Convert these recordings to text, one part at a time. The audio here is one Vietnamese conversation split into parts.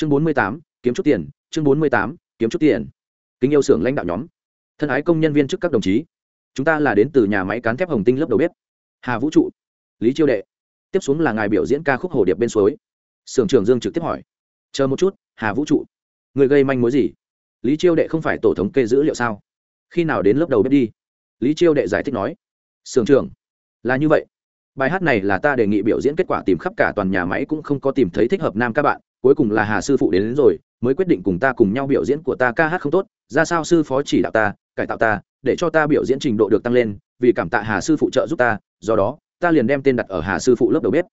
chương bốn mươi tám, kiếm chút tiền, chương bốn mươi tám, kiếm chút tiền. Kính yêu xưởng lãnh đạo nhóm. Thân ái công nhân viên chức các đồng chí. Chúng ta là đến từ nhà máy cán thép hồng tinh lớp đầu bếp. Hà vũ trụ. Lý chiêu đệ. Tiếp xuống là ngài biểu diễn ca khúc hồ điệp bên suối. Sưởng trưởng dương trực tiếp hỏi. Chờ một chút, hà vũ trụ. Người gây manh mối gì? Lý chiêu đệ không phải tổ thống kê dữ liệu sao? Khi nào đến lớp đầu bếp đi? Lý chiêu đệ giải thích nói. Sưởng trưởng. Là như vậy. Bài hát này là ta đề nghị biểu diễn kết quả tìm khắp cả toàn nhà máy cũng không có tìm thấy thích hợp nam các bạn cuối cùng là hà sư phụ đến, đến rồi mới quyết định cùng ta cùng nhau biểu diễn của ta ca hát không tốt ra sao sư phó chỉ đạo ta cải tạo ta để cho ta biểu diễn trình độ được tăng lên vì cảm tạ hà sư phụ trợ giúp ta do đó ta liền đem tên đặt ở hà sư phụ lớp đầu bếp.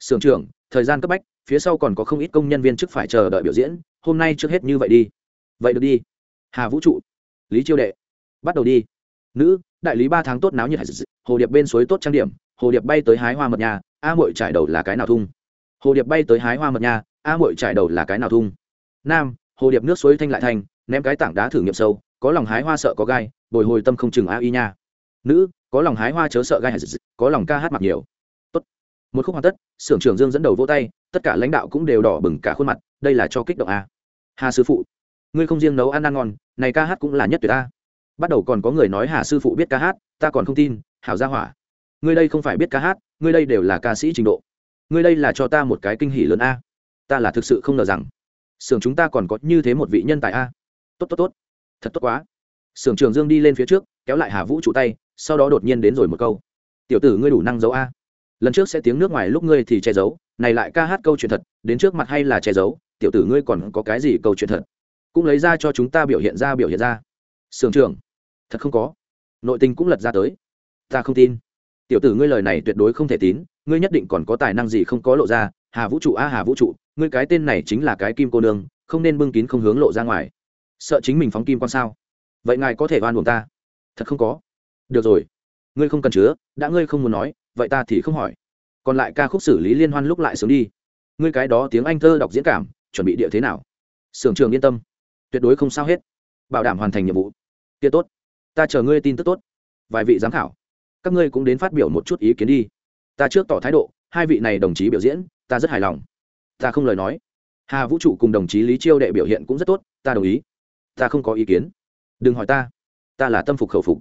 Sưởng trưởng thời gian cấp bách phía sau còn có không ít công nhân viên chức phải chờ đợi biểu diễn hôm nay trước hết như vậy đi. Vậy được đi. Hà vũ trụ. Lý chiêu đệ. Bắt đầu đi. Nữ đại lý ba tháng tốt náo nhiệt. Hồ điệp bên suối tốt trang điểm. Hồ điệp bay tới hái hoa mật nhà. A mội trải đầu là cái nào thung? Hồ điệp bay tới hái hoa mật nhà a mội trải đầu là cái nào thung? Nam, hồ điệp nước suối thanh lại thanh ném cái tảng đá thử nghiệm sâu, có lòng hái hoa sợ có gai, bồi hồi tâm không chừng a y nha. Nữ, có lòng hái hoa chớ sợ gai, có lòng ca hát mặc nhiều. Tốt. một khúc hoàn tất sưởng trưởng dương dẫn đầu vỗ tay, tất cả lãnh đạo cũng đều đỏ bừng cả khuôn mặt, đây là cho kích động a. Hà sư phụ, ngươi không riêng nấu ăn ăn ngon, này ca hát cũng là nhất tuyệt ta bắt đầu còn có người nói hà sư phụ biết ca hát, ta còn không tin, hảo gia hỏa. Ngươi đây không phải biết ca hát, ngươi đây đều là ca sĩ trình độ. Ngươi đây là cho ta một cái kinh hỉ lớn a ta là thực sự không ngờ rằng xưởng chúng ta còn có như thế một vị nhân tài a. Tốt tốt tốt. Thật tốt quá. Xưởng trường dương đi lên phía trước, kéo lại hà vũ trụ tay, sau đó đột nhiên đến rồi một câu. Tiểu tử ngươi đủ năng giấu a. Lần trước sẽ tiếng nước ngoài lúc ngươi thì che giấu, này lại ca hát câu chuyện thật, đến trước mặt hay là che giấu, tiểu tử ngươi còn có cái gì câu chuyện thật? Cũng lấy ra cho chúng ta biểu hiện ra, biểu hiện ra. Sưởng trưởng thật không có. Nội tình cũng lật ra tới. Ta không tin. Tiểu tử ngươi lời này tuyệt đối không thể tín, ngươi nhất định còn có tài năng gì không có lộ ra hà vũ trụ a, hà vũ trụ, ngươi cái tên này chính là cái kim cô nương, không nên bưng kín không hướng lộ ra ngoài. Sợ chính mình phóng kim quan sao? Vậy ngài có thể oan buồn ta? Thật không có. Được rồi. Ngươi không cần chứa, đã ngươi không muốn nói, vậy ta thì không hỏi. Còn lại ca khúc xử lý liên hoan lúc lại sướng đi. Ngươi cái đó tiếng anh thơ đọc diễn cảm, chuẩn bị địa thế nào? Sưởng trường yên tâm. Tuyệt đối không sao hết. Bảo đảm hoàn thành nhiệm vụ. Kia tốt. Ta chờ ngươi tin tức tốt. Vài vị giám khảo. Các ngươi cũng đến phát biểu một chút ý kiến đi. Ta trước tỏ thái độ, hai vị này đồng chí biểu diễn ta rất hài lòng. Ta không lời nói. Hà vũ trụ cùng đồng chí lý chiêu đệ biểu hiện cũng rất tốt, ta đồng ý. Ta không có ý kiến. Đừng hỏi ta. Ta là tâm phục khẩu phục.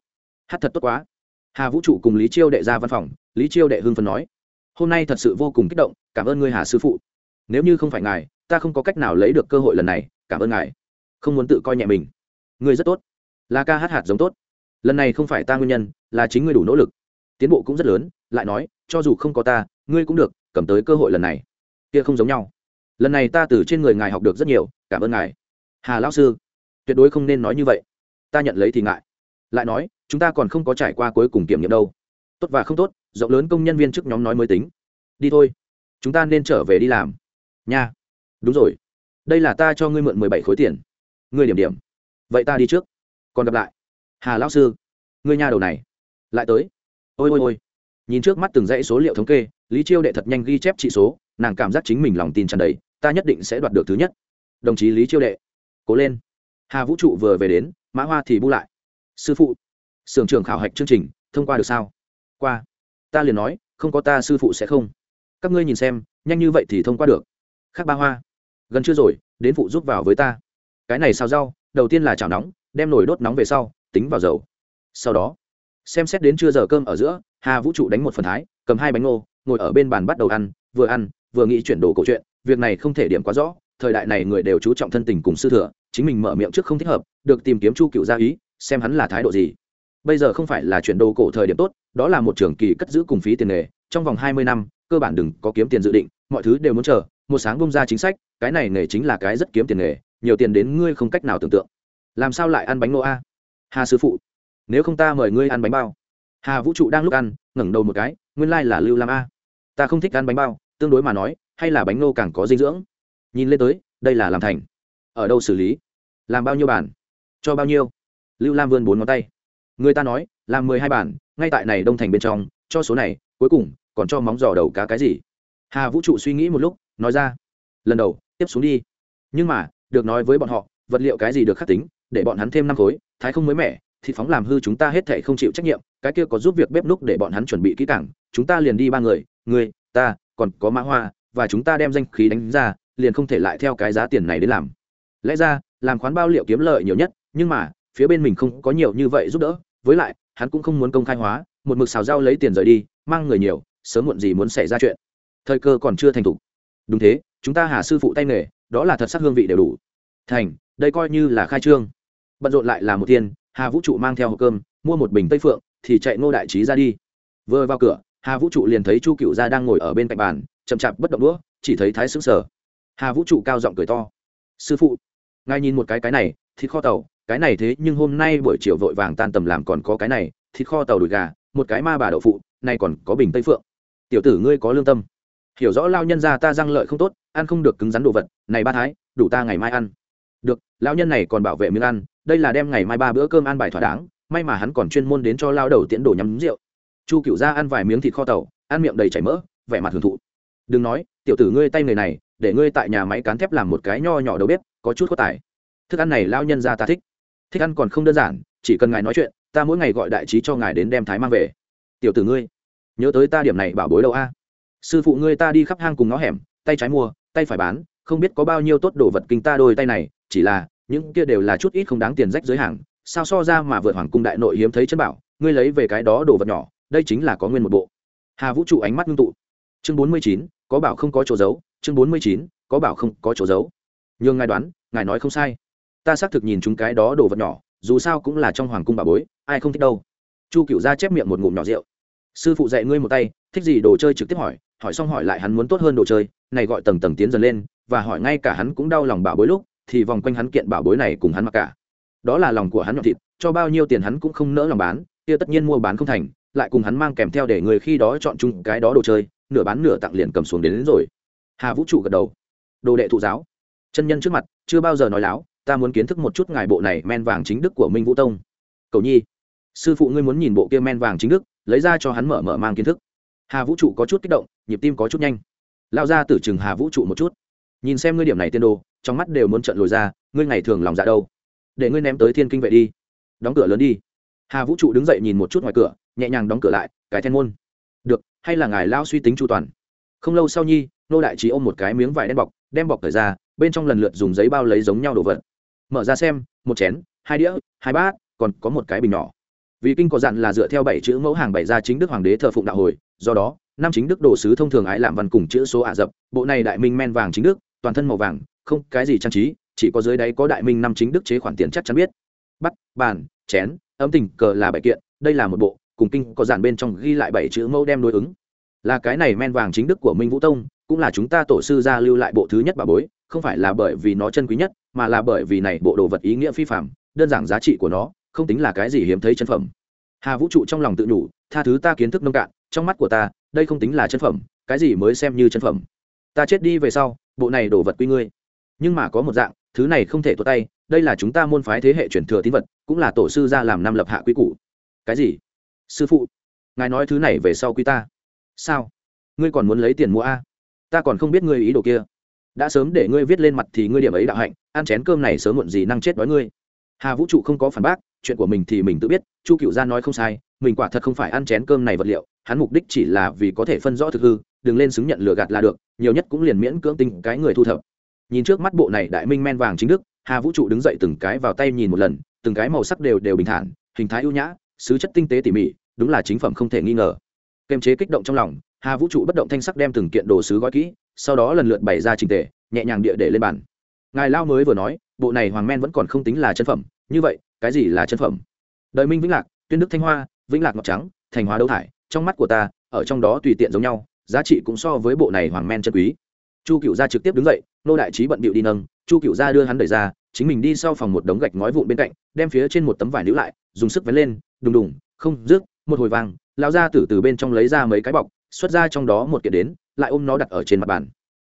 Hát thật tốt quá. Hà vũ trụ cùng lý chiêu đệ ra văn phòng, lý chiêu đệ hưng phấn nói. Hôm nay thật sự vô cùng kích động, cảm ơn ngươi hà sư phụ. Nếu như không phải ngài, ta không có cách nào lấy được cơ hội lần này, cảm ơn ngài. Không muốn tự coi nhẹ mình. Ngươi rất tốt. Là ca hát hạt giống tốt. Lần này không phải ta nguyên nhân, là chính ngươi đủ nỗ lực. Tiến bộ cũng rất lớn, lại nói, cho dù không có ta, ngươi cũng được cầm tới cơ hội lần này. Kia không giống nhau. Lần này ta từ trên người ngài học được rất nhiều, cảm ơn ngài. Hà lão sư, tuyệt đối không nên nói như vậy. Ta nhận lấy thì ngại. Lại nói, chúng ta còn không có trải qua cuối cùng kiểm nghiệm đâu. Tốt và không tốt, rộng lớn công nhân viên trước nhóm nói mới tính. Đi thôi. Chúng ta nên trở về đi làm. Nha. Đúng rồi. Đây là ta cho ngươi mượn mười bảy khối tiền. Ngươi điểm điểm. Vậy ta đi trước. Còn gặp lại. Hà lão sư, ngươi nhà đầu này. Lại tới. Ôi ôi ôi nhìn trước mắt từng dãy số liệu thống kê, lý chiêu đệ thật nhanh ghi chép trị số, nàng cảm giác chính mình lòng tin tràn đầy, ta nhất định sẽ đoạt được thứ nhất. Đồng chí lý chiêu đệ, cố lên. Hà vũ trụ vừa về đến, mã hoa thì bu lại. Sư phụ, sưởng trưởng khảo hạch chương trình, thông qua được sao? Qua. Ta liền nói, không có ta sư phụ sẽ không. Các ngươi nhìn xem, nhanh như vậy thì thông qua được. Khác ba hoa. Gần chưa rồi, đến phụ giúp vào với ta. Cái này xào rau, đầu tiên là chảo nóng, đem nồi đốt nóng về sau, tính vào dầu. Sau đó xem xét đến chưa giờ cơm ở giữa, hà vũ trụ đánh một phần thái, cầm hai bánh ngô, ngồi ở bên bàn bắt đầu ăn, vừa ăn, vừa nghĩ chuyển đồ câu chuyện, việc này không thể điểm quá rõ, thời đại này người đều chú trọng thân tình cùng sư thừa, chính mình mở miệng trước không thích hợp, được tìm kiếm chu cựu gia ý, xem hắn là thái độ gì. Bây giờ không phải là chuyển đồ cổ thời điểm tốt, đó là một trường kỳ cất giữ cùng phí tiền nghề, trong vòng hai mươi năm, cơ bản đừng có kiếm tiền dự định, mọi thứ đều muốn chờ, một sáng bông ra chính sách, cái này nghề chính là cái rất kiếm tiền nghề, nhiều tiền đến ngươi không cách nào tưởng tượng. Làm sao lại ăn bánh nô a? Hà sư phụ nếu không ta mời ngươi ăn bánh bao. Hà vũ trụ đang lúc ăn, ngẩng đầu một cái, nguyên lai là lưu lam a. Ta không thích ăn bánh bao, tương đối mà nói, hay là bánh nô càng có dinh dưỡng. Nhìn lên tới, đây là làm thành. Ở đâu xử lý? Làm bao nhiêu bản? Cho bao nhiêu? Lưu lam vươn bốn ngón tay. Người ta nói, làm mười hai bản, ngay tại này đông thành bên trong, cho số này, cuối cùng, còn cho móng giò đầu cá cái gì? Hà vũ trụ suy nghĩ một lúc, nói ra, lần đầu, tiếp xuống đi. Nhưng mà, được nói với bọn họ, vật liệu cái gì được khắc tính, để bọn hắn thêm năm khối, thái không mới mẻ thì phóng làm hư chúng ta hết thảy không chịu trách nhiệm, cái kia có giúp việc bếp núc để bọn hắn chuẩn bị kỹ càng, chúng ta liền đi ba người người ta, còn có mã hoa, và chúng ta đem danh khí đánh ra, liền không thể lại theo cái giá tiền này đến làm. Lẽ ra, làm khoán bao liệu kiếm lợi nhiều nhất, nhưng mà, phía bên mình không có nhiều như vậy giúp đỡ, với lại, hắn cũng không muốn công khai hóa, một mực xào rau lấy tiền rời đi, mang người nhiều, sớm muộn gì muốn xảy ra chuyện. Thời cơ còn chưa thành thục. Đúng thế, chúng ta hà sư phụ tay nghề, đó là thật sắc hương vị đều đủ. Thành, đây coi như là khai trương. Bận rộn lại là một thiên hà vũ trụ mang theo hộp cơm, mua một bình tây phượng, thì chạy ngô đại trí ra đi. Vừa vào cửa, hà vũ trụ liền thấy chu cựu gia đang ngồi ở bên cạnh bàn, chậm chạp bất động đũa, chỉ thấy thái xứng sở hà vũ trụ cao giọng cười to. Sư phụ, ngài nhìn một cái cái này, thịt kho tàu, cái này thế nhưng hôm nay buổi chiều vội vàng tan tầm làm còn có cái này, thịt kho tàu đùi gà, một cái ma bà đậu phụ, nay còn có bình tây phượng. Tiểu tử ngươi có lương tâm. Hiểu rõ lao nhân ra ta răng lợi không tốt, ăn không được cứng rắn đồ vật, này ba thái, đủ ta ngày mai ăn. Được lao nhân này còn bảo vệ miếng ăn đây là đem ngày mai ba bữa cơm ăn bài thỏa đáng, may mà hắn còn chuyên môn đến cho lao đầu tiễn đồ nhắm rượu. Chu cựu ra ăn vài miếng thịt kho tàu, ăn miệng đầy chảy mỡ, vẻ mặt hưởng thụ. Đừng nói, tiểu tử ngươi tay người này, để ngươi tại nhà máy cán thép làm một cái nho nhỏ đầu bếp, có chút có tài. Thức ăn này lao nhân ra ta thích. Thích ăn còn không đơn giản, chỉ cần ngài nói chuyện, ta mỗi ngày gọi đại trí cho ngài đến đem thái mang về. Tiểu tử ngươi, nhớ tới ta điểm này bảo bối đâu a? Sư phụ ngươi ta đi khắp hang cùng ngõ hẻm, tay trái mua, tay phải bán, không biết có bao nhiêu tốt đồ vật kinh ta đôi tay này, chỉ là những kia đều là chút ít không đáng tiền rách giới hàng, sao so ra mà vượt hoàng cung đại nội hiếm thấy chân bảo, ngươi lấy về cái đó đồ vật nhỏ, đây chính là có nguyên một bộ. Hà vũ trụ ánh mắt ngưng tụ. Chương bốn mươi chín, có bảo không có chỗ giấu, chương bốn mươi chín, có bảo không có chỗ giấu. Nhưng ngài đoán, ngài nói không sai. Ta xác thực nhìn chúng cái đó đồ vật nhỏ, dù sao cũng là trong hoàng cung bà bối, ai không thích đâu. Chu cựu ra chép miệng một ngụm nhỏ rượu. Sư phụ dạy ngươi một tay, thích gì đồ chơi trực tiếp hỏi hỏi xong hỏi lại hắn muốn tốt hơn đồ chơi, này gọi tầng tầng tiến dần lên, và hỏi ngay cả hắn cũng đau lòng bảo bối lúc thì vòng quanh hắn kiện bảo bối này cùng hắn mặc cả. Đó là lòng của hắn nhọn thịt cho bao nhiêu tiền hắn cũng không nỡ lòng bán kia tất nhiên mua bán không thành lại cùng hắn mang kèm theo để người khi đó chọn chung cái đó đồ chơi nửa bán nửa tặng liền cầm xuống đến, đến rồi. Hà vũ trụ gật đầu. Đồ đệ thụ giáo. Chân nhân trước mặt chưa bao giờ nói láo ta muốn kiến thức một chút ngài bộ này men vàng chính đức của minh vũ tông. Cầu nhi sư phụ ngươi muốn nhìn bộ kia men vàng chính đức lấy ra cho hắn mở mở mang kiến thức. Hà vũ trụ có chút kích động nhịp tim có chút nhanh. Lao ra từ chừng hà vũ trụ một chút. Nhìn xem ngươi điểm này tiên đồ trong mắt đều muốn trận lồi ra, ngươi ngày thường lòng dạ đâu? Để ngươi ném tới thiên kinh vệ đi. Đóng cửa lớn đi. Hà vũ trụ đứng dậy nhìn một chút ngoài cửa, nhẹ nhàng đóng cửa lại, cái then môn. Được, hay là ngài lao suy tính chu toàn? Không lâu sau nhi, nô đại trí ôm một cái miếng vải đen bọc, đem bọc thời ra, bên trong lần lượt dùng giấy bao lấy giống nhau đồ vật. Mở ra xem, một chén, hai đĩa, hai bát, còn có một cái bình nhỏ. Vì kinh có dặn là dựa theo bảy chữ mẫu hàng bày ra chính đức hoàng đế thờ phụng đạo hồi, do đó, năm chính đức đồ sứ thông thường ái làm văn cùng chữ số ả rập, bộ này đại minh men vàng chính đức, toàn thân màu vàng không cái gì trang trí, chỉ có dưới đáy có đại minh năm chính đức chế khoản tiền chắc chắn biết. Bắt, bàn, chén, ấm tình cờ là bảy kiện, đây là một bộ, cùng kinh có dàn bên trong ghi lại bảy chữ mẫu đem đối ứng. Là cái này men vàng chính đức của minh vũ tông, cũng là chúng ta tổ sư gia lưu lại bộ thứ nhất bà bối, không phải là bởi vì nó chân quý nhất, mà là bởi vì này bộ đồ vật ý nghĩa phi phạm đơn giản giá trị của nó, không tính là cái gì hiếm thấy chân phẩm. Hà vũ trụ trong lòng tự nhủ, tha thứ ta kiến thức nông cạn, trong mắt của ta, đây không tính là chân phẩm, cái gì mới xem như chân phẩm. Ta chết đi về sau, bộ này đồ vật quy ngươi nhưng mà có một dạng, thứ này không thể tuột tay, đây là chúng ta môn phái thế hệ truyền thừa tín vật, cũng là tổ sư ra làm năm lập hạ quy củ. Cái gì? Sư phụ, ngài nói thứ này về sau quy ta. Sao? Ngươi còn muốn lấy tiền mua a? Ta còn không biết ngươi ý đồ kia. Đã sớm để ngươi viết lên mặt thì ngươi điểm ấy đạo hạnh, ăn chén cơm này sớm muộn gì năng chết đói ngươi. Hà vũ trụ không có phản bác, chuyện của mình thì mình tự biết, chu cựu gia nói không sai, mình quả thật không phải ăn chén cơm này vật liệu, hắn mục đích chỉ là vì có thể phân rõ thực hư, đừng lên xứng nhận lừa gạt là được, nhiều nhất cũng liền miễn cưỡng tinh cái người thu thập nhìn trước mắt bộ này đại minh men vàng chính đức, hà vũ trụ đứng dậy từng cái vào tay nhìn một lần, từng cái màu sắc đều đều bình thản, hình thái ưu nhã, sứ chất tinh tế tỉ mỉ, đúng là chính phẩm không thể nghi ngờ. Kềm chế kích động trong lòng, hà vũ trụ bất động thanh sắc đem từng kiện đồ sứ gói kỹ, sau đó lần lượt bày ra trình tề, nhẹ nhàng địa để lên bàn. Ngài lao mới vừa nói, bộ này hoàng men vẫn còn không tính là chân phẩm, như vậy, cái gì là chân phẩm? Đời minh vĩnh lạc, tuyên đức thanh hoa, vĩnh lạc ngọc trắng, thành hóa đấu thải, trong mắt của ta, ở trong đó tùy tiện giống nhau, giá trị cũng so với bộ này hoàng men chân quý. Chu cựu gia trực tiếp đứng dậy nô đại trí bận bịu đi nâng, chu cựu gia đưa hắn đẩy ra, chính mình đi sau phòng một đống gạch ngói vụn bên cạnh, đem phía trên một tấm vải níu lại, dùng sức vén lên, đùng đùng, không, rước, một hồi vàng lao ra từ từ bên trong lấy ra mấy cái bọc, xuất ra trong đó một kiện đến, lại ôm nó đặt ở trên mặt bàn.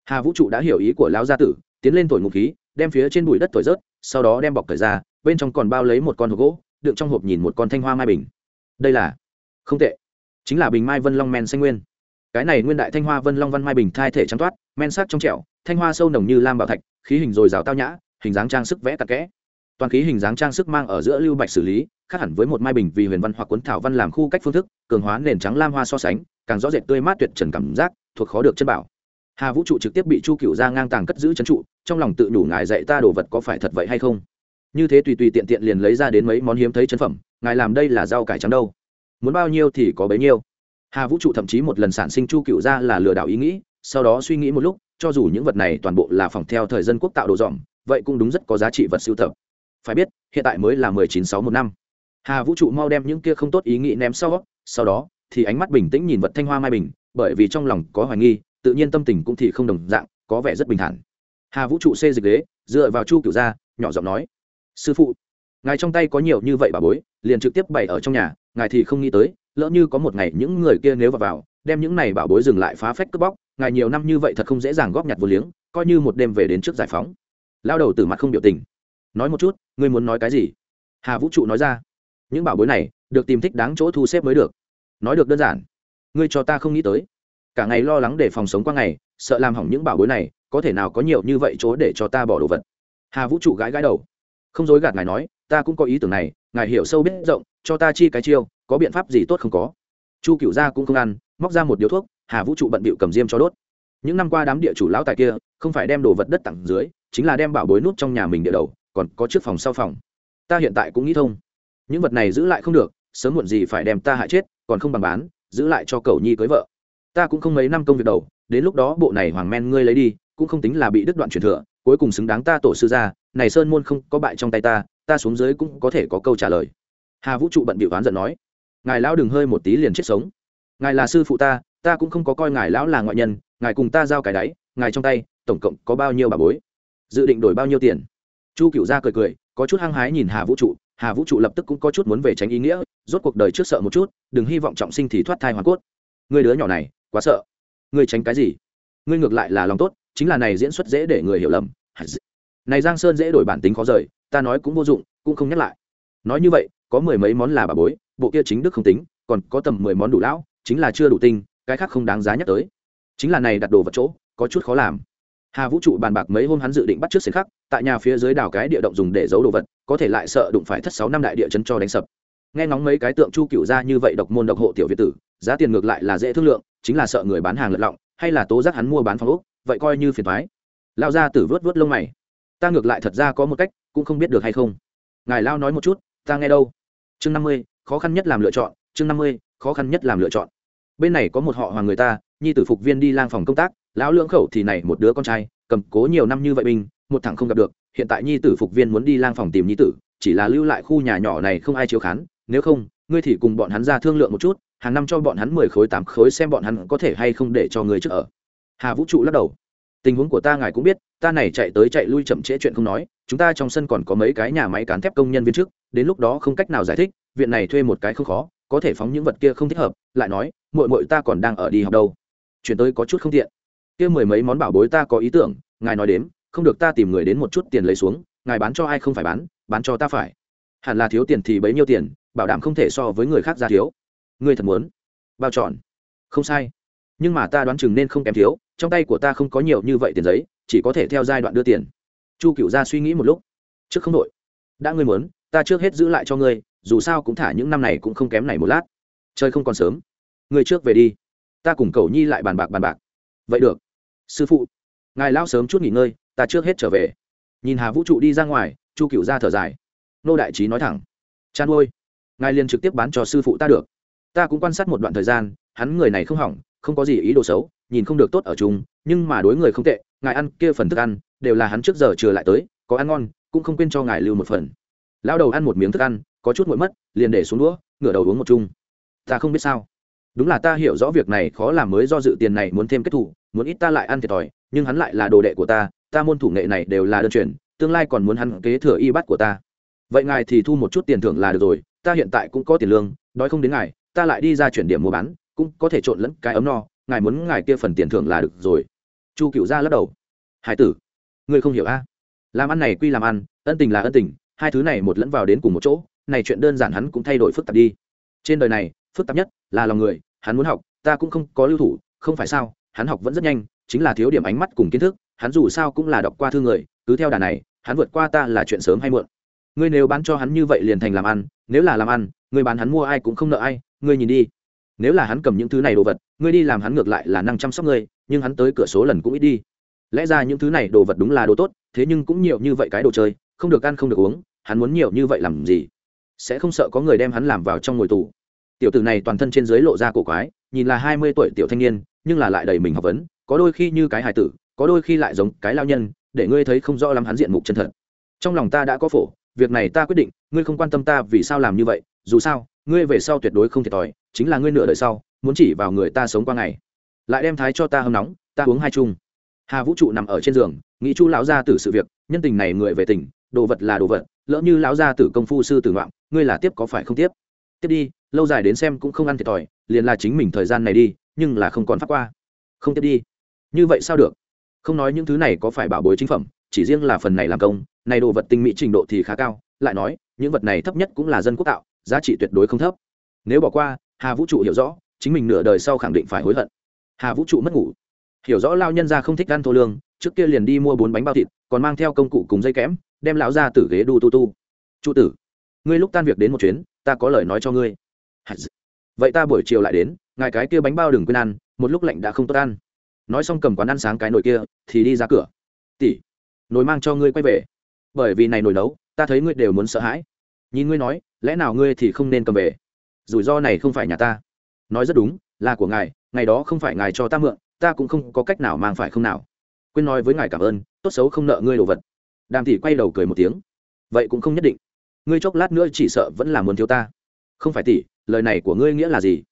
Hà vũ trụ đã hiểu ý của lão gia tử, tiến lên thổi ngục khí, đem phía trên bụi đất thổi rớt, sau đó đem bọc thời ra, bên trong còn bao lấy một con hộp gỗ, đựng trong hộp nhìn một con thanh hoa mai bình. Đây là, không tệ, chính là bình mai vân long men xanh nguyên. Cái này nguyên đại thanh hoa vân long văn mai bình thai thể trắng toát, men sắc trong trẻo thanh hoa sâu nồng như lam bảo thạch, khí hình dồi dào tao nhã, hình dáng trang sức vẽ tạc kẽ. Toàn khí hình dáng trang sức mang ở giữa lưu bạch xử lý, khác hẳn với một mai bình vì huyền văn hoặc cuốn thảo văn làm khu cách phương thức, cường hóa nền trắng lam hoa so sánh, càng rõ rệt tươi mát tuyệt trần cảm giác, thuộc khó được chân bảo. Hà vũ trụ trực tiếp bị chu cựu ra ngang tàng cất giữ trấn trụ, trong lòng tự đủ ngài dạy ta đồ vật có phải thật vậy hay không? Như thế tùy tùy tiện tiện liền lấy ra đến mấy món hiếm thấy chân phẩm, ngài làm đây là rau cải trắng đâu? Muốn bao nhiêu thì có bấy nhiêu. Hà vũ trụ thậm chí một lần sản sinh chu cựu ra là lừa đảo ý nghĩ, sau đó suy nghĩ một lúc cho dù những vật này toàn bộ là phòng theo thời dân quốc tạo đồ dòm vậy cũng đúng rất có giá trị vật sưu tập. Phải biết hiện tại mới là mười chín sáu một năm. Hà vũ trụ mau đem những kia không tốt ý nghĩ ném sau sau đó thì ánh mắt bình tĩnh nhìn vật thanh hoa mai bình bởi vì trong lòng có hoài nghi tự nhiên tâm tình cũng thì không đồng dạng có vẻ rất bình thản. Hà vũ trụ xê dịch ghế dựa vào chu cửu gia nhỏ giọng nói sư phụ ngài trong tay có nhiều như vậy bà bối liền trực tiếp bày ở trong nhà ngài thì không nghĩ tới lỡ như có một ngày những người kia nếu vào, vào đem những này bảo bối dừng lại phá phách cướp bóc, ngài nhiều năm như vậy thật không dễ dàng góp nhặt vô liếng, coi như một đêm về đến trước giải phóng. Lao đầu từ mặt không biểu tình. Nói một chút, ngươi muốn nói cái gì? Hà vũ trụ nói ra. Những bảo bối này, được tìm thích đáng chỗ thu xếp mới được. Nói được đơn giản. Ngươi cho ta không nghĩ tới. Cả ngày lo lắng để phòng sống qua ngày, sợ làm hỏng những bảo bối này, có thể nào có nhiều như vậy chỗ để cho ta bỏ đồ vật? Hà vũ trụ gãi gãi đầu. Không dối gạt ngài nói, ta cũng có ý tưởng này, ngài hiểu sâu biết rộng, cho ta chi cái chiêu, có biện pháp gì tốt không có? Chu cựu gia cũng không ăn, móc ra một điếu thuốc, hà vũ trụ bận bịu cầm diêm cho đốt. Những năm qua đám địa chủ lão tại kia, không phải đem đồ vật đất tặng dưới, chính là đem bảo bối nút trong nhà mình địa đầu, còn có trước phòng sau phòng. Ta hiện tại cũng nghĩ thông. Những vật này giữ lại không được, sớm muộn gì phải đem ta hại chết, còn không bằng bán, giữ lại cho cầu nhi cưới vợ. Ta cũng không mấy năm công việc đầu, đến lúc đó bộ này hoàng men ngươi lấy đi, cũng không tính là bị đứt đoạn truyền thừa, cuối cùng xứng đáng ta tổ sư ra này sơn môn không có bại trong tay ta ta xuống dưới cũng có thể có câu trả lời. Hà vũ trụ bận bịu oán giận nói ngài lão đừng hơi một tí liền chết sống. Ngài là sư phụ ta ta cũng không có coi ngài lão là ngoại nhân, ngài cùng ta giao cái đáy, ngài trong tay, tổng cộng có bao nhiêu bà bối? Dự định đổi bao nhiêu tiền? Chu cựu gia cười cười, có chút hăng hái nhìn hà vũ trụ, hà vũ trụ lập tức cũng có chút muốn về tránh ý nghĩa, rốt cuộc đời trước sợ một chút, đừng hy vọng trọng sinh thì thoát thai hoàn cốt. Người đứa nhỏ này, quá sợ. Người tránh cái gì? Người ngược lại là lòng tốt, chính là này diễn xuất dễ để người hiểu lầm. Này giang sơn dễ đổi bản tính khó rời, ta nói cũng vô dụng, cũng không nhắc lại. Nói như vậy, có mười mấy món là bà bối bộ kia chính đức không tính, còn có tầm mười món đủ lão, chính là chưa đủ tinh, cái khác không đáng giá nhắc tới. Chính là này đặt đồ vật chỗ, có chút khó làm. Hà vũ trụ bàn bạc mấy hôm hắn dự định bắt trước xiên khắc, tại nhà phía dưới đào cái địa động dùng để giấu đồ vật, có thể lại sợ đụng phải thất sáu năm đại địa chấn cho đánh sập. Nghe ngóng mấy cái tượng chu cựu ra như vậy độc môn độc hộ tiểu việt tử, giá tiền ngược lại là dễ thương lượng, chính là sợ người bán hàng lật lọng, hay là tố giác hắn mua bán phòng úc vậy coi như phiền thoái lao ra tử vớt vớt lông mày. Ta ngược lại thật ra có một cách, cũng không biết được hay không. Ngài lao nói một chút, ta nghe đâu? Chương năm mươi khó khăn nhất làm lựa chọn, chương năm mươi, khó khăn nhất làm lựa chọn. Bên này có một họ hoàng người ta, nhi tử phục viên đi lang phòng công tác, lão lưỡng khẩu thì này một đứa con trai, cầm cố nhiều năm như vậy binh, một thằng không gặp được, hiện tại nhi tử phục viên muốn đi lang phòng tìm nhi tử, chỉ là lưu lại khu nhà nhỏ này không ai chiếu khán, nếu không, ngươi thì cùng bọn hắn ra thương lượng một chút, hàng năm cho bọn hắn mười khối tám khối xem bọn hắn có thể hay không để cho người trước ở. Hà vũ trụ lắc đầu. Tình huống của ta ngài cũng biết, ta này chạy tới chạy lui chậm trễ chuyện không nói, chúng ta trong sân còn có mấy cái nhà máy cán thép công nhân viên trước, đến lúc đó không cách nào giải thích viện này thuê một cái không khó, có thể phóng những vật kia không thích hợp, lại nói, muội muội ta còn đang ở đi học đâu. Chuyển tới có chút không tiện. Kia mười mấy món bảo bối ta có ý tưởng, ngài nói đến không được ta tìm người đến một chút tiền lấy xuống, ngài bán cho ai không phải bán bán cho ta phải. Hẳn là thiếu tiền thì bấy nhiêu tiền, bảo đảm không thể so với người khác ra thiếu. Ngươi thật muốn? Bao chọn không sai. Nhưng mà ta đoán chừng nên không kém thiếu, trong tay của ta không có nhiều như vậy tiền giấy, chỉ có thể theo giai đoạn đưa tiền. Chu cựu ra suy nghĩ một lúc. Trước không đội đã ngươi muốn ta trước hết giữ lại cho ngươi, dù sao cũng thả những năm này cũng không kém này một lát. Chơi không còn sớm. Ngươi trước về đi. Ta cùng cầu nhi lại bàn bạc bàn bạc. Vậy được. Sư phụ. Ngài lao sớm chút nghỉ ngơi, ta trước hết trở về. Nhìn hà vũ trụ đi ra ngoài, chu cựu ra thở dài. Nô đại trí nói thẳng. Chăn ôi. Ngài liền trực tiếp bán cho sư phụ ta được. Ta cũng quan sát một đoạn thời gian, hắn người này không hỏng, không có gì ý đồ xấu, nhìn không được tốt ở chung, nhưng mà đối người không tệ, ngài ăn kia phần thức ăn, đều là hắn trước giờ trừ lại tới, có ăn ngon, cũng không quên cho ngài lưu một phần lao đầu ăn một miếng thức ăn, có chút nguội mất, liền để xuống đũa, ngửa đầu uống một chung. Ta không biết sao. Đúng là ta hiểu rõ việc này khó làm mới do dự tiền này muốn thêm kết thủ muốn ít ta lại ăn thiệt thòi, nhưng hắn lại là đồ đệ của ta ta môn thủ nghệ này đều là đơn truyền, tương lai còn muốn hắn kế thừa y bắt của ta. Vậy ngài thì thu một chút tiền thưởng là được rồi, ta hiện tại cũng có tiền lương, đói không đến ngài, ta lại đi ra chuyển điểm mua bán, cũng có thể trộn lẫn cái ấm no, ngài muốn ngài kia phần tiền thưởng là được rồi. Chu cựu ra lắc đầu. Hải tử, ngươi không hiểu a? Làm ăn này quy làm ăn, ân tình là ân tình hai thứ này một lẫn vào đến cùng một chỗ, này chuyện đơn giản hắn cũng thay đổi phức tạp đi. Trên đời này, phức tạp nhất là lòng người, hắn muốn học, ta cũng không có lưu thủ, không phải sao, hắn học vẫn rất nhanh, chính là thiếu điểm ánh mắt cùng kiến thức, hắn dù sao cũng là đọc qua thư người, cứ theo đà này, hắn vượt qua ta là chuyện sớm hay muộn. Ngươi nếu bán cho hắn như vậy liền thành làm ăn, nếu là làm ăn, ngươi bán hắn mua ai cũng không nợ ai, ngươi nhìn đi. Nếu là hắn cầm những thứ này đồ vật, ngươi đi làm hắn ngược lại là năng chăm sóc ngươi, nhưng hắn tới cửa số lần cũng ít đi. Lẽ ra những thứ này đồ vật đúng là đồ tốt, thế nhưng cũng nhiều như vậy cái đồ chơi không được ăn không được uống, hắn muốn nhiều như vậy làm gì? Sẽ không sợ có người đem hắn làm vào trong ngồi tù. Tiểu tử này toàn thân trên dưới lộ ra cổ quái, nhìn là hai mươi tuổi tiểu thanh niên, nhưng là lại đầy mình học vấn, có đôi khi như cái hài tử, có đôi khi lại giống cái lao nhân, để ngươi thấy không rõ lắm hắn diện mục chân thật. Trong lòng ta đã có phổ, việc này ta quyết định, ngươi không quan tâm ta vì sao làm như vậy, dù sao, ngươi về sau tuyệt đối không thiệt thòi, chính là ngươi nửa đời sau, muốn chỉ vào người ta sống qua ngày. Lại đem thái cho ta hâm nóng, ta uống hai chung. Hà vũ trụ nằm ở trên giường, nghĩ chu lão gia tử sự việc, nhân tình này người về tỉnh đồ vật là đồ vật, lỡ như lão gia tử công phu sư tử ngoạm, ngươi là tiếp có phải không tiếp? Tiếp đi, lâu dài đến xem cũng không ăn thiệt thòi, liền là chính mình thời gian này đi, nhưng là không còn phát qua. Không tiếp đi. Như vậy sao được? Không nói những thứ này có phải bảo bối chính phẩm, chỉ riêng là phần này làm công, này đồ vật tinh mỹ trình độ thì khá cao, lại nói, những vật này thấp nhất cũng là dân quốc tạo, giá trị tuyệt đối không thấp. Nếu bỏ qua, hà vũ trụ hiểu rõ, chính mình nửa đời sau khẳng định phải hối hận. Hà vũ trụ mất ngủ. Hiểu rõ lao nhân ra không thích ăn thô lương, trước kia liền đi mua bốn bánh bao thịt, còn mang theo công cụ cùng dây kẽm đem lão ra từ ghế đu tu tu. Trụ tử, ngươi lúc tan việc đến một chuyến, ta có lời nói cho ngươi. Vậy ta buổi chiều lại đến, ngài cái kia bánh bao đừng quên ăn, một lúc lạnh đã không tốt ăn. Nói xong cầm quán ăn sáng cái nồi kia, thì đi ra cửa. Tỷ, nồi mang cho ngươi quay về. Bởi vì này nồi nấu, ta thấy ngươi đều muốn sợ hãi. Nhìn ngươi nói, lẽ nào ngươi thì không nên cầm về? Rủi ro này không phải nhà ta. Nói rất đúng, là của ngài, ngày đó không phải ngài cho ta mượn, ta cũng không có cách nào mang phải không nào. Quên nói với ngài cảm ơn, tốt xấu không nợ ngươi đồ vật đàm tỷ quay đầu cười một tiếng. Vậy cũng không nhất định. Ngươi chốc lát nữa chỉ sợ vẫn là muốn thiếu ta. Không phải tỷ, lời này của ngươi nghĩa là gì?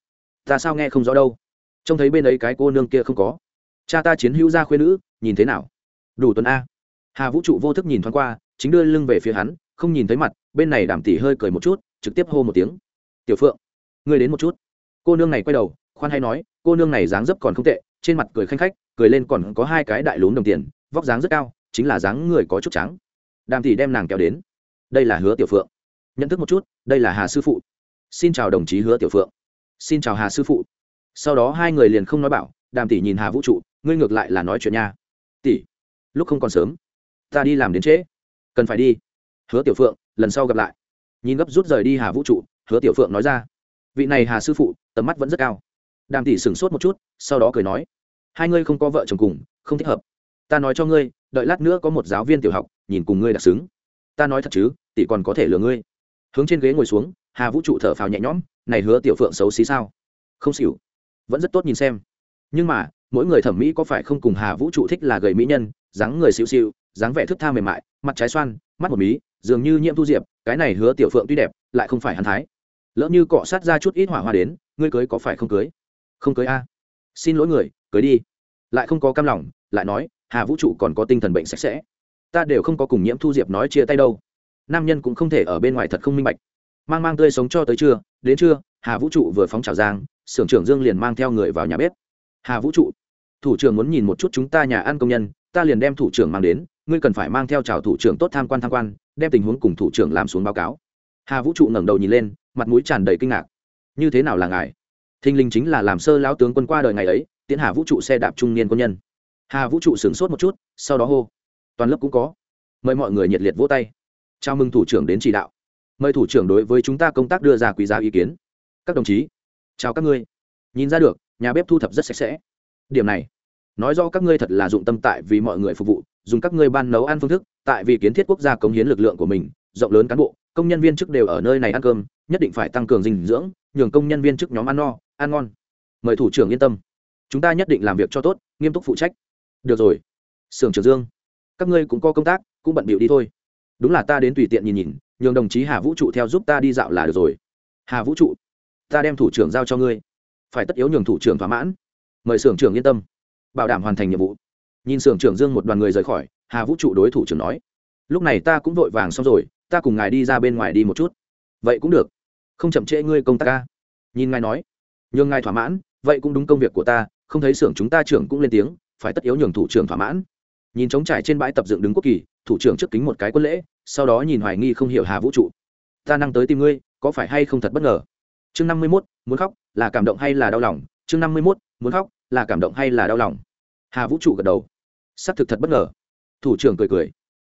Ta sao nghe không rõ đâu. Trông thấy bên ấy cái cô nương kia không có. Cha ta chiến hữu gia khuyên nữ, nhìn thế nào? Đủ tuần a. Hà vũ trụ vô thức nhìn thoáng qua, chính đưa lưng về phía hắn, không nhìn thấy mặt, bên này đàm tỷ hơi cười một chút, trực tiếp hô một tiếng. Tiểu phượng, ngươi đến một chút. Cô nương này quay đầu, khoan hay nói, cô nương này dáng dấp còn không tệ, trên mặt cười khanh khách, cười lên còn có hai cái đại lún đồng tiền, vóc dáng rất cao chính là dáng người có chút trắng. Đàm tỷ đem nàng kéo đến. Đây là hứa tiểu phượng. Nhận thức một chút, đây là hà sư phụ. Xin chào đồng chí hứa tiểu phượng. Xin chào hà sư phụ. Sau đó hai người liền không nói bảo, đàm tỷ nhìn hà vũ trụ, ngươi ngược lại là nói chuyện nha. Tỷ, lúc không còn sớm, ta đi làm đến trễ. Cần phải đi. Hứa tiểu phượng, lần sau gặp lại. Nhìn gấp rút rời đi hà vũ trụ, hứa tiểu phượng nói ra. Vị này hà sư phụ, tầm mắt vẫn rất cao. Đàm tỷ sửng sốt một chút, sau đó cười nói. Hai ngươi không có vợ chồng cùng, không thích hợp ta nói cho ngươi, đợi lát nữa có một giáo viên tiểu học, nhìn cùng ngươi đặc xứng. Ta nói thật chứ, tỷ còn có thể lừa ngươi. Hướng trên ghế ngồi xuống, hà vũ trụ thở phào nhẹ nhõm, này hứa tiểu phượng xấu xí sao? Không xỉu. Vẫn rất tốt nhìn xem. Nhưng mà, mỗi người thẩm mỹ có phải không cùng hà vũ trụ thích là gầy mỹ nhân, dáng người xịu xịu, dáng vẻ thức tha mềm mại, mặt trái xoan, mắt một mí, dường như nhiễm thu diệp, cái này hứa tiểu phượng tuy đẹp, lại không phải hắn thái. Lỡ như cọ sát ra chút ít hỏa hoa đến, ngươi cưới có phải không cưới? Không cưới a. Xin lỗi người, cưới đi. Lại không có cam lòng, lại nói hà vũ trụ còn có tinh thần bệnh sạch sẽ. Ta đều không có cùng nhiễm thu diệp nói chia tay đâu. Nam nhân cũng không thể ở bên ngoài thật không minh bạch. Mang mang tươi sống cho tới trưa, đến trưa, hà vũ trụ vừa phóng trào giang, xưởng trưởng dương liền mang theo người vào nhà bếp. Hà vũ trụ, thủ trưởng muốn nhìn một chút chúng ta nhà ăn công nhân, ta liền đem thủ trưởng mang đến, ngươi cần phải mang theo chào thủ trưởng tốt tham quan tham quan, đem tình huống cùng thủ trưởng làm xuống báo cáo. Hà vũ trụ ngẩng đầu nhìn lên, mặt mũi tràn đầy kinh ngạc. Như thế nào là ngài? Thinh linh chính là làm sơ lão tướng quân qua đời ngày ấy tiến hà vũ trụ xe đạp trung niên quân nhân hà vũ trụ sửng sốt một chút, sau đó hô, toàn lớp cũng có. Mời mọi người nhiệt liệt vỗ tay. Chào mừng thủ trưởng đến chỉ đạo. Mời thủ trưởng đối với chúng ta công tác đưa ra quý giá ý kiến. Các đồng chí, chào các ngươi. Nhìn ra được, nhà bếp thu thập rất sạch sẽ. Điểm này, nói do các ngươi thật là dụng tâm tại vì mọi người phục vụ, dùng các ngươi ban nấu ăn phương thức, tại vì kiến thiết quốc gia cống hiến lực lượng của mình, rộng lớn cán bộ, công nhân viên chức đều ở nơi này ăn cơm, nhất định phải tăng cường dinh dưỡng, nhường công nhân viên chức nhóm ăn no, ăn ngon. Mời thủ trưởng yên tâm. Chúng ta nhất định làm việc cho tốt, nghiêm túc phụ trách được rồi. Sưởng trưởng dương, các ngươi cũng có công tác, cũng bận bịu đi thôi. Đúng là ta đến tùy tiện nhìn nhìn, nhường đồng chí hà vũ trụ theo giúp ta đi dạo là được rồi. Hà vũ trụ, ta đem thủ trưởng giao cho ngươi. Phải tất yếu nhường thủ trưởng thỏa mãn. Mời sưởng trưởng yên tâm. Bảo đảm hoàn thành nhiệm vụ. Nhìn sưởng trưởng dương một đoàn người rời khỏi, hà vũ trụ đối thủ trưởng nói, lúc này ta cũng vội vàng xong rồi, ta cùng ngài đi ra bên ngoài đi một chút. Vậy cũng được. Không chậm trễ ngươi công tác ca nhìn ngài nói, nhường ngài thỏa mãn, vậy cũng đúng công việc của ta. Không thấy xưởng chúng ta trưởng cũng lên tiếng phải tất yếu nhường thủ trưởng thỏa mãn. Nhìn trống trải trên bãi tập dựng đứng quốc kỳ, thủ trưởng trước kính một cái quân lễ, sau đó nhìn hoài nghi không hiểu hà vũ trụ. Ta năng tới tìm ngươi, có phải hay không thật bất ngờ? Chương năm mươi mốt, muốn khóc, là cảm động hay là đau lòng? Chương năm mươi mốt, muốn khóc, là cảm động hay là đau lòng? Hà vũ trụ gật đầu. Xác thực thật bất ngờ. Thủ trưởng cười cười.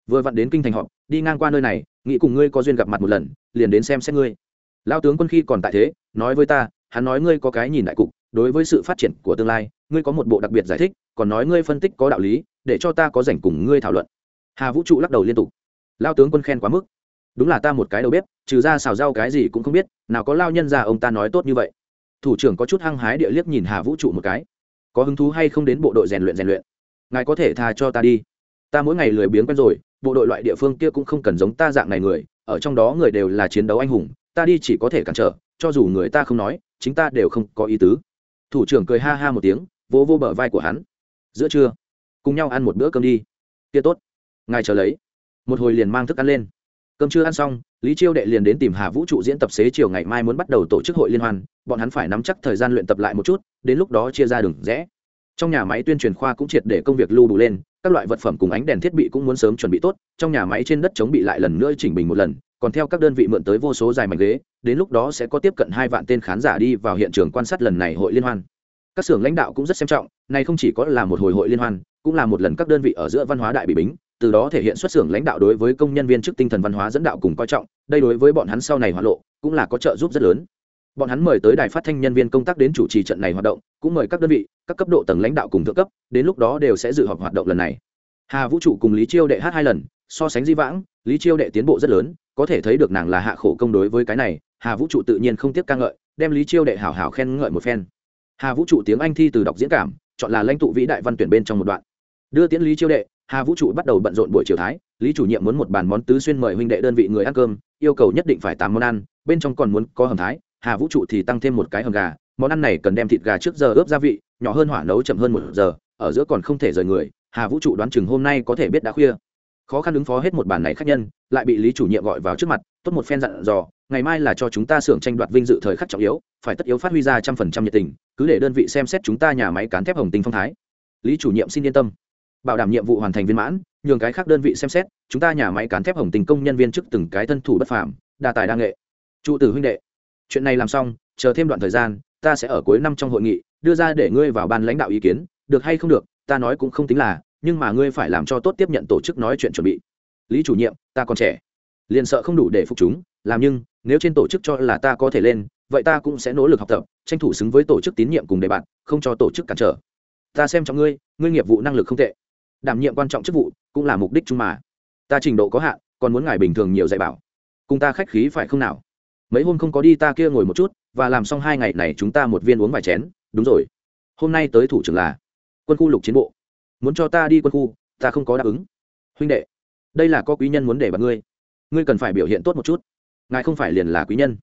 Vừa vặn đến kinh thành họp, đi ngang qua nơi này, nghĩ cùng ngươi có duyên gặp mặt một lần, liền đến xem xét ngươi. Lao tướng quân khi còn tại thế, nói với ta, hắn nói ngươi có cái nhìn đại cục đối với sự phát triển của tương lai, ngươi có một bộ đặc biệt giải thích, còn nói ngươi phân tích có đạo lý, để cho ta có rảnh cùng ngươi thảo luận. Hà vũ trụ lắc đầu liên tục. Lao tướng quân khen quá mức. Đúng là ta một cái đầu bếp, trừ ra xào rau cái gì cũng không biết, nào có lao nhân ra ông ta nói tốt như vậy. Thủ trưởng có chút hăng hái địa liếc nhìn hà vũ trụ một cái. Có hứng thú hay không đến bộ đội rèn luyện rèn luyện? Ngài có thể tha cho ta đi. Ta mỗi ngày lười biếng quen rồi, bộ đội loại địa phương kia cũng không cần giống ta dạng này người, ở trong đó người đều là chiến đấu anh hùng, ta đi chỉ có thể cản trở, cho dù người ta không nói, chính ta đều không có ý tứ thủ trưởng cười ha ha một tiếng vỗ vô, vô bờ vai của hắn. Giữa trưa cùng nhau ăn một bữa cơm đi. Kia tốt. Ngài chờ lấy. Một hồi liền mang thức ăn lên. Cơm chưa ăn xong lý chiêu đệ liền đến tìm hà vũ trụ diễn tập xế chiều ngày mai muốn bắt đầu tổ chức hội liên hoan bọn hắn phải nắm chắc thời gian luyện tập lại một chút đến lúc đó chia ra đường rẽ. Trong nhà máy tuyên truyền khoa cũng triệt để công việc lưu đủ lên các loại vật phẩm cùng ánh đèn thiết bị cũng muốn sớm chuẩn bị tốt trong nhà máy trên đất chống bị lại lần nữa chỉnh bình một lần còn theo các đơn vị mượn tới vô số dài mảnh ghế, đến lúc đó sẽ có tiếp cận hai vạn tên khán giả đi vào hiện trường quan sát lần này hội liên hoan. Các xưởng lãnh đạo cũng rất xem trọng, này không chỉ có là một hồi hội liên hoan, cũng là một lần các đơn vị ở giữa văn hóa đại bị bính, từ đó thể hiện xuất xưởng lãnh đạo đối với công nhân viên chức tinh thần văn hóa dẫn đạo cùng coi trọng, đây đối với bọn hắn sau này hoạt lộ, cũng là có trợ giúp rất lớn. Bọn hắn mời tới đài phát thanh nhân viên công tác đến chủ trì trận này hoạt động, cũng mời các đơn vị, các cấp độ tầng lãnh đạo cùng thượng cấp, đến lúc đó đều sẽ dự họp hoạt động lần này. Hà vũ trụ cùng lý chiêu đệ hát hai lần, so sánh di vãng, lý chiêu đệ tiến bộ rất lớn có thể thấy được nàng là hạ khổ công đối với cái này, hà vũ trụ tự nhiên không tiếc ca ngợi, đem lý chiêu đệ hảo hảo khen ngợi một phen. Hà vũ trụ tiếng anh thi từ đọc diễn cảm, chọn là lãnh tụ vĩ đại văn tuyển bên trong một đoạn. Đưa tiễn lý chiêu đệ, hà vũ trụ bắt đầu bận rộn buổi chiều thái, lý chủ nhiệm muốn một bàn món tứ xuyên mời huynh đệ đơn vị người ăn cơm, yêu cầu nhất định phải tám món ăn, bên trong còn muốn có hầm thái, hà vũ trụ thì tăng thêm một cái hầm gà, món ăn này cần đem thịt gà trước giờ ướp gia vị, nhỏ hơn hỏa nấu chậm hơn một giờ, ở giữa còn không thể rời người, hà vũ trụ đoán chừng hôm nay có thể biết đã khuya khó khăn ứng phó hết một bản này khách nhân, lại bị lý chủ nhiệm gọi vào trước mặt, tốt một phen dặn dò, ngày mai là cho chúng ta xưởng tranh đoạt vinh dự thời khắc trọng yếu, phải tất yếu phát huy ra trăm phần trăm nhiệt tình, cứ để đơn vị xem xét chúng ta nhà máy cán thép hồng tinh phong thái. Lý chủ nhiệm xin yên tâm. Bảo đảm nhiệm vụ hoàn thành viên mãn, nhường cái khác đơn vị xem xét, chúng ta nhà máy cán thép hồng tình công nhân viên chức từng cái thân thủ bất phàm, đa tài đa nghệ. Trụ tử huynh đệ, chuyện này làm xong, chờ thêm đoạn thời gian, ta sẽ ở cuối năm trong hội nghị, đưa ra để ngươi vào ban lãnh đạo ý kiến, được hay không được, ta nói cũng không tính là nhưng mà ngươi phải làm cho tốt tiếp nhận tổ chức nói chuyện chuẩn bị. Lý chủ nhiệm, ta còn trẻ. Liền sợ không đủ để phục chúng, làm nhưng, nếu trên tổ chức cho là ta có thể lên, vậy ta cũng sẽ nỗ lực học tập, tranh thủ xứng với tổ chức tín nhiệm cùng đề bạn, không cho tổ chức cản trở. Ta xem trọng ngươi ngươi nghiệp vụ năng lực không tệ. Đảm nhiệm quan trọng chức vụ, cũng là mục đích chung mà. Ta trình độ có hạn, còn muốn ngài bình thường nhiều dạy bảo. Cùng ta khách khí phải không nào? Mấy hôm không có đi ta kia ngồi một chút, và làm xong hai ngày này chúng ta một viên uống vài chén. Đúng rồi. Hôm nay tới thủ trưởng là quân khu lục chiến bộ muốn cho ta đi quân khu, ta không có đáp ứng. Huynh đệ, đây là có quý nhân muốn để bật ngươi. Ngươi cần phải biểu hiện tốt một chút. Ngài không phải liền là quý nhân.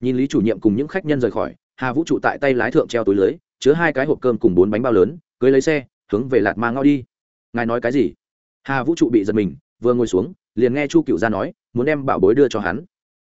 Nhìn lý chủ nhiệm cùng những khách nhân rời khỏi, hà vũ trụ tại tay lái thượng treo túi lưới, chứa hai cái hộp cơm cùng bốn bánh bao lớn, cưới lấy xe, hướng về lạt ma ngao đi. Ngài nói cái gì? Hà vũ trụ bị giật mình, vừa ngồi xuống, liền nghe chu cựu ra nói, muốn đem bảo bối đưa cho hắn.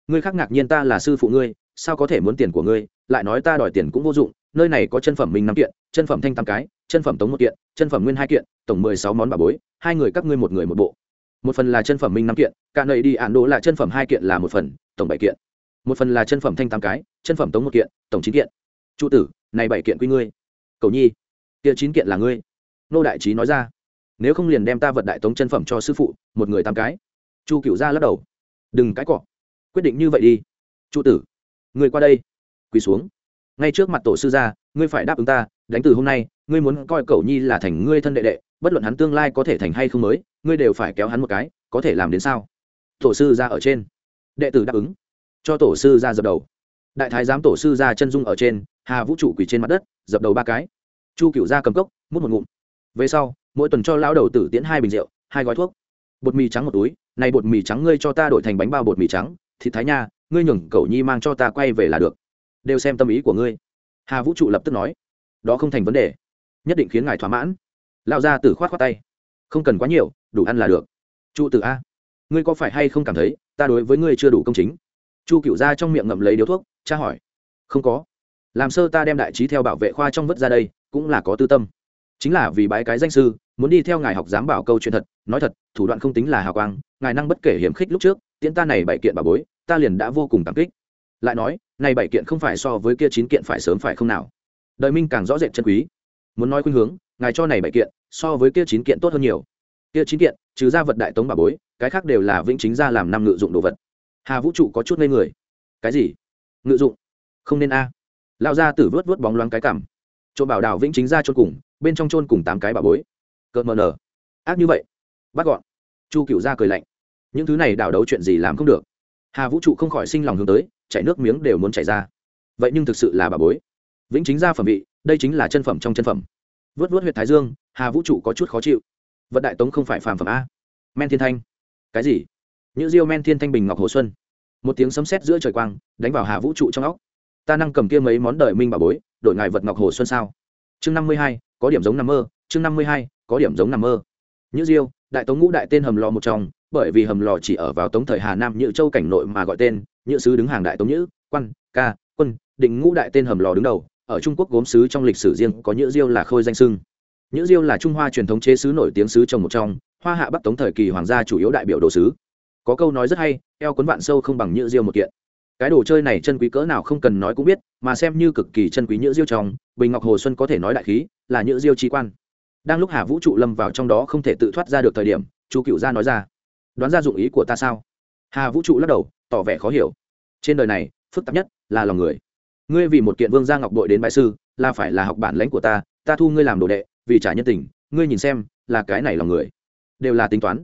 Ngươi khác ngạc nhiên ta là sư phụ ngươi, sao có thể muốn tiền của ngươi? Lại nói ta đòi tiền cũng vô dụng, nơi này có chân phẩm minh năm kiện, chân phẩm thanh tam cái chân phẩm tống một kiện, chân phẩm nguyên hai kiện, tổng mười sáu món bảo bối, hai người các ngươi một người một bộ. Một phần là chân phẩm minh năm kiện, cả nầy đi ạn đỗ là chân phẩm hai kiện là một phần, tổng bảy kiện. Một phần là chân phẩm thanh tám cái, chân phẩm tống một kiện, tổng chín kiện. Trụ tử, này bảy kiện quy ngươi. Cầu nhi, kia chín kiện là ngươi. Nô đại trí nói ra. Nếu không liền đem ta vật đại tống chân phẩm cho sư phụ, một người tám cái. Chu cựu ra lắc đầu. Đừng cãi cọ. Quyết định như vậy đi. Trụ tử người qua đây. Quỳ xuống. Ngay trước mặt tổ sư gia ngươi phải đáp ứng ta, đánh từ hôm nay, ngươi muốn coi cậu nhi là thành ngươi thân đệ đệ, bất luận hắn tương lai có thể thành hay không mới, ngươi đều phải kéo hắn một cái, có thể làm đến sao? Tổ sư ra ở trên. Đệ tử đáp ứng. Cho tổ sư ra dập đầu. Đại thái giám tổ sư ra chân dung ở trên, hà vũ trụ quỳ trên mặt đất, dập đầu ba cái. Chu cựu ra cầm cốc, mút một ngụm. Về sau, mỗi tuần cho lão đầu tử tiễn hai bình rượu, hai gói thuốc. Bột mì trắng một túi, này bột mì trắng ngươi cho ta đổi thành bánh bao bột mì trắng, thịt thái nha, ngươi nhường cậu nhi mang cho ta quay về là được. Đều xem tâm ý của ngươi hà vũ trụ lập tức nói, đó không thành vấn đề, nhất định khiến ngài thỏa mãn. Lao ra từ khoát khoát tay, không cần quá nhiều, đủ ăn là được. Trụ Tử a, ngươi có phải hay không cảm thấy, ta đối với ngươi chưa đủ công chính? Chu cựu ra trong miệng ngậm lấy điếu thuốc cha hỏi, không có. Làm sơ ta đem đại trí theo bảo vệ khoa trong vất ra đây, cũng là có tư tâm. Chính là vì bái cái danh sư, muốn đi theo ngài học giám bảo câu chuyện thật, nói thật, thủ đoạn không tính là hào quang, ngài năng bất kể hiểm khích lúc trước, tiễn ta này bảy kiện bà bối, ta liền đã vô cùng cảm kích. Lại nói này bảy kiện không phải so với kia chín kiện phải sớm phải không nào? Đời minh càng rõ rệt chân quý. Muốn nói khuyên hướng, ngài cho này bảy kiện, so với kia chín kiện tốt hơn nhiều. Kia chín kiện, trừ ra vật đại tống bà bối, cái khác đều là vĩnh chính ra làm năm ngự dụng đồ vật. Hà vũ trụ có chút ngây người. Cái gì? Ngự dụng? Không nên a. À. lao ra tử vớt vớt bóng loáng cái cảm. Chỗ bảo đào vĩnh chính ra trôn cùng, bên trong trôn cùng tám cái bà bối. Cợt mờ nở. Ác như vậy. Bắt gọn. Chu cựu ra cười lạnh. Những thứ này đảo đấu chuyện gì làm không được? Hà vũ trụ không khỏi sinh lòng hướng tới chảy nước miếng đều muốn chảy ra. Vậy nhưng thực sự là bà bối. Vĩnh chính gia phẩm vị, đây chính là chân phẩm trong chân phẩm. Vớt vớt huyện thái dương, hà vũ trụ có chút khó chịu. Vận đại tống không phải phàm phẩm a. Men thiên thanh. Cái gì? Những diêu men thiên thanh bình ngọc hồ xuân. Một tiếng sấm sét giữa trời quang, đánh vào hà vũ trụ trong óc. Ta năng cầm kia mấy món đời minh bà bối, đổi ngài vật ngọc hồ xuân sao? Chương năm mươi hai, có điểm giống nằm mơ, chương năm mươi hai, có điểm giống nằm mơ. Nhữ diêu, đại tống ngũ đại tên hầm lò một trong bởi vì hầm lò chỉ ở vào tống thời hà nam như châu cảnh nội mà gọi tên, như sứ đứng hàng đại tống nhữ, quan, ca, quân, định ngũ đại tên hầm lò đứng đầu, ở trung quốc gốm sứ trong lịch sử riêng có nhữ diêu là khôi danh sưng nhữ diêu là trung hoa truyền thống chế sứ nổi tiếng sứ trong một trong, hoa hạ bắc tống thời kỳ hoàng gia chủ yếu đại biểu đồ sứ. Có câu nói rất hay, eo cuốn vạn sâu không bằng nhữ diêu một kiện. Cái đồ chơi này chân quý cỡ nào không cần nói cũng biết, mà xem như cực kỳ chân quý nhữ diêu trong, bình ngọc hồ xuân có thể nói đại khí, là nhữ diêu trí quan. Đang lúc hà vũ trụ lâm vào trong đó không thể tự thoát ra được thời điểm, chu cựu gia nói ra đoán ra dụng ý của ta sao? Hà vũ trụ lắc đầu, tỏ vẻ khó hiểu. Trên đời này, phức tạp nhất là lòng người. Ngươi vì một kiện vương gia ngọc đội đến bại sư, là phải là học bản lãnh của ta ta thu ngươi làm đồ đệ, vì trả nhân tình, ngươi nhìn xem, là cái này lòng người. Đều là tính toán.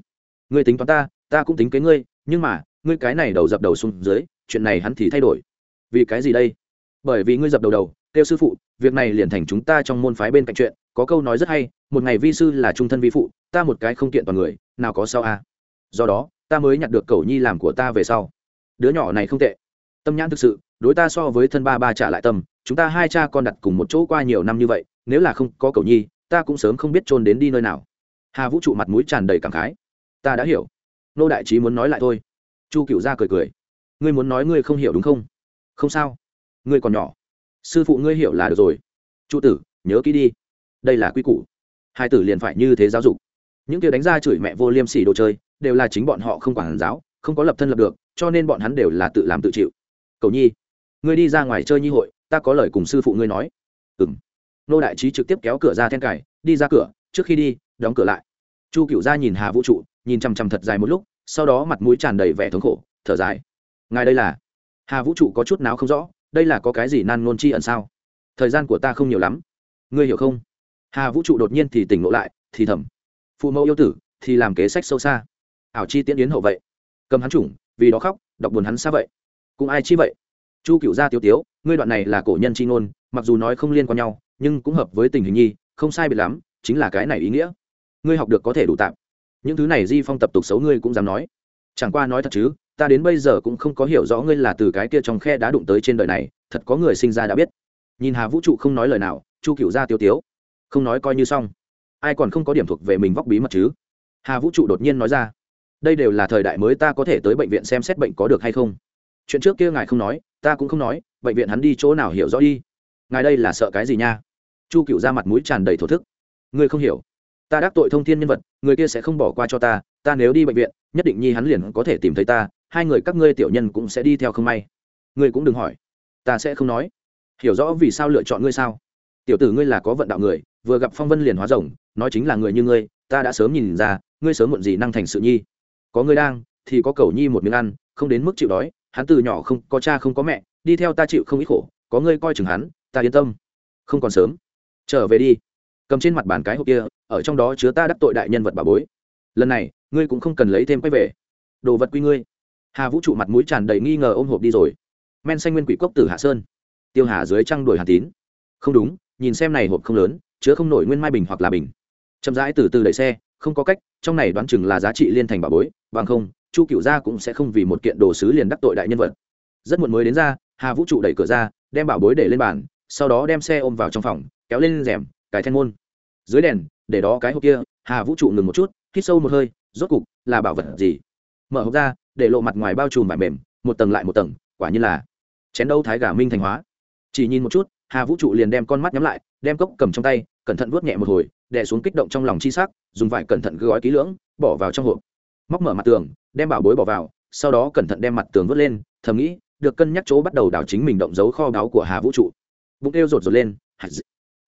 Ngươi tính toán ta ta cũng tính kế ngươi, nhưng mà, ngươi cái này đầu dập đầu xuống dưới, chuyện này hắn thì thay đổi. Vì cái gì đây? Bởi vì ngươi dập đầu đầu, kêu sư phụ, việc này liền thành chúng ta trong môn phái bên cạnh chuyện, có câu nói rất hay, một ngày vi sư là trung thân vi phụ, ta một cái không kiện toàn người, nào có sao a? Do đó, ta mới nhặt được cầu nhi làm của ta về sau. Đứa nhỏ này không tệ. Tâm nhãn thực sự, đối ta so với thân ba ba trả lại tâm, chúng ta hai cha con đặt cùng một chỗ qua nhiều năm như vậy, nếu là không có cầu nhi, ta cũng sớm không biết trôn đến đi nơi nào. Hà vũ trụ mặt mũi tràn đầy cảm khái. Ta đã hiểu. Nô đại trí muốn nói lại thôi. Chu cựu ra cười cười. Ngươi muốn nói ngươi không hiểu đúng không? Không sao. Ngươi còn nhỏ. Sư phụ ngươi hiểu là được rồi. Chu tử, nhớ kỹ đi. Đây là quy củ. Hai tử liền phải như thế giáo dục. Những kia đánh ra chửi mẹ vô liêm sỉ đồ chơi đều là chính bọn họ không quản giáo, không có lập thân lập được, cho nên bọn hắn đều là tự làm tự chịu. Cầu nhi, ngươi đi ra ngoài chơi nhi hội, ta có lời cùng sư phụ ngươi nói. Ừng nô đại trí trực tiếp kéo cửa ra then cài, đi ra cửa, trước khi đi, đóng cửa lại. Chu cựu ra nhìn hà vũ trụ, nhìn chằm chằm thật dài một lúc, sau đó mặt mũi tràn đầy vẻ thống khổ, thở dài. Ngài đây là? Hà vũ trụ có chút nào không rõ, đây là có cái gì nan nôn chi ẩn sao? Thời gian của ta không nhiều lắm. Ngươi hiểu không? Hà vũ trụ đột nhiên thì tỉnh ngộ lại, thì thầm. Phụ mẫu yêu tử, thì làm kế sách sâu xa ảo chi tiễn yến hậu vậy. Cầm hắn chủng, vì đó khóc, đọc buồn hắn xa vậy. Cũng ai chi vậy? Chu cựu gia tiêu tiếu, ngươi đoạn này là cổ nhân chi ngôn, mặc dù nói không liên quan nhau, nhưng cũng hợp với tình hình nhi, không sai biệt lắm, chính là cái này ý nghĩa. Ngươi học được có thể đủ tạm. Những thứ này di phong tập tục xấu ngươi cũng dám nói. Chẳng qua nói thật chứ, ta đến bây giờ cũng không có hiểu rõ ngươi là từ cái kia trong khe đá đụng tới trên đời này, thật có người sinh ra đã biết. Nhìn hà vũ trụ không nói lời nào, chu cựu gia tiêu tiếu. Không nói coi như xong. Ai còn không có điểm thuộc về mình vóc bí mật chứ? Hà vũ trụ đột nhiên nói ra đây đều là thời đại mới, ta có thể tới bệnh viện xem xét bệnh có được hay không? Chuyện trước kia ngài không nói, ta cũng không nói, bệnh viện hắn đi chỗ nào hiểu rõ đi. Ngài đây là sợ cái gì nha? Chu cựu ra mặt mũi tràn đầy thổ thức. Ngươi không hiểu. Ta đắc tội thông thiên nhân vật, người kia sẽ không bỏ qua cho ta ta nếu đi bệnh viện, nhất định nhi hắn liền có thể tìm thấy ta, hai người các ngươi tiểu nhân cũng sẽ đi theo không may. Ngươi cũng đừng hỏi. Ta sẽ không nói. Hiểu rõ vì sao lựa chọn ngươi sao? Tiểu tử ngươi là có vận đạo người, vừa gặp phong vân liền hóa rồng, nói chính là người như ngươi, ta đã sớm nhìn ra, ngươi sớm muộn gì năng thành sự nhi có ngươi đang, thì có cầu nhi một miếng ăn, không đến mức chịu đói, hắn từ nhỏ không, có cha không có mẹ, đi theo ta chịu không ít khổ, có ngươi coi chừng hắn, ta yên tâm. Không còn sớm. Trở về đi. Cầm trên mặt bàn cái hộp kia, ở trong đó chứa ta đắc tội đại nhân vật bà bối. Lần này, ngươi cũng không cần lấy thêm quay về. Đồ vật quy ngươi. Hà vũ trụ mặt mũi tràn đầy nghi ngờ ôm hộp đi rồi. Men xanh nguyên quỷ cốc tử hạ sơn. Tiêu hà dưới trăng đuổi hà tín. Không đúng, nhìn xem này hộp không lớn, chứa không nổi nguyên mai bình hoặc là bình. Chậm rãi từ từ đẩy xe không có cách, trong này đoán chừng là giá trị liên thành bà bối, bằng không, chu cựu gia cũng sẽ không vì một kiện đồ sứ liền đắc tội đại nhân vật. Rất muộn mới đến ra, hà vũ trụ đẩy cửa ra, đem bảo bối để lên bàn, sau đó đem xe ôm vào trong phòng, kéo lên rèm, cài then môn. Dưới đèn, để đó cái hộp kia, hà vũ trụ ngừng một chút, hít sâu một hơi, rốt cục, là bảo vật gì? Mở hộp ra, để lộ mặt ngoài bao trùm vải mềm, một tầng lại một tầng, quả như là chén đâu thái gà minh thành hóa. Chỉ nhìn một chút, hà vũ trụ liền đem con mắt nhắm lại, đem cốc cầm trong tay, cẩn thận vuốt nhẹ một hồi đè xuống kích động trong lòng chi sắc, dùng vải cẩn thận gói kỹ lưỡng, bỏ vào trong hộp. Móc mở mặt tường, đem bảo bối bỏ vào, sau đó cẩn thận đem mặt tường vớt lên, thầm nghĩ, được cân nhắc chỗ bắt đầu đào chính mình động dấu kho báu của hà vũ trụ. Bụng kêu rột rột lên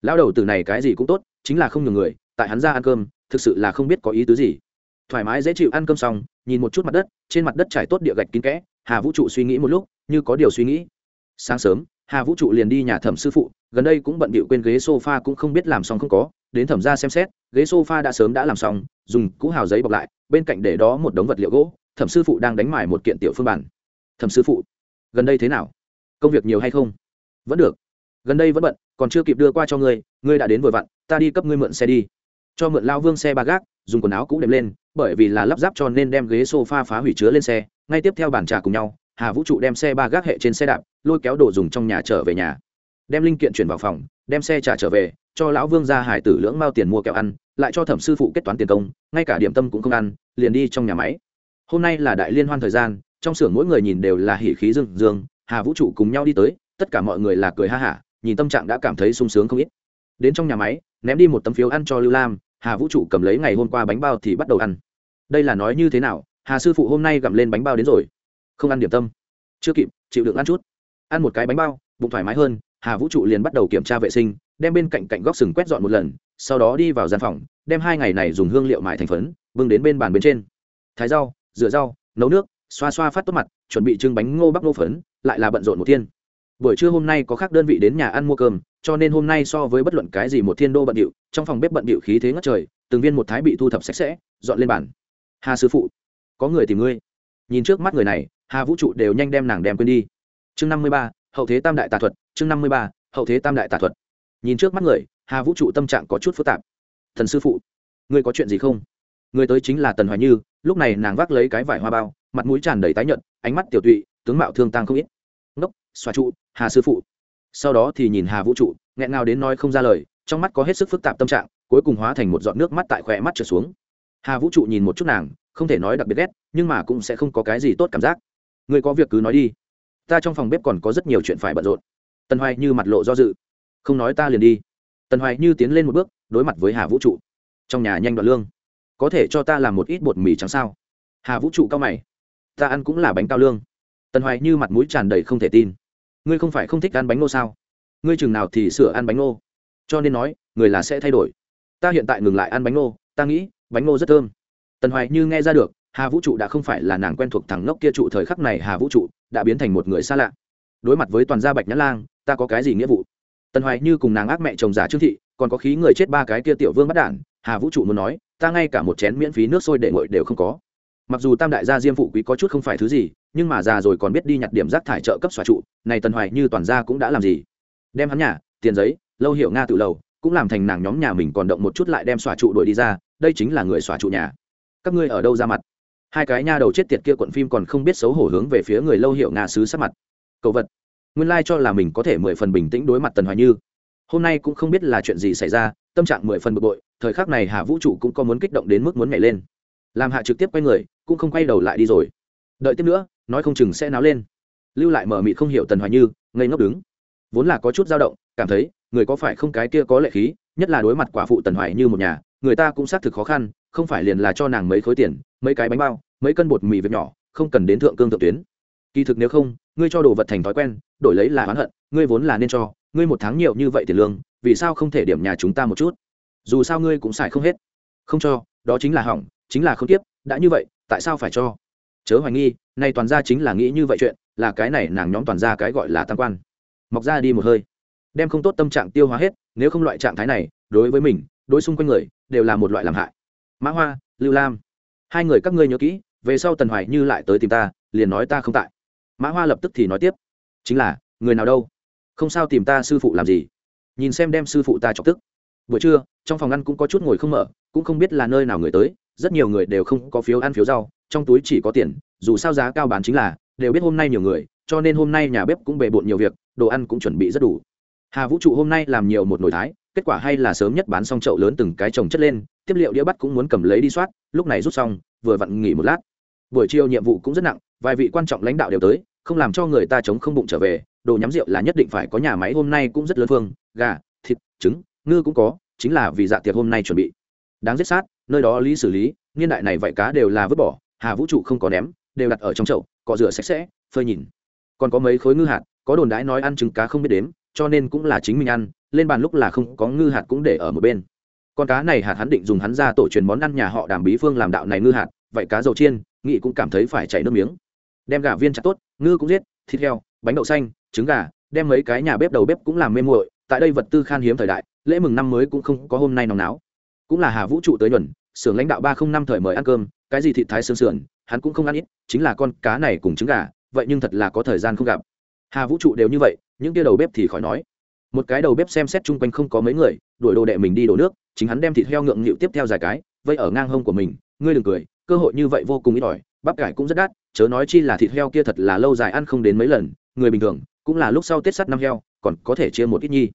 lão đầu từ này cái gì cũng tốt, chính là không nhiều người, tại hắn ra ăn cơm, thực sự là không biết có ý tứ gì. Thoải mái dễ chịu ăn cơm xong, nhìn một chút mặt đất, trên mặt đất trải tốt địa gạch kín kẽ, hà vũ trụ suy nghĩ một lúc, như có điều suy nghĩ. Sáng sớm, hà vũ trụ liền đi nhà thẩm sư phụ, gần đây cũng bận bịu quên ghế sofa cũng không biết làm xong không có đến thẩm ra xem xét, ghế sofa đã sớm đã làm xong, dùng cũ hào giấy bọc lại, bên cạnh để đó một đống vật liệu gỗ, thẩm sư phụ đang đánh mải một kiện tiểu phương bản. Thẩm sư phụ, gần đây thế nào? Công việc nhiều hay không? Vẫn được. Gần đây vẫn bận, còn chưa kịp đưa qua cho ngươi ngươi đã đến vội vặn, ta đi cấp ngươi mượn xe đi. Cho mượn lao vương xe ba gác, dùng quần áo cũng đệm lên, bởi vì là lắp ráp cho nên đem ghế sofa phá hủy chứa lên xe, ngay tiếp theo bàn trà cùng nhau, hà vũ trụ đem xe ba gác hệ trên xe đạp, lôi kéo đồ dùng trong nhà trở về nhà. Đem linh kiện chuyển vào phòng, đem xe trả trở về cho lão vương ra hải tử lưỡng mao tiền mua kẹo ăn, lại cho thẩm sư phụ kết toán tiền công, ngay cả điểm tâm cũng không ăn, liền đi trong nhà máy. Hôm nay là đại liên hoan thời gian, trong xưởng mỗi người nhìn đều là hỉ khí dương dương, hà vũ trụ cùng nhau đi tới, tất cả mọi người là cười ha hả, nhìn tâm trạng đã cảm thấy sung sướng không ít. Đến trong nhà máy, ném đi một tấm phiếu ăn cho lưu lam, hà vũ trụ cầm lấy ngày hôm qua bánh bao thì bắt đầu ăn. Đây là nói như thế nào, hà sư phụ hôm nay gặm lên bánh bao đến rồi. Không ăn điểm tâm. Chưa kịp, chịu được ăn chút. Ăn một cái bánh bao, bụng thoải mái hơn, hà vũ trụ liền bắt đầu kiểm tra vệ sinh đem bên cạnh cạnh góc sừng quét dọn một lần, sau đó đi vào gian phòng, đem hai ngày này dùng hương liệu mại thành phấn, bưng đến bên bàn bên trên. Thái rau rửa rau, nấu nước, xoa xoa phát tốt mặt, chuẩn bị trưng bánh ngô bắp ngô phấn, lại là bận rộn một thiên. Buổi trưa hôm nay có khác đơn vị đến nhà ăn mua cơm, cho nên hôm nay so với bất luận cái gì một thiên đô bận điệu, trong phòng bếp bận điệu khí thế ngất trời, từng viên một thái bị thu thập sạch sẽ, dọn lên bàn. Hà sư phụ, có người tìm ngươi. Nhìn trước mắt người này, hà vũ trụ đều nhanh đem nàng đem quên đi. Chương năm mươi ba, hậu thế tam đại tà thuật, chương năm mươi ba, hậu thế tam đại tà thuật nhìn trước mắt người, hà vũ trụ tâm trạng có chút phức tạp. Thần sư phụ, ngươi có chuyện gì không? Người tới chính là tần hoài như, lúc này nàng vác lấy cái vải hoa bao, mặt mũi tràn đầy tái nhợt, ánh mắt tiểu tụy, tướng mạo thương tăng không ít. Ngốc, xoa trụ, hà sư phụ. Sau đó thì nhìn hà vũ trụ, nghẹn ngào đến nói không ra lời, trong mắt có hết sức phức tạp tâm trạng, cuối cùng hóa thành một giọt nước mắt tại khỏe mắt trở xuống. Hà vũ trụ nhìn một chút nàng, không thể nói đặc biệt ghét, nhưng mà cũng sẽ không có cái gì tốt cảm giác. Người có việc cứ nói đi. Ta trong phòng bếp còn có rất nhiều chuyện phải bận rộn. Tần hoài như mặt lộ do dự không nói ta liền đi. Tần hoài như tiến lên một bước, đối mặt với hà vũ trụ. Trong nhà nhanh đoạn lương. Có thể cho ta làm một ít bột mì trắng sao? Hà vũ trụ cao mày. Ta ăn cũng là bánh cao lương. Tần hoài như mặt mũi tràn đầy không thể tin. Ngươi không phải không thích ăn bánh ngô sao? Ngươi chừng nào thì sửa ăn bánh ngô? Cho nên nói, người là sẽ thay đổi. Ta hiện tại ngừng lại ăn bánh ngô, ta nghĩ, bánh ngô rất thơm. Tần hoài như nghe ra được, hà vũ trụ đã không phải là nàng quen thuộc thằng ngốc kia trụ thời khắc này hà vũ trụ đã biến thành một người xa lạ. Đối mặt với toàn gia bạch nhã lang, ta có cái gì nghĩa vụ? Tần hoài như cùng nàng ác mẹ chồng giả trương thị, còn có khí người chết ba cái kia tiểu vương bắt đản, hà vũ trụ muốn nói, ta ngay cả một chén miễn phí nước sôi để ngội đều không có. Mặc dù tam đại gia diêm phụ quý có chút không phải thứ gì, nhưng mà già rồi còn biết đi nhặt điểm rác thải trợ cấp xóa trụ, này tần hoài như toàn gia cũng đã làm gì? Đem hắn nhà, tiền giấy, lâu hiệu nga tự lầu, cũng làm thành nàng nhóm nhà mình còn động một chút lại đem xóa trụ đuổi đi ra, đây chính là người xóa trụ nhà. Các ngươi ở đâu ra mặt? Hai cái nha đầu chết tiệt kia quận phim còn không biết xấu hổ hướng về phía người lâu hiệu nga sứ sát mặt. Cầu vật nguyên lai cho là mình có thể mười phần bình tĩnh đối mặt tần hoài như. Hôm nay cũng không biết là chuyện gì xảy ra, tâm trạng mười phần bực bội, thời khắc này hà vũ trụ cũng có muốn kích động đến mức muốn nhảy lên. Làm hạ trực tiếp quay người, cũng không quay đầu lại đi rồi. Đợi tiếp nữa, nói không chừng sẽ náo lên. Lưu lại mở mị không hiểu tần hoài như, ngây ngốc đứng. Vốn là có chút dao động, cảm thấy, người có phải không cái kia có lệ khí, nhất là đối mặt quả phụ tần hoài như một nhà, người ta cũng xác thực khó khăn, không phải liền là cho nàng mấy khối tiền, mấy cái bánh bao, mấy cân bột mì việc nhỏ, không cần đến thượng cương thượng tuyến kỳ thực nếu không, ngươi cho đồ vật thành thói quen, đổi lấy là oán hận, ngươi vốn là nên cho, ngươi một tháng nhiều như vậy tiền lương, vì sao không thể điểm nhà chúng ta một chút? Dù sao ngươi cũng xài không hết. Không cho, đó chính là hỏng, chính là không tiếp, đã như vậy, tại sao phải cho? Chớ hoài nghi, nay toàn ra chính là nghĩ như vậy chuyện, là cái này nàng nhóm toàn ra cái gọi là tam quan. Mọc ra đi một hơi. Đem không tốt tâm trạng tiêu hóa hết, nếu không loại trạng thái này, đối với mình, đối xung quanh người, đều là một loại làm hại. Mã hoa, lưu lam, hai người các ngươi nhớ kỹ, về sau tần hoài như lại tới tìm ta, liền nói ta không tại mã hoa lập tức thì nói tiếp, chính là, người nào đâu? Không sao tìm ta sư phụ làm gì? Nhìn xem đem sư phụ ta chọc tức. Buổi trưa, trong phòng ăn cũng có chút ngồi không mở, cũng không biết là nơi nào người tới, rất nhiều người đều không có phiếu ăn phiếu rau, trong túi chỉ có tiền, dù sao giá cao bán chính là, đều biết hôm nay nhiều người, cho nên hôm nay nhà bếp cũng bề bộn nhiều việc, đồ ăn cũng chuẩn bị rất đủ. Hà vũ trụ hôm nay làm nhiều một nồi thái, kết quả hay là sớm nhất bán xong chậu lớn từng cái trồng chất lên, tiếp liệu đĩa bắt cũng muốn cầm lấy đi soát, lúc này rút xong, vừa vặn nghỉ một lát. Buổi chiều nhiệm vụ cũng rất nặng, vài vị quan trọng lãnh đạo đều tới không làm cho người ta chống không bụng trở về, đồ nhắm rượu là nhất định phải có nhà máy hôm nay cũng rất lớn phương, gà, thịt, trứng, ngư cũng có, chính là vì dạ tiệc hôm nay chuẩn bị. Đáng giết sát, nơi đó lý xử lý, niên đại này vậy cá đều là vứt bỏ, hà vũ trụ không có ném, đều đặt ở trong chậu, cọ rửa sạch sẽ, phơi nhìn. Còn có mấy khối ngư hạt, có đồn đãi nói ăn trứng cá không biết đếm, cho nên cũng là chính mình ăn, lên bàn lúc là không có ngư hạt cũng để ở một bên. Con cá này hạt hắn định dùng hắn ra tổ truyền món ăn nhà họ đàm bí phương làm đạo này ngư hạt, vậy cá dầu chiên nghị cũng cảm thấy phải chảy nước miếng. Đem gà viên chặt tốt ngư cũng giết, thịt heo, bánh đậu xanh, trứng gà, đem mấy cái nhà bếp đầu bếp cũng làm mê muội, tại đây vật tư khan hiếm thời đại, lễ mừng năm mới cũng không có hôm nay nóng náo. Cũng là hà vũ trụ tới nhuần, xưởng lãnh đạo ba không năm thời mời ăn cơm, cái gì thịt thái sương sườn, hắn cũng không ăn ít, chính là con cá này cùng trứng gà, vậy nhưng thật là có thời gian không gặp. Hà vũ trụ đều như vậy, những kia đầu bếp thì khỏi nói. Một cái đầu bếp xem xét chung quanh không có mấy người, đuổi đồ đệ mình đi đổ nước, chính hắn đem thịt heo ngượng nghịu tiếp theo dài cái, vây ở ngang hông của mình, ngươi đừng cười, cơ hội như vậy vô cùng ít ỏi, bắp cải cũng rất đắt chớ nói chi là thịt heo kia thật là lâu dài ăn không đến mấy lần, người bình thường, cũng là lúc sau tết sắt năm heo, còn có thể chia một ít nhi.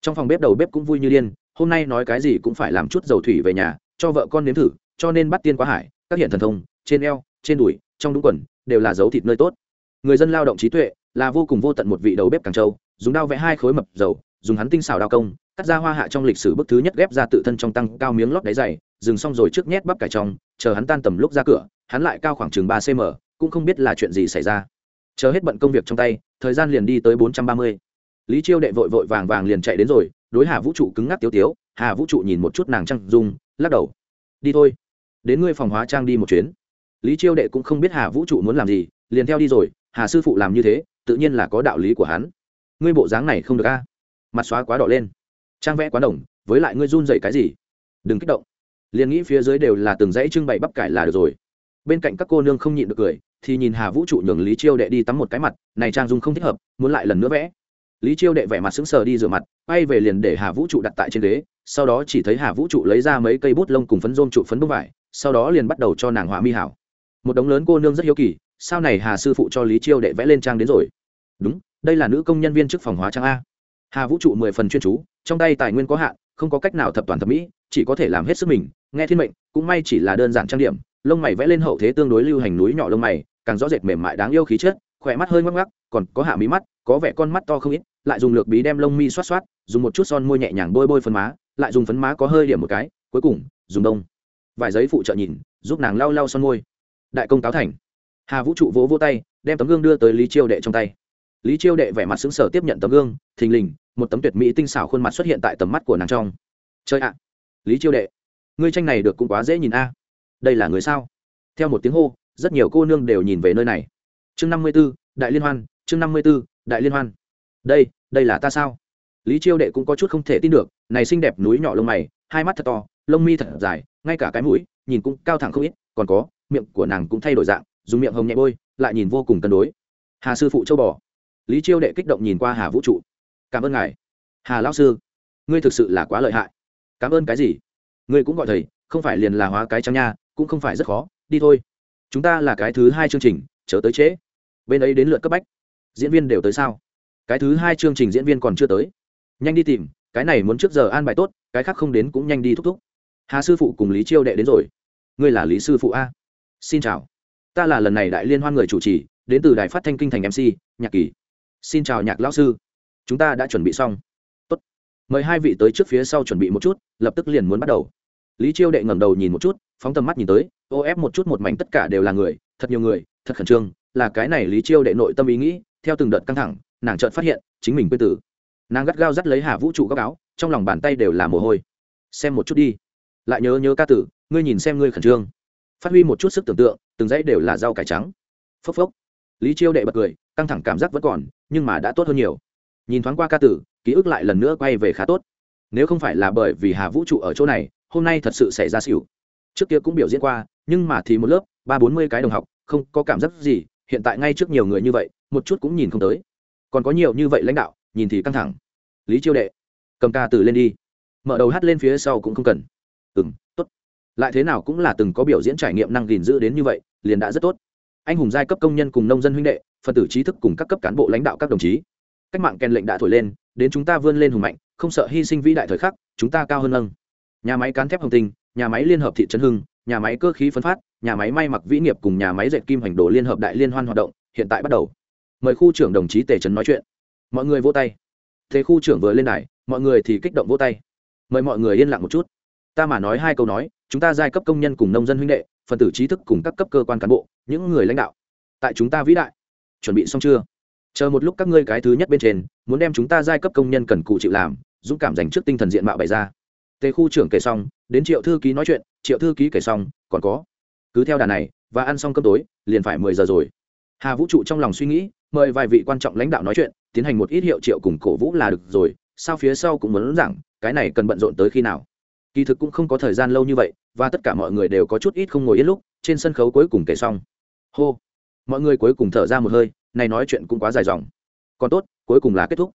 Trong phòng bếp đầu bếp cũng vui như điên, hôm nay nói cái gì cũng phải làm chút dầu thủy về nhà, cho vợ con nếm thử, cho nên bắt tiên quá hải, các hiện thần thông, trên eo, trên đùi, trong đúng quần, đều là dấu thịt nơi tốt. Người dân lao động trí tuệ, là vô cùng vô tận một vị đầu bếp càng châu, dùng đao vẽ hai khối mập dầu, dùng hắn tinh xảo đao công, cắt ra hoa hạ trong lịch sử bức thứ nhất ghép ra tự thân trong tăng cao miếng lót đáy dày, dừng xong rồi trước nhét bắp cải trong, chờ hắn tan tầm lúc ra cửa, hắn lại cao khoảng chừng ba cm cũng không biết là chuyện gì xảy ra. Chờ hết bận công việc trong tay, thời gian liền đi tới bốn trăm ba mươi. Lý chiêu đệ vội vội vàng vàng liền chạy đến rồi, đối hà vũ trụ cứng ngắc tiếu tiếu, hà vũ trụ nhìn một chút nàng trăng dung, lắc đầu. Đi thôi, đến ngươi phòng hóa trang đi một chuyến. Lý chiêu đệ cũng không biết hà vũ trụ muốn làm gì, liền theo đi rồi, hà sư phụ làm như thế, tự nhiên là có đạo lý của hắn. Ngươi bộ dáng này không được a. Mặt xóa quá đỏ lên. Trang vẽ quá đồng, với lại ngươi run dậy cái gì? Đừng kích động. Liền nghĩ phía dưới đều là từng dãy trưng bày bắp cải là được rồi bên cạnh các cô nương không nhịn được cười, thì nhìn hà vũ trụ nhường lý chiêu đệ đi tắm một cái mặt, này trang dung không thích hợp, muốn lại lần nữa vẽ. Lý chiêu đệ vẻ mặt sững sờ đi rửa mặt, quay về liền để hà vũ trụ đặt tại trên ghế, sau đó chỉ thấy hà vũ trụ lấy ra mấy cây bút lông cùng phấn rôm trụ phấn bông vải, sau đó liền bắt đầu cho nàng họa mi hảo. Một đống lớn cô nương rất hiếu kỳ, sao này hà sư phụ cho lý chiêu đệ vẽ lên trang đến rồi? Đúng, đây là nữ công nhân viên chức phòng hóa trang a. Hà vũ trụ mười phần chuyên chú, trong tay tài nguyên có hạn, không có cách nào thập toàn thẩm mỹ, chỉ có thể làm hết sức mình, nghe thiên mệnh, cũng may chỉ là đơn giản trang điểm lông mày vẽ lên hậu thế tương đối lưu hành núi nhỏ lông mày, càng rõ rệt mềm mại đáng yêu khí chất, khỏe mắt hơi ngắc ngắc còn có hạ mí mắt, có vẻ con mắt to không ít, lại dùng lược bí đem lông mi xoát xoát, dùng một chút son môi nhẹ nhàng bôi bôi phấn má, lại dùng phấn má có hơi điểm một cái, cuối cùng, dùng đông. Vài giấy phụ trợ nhìn, giúp nàng lau lau son môi. Đại công cáo thành. Hà vũ trụ vỗ vỗ tay, đem tấm gương đưa tới lý chiêu đệ trong tay. Lý chiêu đệ vẻ mặt xứng sở tiếp nhận tấm gương, thình lình, một tấm tuyệt mỹ tinh xảo khuôn mặt xuất hiện tại tầm mắt của nàng trong. Chơi ạ. Lý chiêu đệ, ngươi tranh này được cũng quá dễ nhìn a đây là người sao? Theo một tiếng hô, rất nhiều cô nương đều nhìn về nơi này. Chương năm mươi b ố đại liên hoan, chương năm mươi b ố đại liên hoan. Đây đây là ta sao? Lý chiêu đệ cũng có chút không thể tin được, này xinh đẹp núi nhỏ lông mày, hai mắt thật to, lông mi thật dài, ngay cả cái mũi, nhìn cũng cao thẳng không ít, còn có, miệng của nàng cũng thay đổi dạng, dùng miệng hồng nhẹ bôi, lại nhìn vô cùng cân đối. Hà sư phụ châu bò. Lý chiêu đệ kích động nhìn qua hà vũ trụ. Cảm ơn ngài. Hà lão sư, ngươi thực sự là quá lợi hại. Cảm ơn cái gì? Ngươi cũng gọi thầy, không phải liền là hóa cái trắng nha cũng không phải rất khó, đi thôi. Chúng ta là cái thứ hai chương trình, chớ tới trễ. Bên ấy đến lượt cấp bách. Diễn viên đều tới sao? Cái thứ hai chương trình diễn viên còn chưa tới. Nhanh đi tìm, cái này muốn trước giờ an bài tốt, cái khác không đến cũng nhanh đi thúc thúc. Hà sư phụ cùng lý chiêu đệ đến rồi. Ngươi là lý sư phụ a. Xin chào. Ta là lần này đại liên hoan người chủ trì, đến từ đài phát thanh kinh thành mc nhạc kỳ. Xin chào nhạc lão sư. Chúng ta đã chuẩn bị xong. Tốt. mời hai vị tới trước phía sau chuẩn bị một chút, lập tức liền muốn bắt đầu lý chiêu đệ ngẩng đầu nhìn một chút, phóng tầm mắt nhìn tới, ô ép một chút một mảnh tất cả đều là người, thật nhiều người, thật khẩn trương, là cái này lý chiêu đệ nội tâm ý nghĩ, theo từng đợt căng thẳng, nàng chợt phát hiện, chính mình quên tử. Nàng gắt gao dắt lấy hà vũ trụ góc áo, trong lòng bàn tay đều là mồ hôi. Xem một chút đi. Lại nhớ nhớ ca tử, ngươi nhìn xem ngươi khẩn trương. Phát huy một chút sức tưởng tượng, từng dãy đều là rau cải trắng. Phốc phốc. Lý chiêu đệ bật cười, căng thẳng cảm giác vẫn còn, nhưng mà đã tốt hơn nhiều. Nhìn thoáng qua ca tử, ký ức lại lần nữa quay về khá tốt. Nếu không phải là bởi vì hà vũ trụ ở chỗ này hôm nay thật sự xảy ra xỉu. Trước kia cũng biểu diễn qua, nhưng mà thì một lớp, ba bốn mươi cái đồng học, không có cảm giác gì, hiện tại ngay trước nhiều người như vậy, một chút cũng nhìn không tới. Còn có nhiều như vậy lãnh đạo, nhìn thì căng thẳng. Lý chiêu đệ, cầm ca từ lên đi. Mở đầu hát lên phía sau cũng không cần. Ừ m tốt. Lại thế nào cũng là từng có biểu diễn trải nghiệm năng gìn giữ đến như vậy, liền đã rất tốt. Anh hùng giai cấp công nhân cùng nông dân huynh đệ phần tử trí thức cùng các cấp cán bộ lãnh đạo các đồng chí. Cách mạng kèn lệnh đã thổi lên, đến chúng ta vươn lên hùng mạnh, không sợ hy sinh vĩ đại thời khắc, chúng ta cao hơn nâng nhà máy cán thép hồng tinh, nhà máy liên hợp thị trấn hưng, nhà máy cơ khí phân phát, nhà máy may mặc vĩ nghiệp cùng nhà máy dệt kim hành đồ liên hợp đại liên hoan hoạt động, hiện tại bắt đầu. Mời khu trưởng đồng chí tề trấn nói chuyện. Mọi người vô tay. Thế khu trưởng vừa lên đài, mọi người thì kích động vô tay. Mời mọi người yên lặng một chút. Ta mà nói hai câu nói, chúng ta giai cấp công nhân cùng nông dân huynh đệ, phần tử trí thức cùng các cấp cơ quan cán bộ, những người lãnh đạo. Tại chúng ta vĩ đại. Chuẩn bị xong chưa? Chờ một lúc các ngươi cái thứ nhất bên trên, muốn đem chúng ta giai cấp công nhân cần cụ chịu làm, dũng cảm dành trước tinh thần diện mạo bày ra tề khu trưởng kể xong, đến triệu thư ký nói chuyện, triệu thư ký kể xong, còn có. Cứ theo đà này, và ăn xong cơm tối, liền phải mười giờ rồi. Hà vũ trụ trong lòng suy nghĩ, mời vài vị quan trọng lãnh đạo nói chuyện, tiến hành một ít hiệu triệu cùng cổ vũ là được rồi, sao phía sau cũng muốn rằng cái này cần bận rộn tới khi nào? Kỳ thực cũng không có thời gian lâu như vậy, và tất cả mọi người đều có chút ít không ngồi yên lúc, trên sân khấu cuối cùng kể xong. Hô. Mọi người cuối cùng thở ra một hơi, này nói chuyện cũng quá dài dòng. Còn tốt, cuối cùng là kết thúc.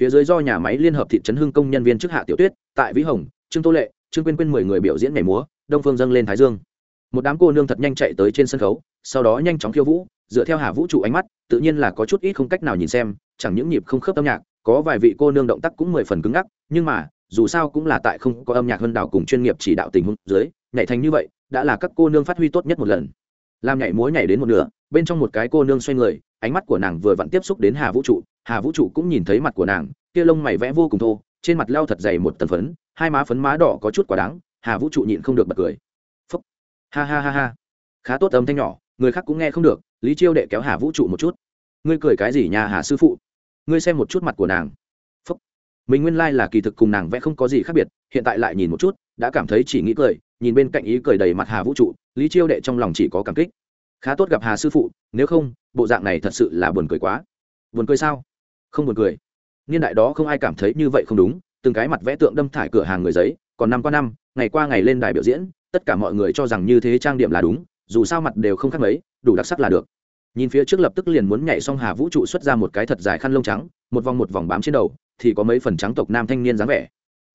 Phía dưới do nhà máy liên hợp thị trấn hưng công nhân viên trước hạ tiểu tuyết, tại vĩ hồng trương tô lệ, trương quyên quyên mười người biểu diễn nhảy múa, đông phương dâng lên thái dương. Một đám cô nương thật nhanh chạy tới trên sân khấu, sau đó nhanh chóng khiêu vũ, dựa theo hà vũ trụ ánh mắt, tự nhiên là có chút ít không cách nào nhìn xem, chẳng những nhịp không khớp âm nhạc, có vài vị cô nương động tác cũng mười phần cứng ngắc, nhưng mà, dù sao cũng là tại không có âm nhạc hơn đảo cùng chuyên nghiệp chỉ đạo tình huống dưới, nhảy thành như vậy, đã là các cô nương phát huy tốt nhất một lần. Làm nhảy múa nhảy đến một nửa, bên trong một cái cô nương xoay người, ánh mắt của nàng vừa vặn tiếp xúc đến hà vũ trụ, hà vũ trụ cũng nhìn thấy mặt của nàng, kia lông mày vẽ vô cùng thô trên mặt leo thật dày một tầng phấn, hai má phấn má đỏ có chút quá đáng, hà vũ trụ nhịn không được bật cười. Phúc. Ha ha ha ha. Khá tốt âm thanh nhỏ, người khác cũng nghe không được, lý chiêu đệ kéo hà vũ trụ một chút. Ngươi cười cái gì nhà hà sư phụ? Ngươi xem một chút mặt của nàng. Phúc. Mình nguyên lai、like、là kỳ thực cùng nàng vẽ không có gì khác biệt, hiện tại lại nhìn một chút, đã cảm thấy chỉ nghĩ cười, nhìn bên cạnh ý cười đầy mặt hà vũ trụ, lý chiêu đệ trong lòng chỉ có cảm kích. Khá tốt gặp hà sư phụ, nếu không, bộ dạng này thật sự là buồn cười quá. Buồn cười sao? Không buồn cười niên đại đó không ai cảm thấy như vậy không đúng, từng cái mặt vẽ tượng đâm thải cửa hàng người giấy, còn năm qua năm, ngày qua ngày lên đài biểu diễn, tất cả mọi người cho rằng như thế trang điểm là đúng, dù sao mặt đều không khác mấy, đủ đặc sắc là được. Nhìn phía trước lập tức liền muốn nhảy xong hà vũ trụ xuất ra một cái thật dài khăn lông trắng, một vòng một vòng bám trên đầu, thì có mấy phần trắng tộc nam thanh niên dáng vẻ.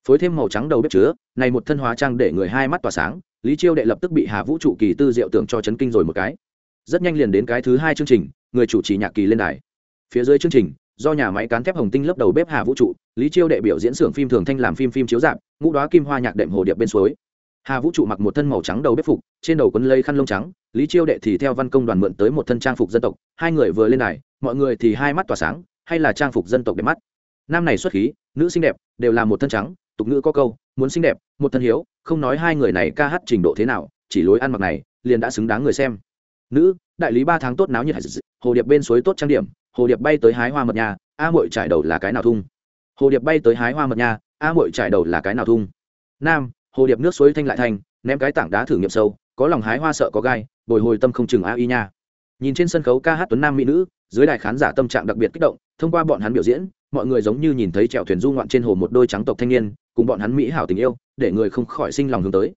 Phối thêm màu trắng đầu bếp chứa, này một thân hóa trang để người hai mắt tỏa sáng, lý chiêu đệ lập tức bị hà vũ trụ kỳ tư diệu tưởng cho chấn kinh rồi một cái. Rất nhanh liền đến cái thứ hai chương trình, người chủ trì nhạc kỳ lên đài. Phía dưới chương trình do nhà máy cán thép hồng tinh lớp đầu bếp hà vũ trụ, lý chiêu đệ biểu diễn xưởng phim thường thanh làm phim phim chiếu dạp ngũ đoá kim hoa nhạc đệm hồ điệp bên suối. Hà vũ trụ mặc một thân màu trắng đầu bếp phục, trên đầu quấn lây khăn lông trắng, lý chiêu đệ thì theo văn công đoàn mượn tới một thân trang phục dân tộc, hai người vừa lên này mọi người thì hai mắt tỏa sáng, hay là trang phục dân tộc đẹp mắt. Nam này xuất khí, nữ xinh đẹp, đều là một thân trắng, tục ngữ có câu, muốn xinh đẹp, một thân hiếu, không nói hai người này ca hát trình độ thế nào, chỉ lối ăn mặc này, liền đã xứng đáng người xem. Nữ, đại lý ba tháng tốt náo nhiệt, hồ điệp bên suối tốt trang điểm hồ điệp bay tới hái hoa mật nhà a mội trải đầu là cái nào thung? Hồ điệp bay tới hái hoa mật nhà a mội trải đầu là cái nào thung? Nam, hồ điệp nước suối thanh lại thanh ném cái tảng đá thử nghiệm sâu, có lòng hái hoa sợ có gai, bồi hồi tâm không chừng a y nha. Nhìn trên sân khấu ca hát tuấn nam mỹ nữ, dưới đài khán giả tâm trạng đặc biệt kích động, thông qua bọn hắn biểu diễn, mọi người giống như nhìn thấy trèo thuyền du ngoạn trên hồ một đôi trắng tộc thanh niên, cùng bọn hắn mỹ hảo tình yêu, để người không khỏi sinh lòng hướng tới.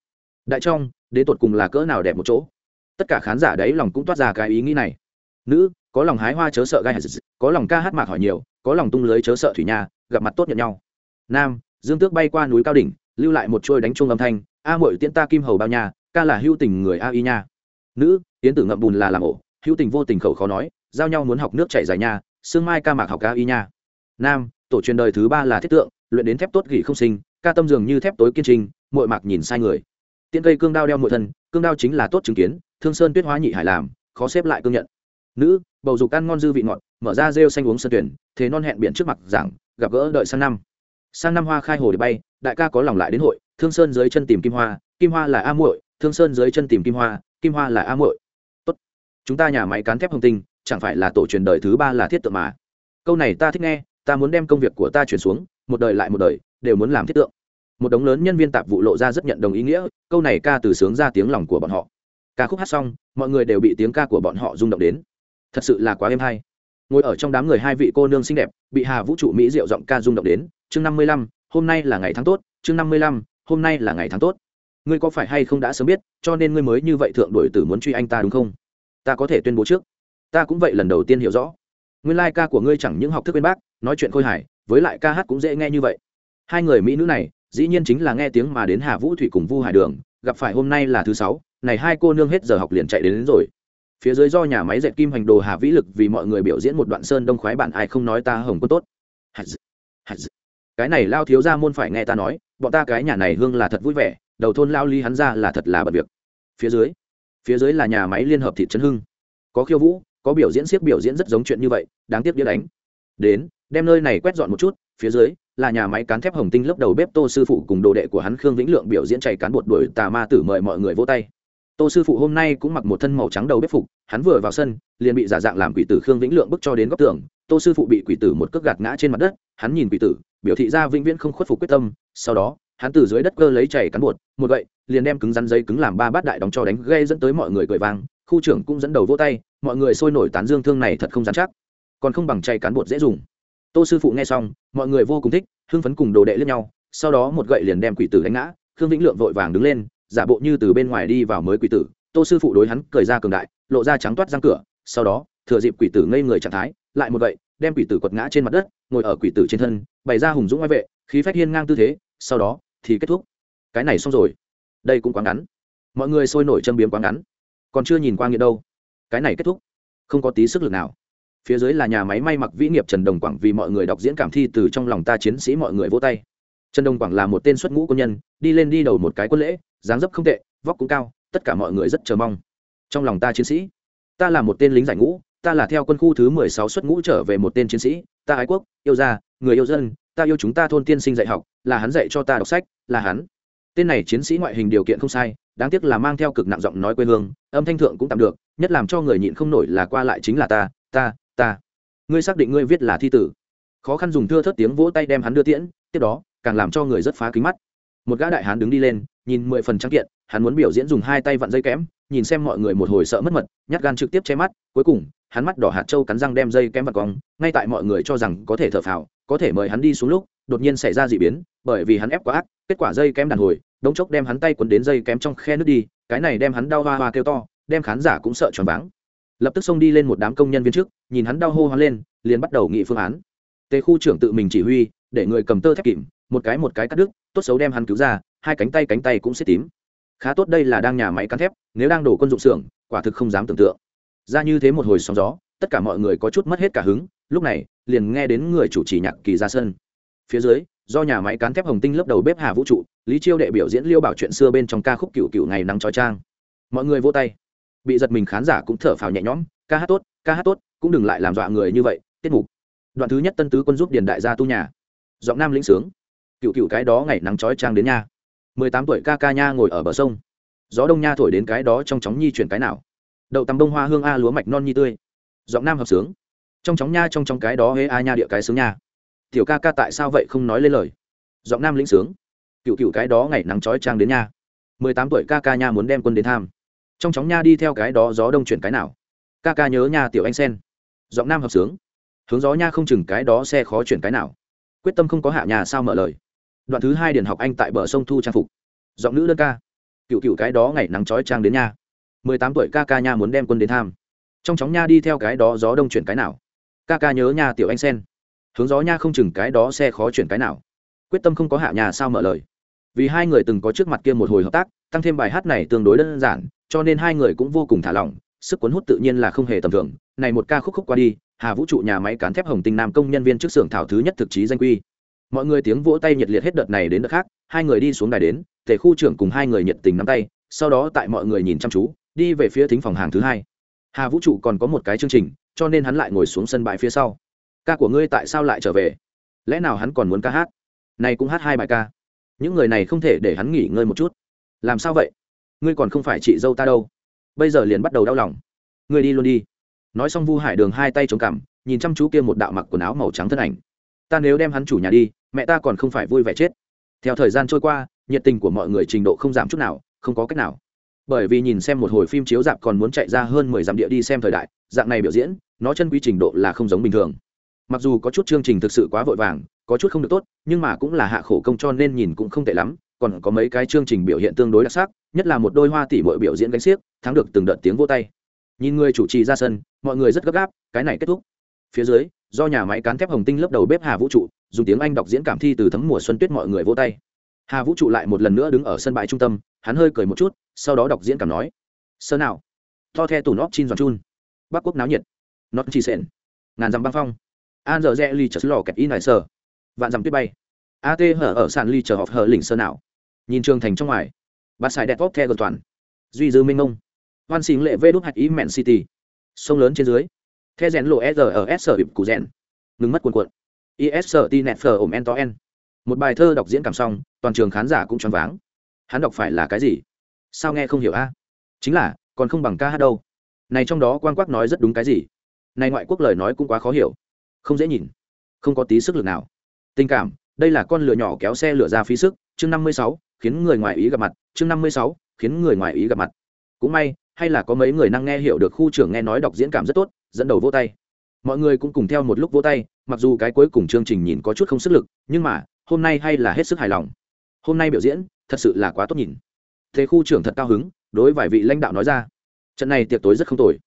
Đại trong đến tột cùng là cỡ nào đẹp một chỗ? Tất cả khán giả đấy lòng cũng toát ra cái ý nghĩ này. Nữ có lòng hái hoa chớ sợ gai có lòng ca hát mạc hỏi nhiều, có lòng tung lưới chớ sợ thủy nha, gặp mặt tốt nhận nhau. Nam, dương tước bay qua núi cao đỉnh, lưu lại một trôi đánh chuông âm thanh, a mội tiễn ta kim hầu bao nha, ca là hưu tình người a y nha. Nữ tiến tử ngậm bùn là làm ổ, hữu tình vô tình khẩu khó nói, giao nhau muốn học nước chảy dài nha, sương mai ca mạc học ca y nha. Nam, tổ truyền đời thứ ba là thiết tượng, luyện đến thép tốt gỉ không sinh, ca tâm dường như thép tối kiên trinh mội mạc nhìn sai người. Tiên cây cương đao đeo mội thân, cương đao chính là tốt chứng kiến, thương sơn tuyết hóa nhị hải làm, khó xếp lại cương nhận nữ, bầu dục ăn ngon dư vị ngọt, mở ra rêu xanh uống sơn tuyển, thế non hẹn biển trước mặt giảng, gặp gỡ đợi sang năm. Sang năm hoa khai hồ để bay, đại ca có lòng lại đến hội, thương sơn dưới chân tìm kim hoa kim hoa là a muội, thương sơn dưới chân tìm kim hoa kim hoa là a muội. Tốt. Chúng ta nhà máy cán thép hồng tinh, chẳng phải là tổ truyền đời thứ ba là thiết tượng mà. Câu này ta thích nghe, ta muốn đem công việc của ta chuyển xuống, một đời lại một đời, đều muốn làm thiết tượng. Một đống lớn nhân viên tạp vụ lộ ra rất nhận đồng ý nghĩa, câu này ca từ sướng ra tiếng lòng của bọn họ. Ca khúc hát xong, mọi người đều bị tiếng ca của bọn họ rung động đến thật sự là quá êm hay. Ngồi ở trong đám người hai vị cô nương xinh đẹp bị hà vũ trụ mỹ diệu giọng ca rung động đến chương năm mươi lăm hôm nay là ngày tháng tốt chương năm mươi lăm hôm nay là ngày tháng tốt. Ngươi có phải hay không đã sớm biết cho nên ngươi mới như vậy thượng đổi tử muốn truy anh ta đúng không? Ta có thể tuyên bố trước. Ta cũng vậy lần đầu tiên hiểu rõ. Nguyên lai ca của ngươi chẳng những học thức bên bác nói chuyện khôi hài với lại ca hát cũng dễ nghe như vậy. Hai người mỹ nữ này dĩ nhiên chính là nghe tiếng mà đến hà vũ thủy cùng vu hải đường gặp phải hôm nay là thứ sáu này hai cô nương hết giờ học liền chạy đến, đến rồi phía dưới do nhà máy dệt kim hành đồ hà vĩ lực vì mọi người biểu diễn một đoạn sơn đông khoái bạn ai không nói ta hồng quân tốt. Cái này lao thiếu ra môn phải nghe ta nói, bọn ta cái nhà này hương là thật vui vẻ, đầu thôn lao ly hắn ra là thật là bật việc. Phía dưới phía dưới là nhà máy liên hợp thị trấn hưng. Có khiêu vũ, có biểu diễn siếc biểu diễn rất giống chuyện như vậy, đáng tiếc đĩa đánh. Đến, đem nơi này quét dọn một chút, phía dưới là nhà máy cán thép hồng tinh lớp đầu bếp tô sư phụ cùng đồ đệ của hắn khương vĩnh lượng biểu diễn chạy cán bột đuổi tà ma tử mời mọi người vỗ tay tô sư phụ hôm nay cũng mặc một thân màu trắng đầu bếp phục, hắn vừa vào sân, liền bị giả dạng làm quỷ tử khương vĩnh lượng bức cho đến góc tường. Tô sư phụ bị quỷ tử một cước gạt ngã trên mặt đất, hắn nhìn quỷ tử, biểu thị ra vĩnh viễn không khuất phục quyết tâm. Sau đó, hắn từ dưới đất cơ lấy chảy cán bột, một gậy, liền đem cứng rắn giấy cứng làm ba bát đại đóng cho đánh gây dẫn tới mọi người cười vang. Khu trưởng cũng dẫn đầu vỗ tay, mọi người sôi nổi tán dương thương này thật không dán chắc. Còn không bằng chảy cán bột dễ dùng. Tô sư phụ nghe xong, mọi người vô cùng thích, hưng phấn cùng đồ đệ lẫn nhau. Sau đó một gậy liền đem quỷ tử đánh ngã, khương vĩnh lượng vội vàng đứng lên giả bộ như từ bên ngoài đi vào mới quỷ tử tô sư phụ đối hắn cười ra cường đại lộ ra trắng toát răng cửa sau đó thừa dịp quỷ tử ngây người trạng thái lại một vậy, đem quỷ tử quật ngã trên mặt đất ngồi ở quỷ tử trên thân bày ra hùng dũng ngoại vệ khí phách hiên ngang tư thế sau đó thì kết thúc. Cái này xong rồi. Đây cũng quá ngắn. Mọi người sôi nổi châm biếm quá ngắn. Còn chưa nhìn qua nghĩa đâu. Cái này kết thúc. Không có tí sức lực nào. Phía dưới là nhà máy may mặc vĩ nghiệp trần đồng quảng vì mọi người đọc diễn cảm thi từ trong lòng ta chiến sĩ mọi người vỗ tay. Trần đồng quảng là một tên xuất ngũ quân nhân đi lên đi đầu một cái quân lễ dáng dấp không tệ, vóc cũng cao, tất cả mọi người rất chờ mong. Trong lòng ta chiến sĩ, ta là một tên lính giải ngũ, ta là theo quân khu thứ mười sáu xuất ngũ trở về một tên chiến sĩ, ta ái quốc, yêu gia, người yêu dân, ta yêu chúng ta thôn tiên sinh dạy học, là hắn dạy cho ta đọc sách, là hắn. Tên này chiến sĩ ngoại hình điều kiện không sai, đáng tiếc là mang theo cực nặng giọng nói quê hương, âm thanh thượng cũng tạm được, nhất làm cho người nhịn không nổi là qua lại chính là ta ta ta. Ngươi xác định ngươi viết là thi tử. Khó khăn dùng thưa thất tiếng vỗ tay đem hắn đưa tiễn, tiếp đó, càng làm cho người rất phá kính mắt. Một gã đại hán đứng đi lên nhìn mười phần trắng kiện, hắn muốn biểu diễn dùng hai tay vặn dây kẽm, nhìn xem mọi người một hồi sợ mất mật, nhát gan trực tiếp che mắt, cuối cùng, hắn mắt đỏ hạt trâu cắn răng đem dây kẽm vặt cong, ngay tại mọi người cho rằng có thể thở phào, có thể mời hắn đi xuống lúc, đột nhiên xảy ra d ị biến, bởi vì hắn ép quá ác, kết quả dây kém đàn hồi, đống chốc đem hắn tay quấn đến dây kém trong khe nước đi, cái này đem hắn đau hoa hoa kêu to, đem khán giả cũng sợ choáng váng. Lập tức xông đi lên một đám công nhân viên trước, nhìn hắn đau hô hoa lên, liền bắt đầu nghị phương án. Tề khu trưởng tự mình chỉ huy, để người cầm tơ thép kìm một cái một cái cắt đứt, tốt xấu đem hắn cứu ra, hai cánh tay cánh tay cũng sẽ tím. Khá tốt đây là đang nhà máy cắn thép, nếu đang đổ quân dụng xưởng, quả thực không dám tưởng tượng. Ra như thế một hồi sóng gió, tất cả mọi người có chút mất hết cả hứng, lúc này, liền nghe đến người chủ trì nhạc kỳ ra sân. Phía dưới, do nhà máy cán thép hồng tinh lớp đầu bếp hà vũ trụ, lý chiêu đệ biểu diễn liêu bảo chuyện xưa bên trong ca khúc cựu cựu ngày nắng trói trang. Mọi người vô tay. Bị giật mình khán giả cũng thở phào nhẹ nhõm, ca hát tốt, ca hát tốt, cũng đừng lại làm dọa người như vậy, tiết mục. Đoạn thứ nhất tân tứ quân giúp điền đại gia tu nhà. Giọng nam lĩnh sướng cựu cựu cái đó ngày nắng trói trang đến nha. Mười tám tuổi ca ca nha ngồi ở bờ sông. Gió đông nha thổi đến cái đó trong chóng nhi chuyển cái nào. Đậu tằm đông hoa hương a lúa mạch non nhi tươi. Giọng nam hợp sướng. Trong chóng nha trong trong cái đó hê a nha địa cái sướng nha. Tiểu ca ca tại sao vậy không nói lên lời. Giọng nam lĩnh sướng. Cựu cựu cái đó ngày nắng trói trang đến nha. Mười tám tuổi ca ca nha muốn đem quân đến tham. Trong chóng nha đi theo cái đó gió đông chuyển cái nào. Ca ca nhớ nha tiểu anh sen. Giọng nam hợp sướng. Hướng gió nha không chừng cái đó xe khó chuyển cái nào. Quyết tâm không có hạ nhà sao mở lời đoạn thứ hai điển học anh tại bờ sông thu trang phục. Giọng nữ đơn ca. Cựu cựu cái đó ngày nắng trói trang đến nha. Mười tám tuổi ca ca nha muốn đem quân đến tham. Trong chóng nha đi theo cái đó gió đông chuyển cái nào. Ca ca nhớ nha tiểu anh sen. Hướng gió nha không chừng cái đó xe khó chuyển cái nào. Quyết tâm không có hạ nhà sao mở lời. Vì hai người từng có trước mặt kia một hồi hợp tác, tăng thêm bài hát này tương đối đơn giản, cho nên hai người cũng vô cùng thả lỏng, sức cuốn hút tự nhiên là không hề tầm thường. Này một ca khúc khúc qua đi, hà vũ trụ nhà máy cán thép hồng tinh nam công nhân viên trước xưởng thảo thứ nhất thực chí danh quy mọi người tiếng vỗ tay nhiệt liệt hết đợt này đến đợt khác, hai người đi xuống đài đến, tề khu trưởng cùng hai người nhiệt tình nắm tay, sau đó tại mọi người nhìn chăm chú, đi về phía thính phòng hàng thứ hai. Hà vũ trụ còn có một cái chương trình, cho nên hắn lại ngồi xuống sân bãi phía sau. Ca của ngươi tại sao lại trở về? Lẽ nào hắn còn muốn ca hát? Này cũng hát hai bài ca. Những người này không thể để hắn nghỉ ngơi một chút. Làm sao vậy? Ngươi còn không phải chị dâu ta đâu. Bây giờ liền bắt đầu đau lòng. Ngươi đi luôn đi. Nói xong vu hải đường hai tay chống cằm, nhìn chăm chú kia một đạo mặc quần áo màu trắng thân ảnh ta nếu đem hắn chủ nhà đi, mẹ ta còn không phải vui vẻ chết. Theo thời gian trôi qua, nhiệt tình của mọi người trình độ không giảm chút nào, không có cách nào. Bởi vì nhìn xem một hồi phim chiếu dạp còn muốn chạy ra hơn mười dặm địa đi xem thời đại, dạng này biểu diễn, nó chân quy trình độ là không giống bình thường. Mặc dù có chút chương trình thực sự quá vội vàng, có chút không được tốt, nhưng mà cũng là hạ khổ công cho nên nhìn cũng không tệ lắm, còn có mấy cái chương trình biểu hiện tương đối đặc sắc, nhất là một đôi hoa tỷ mọi biểu diễn gánh xiếc, thắng được từng đợt tiếng vô tay. Nhìn người chủ trì ra sân, mọi người rất gấp gáp, cái này kết thúc. Phía dưới do nhà máy cán thép hồng tinh lớp đầu bếp hà vũ trụ, dùng tiếng anh đọc diễn cảm thi từ thấm mùa xuân tuyết mọi người vô tay. Hà vũ trụ lại một lần nữa đứng ở sân bãi trung tâm, hắn hơi cười một chút, sau đó đọc diễn cảm nói sơ nào? To the tủ nóp chin giòn chun. Bắc quốc náo nhiệt. Nót chi sện. Ngàn dặm băng phong. An giờ rẽ ly chật lò kẹt in lại sờ. Vạn dặm tuyết bay. At hở ở sàn ly chờ họp hở lỉnh sơ nào. Nhìn trường thành trong ngoài. Bà xài đẹp tốt the gần toàn. Duy dư minh ngông. Hoan xính lệ vê đốt hạch ý mẹn city. Sông lớn trên dưới the rèn lộ s ở s sở hiệp cụ rèn. Ngừng mất cuộn cuộn. Is sở ti nẹt ổm en to en. Một bài thơ đọc diễn cảm xong, toàn trường khán giả cũng choáng váng. Hắn đọc phải là cái gì? Sao nghe không hiểu a? À? Chính là, còn không bằng ca hát đâu. Này trong đó quan quắc nói rất đúng cái gì? Này ngoại quốc lời nói cũng quá khó hiểu. Không dễ nhìn. Không có tí sức lực nào. Tình cảm, đây là con lửa nhỏ kéo xe lửa ra phí sức. Chương năm mươi sáu, khiến người ngoài ý gặp mặt. Chương năm mươi sáu, khiến người ngoài ý gặp mặt. Cũng may hay là có mấy người năng nghe hiểu được khu trưởng nghe nói đọc diễn cảm rất tốt, dẫn đầu vỗ tay. Mọi người cũng cùng theo một lúc vỗ tay, mặc dù cái cuối cùng chương trình nhìn có chút không sức lực, nhưng mà, hôm nay hay là hết sức hài lòng. Hôm nay biểu diễn, thật sự là quá tốt nhìn. Thế khu trưởng thật cao hứng, đối vài vị lãnh đạo nói ra. Trận này tiệc tối rất không tồi.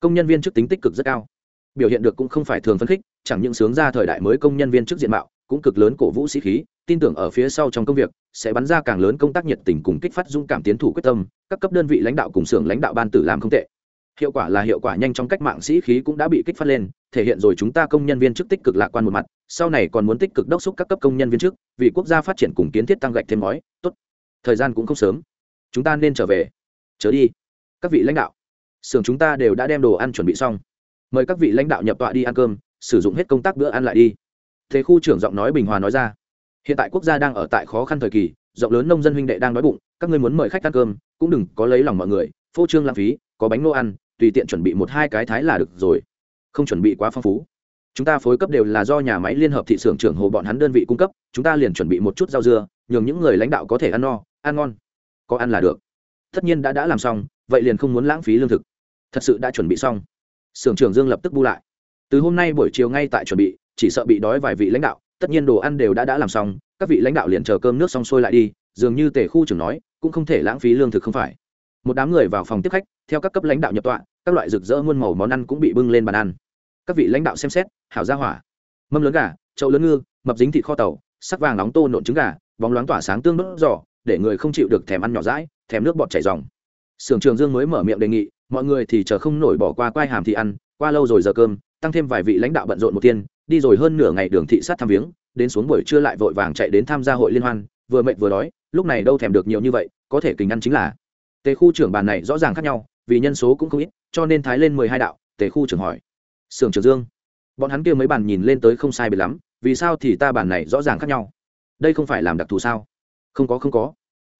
Công nhân viên chức tính tích cực rất cao. Biểu hiện được cũng không phải thường phấn khích, chẳng những sướng ra thời đại mới công nhân viên chức diện mạo cũng cực lớn cổ vũ sĩ khí, tin tưởng ở phía sau trong công việc, sẽ bắn ra càng lớn công tác nhiệt tình cùng kích phát dung cảm tiến thủ quyết tâm, các cấp đơn vị lãnh đạo cùng xưởng lãnh đạo ban tử làm không tệ. Hiệu quả là hiệu quả nhanh trong cách mạng sĩ khí cũng đã bị kích phát lên, thể hiện rồi chúng ta công nhân viên chức tích cực lạc quan một mặt, sau này còn muốn tích cực đốc xúc các cấp công nhân viên chức, vì quốc gia phát triển cùng kiến thiết tăng gạch thêm ngói, tốt. Thời gian cũng không sớm. Chúng ta nên trở về. Chớ đi. Các vị lãnh đạo, xưởng chúng ta đều đã đem đồ ăn chuẩn bị xong. Mời các vị lãnh đạo nhập tọa đi ăn cơm, sử dụng hết công tác bữa ăn lại đi thế khu trưởng giọng nói bình hòa nói ra. Hiện tại quốc gia đang ở tại khó khăn thời kỳ, rộng lớn nông dân huynh đệ đang đói bụng, các ngươi muốn mời khách ăn cơm, cũng đừng có lấy lòng mọi người, phô trương lãng phí, có bánh nô ăn, tùy tiện chuẩn bị một hai cái thái là được rồi. Không chuẩn bị quá phong phú. Chúng ta phối cấp đều là do nhà máy liên hợp thị xưởng trưởng hồ bọn hắn đơn vị cung cấp, chúng ta liền chuẩn bị một chút rau dưa, nhường những người lãnh đạo có thể ăn no, ăn ngon, có ăn là được. Tất nhiên đã đã làm xong, vậy liền không muốn lãng phí lương thực. Thật sự đã chuẩn bị xong. Xưởng trưởng dương lập tức bu lại. Từ hôm nay buổi chiều ngay tại chuẩn bị chỉ sợ bị đói vài vị lãnh đạo, tất nhiên đồ ăn đều đã đã làm xong, các vị lãnh đạo liền chờ cơm nước xong sôi lại đi, dường như tể khu trưởng nói, cũng không thể lãng phí lương thực không phải. Một đám người vào phòng tiếp khách, theo các cấp lãnh đạo nhập tọa, các loại rực rỡ muôn màu món ăn cũng bị bưng lên bàn ăn. Các vị lãnh đạo xem xét, hảo ra hỏa. Mâm lớn gà, chậu lớn ngư, mập dính thịt kho tàu, sắc vàng nóng tô nộn trứng gà, bóng loáng tỏa sáng tương đốt giỏ để người không chịu được thèm ăn nhỏ rãi thèm nước bọt chảy dòng. Sưởng trường dương mới mở miệng đề nghị, mọi người thì chờ không nổi bỏ qua quai hàm thì ăn, qua lâu rồi giờ cơm, tăng thêm vài vị lãnh đạo bận rộn một tiên đi rồi hơn nửa ngày đường thị sát thăm viếng, đến xuống buổi trưa lại vội vàng chạy đến tham gia hội liên hoan, vừa mệt vừa đói, lúc này đâu thèm được nhiều như vậy, có thể kình ăn chính là. Tề khu trưởng bàn này rõ ràng khác nhau, vì nhân số cũng không ít, cho nên thái lên mười hai đạo, tề khu trưởng hỏi. Sưởng trưởng dương, bọn hắn kia mấy bàn nhìn lên tới không sai biệt lắm, vì sao thì ta bàn này rõ ràng khác nhau? Đây không phải làm đặc thù sao? Không có không có.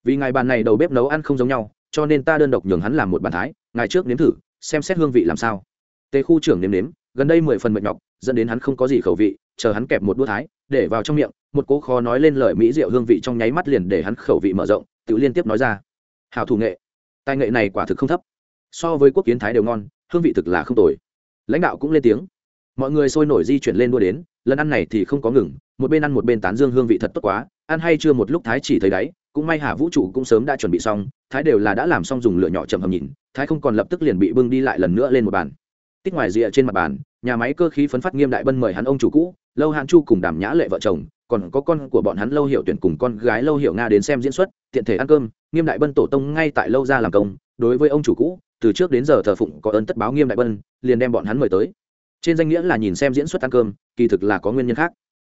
Vì ngài bàn này đầu bếp nấu ăn không giống nhau, cho nên ta đơn độc nhường hắn làm một bàn thái, ngài trước nếm thử, xem xét hương vị làm sao. Tề khu trưởng nếm nếm, gần đây mười phần mệt nhọc dẫn đến hắn không có gì khẩu vị, chờ hắn kẹp một đũa thái, để vào trong miệng, một cỗ khó nói lên lời mỹ rượu hương vị trong nháy mắt liền để hắn khẩu vị mở rộng, tự liên tiếp nói ra. Hào thủ nghệ. Tài nghệ này quả thực không thấp. So với quốc kiến thái đều ngon, hương vị thực là không tồi. Lãnh đạo cũng lên tiếng. Mọi người sôi nổi di chuyển lên đua đến, lần ăn này thì không có ngừng, một bên ăn một bên tán dương hương vị thật tốt quá, ăn hay chưa một lúc thái chỉ thấy đáy, cũng may hà vũ trụ cũng sớm đã chuẩn bị xong, thái đều là đã làm xong dùng lửa nhỏ chậm hầm nhìn, thái không còn lập tức liền bị bưng đi lại lần nữa lên một bàn. Tích ngoài rìa trên mặt bàn nhà máy cơ khí phấn phát nghiêm đại bân mời hắn ông chủ cũ, lâu hạn chu cùng đàm nhã lệ vợ chồng, còn có con của bọn hắn lâu hiệu tuyển cùng con gái lâu hiệu nga đến xem diễn xuất, tiện thể ăn cơm, nghiêm đại bân tổ tông ngay tại lâu ra làm công, đối với ông chủ cũ, từ trước đến giờ thờ phụng có ơn tất báo nghiêm đại bân, liền đem bọn hắn mời tới. Trên danh nghĩa là nhìn xem diễn xuất ăn cơm, kỳ thực là có nguyên nhân khác.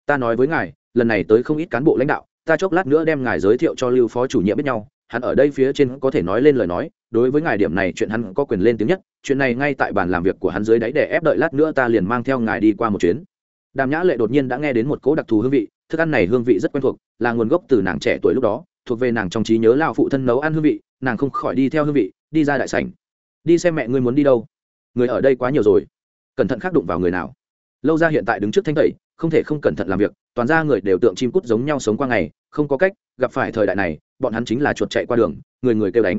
Ta nói với ngài, lần này tới không ít cán bộ lãnh đạo, ta chốc lát nữa đem ngài giới thiệu cho lưu phó chủ nhiệm biết nhau hắn ở đây phía trên có thể nói lên lời nói, đối với ngài điểm này chuyện hắn có quyền lên tiếng nhất, chuyện này ngay tại bàn làm việc của hắn dưới đáy để ép đợi lát nữa ta liền mang theo ngài đi qua một chuyến. Đàm nhã lệ đột nhiên đã nghe đến một cỗ đặc thù hương vị, thức ăn này hương vị rất quen thuộc, là nguồn gốc từ nàng trẻ tuổi lúc đó, thuộc về nàng trong trí nhớ lao phụ thân nấu ăn hương vị, nàng không khỏi đi theo hương vị, đi ra đại sảnh. Đi xem mẹ ngươi muốn đi đâu? Người ở đây quá nhiều rồi. Cẩn thận khắc đụng vào người nào? Lâu ra hiện tại đứng trước thanh tẩy không thể không cẩn thận làm việc, toàn ra người đều tượng chim cút giống nhau sống qua ngày, không có cách gặp phải thời đại này, bọn hắn chính là chuột chạy qua đường, người người kêu đánh.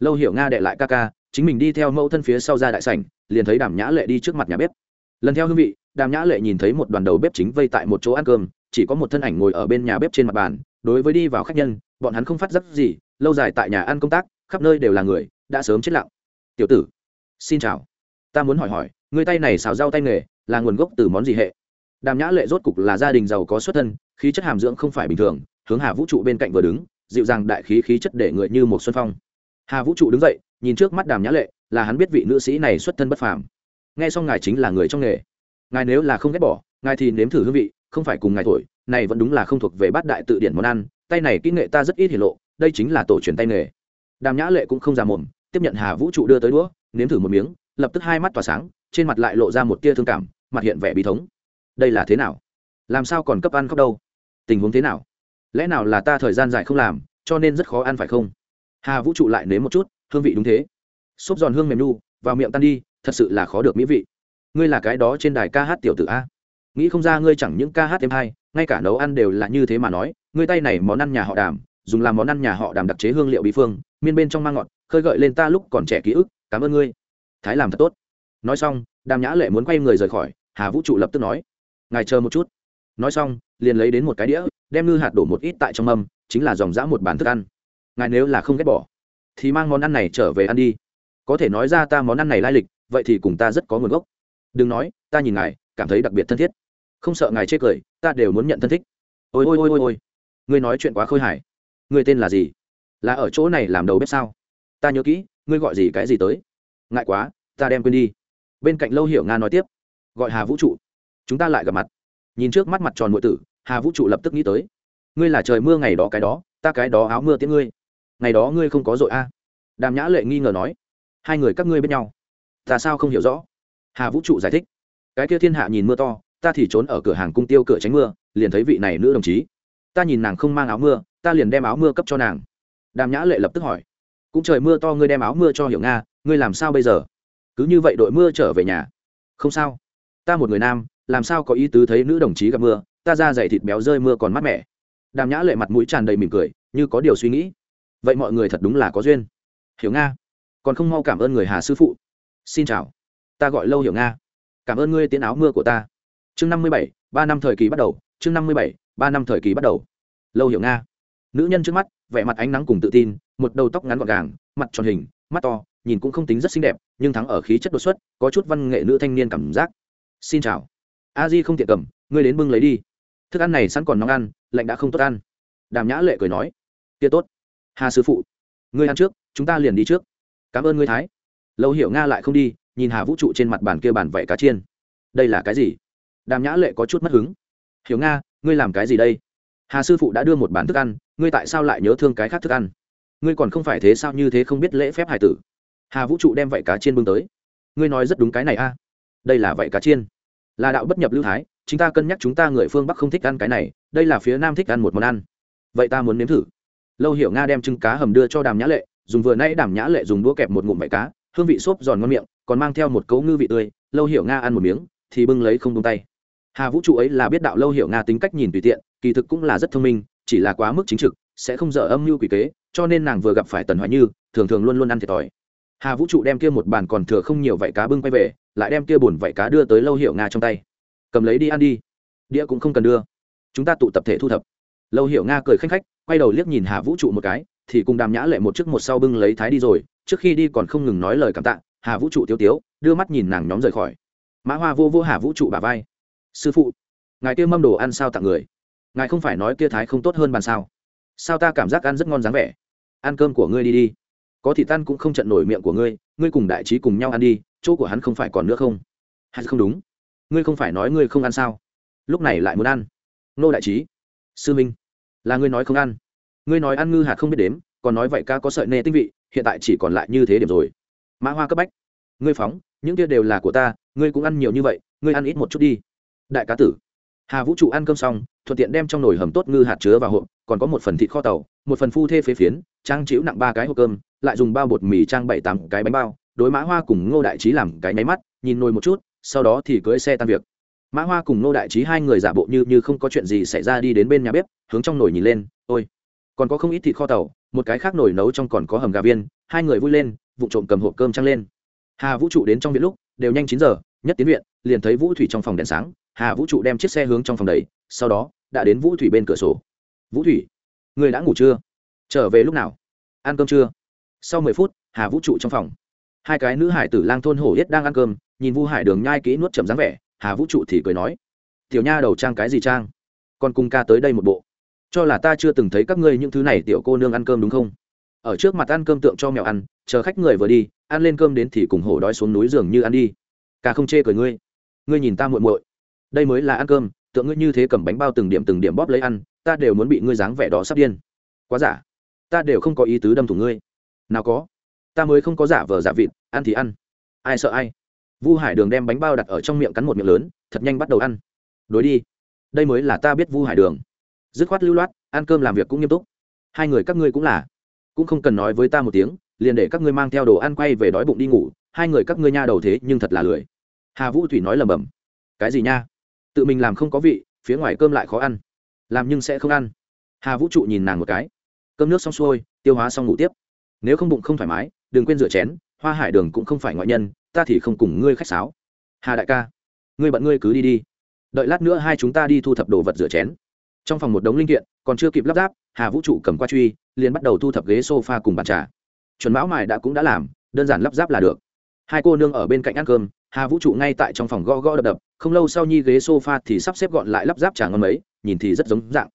Lâu hiểu nga đệ lại ca ca, chính mình đi theo mẫu thân phía sau ra đại sảnh, liền thấy đàm nhã lệ đi trước mặt nhà bếp. Lần theo hương vị, đàm nhã lệ nhìn thấy một đoàn đầu bếp chính vây tại một chỗ ăn cơm, chỉ có một thân ảnh ngồi ở bên nhà bếp trên mặt bàn, đối với đi vào khách nhân, bọn hắn không phát giác gì, lâu dài tại nhà ăn công tác, khắp nơi đều là người, đã sớm chết lặng. Tiểu tử, xin chào. Ta muốn hỏi hỏi người tay này xào rau tay nghề, là nguồn gốc từ món gì hệ? Đàm nhã lệ rốt cục là gia đình giàu có xuất thân, khí chất hàm dưỡng không phải bình thường, hướng hà vũ trụ bên cạnh vừa đứng, dịu dàng đại khí khí chất để người như một xuân phong. Hà vũ trụ đứng dậy, nhìn trước mắt đàm nhã lệ, là hắn biết vị nữ sĩ này xuất thân bất phàm. Nghe xong ngài chính là người trong nghề. Ngài nếu là không ghét bỏ, ngài thì nếm thử hương vị, không phải cùng ngài thổi, này vẫn đúng là không thuộc về bát đại tự điển món ăn, tay này kỹ nghệ ta rất ít hiển lộ, đây chính là tổ truyền tay nghề. Đàm nhã lệ cũng không già mồm, tiếp nhận hà vũ trụ đưa tới đũa, nếm thử một miếng, lập tức hai mắt tỏa sáng, trên mặt lại lộ ra một tia thương cảm, mặt hiện vẻ bí thống đây là thế nào? Làm sao còn cấp ăn khóc đâu? Tình huống thế nào? Lẽ nào là ta thời gian dài không làm, cho nên rất khó ăn phải không? Hà vũ trụ lại nếm một chút, hương vị đúng thế. Xốp giòn hương mềm nu, vào miệng tan đi, thật sự là khó được mỹ vị. Ngươi là cái đó trên đài ca hát tiểu tử a. Nghĩ không ra ngươi chẳng những ca hát thêm hay, ngay cả nấu ăn đều là như thế mà nói, ngươi tay này món ăn nhà họ đàm, dùng làm món ăn nhà họ đàm đặc chế hương liệu bí phương, miên bên trong mang ngọt, khơi gợi lên ta lúc còn trẻ ký ức, cảm ơn ngươi. Thái làm thật tốt. Nói xong, đàm nhã lệ muốn quay người rời khỏi, hà vũ trụ lập tức nói ngài chờ một chút. Nói xong, liền lấy đến một cái đĩa, đem ngư hạt đổ một ít tại trong mâm, chính là dòng dã một bàn thức ăn. Ngài nếu là không ghét bỏ, thì mang món ăn này trở về ăn đi. Có thể nói ra ta món ăn này lai lịch, vậy thì cùng ta rất có nguồn gốc. Đừng nói, ta nhìn ngài, cảm thấy đặc biệt thân thiết. Không sợ ngài chê cười, ta đều muốn nhận thân thích. Ôi ôi ôi ôi ôi. Ngươi nói chuyện quá khôi hài. Ngươi tên là gì? Là ở chỗ này làm đầu bếp sao? Ta nhớ kỹ, ngươi gọi gì cái gì tới? Ngại quá, ta đem quên đi. Bên cạnh lâu hiểu nga nói tiếp. Gọi hà vũ trụ chúng ta lại gặp mặt. Nhìn trước mắt mặt tròn ngụy tử, hà vũ trụ lập tức nghĩ tới. Ngươi là trời mưa ngày đó cái đó, ta cái đó áo mưa tiếng ngươi. Ngày đó ngươi không có dội a. Đàm nhã lệ nghi ngờ nói. Hai người các ngươi bên nhau. Ta sao không hiểu rõ? Hà vũ trụ giải thích. Cái kia thiên hạ nhìn mưa to, ta thì trốn ở cửa hàng cung tiêu cửa tránh mưa, liền thấy vị này nữ đồng chí. Ta nhìn nàng không mang áo mưa, ta liền đem áo mưa cấp cho nàng. Đàm nhã lệ lập tức hỏi. Cũng trời mưa to ngươi đem áo mưa cho hiểu nga, ngươi làm sao bây giờ? Cứ như vậy đội mưa trở về nhà. Không sao. Ta một người nam làm sao có ý tứ thấy nữ đồng chí gặp mưa, ta ra dày thịt béo rơi mưa còn mát mẻ. Đàm nhã lệ mặt mũi tràn đầy mỉm cười, như có điều suy nghĩ. Vậy mọi người thật đúng là có duyên. Hiểu nga, còn không mau cảm ơn người hà sư phụ. Xin chào. Ta gọi lâu hiểu nga. Cảm ơn ngươi tiến áo mưa của ta. Chương năm mươi bảy, ba năm thời kỳ bắt đầu. Chương năm mươi bảy, ba năm thời kỳ bắt đầu. Lâu hiểu nga. Nữ nhân trước mắt, vẻ mặt ánh nắng cùng tự tin, một đầu tóc ngắn gọn gàng, mặt tròn hình, mắt to, nhìn cũng không tính rất xinh đẹp, nhưng thắng ở khí chất đột xuất, có chút văn nghệ nữ thanh niên cảm giác. Xin chào a di không tiện cầm, ngươi đến bưng lấy đi. Thức ăn này sẵn còn nóng ăn, lạnh đã không tốt ăn. Đàm nhã lệ cười nói, kia tốt. Hà sư phụ, ngươi ăn trước, chúng ta liền đi trước. Cảm ơn ngươi thái. Lâu hiểu nga lại không đi, nhìn hà vũ trụ trên mặt bàn kia bàn vạy cá chiên. Đây là cái gì? Đàm nhã lệ có chút mất hứng. Hiểu nga, ngươi làm cái gì đây? Hà sư phụ đã đưa một bản thức ăn, ngươi tại sao lại nhớ thương cái khác thức ăn? Ngươi còn không phải thế sao như thế không biết lễ phép hải tử? Hà vũ trụ đem vạy cá chiên bưng tới. Ngươi nói rất đúng cái này a. Đây là vạy cá chiên là đạo bất nhập lưu thái chúng ta cân nhắc chúng ta người phương bắc không thích ăn cái này, đây là phía nam thích ăn một món ăn. Vậy ta muốn nếm thử. Lâu hiểu nga đem trứng cá hầm đưa cho đàm nhã lệ, dùng vừa nãy đàm nhã lệ dùng đũa kẹp một ngụm vạy cá, hương vị xốp giòn ngon miệng, còn mang theo một cấu ngư vị tươi. Lâu hiểu nga ăn một miếng, thì bưng lấy không tung tay. Hà vũ trụ ấy là biết đạo lâu hiểu nga tính cách nhìn tùy tiện, kỳ thực cũng là rất thông minh, chỉ là quá mức chính trực, sẽ không dở âm mưu quỷ kế, cho nên nàng vừa gặp phải tần hoài như, thường thường luôn luôn ăn thiệt thòi. Hà vũ trụ đem kia một bàn còn thừa không nhiều vảy cá bưng quay về lại đem kia bùn vảy cá đưa tới lâu hiệu nga trong tay. Cầm lấy đi ăn đi. Đĩa cũng không cần đưa. Chúng ta tụ tập thể thu thập. Lâu hiệu nga cười khanh khách, quay đầu liếc nhìn hà vũ trụ một cái, thì cùng đàm nhã lệ một chiếc một sau bưng lấy thái đi rồi, trước khi đi còn không ngừng nói lời cảm tạ, hà vũ trụ tiêu tiếu, đưa mắt nhìn nàng nhóm rời khỏi. Mã hoa vô vô hà vũ trụ bà vai. Sư phụ, ngài kia mâm đồ ăn sao tặng người? Ngài không phải nói kia thái không tốt hơn bàn sao? Sao ta cảm giác ăn rất ngon dáng vẻ? Ăn cơm của ngươi đi đi có thì tan cũng không trận nổi miệng của ngươi ngươi cùng đại trí cùng nhau ăn đi, chỗ của hắn không phải còn nữa không? Hắn không đúng? Ngươi không phải nói ngươi không ăn sao? Lúc này lại muốn ăn. Nô đại trí. Sư minh. Là ngươi nói không ăn. Ngươi nói ăn ngư hạt không biết đếm, còn nói vậy ca có sợi nê tinh vị, hiện tại chỉ còn lại như thế điểm rồi. Mã hoa cấp bách. Ngươi phóng, những kia đều là của ta, ngươi cũng ăn nhiều như vậy, ngươi ăn ít một chút đi. Đại cá tử. Hà vũ trụ ăn cơm xong, thuận tiện đem trong nồi hầm tốt ngư hạt chứa vào hộp còn có một phần thịt kho tàu, một phần phu thê phế phiến, trang chịu nặng ba cái hộp cơm, lại dùng bao bột mì trang bảy tám cái bánh bao, đối mã hoa cùng ngô đại trí làm cái nháy mắt, nhìn nồi một chút, sau đó thì cưỡi xe tan việc. Mã hoa cùng ngô đại trí hai người giả bộ như như không có chuyện gì xảy ra đi đến bên nhà bếp, hướng trong nồi nhìn lên, ôi, còn có không ít thịt kho tàu, một cái khác nồi nấu trong còn có hầm gà viên. Hai người vui lên vụ trộm cầm hộp cơm trăng lên. Hà vũ trụ đến trong viện lúc, đều nhanh chín giờ, nhất tiến viện, liền thấy vũ thủy trong phòng đèn sáng. Hà vũ trụ đem chiếc xe hướng trong phòng đầy sau đó, đã đến vũ thủy bên cửa sổ vũ thủy. Người đã ngủ chưa? Trở về lúc nào? Ăn cơm chưa? Sau mười phút, hà vũ trụ trong phòng. Hai cái nữ hải tử lang thôn hổ yết đang ăn cơm, nhìn vu hải đường nhai kỹ nuốt chậm dáng vẻ, hà vũ trụ thì cười nói, tiểu nha đầu trang cái gì trang? Con cung ca tới đây một bộ. Cho là ta chưa từng thấy các ngươi những thứ này tiểu cô nương ăn cơm đúng không? Ở trước mặt ăn cơm tượng cho mèo ăn, chờ khách người vừa đi, ăn lên cơm đến thì cùng hổ đói xuống núi giường như ăn đi. Ca không chê cười ngươi. Ngươi nhìn ta muội muội. Đây mới là ăn cơm tượng ngươi như thế cầm bánh bao từng điểm từng điểm bóp lấy ăn, ta đều muốn bị ngươi dáng vẻ đó sắp điên. Quá giả. Ta đều không có ý tứ đâm thủng ngươi. Nào có. Ta mới không có giả vờ giả vịt, ăn thì ăn. Ai sợ ai? Vu hải đường đem bánh bao đặt ở trong miệng cắn một miệng lớn, thật nhanh bắt đầu ăn. Đối đi. Đây mới là ta biết vu hải đường. Dứt khoát lưu loát, ăn cơm làm việc cũng nghiêm túc. Hai người các ngươi cũng là. Cũng không cần nói với ta một tiếng, liền để các ngươi mang theo đồ ăn quay về đói bụng đi ngủ, hai người các ngươi nha đầu thế nhưng thật là lười. Hà vũ thủy nói lầm bầm cái gì nha? Tự mình làm không có vị, phía ngoài cơm lại khó ăn. Làm nhưng sẽ không ăn. Hà vũ trụ nhìn nàng một cái. Cơm nước xong xuôi, tiêu hóa xong ngủ tiếp. Nếu không bụng không thoải mái, đừng quên rửa chén, hoa hải đường cũng không phải ngoại nhân, ta thì không cùng ngươi khách sáo. Hà đại ca, ngươi bận ngươi cứ đi đi. Đợi lát nữa hai chúng ta đi thu thập đồ vật rửa chén. Trong phòng một đống linh kiện, còn chưa kịp lắp ráp, hà vũ trụ cầm qua truy, liền bắt đầu thu thập ghế sofa cùng bàn trà. Chuẩn mão mài đã cũng đã làm, đơn giản lắp ráp là được. Hai cô nương ở bên cạnh ăn cơm, hà vũ trụ ngay tại trong phòng gõ gõ đập đập không lâu sau nhi ghế sofa thì sắp xếp gọn lại lắp ráp trà ngon mấy, nhìn thì rất giống dạng.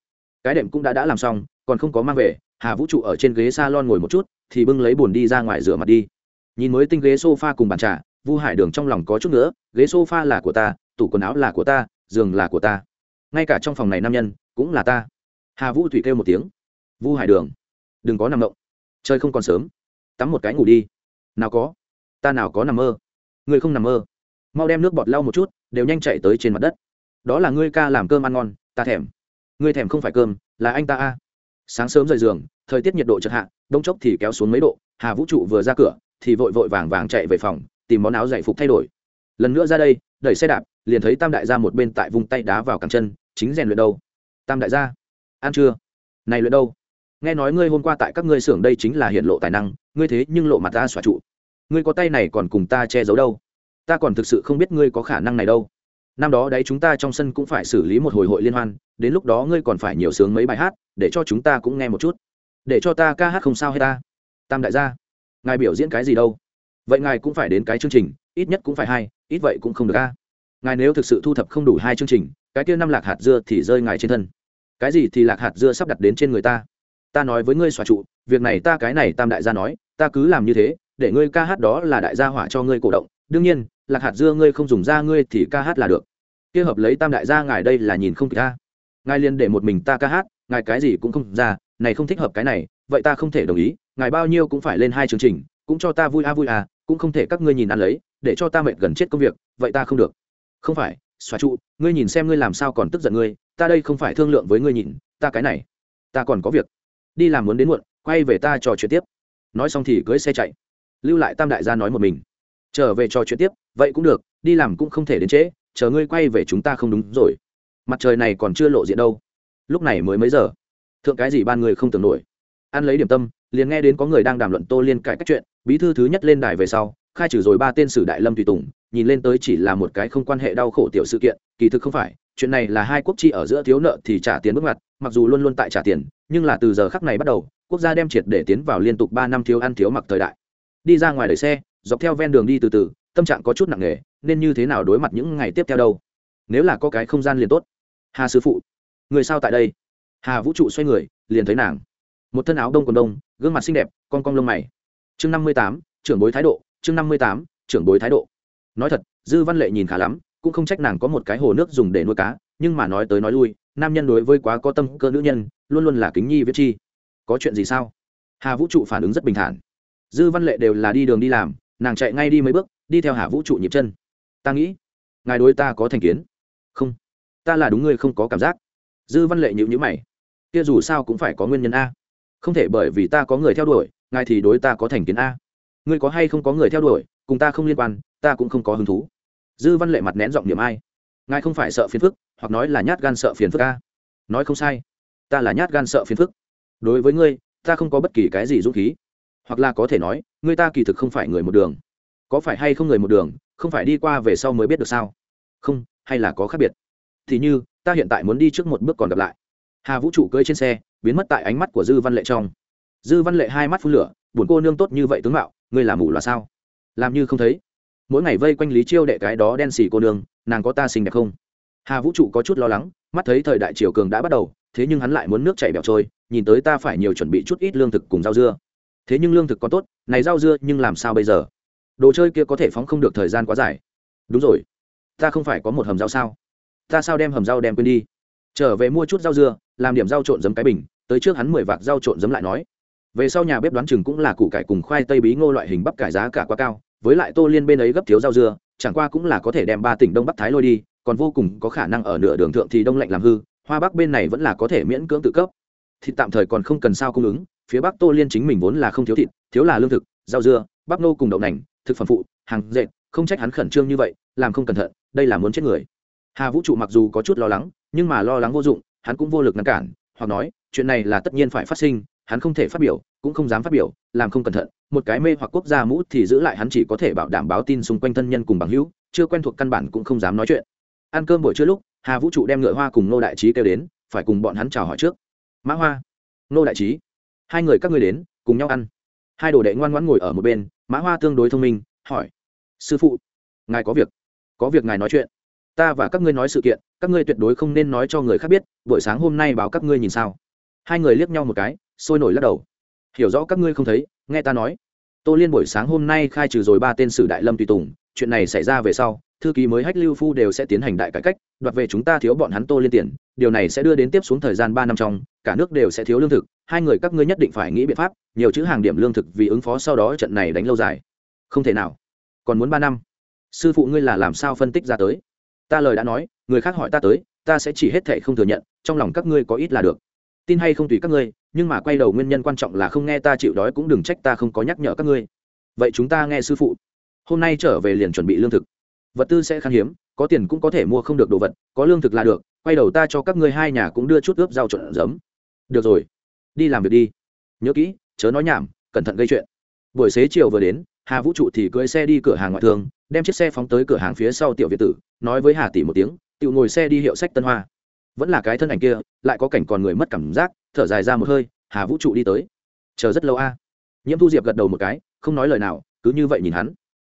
Cái đệm cũng đã đã làm xong, còn không có mang về, hà vũ trụ ở trên ghế salon ngồi một chút, thì bưng lấy bồn đi ra ngoài rửa mặt đi. Nhìn mới tinh ghế sofa cùng bàn trà, vu hải đường trong lòng có chút nữa ghế sofa là của ta, tủ quần áo là của ta, giường là của ta. Ngay cả trong phòng này nam nhân, cũng là ta. Hà vũ thủy kêu một tiếng. Vu hải đường, đừng có nằm động. Chơi không còn sớm. Tắm một cái ngủ đi. Nào có. Ta nào có nằm mơ. Người không nằm mơ. Mau đem nước bọt lau một chút đều nhanh chạy tới trên mặt đất. Đó là ngươi ca làm cơm ăn ngon, ta thèm. Ngươi thèm không phải cơm, là anh ta a. Sáng sớm rời giường, thời tiết nhiệt độ chật hạ, đông chốc thì kéo xuống mấy độ, hà vũ trụ vừa ra cửa, thì vội vội vàng vàng chạy về phòng, tìm món áo giải phục thay đổi. Lần nữa ra đây, đẩy xe đạp, liền thấy tam đại gia một bên tại vùng tay đá vào cẳng chân, chính rèn luyện đâu. Tam đại gia, ăn chưa? Này luyện đâu? Nghe nói ngươi hôm qua tại các ngươi xưởng đây chính là hiện lộ tài năng, ngươi thế nhưng lộ mặt ta xòa trụ. Ngươi có tay này còn cùng ta che giấu đâu ta còn thực sự không biết ngươi có khả năng này đâu. Năm đó đấy chúng ta trong sân cũng phải xử lý một hồi hội liên hoan, đến lúc đó ngươi còn phải nhiều sướng mấy bài hát, để cho chúng ta cũng nghe một chút. Để cho ta ca hát không sao hay ta. Tam đại gia, ngài biểu diễn cái gì đâu? Vậy ngài cũng phải đến cái chương trình, ít nhất cũng phải hai, ít vậy cũng không được ca ngài nếu thực sự thu thập không đủ hai chương trình, cái kia năm lạc hạt dưa thì rơi ngài trên thân. Cái gì thì lạc hạt dưa sắp đặt đến trên người ta. Ta nói với ngươi xòa trụ, việc này ta cái này tam đại gia nói, ta cứ làm như thế, để ngươi ca hát đó là đại gia hỏa cho ngươi cổ động đương nhiên, lạc hạt dưa ngươi không dùng da ngươi thì ca hát là được. Kia hợp lấy tam đại gia ngài đây là nhìn không kịp ta. Ngài liền để một mình ta ca hát, ngài cái gì cũng không ra, này không thích hợp cái này, vậy ta không thể đồng ý, ngài bao nhiêu cũng phải lên hai chương trình, cũng cho ta vui a vui à cũng không thể các ngươi nhìn ăn lấy, để cho ta mệt gần chết công việc, vậy ta không được. Không phải, xóa trụ, ngươi nhìn xem ngươi làm sao còn tức giận ngươi, ta đây không phải thương lượng với ngươi nhìn, ta cái này, ta còn có việc. Đi làm muốn đến muộn, quay về ta trò chuyện tiếp. Nói xong thì cưới xe chạy. Lưu lại tam đại gia nói một mình trở về trò chuyện tiếp, vậy cũng được, đi làm cũng không thể đến trễ, chờ ngươi quay về chúng ta không đúng rồi. Mặt trời này còn chưa lộ diện đâu. Lúc này mới mấy giờ? Thượng cái gì ban người không tưởng nổi. Ăn lấy điểm tâm, liền nghe đến có người đang đàm luận tô liên cải cách chuyện, bí thư thứ nhất lên đài về sau, khai trừ rồi ba tên sử đại lâm tùy tùng, nhìn lên tới chỉ là một cái không quan hệ đau khổ tiểu sự kiện, kỳ thực không phải, chuyện này là hai quốc chi ở giữa thiếu nợ thì trả tiền bước mặt mặc dù luôn luôn tại trả tiền, nhưng là từ giờ khắc này bắt đầu, quốc gia đem triệt để tiến vào liên tục ba năm thiếu ăn thiếu mặc thời đại đi ra ngoài đợi xe, dọc theo ven đường đi từ từ, tâm trạng có chút nặng nề, nên như thế nào đối mặt những ngày tiếp theo đâu? Nếu là có cái không gian liền tốt. Hà sư phụ, người sao tại đây? Hà vũ trụ xoay người, liền thấy nàng. Một thân áo đông còn đông, gương mặt xinh đẹp, con cong lông mày. Chương năm mươi tám, trưởng bối thái độ, chương năm mươi tám, trưởng bối thái độ. Nói thật, dư văn lệ nhìn khá lắm, cũng không trách nàng có một cái hồ nước dùng để nuôi cá, nhưng mà nói tới nói lui, nam nhân đối với quá có tâm cơ nữ nhân, luôn luôn là kính nhi viết chi. Có chuyện gì sao? Hà vũ trụ phản ứng rất bình thản dư văn lệ đều là đi đường đi làm, nàng chạy ngay đi mấy bước, đi theo Hạ vũ trụ nhịp chân. Ta nghĩ, ngài đối ta có thành kiến? Không. Ta là đúng ngươi không có cảm giác. Dư văn lệ nhịu nhữ mày. Kia dù sao cũng phải có nguyên nhân a. Không thể bởi vì ta có người theo đuổi, ngài thì đối ta có thành kiến a. Ngươi có hay không có người theo đuổi, cùng ta không liên quan, ta cũng không có hứng thú. Dư văn lệ mặt nén giọng niệm ai. Ngài không phải sợ phiền phức, hoặc nói là nhát gan sợ phiền phức a. Nói không sai. Ta là nhát gan sợ phiền phức. Đối với ngươi, ta không có bất kỳ cái gì dũng khí hoặc là có thể nói, người ta kỳ thực không phải người một đường. Có phải hay không người một đường, không phải đi qua về sau mới biết được sao? Không, hay là có khác biệt? Thì như, ta hiện tại muốn đi trước một bước còn gặp lại. Hà vũ trụ cưỡi trên xe, biến mất tại ánh mắt của dư văn lệ trong. Dư văn lệ hai mắt phun lửa, buồn cô nương tốt như vậy tướng mạo, ngươi làm mù là sao? Làm như không thấy. Mỗi ngày vây quanh lý chiêu đệ cái đó đen xì cô nương, nàng có ta xinh đẹp không? Hà vũ trụ có chút lo lắng, mắt thấy thời đại triều cường đã bắt đầu, thế nhưng hắn lại muốn nước chảy bẹo trôi, nhìn tới ta phải nhiều chuẩn bị chút ít lương thực cùng rau dưa thế nhưng lương thực có tốt, này rau dưa nhưng làm sao bây giờ? Đồ chơi kia có thể phóng không được thời gian quá dài. Đúng rồi. Ta không phải có một hầm rau sao? Ta sao đem hầm rau đem quên đi? Trở về mua chút rau dưa, làm điểm rau trộn giấm cái bình, tới trước hắn mười vạc rau trộn giấm lại nói. Về sau nhà bếp đoán chừng cũng là củ cải cùng khoai tây bí ngô loại hình bắp cải giá cả quá cao, với lại tô liên bên ấy gấp thiếu rau dưa, chẳng qua cũng là có thể đem ba tỉnh đông bắc thái lôi đi, còn vô cùng có khả năng ở nửa đường thượng thì đông lạnh làm hư, hoa bắc bên này vẫn là có thể miễn cưỡng tự cấp. Thịt tạm thời còn không cần sao cung ứng phía bắc tô liên chính mình vốn là không thiếu thịt, thiếu là lương thực, rau dưa, bắp nô cùng đậu nành, thực phẩm phụ, hàng dệt, không trách hắn khẩn trương như vậy, làm không cẩn thận, đây là muốn chết người. Hà vũ trụ mặc dù có chút lo lắng, nhưng mà lo lắng vô dụng, hắn cũng vô lực ngăn cản, hoặc nói, chuyện này là tất nhiên phải phát sinh, hắn không thể phát biểu, cũng không dám phát biểu, làm không cẩn thận, một cái mê hoặc quốc gia mũ thì giữ lại hắn chỉ có thể bảo đảm báo tin xung quanh thân nhân cùng bằng hữu, chưa quen thuộc căn bản cũng không dám nói chuyện. Ăn cơm buổi trưa lúc, hà vũ trụ đem ngựa hoa cùng nô đại trí kêu đến, phải cùng bọn hắn chào hỏi trước. Mã hoa nô đại trí hai người các ngươi đến, cùng nhau ăn. Hai đồ đệ ngoan ngoãn ngồi ở một bên, mã hoa tương đối thông minh, hỏi. Sư phụ, ngài có việc. Có việc ngài nói chuyện. Ta và các ngươi nói sự kiện, các ngươi tuyệt đối không nên nói cho người khác biết, buổi sáng hôm nay báo các ngươi nhìn sao. Hai người liếc nhau một cái, sôi nổi lắc đầu. Hiểu rõ các ngươi không thấy, nghe ta nói. Tô liên buổi sáng hôm nay khai trừ rồi ba tên sử đại lâm tùy tùng, chuyện này xảy ra về sau, thư ký mới hách lưu phu đều sẽ tiến hành đại cải cách đoạt về chúng ta thiếu bọn hắn tô liên tiền, điều này sẽ đưa đến tiếp xuống thời gian ba năm trong, cả nước đều sẽ thiếu lương thực, hai người các ngươi nhất định phải nghĩ biện pháp, nhiều chữ hàng điểm lương thực vì ứng phó sau đó trận này đánh lâu dài. Không thể nào. Còn muốn ba năm. Sư phụ ngươi là làm sao phân tích ra tới? Ta lời đã nói, người khác hỏi ta tới, ta sẽ chỉ hết thệ không thừa nhận, trong lòng các ngươi có ít là được. Tin hay không tùy các ngươi, nhưng mà quay đầu nguyên nhân quan trọng là không nghe ta chịu đói cũng đừng trách ta không có nhắc nhở các ngươi. Vậy chúng ta nghe sư phụ. Hôm nay trở về liền chuẩn bị lương thực. Vật tư sẽ khan hiếm có tiền cũng có thể mua không được đồ vật, có lương thực là được, quay đầu ta cho các ngươi hai nhà cũng đưa chút ướp rau trộn giấm. Được rồi, đi làm việc đi. Nhớ kỹ, chớ nói nhảm, cẩn thận gây chuyện. Buổi xế chiều vừa đến, hà vũ trụ thì cưỡi xe đi cửa hàng ngoại thương, đem chiếc xe phóng tới cửa hàng phía sau tiểu việt tử, nói với hà tỷ một tiếng tự ngồi xe đi hiệu sách tân hoa. Vẫn là cái thân ảnh kia, lại có cảnh còn người mất cảm giác, thở dài ra một hơi, hà vũ trụ đi tới. Chờ rất lâu a. Nhiễm thu diệp gật đầu một cái, không nói lời nào, cứ như vậy nhìn hắn.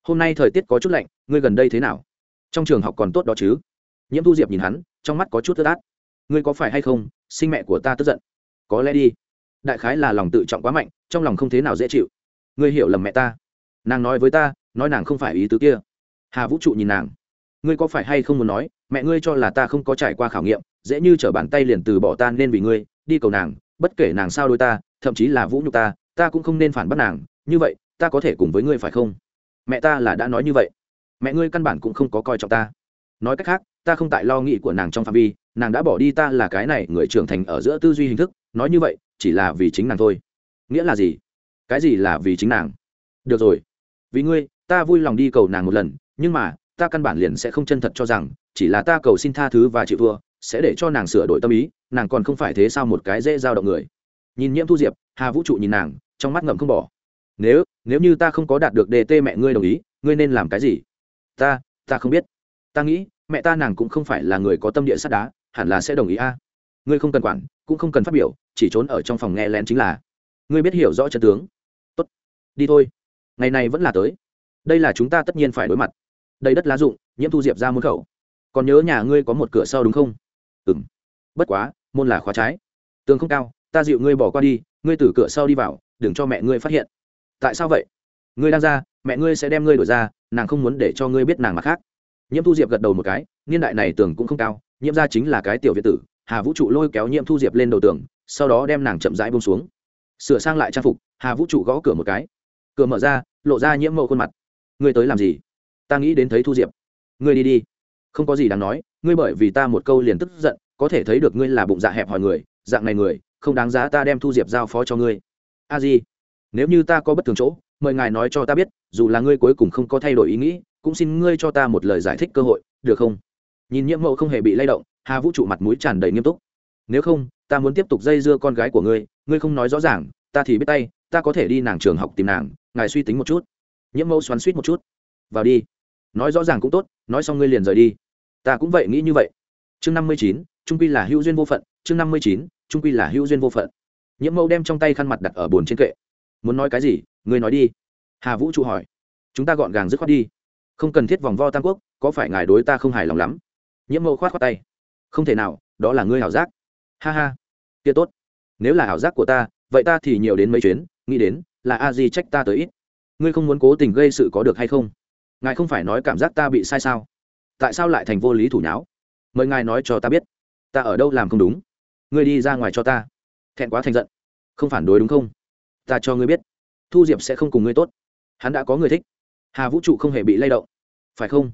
Hôm nay thời tiết có chút lạnh, ngươi gần đây thế nào? Trong trường học còn tốt đó chứ? Nhiễm thu diệp nhìn hắn, trong mắt có chút tức át ngươi có phải hay không, sinh mẹ của ta tức giận? Có lẽ đi. Đại khái là lòng tự trọng quá mạnh, trong lòng không thế nào dễ chịu. Ngươi hiểu lầm mẹ ta. Nàng nói với ta, nói nàng không phải ý tứ kia. Hà vũ trụ nhìn nàng. Ngươi có phải hay không muốn nói, mẹ ngươi cho là ta không có trải qua khảo nghiệm, dễ như t r ở bàn tay liền từ bỏ ta nên vì ngươi, đi cầu nàng, bất kể nàng sao đôi ta, thậm chí là vũ nhục ta ta cũng không nên phản bắt nàng. Như vậy, ta có thể cùng với ngươi phải không? Mẹ ta là đã nói như vậy mẹ ngươi căn bản cũng không có coi trọng ta. Nói cách khác, ta không tại lo nghĩ của nàng trong phạm vi, nàng đã bỏ đi ta là cái này, người trưởng thành ở giữa tư duy hình thức, nói như vậy, chỉ là vì chính nàng thôi. Nghĩa là gì? Cái gì là vì chính nàng? Được rồi. Vì ngươi, ta vui lòng đi cầu nàng một lần, nhưng mà, ta căn bản liền sẽ không chân thật cho rằng, chỉ là ta cầu xin tha thứ và chịu thua, sẽ để cho nàng sửa đổi tâm ý, nàng còn không phải thế sao một cái dễ giao động người. Nhìn nhiễm thu diệp, hà vũ trụ nhìn nàng, trong mắt ngậm không bỏ. Nếu nếu như ta không có đạt được đề tê mẹ ngươi đồng ý, ngươi nên làm cái gì? Ta ta không biết. Ta nghĩ, mẹ ta nàng cũng không phải là người có tâm địa sắt đá, hẳn là sẽ đồng ý a. Ngươi không cần quản, cũng không cần phát biểu, chỉ trốn ở trong phòng nghe lén chính là. Ngươi biết hiểu rõ chân tướng. Tốt. Đi thôi. Ngày này vẫn là tới. Đây là chúng ta tất nhiên phải đối mặt. Đây đất lá dụng nhiễm thu diệp ra môn khẩu. Còn nhớ nhà ngươi có một cửa sau đúng không? Ừ m bất quá, môn là khóa trái. Tường không cao, ta dịu ngươi bỏ qua đi, ngươi từ cửa sau đi vào, đừng cho mẹ ngươi phát hiện. Tại sao vậy? Ngươi đang ra mẹ ngươi sẽ đem ngươi đổi ra, nàng không muốn để cho ngươi biết nàng mặt khác. Nhiễm thu diệp gật đầu một cái, niên đại này tưởng cũng không cao, nhiễm ra chính là cái tiểu việt tử, hà vũ trụ lôi kéo nhiễm thu diệp lên đầu tường, sau đó đem nàng chậm rãi bông xuống. Sửa sang lại trang phục, hà vũ trụ gõ cửa một cái. Cửa mở ra, lộ ra nhiễm mẫu khuôn mặt. Ngươi tới làm gì? Ta nghĩ đến thấy thu diệp. Ngươi đi đi. Không có gì đáng nói, ngươi bởi vì ta một câu liền tức giận, có thể thấy được ngươi là bụng dạ hẹp hỏi người, dạng này người, không đáng giá ta đem thu diệp giao phó cho ngươi. A di, nếu như ta có bất thường chỗ mời ngài nói cho ta biết, dù là ngươi cuối cùng không có thay đổi ý nghĩ, cũng xin ngươi cho ta một lời giải thích cơ hội, được không? Nhìn nhiễm mẫu không hề bị lay động, hà vũ trụ mặt mũi tràn đầy nghiêm túc. Nếu không, ta muốn tiếp tục dây dưa con gái của ngươi ngươi không nói rõ ràng, ta thì biết tay, ta có thể đi nàng trường học tìm nàng, ngài suy tính một chút. Nhiễm mẫu xoắn suýt một chút. Vào đi. Nói rõ ràng cũng tốt, nói xong ngươi liền rời đi. Ta cũng vậy nghĩ như vậy. Chương năm mươi chín, trung quy là hữu duyên vô phận, chương năm mươi chín, trung quy là hữu duyên vô phận. Nhiễm mẫu đem trong tay khăn mặt đặt ở bồn trên kệ. Muốn nói cái gì ngươi nói đi. Hà vũ trụ hỏi. Chúng ta gọn gàng dứt khoát đi. Không cần thiết vòng vo tam quốc, có phải ngài đối ta không hài lòng lắm? Nhiễm mẫu khoát khoát tay. Không thể nào, đó là ngươi ảo giác. Ha ha. Kia tốt. Nếu là ảo giác của ta, vậy ta thì nhiều đến mấy chuyến, nghĩ đến, là a di trách ta tới ít. Ngươi không muốn cố tình gây sự có được hay không? Ngài không phải nói cảm giác ta bị sai sao? Tại sao lại thành vô lý thủ nháo? Mời ngài nói cho ta biết. Ta ở đâu làm không đúng? Ngươi đi ra ngoài cho ta. Thẹn quá thành giận. Không phản đối đúng không? Ta cho ngươi biết thu diệp sẽ không cùng ngươi tốt. Hắn đã có người thích. Hà vũ trụ không hề bị lay động. Phải không?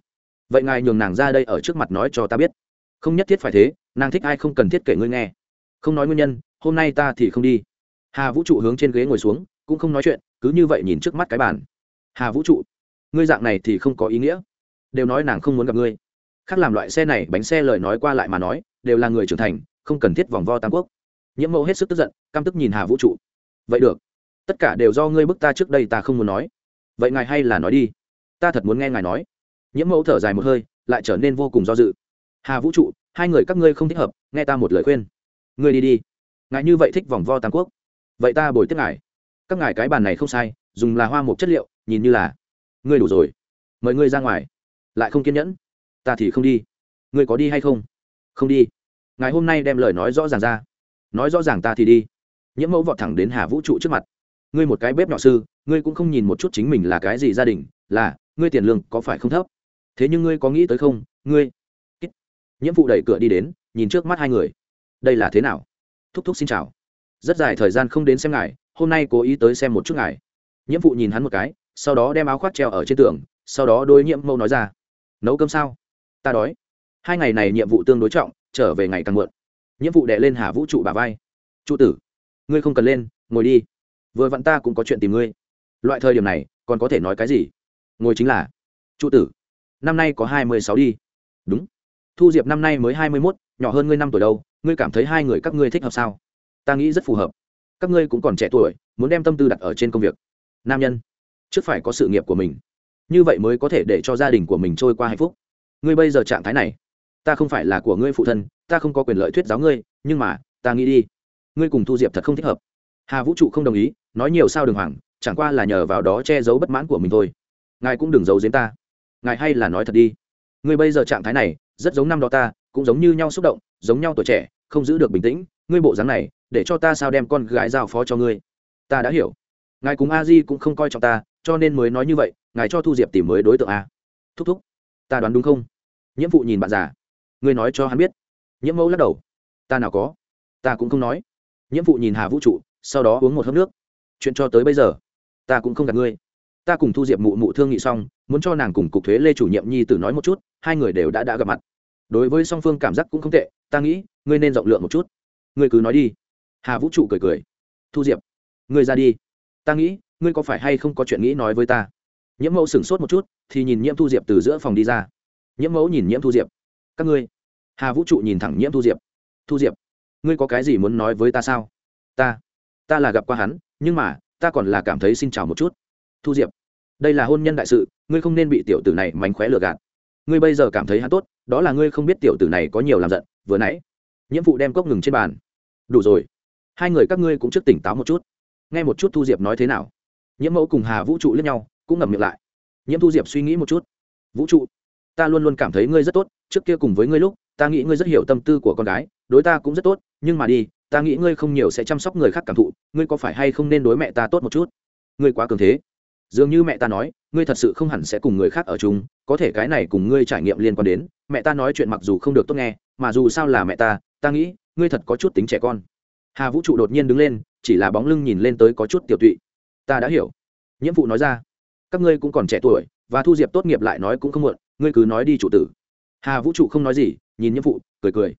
Vậy ngài nhường nàng ra đây ở trước mặt nói cho ta biết. Không nhất thiết phải thế, nàng thích ai không cần thiết kể ngươi nghe. Không nói nguyên nhân, hôm nay ta thì không đi. Hà vũ trụ hướng trên ghế ngồi xuống, cũng không nói chuyện, cứ như vậy nhìn trước mắt cái bàn. Hà vũ trụ, ngươi dạng này thì không có ý nghĩa. Đều nói nàng không muốn gặp ngươi. Khác làm loại xe này, bánh xe lời nói qua lại mà nói, đều là người trưởng thành, không cần thiết vòng vo tam quốc. Nhiễm mẫu hết sức tức giận, căm tức nhìn hà vũ trụ. Vậy được tất cả đều do ngươi bức ta trước đây ta không muốn nói. Vậy ngài hay là nói đi. Ta thật muốn nghe ngài nói. Nhiễm mẫu thở dài một hơi, lại trở nên vô cùng do dự. Hà vũ trụ, hai người các ngươi không thích hợp, nghe ta một lời khuyên. Ngươi đi đi. Ngài như vậy thích vòng vo tam quốc. Vậy ta bồi tiếp ngài. Các ngài cái bàn này không sai, dùng là hoa mục chất liệu, nhìn như là ngươi đủ rồi. Mời ngươi ra ngoài. Lại không kiên nhẫn. Ta thì không đi. Ngươi có đi hay không? Không đi. Ngài hôm nay đem lời nói rõ ràng ra. Nói rõ ràng ta thì đi. Nhiễm mẫu vọt thẳng đến hà vũ trụ trước mặt ngươi một cái bếp nhỏ sư, ngươi cũng không nhìn một chút chính mình là cái gì gia đình, là, ngươi tiền lương có phải không thấp? Thế nhưng ngươi có nghĩ tới không? Ngươi nhiễm phụ đẩy cửa đi đến, nhìn trước mắt hai người. Đây là thế nào? Thúc thúc xin chào. Rất dài thời gian không đến xem ngài, hôm nay cố ý tới xem một chút ngài. Nhiễm phụ nhìn hắn một cái, sau đó đem áo khoác treo ở trên tường, sau đó đôi nhiễm mâu nói ra. Nấu cơm sao? Ta đói. Hai ngày này nhiệm vụ tương đối trọng, trở về ngày càng muộn. Nhiệm vụ đệ lên hà vũ trụ bà vai. Trụ tử, ngươi không cần lên, ngồi đi vừa vặn ta cũng có chuyện tìm ngươi. Loại thời điểm này, còn có thể nói cái gì? Ngồi chính là trụ tử, năm nay có hai mươi sáu đi. Đúng. Thu diệp năm nay mới hai mươi mốt, nhỏ hơn ngươi năm tuổi đâu, ngươi cảm thấy hai người các ngươi thích hợp sao? Ta nghĩ rất phù hợp. Các ngươi cũng còn trẻ tuổi, muốn đem tâm tư đặt ở trên công việc. Nam nhân, trước phải có sự nghiệp của mình. Như vậy mới có thể để cho gia đình của mình trôi qua hạnh phúc. Ngươi bây giờ trạng thái này, ta không phải là của ngươi phụ thân, ta không có quyền lợi thuyết giáo ngươi, nhưng mà, ta nghĩ đi. Ngươi cùng thu diệp thật không thích hợp hà vũ trụ không đồng ý nói nhiều sao đường hoàng chẳng qua là nhờ vào đó che giấu bất mãn của mình thôi ngài cũng đừng giấu giếm ta ngài hay là nói thật đi ngươi bây giờ trạng thái này rất giống năm đó ta cũng giống như nhau xúc động giống nhau tuổi trẻ không giữ được bình tĩnh ngươi bộ dáng này để cho ta sao đem con gái giao phó cho ngươi ta đã hiểu ngài cùng a di cũng không coi trọng ta cho nên mới nói như vậy ngài cho thu diệp tìm mới đối tượng a thúc thúc ta đoán đúng không nhiễm phụ nhìn bạn già ngươi nói cho hắn biết nhiễm mẫu lắc đầu ta nào có ta cũng không nói nhiễm phụ nhìn hà vũ trụ sau đó uống một hớp nước. Chuyện cho tới bây giờ, ta cũng không gặp ngươi. Ta cùng thu diệp mụ mụ thương nghị xong, muốn cho nàng cùng cục thuế lê chủ nhiệm nhi tử nói một chút, hai người đều đã đã gặp mặt. Đối với song phương cảm giác cũng không tệ, ta nghĩ, ngươi nên rộng lượng một chút. Ngươi cứ nói đi. Hà vũ trụ cười cười. Thu diệp, ngươi ra đi. Ta nghĩ, ngươi có phải hay không có chuyện nghĩ nói với ta? Nhiễm mẫu sửng sốt một chút, thì nhìn nhiễm thu diệp từ giữa phòng đi ra. Nhiễm mẫu nhìn nhiễm thu diệp. Các ngươi. Hà vũ trụ nhìn thẳng nhiễm thu diệp. Thu diệp, ngươi có cái gì muốn nói với ta sao? Ta ta là gặp qua hắn, nhưng mà, ta còn là cảm thấy xin chào một chút. Thu diệp, đây là hôn nhân đại sự, ngươi không nên bị tiểu tử này mánh khóe lừa gạt. Ngươi bây giờ cảm thấy hắn tốt, đó là ngươi không biết tiểu tử này có nhiều làm giận, vừa nãy, nhiễm vụ đem cốc ngừng trên bàn. Đủ rồi, hai người các ngươi cũng trước tỉnh táo một chút. Nghe một chút thu diệp nói thế nào. Nhiễm mẫu cùng hà vũ trụ lẫn nhau, cũng ngậm miệng lại. Nhiễm thu diệp suy nghĩ một chút. Vũ trụ, ta luôn luôn cảm thấy ngươi rất tốt, trước kia cùng với ngươi lúc, ta nghĩ ngươi rất hiểu tâm tư của con gái, đối ta cũng rất tốt nhưng mà đi, ta nghĩ ngươi không nhiều sẽ chăm sóc người khác cảm thụ, ngươi có phải hay không nên đối mẹ ta tốt một chút? Ngươi quá cường thế. Dường như mẹ ta nói, ngươi thật sự không hẳn sẽ cùng người khác ở chung, có thể cái này cùng ngươi trải nghiệm liên quan đến, mẹ ta nói chuyện mặc dù không được tốt nghe, mà dù sao là mẹ ta ta nghĩ, ngươi thật có chút tính trẻ con. Hà vũ trụ đột nhiên đứng lên, chỉ là bóng lưng nhìn lên tới có chút tiểu tụy. Ta đã hiểu. Nhiễm vụ nói ra. Các ngươi cũng còn trẻ tuổi, và thu diệp tốt nghiệp lại nói cũng không muộn, ngươi cứ nói đi chủ tử. Hà vũ trụ không nói gì, nhìn nhiễm vụ cười cười.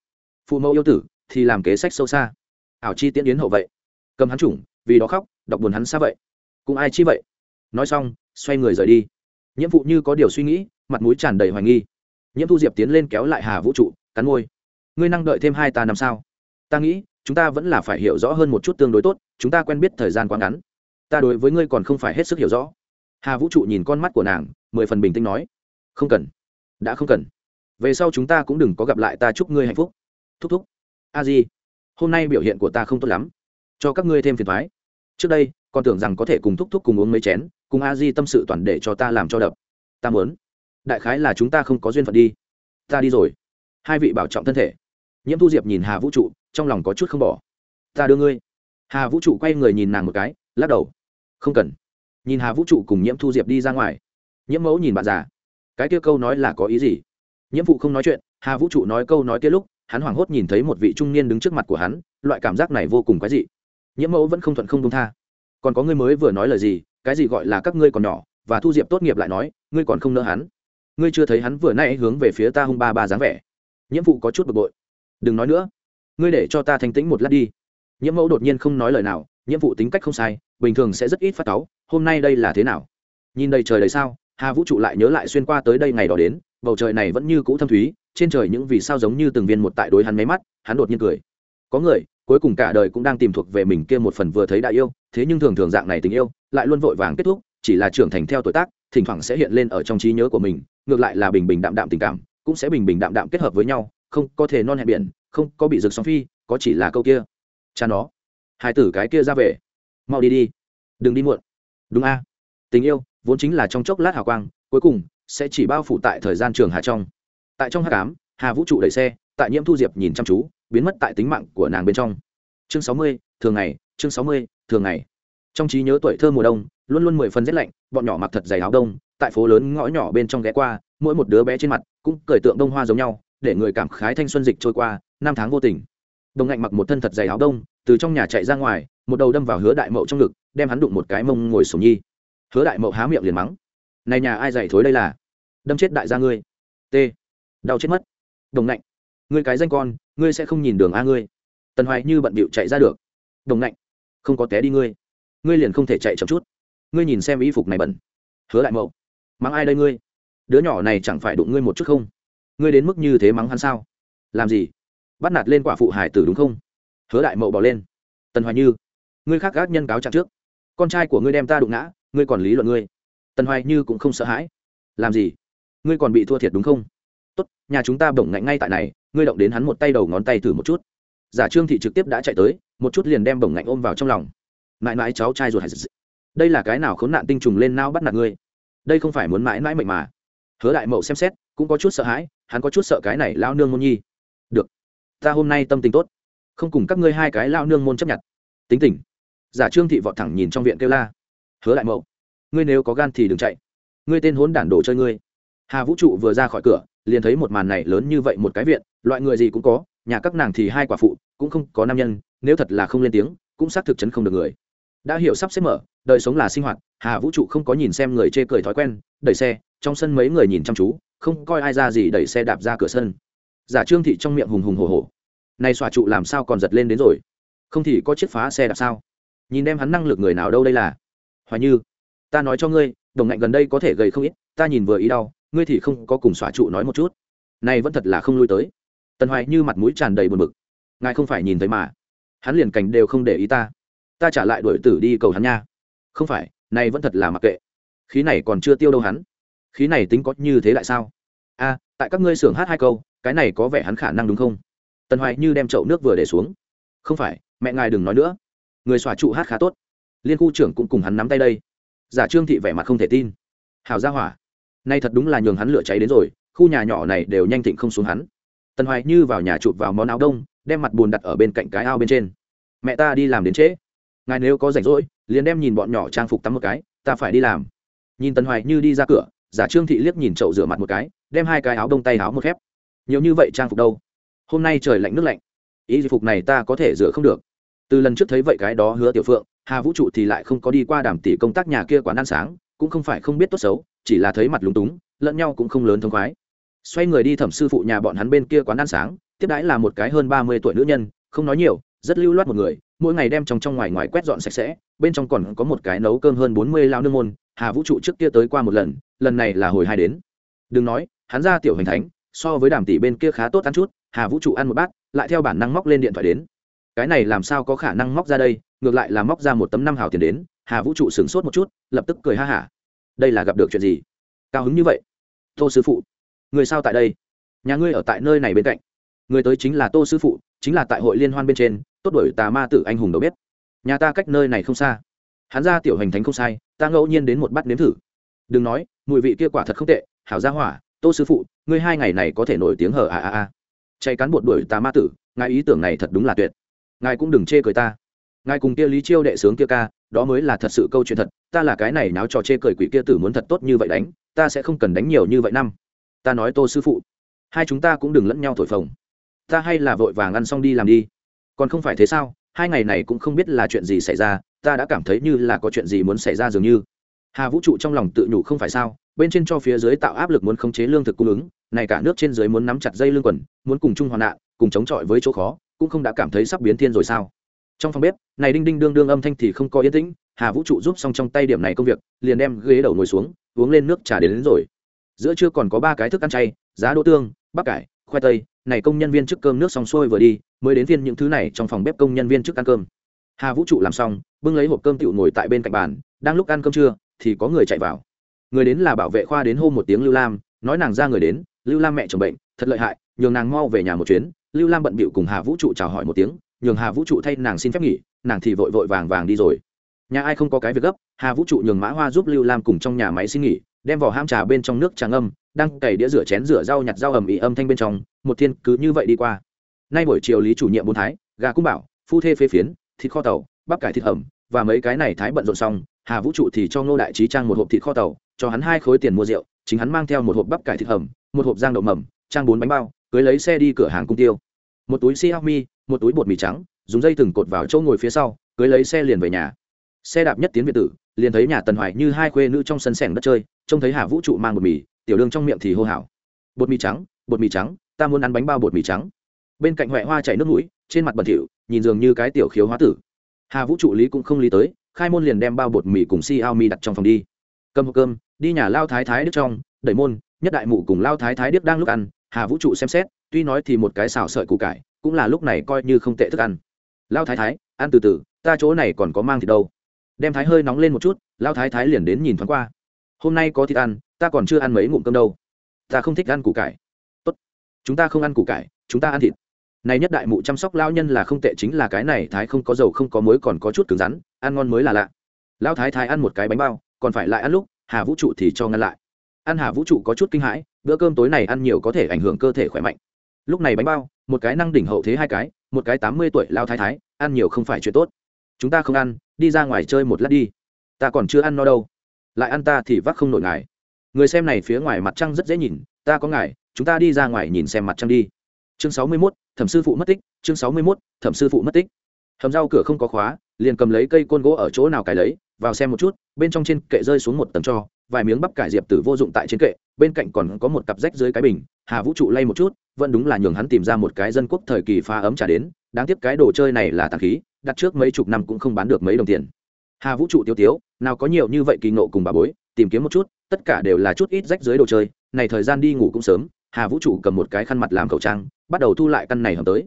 Phụ mẫu yêu tử thì làm kế sách sâu xa. Ảo chi tiễn yến hậu vậy. Cầm hắn chủng, vì đó khóc, đọc buồn hắn xa vậy. Cũng ai chi vậy? Nói xong, xoay người rời đi. Nhiễm vụ như có điều suy nghĩ, mặt mũi tràn đầy hoài nghi. Nhiễm thu diệp tiến lên kéo lại hà vũ trụ, cắn môi. Ngươi năng đợi thêm hai ta năm sao? Ta nghĩ, chúng ta vẫn là phải hiểu rõ hơn một chút tương đối tốt, chúng ta quen biết thời gian quá ngắn. Ta đối với ngươi còn không phải hết sức hiểu rõ. Hà vũ trụ nhìn con mắt của nàng, mười phần bình tĩnh nói. Không cần. Đã không cần. Về sau chúng ta cũng đừng có gặp lại ta, chúc ngươi hạnh phúc. Thúc thúc a di, hôm nay biểu hiện của ta không tốt lắm, cho các ngươi thêm phiền thoái. Trước đây, còn tưởng rằng có thể cùng thúc thúc cùng uống mấy chén, cùng a di tâm sự toàn để cho ta làm cho đập. Ta muốn. Đại khái là chúng ta không có duyên phận đi. Ta đi rồi. Hai vị bảo trọng thân thể. Nhiễm thu diệp nhìn hà vũ trụ, trong lòng có chút không bỏ. Ta đưa ngươi. Hà vũ trụ quay người nhìn nàng một cái, lắc đầu. Không cần. Nhìn hà vũ trụ cùng nhiễm thu diệp đi ra ngoài. Nhiễm mẫu nhìn bạn già. Cái kia câu nói là có ý gì? Nhiễm phụ không nói chuyện, hà vũ trụ nói câu nói kia lúc hắn hoảng hốt nhìn thấy một vị trung niên đứng trước mặt của hắn, loại cảm giác này vô cùng quái dị. Nhiễm mẫu vẫn không thuận không công tha. Còn có ngươi mới vừa nói lời gì, cái gì gọi là các ngươi còn nhỏ, và thu diệp tốt nghiệp lại nói, ngươi còn không nỡ hắn. Ngươi chưa thấy hắn vừa nay hướng về phía ta hung ba ba dáng vẻ. Nhiễm vụ có chút bực bội. Đừng nói nữa. Ngươi để cho ta thanh tĩnh một lát đi. Nhiễm mẫu đột nhiên không nói lời nào, nhiễm vụ tính cách không sai, bình thường sẽ rất ít phát cáu, hôm nay đây là thế nào? Nhìn đầy trời đầy sao, hà vũ trụ lại nhớ lại xuyên qua tới đây ngày đó đến, bầu trời này vẫn như cũ thâm thúy trên trời những vì sao giống như từng viên một tại đối hắn máy mắt, hắn đột nhiên cười. Có người, cuối cùng cả đời cũng đang tìm thuộc về mình kia một phần vừa thấy đại yêu, thế nhưng thường thường dạng này tình yêu, lại luôn vội vàng kết thúc, chỉ là trưởng thành theo tuổi tác, thỉnh thoảng sẽ hiện lên ở trong trí nhớ của mình, ngược lại là bình bình đạm đạm tình cảm, cũng sẽ bình bình đạm đạm kết hợp với nhau, không có thể non hẹn biển, không có bị rực sóng phi, có chỉ là câu kia. Cha nó, hai tử cái kia ra về. Mau đi đi. Đừng đi muộn. Đúng a. Tình yêu vốn chính là trong chốc lát hào quang, cuối cùng sẽ chỉ bao phủ tại thời gian trường hạ trong tại trong hát cám hà vũ trụ đẩy xe, tại nhiễm thu diệp nhìn chăm chú, biến mất tại tính mạng của nàng bên trong. Chương sáu mươi, thường ngày, chương sáu mươi, thường ngày. Trong trí nhớ tuổi thơ mùa đông, luôn luôn mười phần rét lạnh, bọn nhỏ mặc thật dày áo đông, tại phố lớn ngõ nhỏ bên trong ghé qua, mỗi một đứa bé trên mặt cũng cởi tượng đông hoa giống nhau, để người cảm khái thanh xuân dịch trôi qua, năm tháng vô tình. Đồng ngạnh mặc một thân thật dày áo đông, từ trong nhà chạy ra ngoài, một đầu đâm vào hứa đại mậu trong ngực, đem hắn đụng một cái mông ngồi sổ nhi. Hứa đại mậu há miệng liền mắng. Này nhà ai dạy thối đây là? Đâm chết đại gia ngươi. T đau chết mất. Đồng ngạnh, ngươi cái danh con, ngươi sẽ không nhìn đường a ngươi. Tần hoài như bận bịu chạy ra được. Đồng ngạnh, không có té đi ngươi. Ngươi liền không thể chạy chậm chút. Ngươi nhìn xem y phục này bẩn. Hứa đại mậu, mắng ai đây ngươi? Đứa nhỏ này chẳng phải đụng ngươi một chút không? Ngươi đến mức như thế mắng hắn sao? Làm gì? Bắt nạt lên quả phụ hải tử đúng không? Hứa đại mậu bỏ lên. Tần hoài như, ngươi khác gác nhân cáo trạng trước. Con trai của ngươi đem ta đụng ngã, ngươi còn lý luận ngươi. Tần hoài như cũng không sợ hãi. Làm gì? Ngươi còn bị thua thiệt đúng không? Tốt, nhà chúng ta bổng ngạnh ngay tại này, ngươi động đến hắn một tay đầu ngón tay thử một chút. Giả trương thị trực tiếp đã chạy tới, một chút liền đem bổng ngạnh ôm vào trong lòng. Mãi mãi cháu trai ruột hay đây là cái nào khốn nạn tinh trùng lên nao bắt nạt ngươi? Đây không phải muốn mãi mãi mệnh mà. Hứa đại mậu xem xét, cũng có chút sợ hãi, hắn có chút sợ cái này lao nương môn nhi. Được, ta hôm nay tâm tình tốt, không cùng các ngươi hai cái lao nương môn chấp nhận. Tính tình. Giả trương thị vọt thẳng nhìn trong viện kêu la. Hứa đại mậu, ngươi nếu có gan thì đừng chạy. Ngươi tên hốn đản đồ chơi ngươi. Hà vũ trụ vừa ra khỏi cửa liền thấy một màn này lớn như vậy một cái viện, loại người gì cũng có, nhà các nàng thì hai quả phụ, cũng không có nam nhân, nếu thật là không lên tiếng, cũng xác thực chấn không được người. Đã hiểu sắp xếp mở, đời sống là sinh hoạt, hà vũ trụ không có nhìn xem người chê cười thói quen, đẩy xe, trong sân mấy người nhìn chăm chú, không coi ai ra gì đẩy xe đạp ra cửa sân. Giả trương thị trong miệng hùng hùng hồ hồ này xòa trụ làm sao còn giật lên đến rồi? Không thì có chiếc phá xe đạp sao? Nhìn đem hắn năng lực người nào đâu đây là? Hoài như, ta nói cho ngươi, đồng ngạnh gần đây có thể gầy không ít, ta nhìn vừa ý đau ngươi thì không có cùng xóa trụ nói một chút. Nay vẫn thật là không lui tới. Tần hoài như mặt mũi tràn đầy buồn bực. Ngài không phải nhìn thấy mà. Hắn liền cảnh đều không để ý ta. Ta trả lại đuổi tử đi cầu hắn nha. Không phải, nay vẫn thật là mặc kệ. Khí này còn chưa tiêu đâu hắn. Khí này tính có như thế lại sao? A, tại các ngươi xưởng hát hai câu, cái này có vẻ hắn khả năng đúng không? Tần hoài như đem chậu nước vừa để xuống. Không phải, mẹ ngài đừng nói nữa. Người xòa trụ hát khá tốt. Liên khu trưởng cũng cùng hắn nắm tay đây. Giả trương thị vẻ mặt không thể tin. Hào ra hỏa nay thật đúng là nhường hắn lửa cháy đến rồi, khu nhà nhỏ này đều nhanh thịnh không xuống hắn. Tần hoài như vào nhà chụp vào món áo đông, đem mặt bùn đặt ở bên cạnh cái ao bên trên. Mẹ ta đi làm đến trễ. Ngài nếu có rảnh rỗi, liền đem nhìn bọn nhỏ trang phục tắm một cái, ta phải đi làm. Nhìn tần hoài như đi ra cửa, giả trương thị liếc nhìn chậu rửa mặt một cái, đem hai cái áo đông tay áo một khép. Nhiều như vậy trang phục đâu? Hôm nay trời lạnh nước lạnh. Ý phục này ta có thể rửa không được. Từ lần trước thấy vậy cái đó hứa tiểu phượng, hà vũ trụ thì lại không có đi qua đàm tỷ công tác nhà kia quán ăn sáng, cũng không phải không biết tốt xấu chỉ là thấy mặt lúng túng, lẫn nhau cũng không lớn thông khoái. Xoay người đi thẩm sư phụ nhà bọn hắn bên kia quán ăn sáng, tiếp đãi là một cái hơn ba mươi tuổi nữ nhân, không nói nhiều, rất lưu loát một người, mỗi ngày đem trong trong ngoài ngoài quét dọn sạch sẽ, bên trong còn có một cái nấu cơm hơn bốn mươi lao nương môn, hà vũ trụ trước kia tới qua một lần lần này là hồi hai đến. Đừng nói, hắn ra tiểu hình thánh, so với đàm tỷ bên kia khá tốt ăn chút, hà vũ trụ ăn một bát, lại theo bản năng móc lên điện thoại đến. Cái này làm sao có khả năng móc ra đây, ngược lại là móc ra một tấm năm hào tiền đến, hà vũ trụ sửng sốt một chút, lập tức cười ha hả đây là gặp được chuyện gì? Cao hứng như vậy? Tô sư phụ, người sao tại đây? Nhà ngươi ở tại nơi này bên cạnh. Người tới chính là tô sư phụ, chính là tại hội liên hoan bên trên, tốt đổi tà ma tử anh hùng đầu bếp. Nhà ta cách nơi này không xa. Hắn ra tiểu hành thánh không sai, ta ngẫu nhiên đến một bát nếm thử. Đừng nói, mùi vị kia quả thật không tệ, hảo gia hỏa, tô sư phụ, ngươi hai ngày này có thể nổi tiếng hở à à à chạy cán bột đuổi tà ma tử, ngài ý tưởng này thật đúng là tuyệt. Ngài cũng đừng chê cười ta ngài cùng kia lý chiêu đệ sướng kia ca, đó mới là thật sự câu chuyện thật. Ta là cái này náo trò chê cười quỷ kia tử muốn thật tốt như vậy đánh, ta sẽ không cần đánh nhiều như vậy năm. Ta nói tô sư phụ, hai chúng ta cũng đừng lẫn nhau thổi phồng. Ta hay là vội vàng ăn xong đi làm đi. Còn không phải thế sao? Hai ngày này cũng không biết là chuyện gì xảy ra, ta đã cảm thấy như là có chuyện gì muốn xảy ra dường như. Hà vũ trụ trong lòng tự nhủ không phải sao? Bên trên cho phía dưới tạo áp lực muốn khống chế lương thực cung ứng, này cả nước trên dưới muốn nắm chặt dây lương quần, muốn cùng chung hoạn nạn, cùng chống chọi với chỗ khó, cũng không đã cảm thấy sắp biến thiên rồi sao? Trong phòng bếp này đinh đinh đương đương âm thanh thì không có yên tĩnh hà vũ trụ giúp xong trong tay điểm này công việc liền đem ghế đầu ngồi xuống uống lên nước trà đến, đến rồi. Giữa trưa còn có ba cái thức ăn chay giá đỗ tương bắp cải khoai tây này công nhân viên trước cơm nước xong xuôi vừa đi mới đến viên những thứ này trong phòng bếp công nhân viên trước ăn cơm. Hà vũ trụ làm xong bưng lấy hộp cơm tựu ngồi tại bên cạnh bàn đang lúc ăn cơm trưa thì có người chạy vào. Người đến là bảo vệ khoa đến hôm một tiếng lưu lam nói nàng ra người đến lưu lam mẹ chồng bệnh thật lợi hại nhường nàng mau về nhà một chuyến. Lưu lam bận bịu cùng hà vũ trụ chào hỏi một tiếng nhường hà vũ trụ thay nàng xin phép nghỉ, nàng thì vội vội vàng vàng đi rồi. Nhà ai không có cái việc gấp, hà vũ trụ nhường mã hoa giúp lưu lam cùng trong nhà máy xin nghỉ, đem vỏ ham trà bên trong nước tràng âm, đang cày đĩa rửa chén rửa rau nhặt rau ầm ĩ âm thanh bên trong, một thiên cứ như vậy đi qua. Nay buổi chiều lý chủ nhiệm bốn thái, gà cũng bảo, phu thê phê phiến, thịt kho tàu, bắp cải thịt hầm và mấy cái này thái bận rộn xong, hà vũ trụ thì cho ngô đại trí trang một hộp thịt kho tàu, cho hắn hai khối tiền mua rượu, chính hắn mang theo một hộp bắp cải thịt hầm một hộp giang đậu mầm, trang bốn bánh bao, cưới lấy xe đi cửa hàng cung tiêu. Một túi xiaomi một túi bột mì trắng, dùng dây thừng cột vào chỗ ngồi phía sau, cưới lấy xe liền về nhà. Xe đạp nhất tiến việt tử, liền thấy nhà tần hoài như hai khuê nữ trong sân sẻng đất chơi, trông thấy hà vũ trụ mang bột mì, tiểu đương trong miệng thì hô hào. Bột mì trắng, bột mì trắng, ta muốn ăn bánh bao bột mì trắng. Bên cạnh huệ hoa chảy nước mũi, trên mặt bẩn thỉu, nhìn dường như cái tiểu khiếu hóa tử. Hà vũ trụ lý cũng không lý tới, khai môn liền đem bao bột mì cùng si ao mi đặt trong phòng đi. Cầm hộp cơm, đi nhà lao thái thái đức trong, đẩy môn, nhất đại mụ cùng lao thái thái đức đang lúc ăn, hà vũ trụ xem xét, tuy nói thì một cái xào sợi củ cải cũng là lúc này coi như không tệ thức ăn. Lao thái thái, ăn từ từ, ta chỗ này còn có mang thịt đâu. Đem thái hơi nóng lên một chút, lao thái thái liền đến nhìn thoáng qua. Hôm nay có thịt ăn, ta còn chưa ăn mấy ngụm cơm đâu. Ta không thích ăn củ cải. Tốt. Chúng ta không ăn củ cải, chúng ta ăn thịt. Này nhất đại mụ chăm sóc lao nhân là không tệ chính là cái này thái không có dầu, không có muối còn có chút cứng rắn, ăn ngon mới là lạ. Lao thái thái ăn một cái bánh bao, còn phải lại ăn lúc, hà vũ trụ thì cho ngăn lại. Ăn hà vũ trụ có chút kinh hãi, bữa cơm tối này ăn nhiều có thể ảnh hưởng cơ thể khỏe mạnh. Lúc này bánh bao một cái năng đỉnh hậu thế hai cái, một cái tám mươi tuổi lao thái thái, ăn nhiều không phải chuyện tốt. Chúng ta không ăn, đi ra ngoài chơi một lát đi. Ta còn chưa ăn no đâu. Lại ăn ta thì vác không nổi ngài. Người xem này phía ngoài mặt trăng rất dễ nhìn, ta có ngài, chúng ta đi ra ngoài nhìn xem mặt trăng đi. Chương sáu mươi mốt, thẩm sư phụ mất tích, chương sáu mươi mốt, thẩm sư phụ mất tích. Hầm rau cửa không có khóa, liền cầm lấy cây côn gỗ ở chỗ nào cài lấy, vào xem một chút, bên trong trên kệ rơi xuống một tầng cho vài miếng bắp cải diệp tử vô dụng tại trên kệ, bên cạnh còn có một cặp rách dưới cái bình. Hà vũ trụ lay một chút, vẫn đúng là nhường hắn tìm ra một cái dân quốc thời kỳ pha ấm trả đến. Đáng tiếc cái đồ chơi này là tàng khí, đặt trước mấy chục năm cũng không bán được mấy đồng tiền. Hà vũ trụ tiêu tiếu, nào có nhiều như vậy kỳ nộ cùng bà bối, tìm kiếm một chút, tất cả đều là chút ít rách dưới đồ chơi. Này thời gian đi ngủ cũng sớm, hà vũ trụ cầm một cái khăn mặt làm khẩu trang, bắt đầu thu lại căn này hầm tới.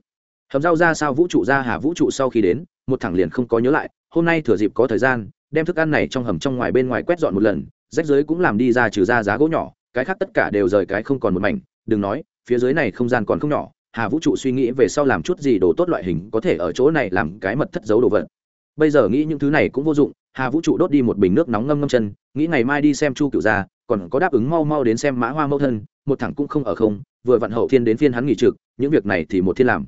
Hầm rau ra sao vũ trụ ra, hà vũ trụ sau khi đến, một thẳng liền không có nhớ lại, hôm nay thừa dịp có thời gian, đem thức ăn này trong hầm trong ngoài bên ngoài quét dọn một lần rách dưới cũng làm đi ra trừ ra giá gỗ nhỏ, cái khác tất cả đều rời cái không còn một mảnh. Đừng nói, phía dưới này không gian còn không nhỏ, hà vũ trụ suy nghĩ về sau làm chút gì đồ tốt loại hình có thể ở chỗ này làm cái mật thất giấu đồ vật. Bây giờ nghĩ những thứ này cũng vô dụng, hà vũ trụ đốt đi một bình nước nóng ngâm ngâm chân, nghĩ ngày mai đi xem chu cựu gia, còn có đáp ứng mau mau đến xem mã hoa mẫu thân, một thằng cũng không ở không, vừa vặn hậu thiên đến phiên hắn nghỉ trực, những việc này thì một thiên làm.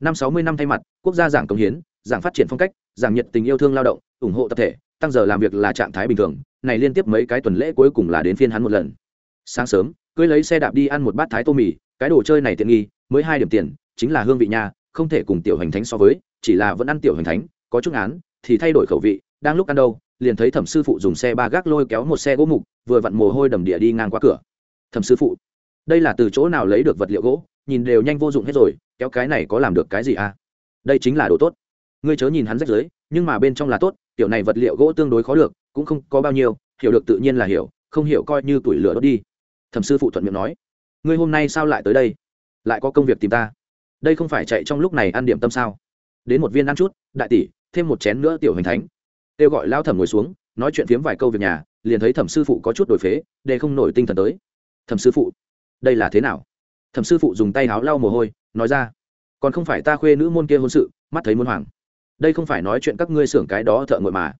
Năm sáu mươi năm thay mặt, quốc gia giảng công hiến, giảng phát triển phong cách, giảng nhiệt tình yêu thương lao động, ủng hộ tập thể, tăng giờ làm việc là trạng thái bình thường này liên tiếp mấy cái tuần lễ cuối cùng là đến phiên hắn một lần. Sáng sớm, cưới lấy xe đạp đi ăn một bát thái tô mì, cái đồ chơi này tiện nghi, mới hai điểm tiền, chính là hương vị nha, không thể cùng tiểu hành thánh so với, chỉ là vẫn ăn tiểu hành thánh, có chút án thì thay đổi khẩu vị, đang lúc ăn đâu, liền thấy thẩm sư phụ dùng xe ba gác lôi kéo một xe gỗ mục, vừa vặn mồ hôi đầm địa đi ngang qua cửa. Thẩm sư phụ, đây là từ chỗ nào lấy được vật liệu gỗ? Nhìn đều nhanh vô dụng hết rồi, kéo cái này có làm được cái gì à? Đây chính là đồ tốt. Ngươi chớ nhìn hắn rách dưới nhưng mà bên trong là tốt, tiểu này vật liệu gỗ tương đối khó được cũng không có bao nhiêu, hiểu được tự nhiên là hiểu, không hiểu coi như tuổi lửa đốt đi. Thẩm sư phụ thuận miệng nói. Ngươi hôm nay sao lại tới đây? Lại có công việc tìm ta? Đây không phải chạy trong lúc này ăn điểm tâm sao? Đến một viên ăn chút, đại tỷ, thêm một chén nữa tiểu hình thánh. Kêu gọi lao thẩm ngồi xuống, nói chuyện phiếm vài câu việc nhà, liền thấy thẩm sư phụ có chút đổi phế, để không nổi tinh thần tới. Thẩm sư phụ, đây là thế nào? Thẩm sư phụ dùng tay háo lau mồ hôi, nói ra. Còn không phải ta khuê nữ môn kia hôn sự, mắt thấy muôn hoàng đây không phải nói chuyện các ngươi xưởng cái đó thợ ngội mà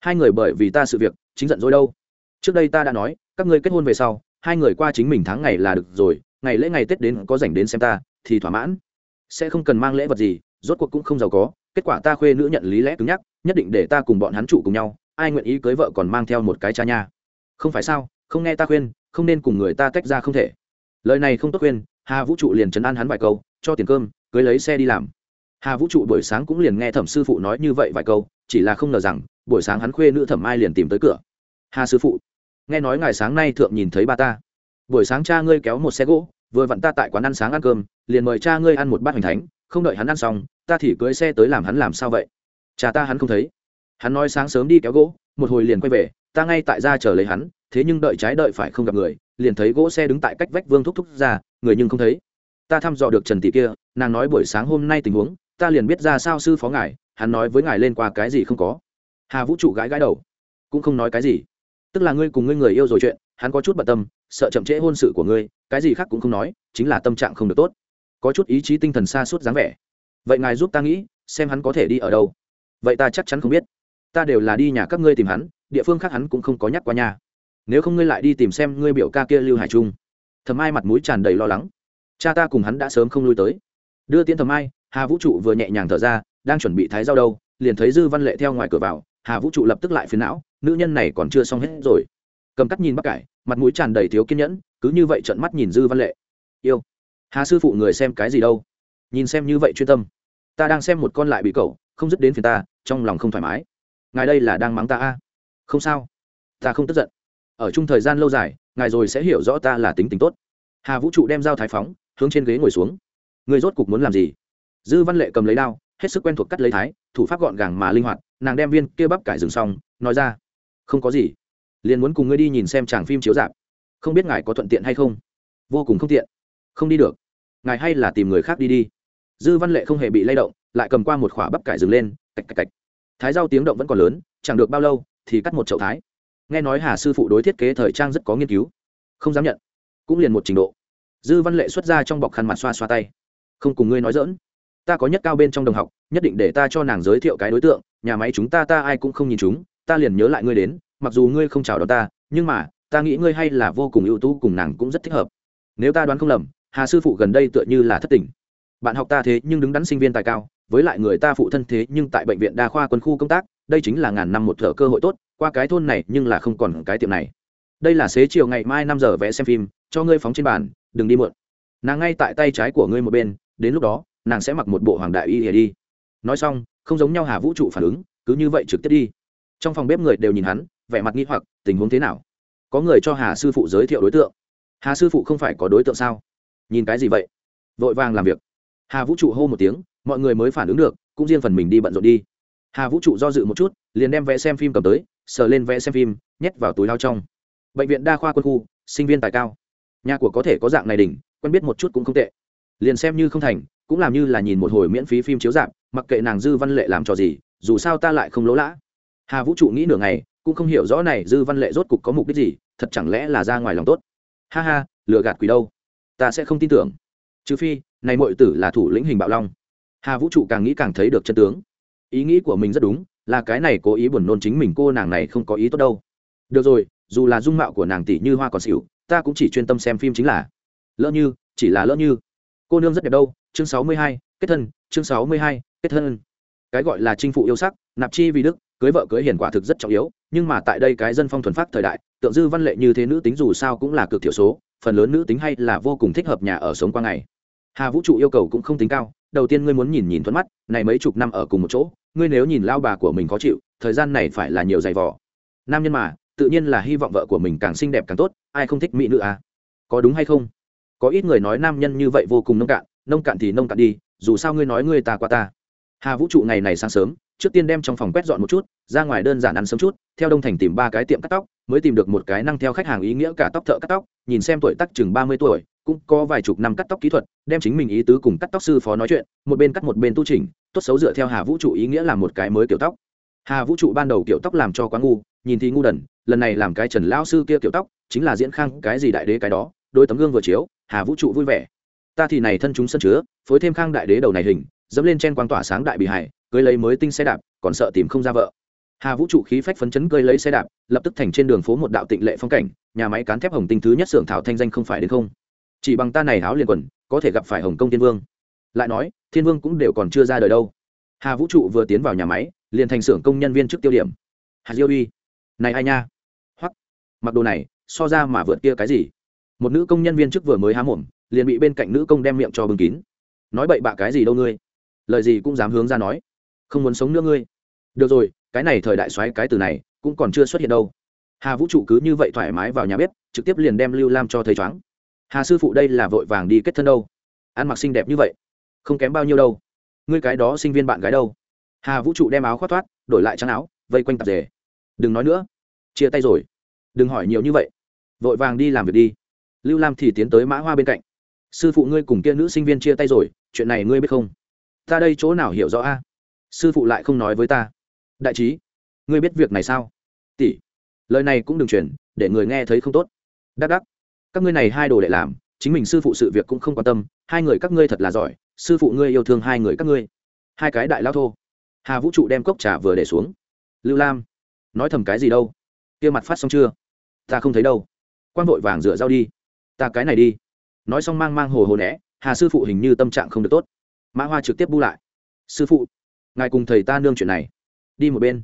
hai người bởi vì ta sự việc, chính giận dỗi đâu? Trước đây ta đã nói, các ngươi kết hôn về sau, hai người qua chính mình tháng ngày là được rồi, ngày lễ ngày tết đến có dành đến xem ta, thì thỏa mãn. Sẽ không cần mang lễ vật gì, rốt cuộc cũng không giàu có, kết quả ta khuê nữ nhận lý lẽ cứng nhắc, nhất định để ta cùng bọn hắn trụ cùng nhau, ai nguyện ý cưới vợ còn mang theo một cái cha nha. Không phải sao, không nghe ta khuyên, không nên cùng người ta tách ra không thể. Lời này không tốt khuyên, hà vũ trụ liền chấn an hắn vài câu, cho tiền cơm, cưới lấy xe đi làm hà vũ trụ buổi sáng cũng liền nghe thẩm sư phụ nói như vậy vài câu, chỉ là không ngờ rằng, buổi sáng hắn khuê nữ thẩm ai liền tìm tới cửa. Hà sư phụ, nghe nói ngày sáng nay thượng nhìn thấy ba ta. Buổi sáng cha ngươi kéo một xe gỗ, vừa vặn ta tại quán ăn sáng ăn cơm, liền mời cha ngươi ăn một bát hoành thánh, không đợi hắn ăn xong, ta thì cưới xe tới làm hắn làm sao vậy? Cha ta hắn không thấy. Hắn nói sáng sớm đi kéo gỗ, một hồi liền quay về, ta ngay tại ra chờ lấy hắn, thế nhưng đợi trái đợi phải không gặp người, liền thấy gỗ xe đứng tại cách vách vương thúc thúc ra, người nhưng không thấy. Ta thăm dò được trần tỷ kia, nàng nói buổi sáng hôm nay tình huống ta liền biết ra sao sư phó ngài, hắn nói với ngài lên qua cái gì không có. Hà vũ trụ gãi gãi đầu, cũng không nói cái gì. Tức là ngươi cùng ngươi người yêu rồi chuyện, hắn có chút bận tâm, sợ chậm trễ hôn sự của ngươi, cái gì khác cũng không nói, chính là tâm trạng không được tốt. Có chút ý chí tinh thần xa suốt dáng vẻ. Vậy ngài giúp ta nghĩ, xem hắn có thể đi ở đâu. Vậy ta chắc chắn không biết. Ta đều là đi nhà các ngươi tìm hắn, địa phương khác hắn cũng không có nhắc qua nhà nếu không ngươi lại đi tìm xem ngươi biểu ca kia lưu hải trung. Thầm ai mặt mũi tràn đầy lo lắng. Cha ta cùng hắn đã sớm không lui tới. Đưa tiễn thầm ai hà vũ trụ vừa nhẹ nhàng thở ra, đang chuẩn bị thái giao đâu, liền thấy dư văn lệ theo ngoài cửa vào, hà vũ trụ lập tức lại phiền não, nữ nhân này còn chưa xong hết rồi. Cầm cắt nhìn bác cải, mặt mũi tràn đầy thiếu kiên nhẫn, cứ như vậy trợn mắt nhìn dư văn lệ. Yêu. Hà sư phụ người xem cái gì đâu? Nhìn xem như vậy chuyên tâm. Ta đang xem một con lại bị cậu không dứt đến phiền ta, trong lòng không thoải mái. Ngài đây là đang mắng ta a? Không sao. Ta không tức giận. Ở chung thời gian lâu dài, ngài rồi sẽ hiểu rõ ta là tính tình tốt. Hà vũ trụ đem dao thái phóng, hướng trên ghế ngồi xuống. Người rốt cục muốn làm gì? Dư văn lệ cầm lấy đao, hết sức quen thuộc cắt lấy thái, thủ pháp gọn gàng mà linh hoạt, nàng đem viên kia bắp cải rừng xong, nói ra, không có gì, liền muốn cùng ngươi đi nhìn xem chàng phim chiếu dạp không biết ngài có thuận tiện hay không? Vô cùng không tiện. Không đi được. Ngài hay là tìm người khác đi đi. Dư văn lệ không hề bị lay động, lại cầm qua một khỏa bắp cải rừng lên, cạch cạch cạch. Thái rau tiếng động vẫn còn lớn, chẳng được bao lâu thì cắt một chậu thái. Nghe nói hà sư phụ đối thiết kế thời trang rất có nghiên cứu. Không dám nhận. Cũng liền một trình độ. Dư văn lệ xuất ra trong bọc khăn mặt xoa xoa tay. Không cùng ngươi nói dỡn ta có nhất cao bên trong đồng học, nhất định để ta cho nàng giới thiệu cái đối tượng, nhà máy chúng ta ta ai cũng không nhìn chúng, ta liền nhớ lại ngươi đến, mặc dù ngươi không chào đón ta, nhưng mà, ta nghĩ ngươi hay là vô cùng ưu tú cùng nàng cũng rất thích hợp. Nếu ta đoán không lầm, hà sư phụ gần đây tựa như là thất tình. Bạn học ta thế nhưng đứng đắn sinh viên tài cao, với lại người ta phụ thân thế nhưng tại bệnh viện đa khoa quân khu công tác, đây chính là ngàn năm một thở cơ hội tốt, qua cái thôn này nhưng là không còn cái tiệm này. Đây là xế chiều ngày mai năm giờ vẽ xem phim, cho ngươi phóng trên bàn, đừng đi muộn. Nàng ngay tại tay trái của ngươi một bên, đến lúc đó nàng sẽ mặc một bộ hoàng đại y hề đi. Nói xong, không giống nhau hà vũ trụ phản ứng, cứ như vậy trực tiếp đi. Trong phòng bếp người đều nhìn hắn, vẻ mặt nghi hoặc, tình huống thế nào? Có người cho hà sư phụ giới thiệu đối tượng. Hà sư phụ không phải có đối tượng sao? Nhìn cái gì vậy? Vội vàng làm việc. Hà vũ trụ hô một tiếng, mọi người mới phản ứng được, cũng riêng phần mình đi bận rộn đi. Hà vũ trụ do dự một chút, liền đem vé xem phim cầm tới, sờ lên vé xem phim, nhét vào túi lao trong. Bệnh viện đa khoa quân khu, sinh viên tài cao. Nhà của có thể có dạng này đỉnh, quen biết một chút cũng không tệ. Liền xem như không thành cũng làm như là nhìn một hồi miễn phí phim chiếu dạng mặc kệ nàng dư văn lệ làm trò gì, dù sao ta lại không lỗ lã. Hà vũ trụ nghĩ nửa ngày, cũng không hiểu rõ này dư văn lệ rốt cục có mục đích gì, thật chẳng lẽ là ra ngoài lòng tốt. Ha ha, lừa gạt quỷ đâu. Ta sẽ không tin tưởng. Trừ phi, này mọi tử là thủ lĩnh hình bạo long. Hà vũ trụ càng nghĩ càng thấy được chân tướng. Ý nghĩ của mình rất đúng, là cái này cố ý buồn nôn chính mình cô nàng này không có ý tốt đâu. Được rồi, dù là dung mạo của nàng tỷ như hoa còn xỉu, ta cũng chỉ chuyên tâm xem phim chính là lỡ như, chỉ là lỡ như cô nương rất đẹp đâu, chương sáu mươi hai, kết thân, chương sáu mươi hai, kết thân. Cái gọi là chinh phụ yêu sắc, nạp chi vì đức, cưới vợ cưới hiền quả thực rất trọng yếu, nhưng mà tại đây cái dân phong thuần phát thời đại, tượng dư văn lệ như thế nữ tính dù sao cũng là cực thiểu số, phần lớn nữ tính hay là vô cùng thích hợp nhà ở sống qua ngày. Hà vũ trụ yêu cầu cũng không tính cao, đầu tiên ngươi muốn nhìn nhìn thuận mắt, này mấy chục năm ở cùng một chỗ, ngươi nếu nhìn lao bà của mình khó chịu, thời gian này phải là nhiều giày vò. Nam nhân mà, tự nhiên là hy vọng vợ của mình càng xinh đẹp càng tốt, ai không thích mỹ nữ à? Có đúng hay không? Có ít người nói nam nhân như vậy vô cùng nông cạn nông cạn thì nông cạn đi, dù sao ngươi nói ngươi ta qua ta. Hà vũ trụ ngày này sáng sớm, trước tiên đem trong phòng quét dọn một chút, ra ngoài đơn giản ăn sớm chút, theo đông thành tìm ba cái tiệm cắt tóc, mới tìm được một cái năng theo khách hàng ý nghĩa cả tóc thợ cắt tóc, nhìn xem tuổi tác chừng ba mươi tuổi, cũng có vài chục năm cắt tóc kỹ thuật, đem chính mình ý tứ cùng cắt tóc sư phó nói chuyện, một bên cắt một bên tu trình tốt xấu dựa theo hà vũ trụ ý nghĩa là một cái mới kiểu tóc. Hà vũ trụ ban đầu kiểu tóc làm cho quá ngu, nhìn thì ngu đần, lần này làm cái trần lão sư kia kiểu tóc, chính là diễn khang cái gì đại đế cái đó, đôi tấm gương vừa chiếu hà vũ trụ vui vẻ. Ta thì này thân chúng sân chứa, phối thêm khang đại đế đầu này hình, dẫm lên trên quang tỏa sáng đại bị hải cưới lấy mới tinh xe đạp, còn sợ tìm không ra vợ. Hà vũ trụ khí phách phấn chấn cơi lấy xe đạp, lập tức thành trên đường phố một đạo tịnh lệ phong cảnh, nhà máy cán thép hồng tinh thứ nhất xưởng thảo thanh danh không phải đến không. Chỉ bằng ta này áo liền quần, có thể gặp phải hồng công thiên vương. Lại nói, thiên vương cũng đều còn chưa ra đời đâu. Hà vũ trụ vừa tiến vào nhà máy, liền thành xưởng công nhân viên trước tiêu điểm. Hà diêu uy. Này ai nha? Hoặc mặc đồ này, so ra mà vượt kia cái gì? Một nữ công nhân viên trước vừa mới há mồm, liền bị bên cạnh nữ công đem miệng cho bưng kín. Nói bậy bạ cái gì đâu ngươi? Lời gì cũng dám hướng ra nói. Không muốn sống nữa ngươi. Được rồi, cái này thời đại xoáy cái từ này cũng còn chưa xuất hiện đâu. Hà vũ trụ cứ như vậy thoải mái vào nhà bếp, trực tiếp liền đem lưu lam cho thầy choáng. Hà sư phụ đây là vội vàng đi kết thân đâu? Ăn mặc xinh đẹp như vậy, không kém bao nhiêu đâu. Ngươi cái đó sinh viên bạn gái đâu? Hà vũ trụ đem áo khoác thoát, đổi lại trắng áo, vây quanh tạp dề. Đừng nói nữa. Chia tay rồi. Đừng hỏi nhiều như vậy. Vội vàng đi làm việc đi lưu lam thì tiến tới mã hoa bên cạnh. Sư phụ ngươi cùng kia nữ sinh viên chia tay rồi, chuyện này ngươi biết không? Ta đây chỗ nào hiểu rõ a? Sư phụ lại không nói với ta. Đại trí, ngươi biết việc này sao? Tỷ, lời này cũng đừng chuyển để người nghe thấy không tốt. Đắc đắc, các ngươi này hai đồ để làm, chính mình sư phụ sự việc cũng không quan tâm, hai người các ngươi thật là giỏi, sư phụ ngươi yêu thương hai người các ngươi. Hai cái đại lao thô. Hà vũ trụ đem cốc trà vừa để xuống. Lưu lam, nói thầm cái gì đâu? Kia mặt phát xong chưa? Ta không thấy đâu. Quan vội vàng rửa dao đi ta cái này đi. Nói xong mang mang hồ hồ né, hà sư phụ hình như tâm trạng không được tốt. Mã hoa trực tiếp bu lại. Sư phụ, ngài cùng thầy ta nương chuyện này. Đi một bên.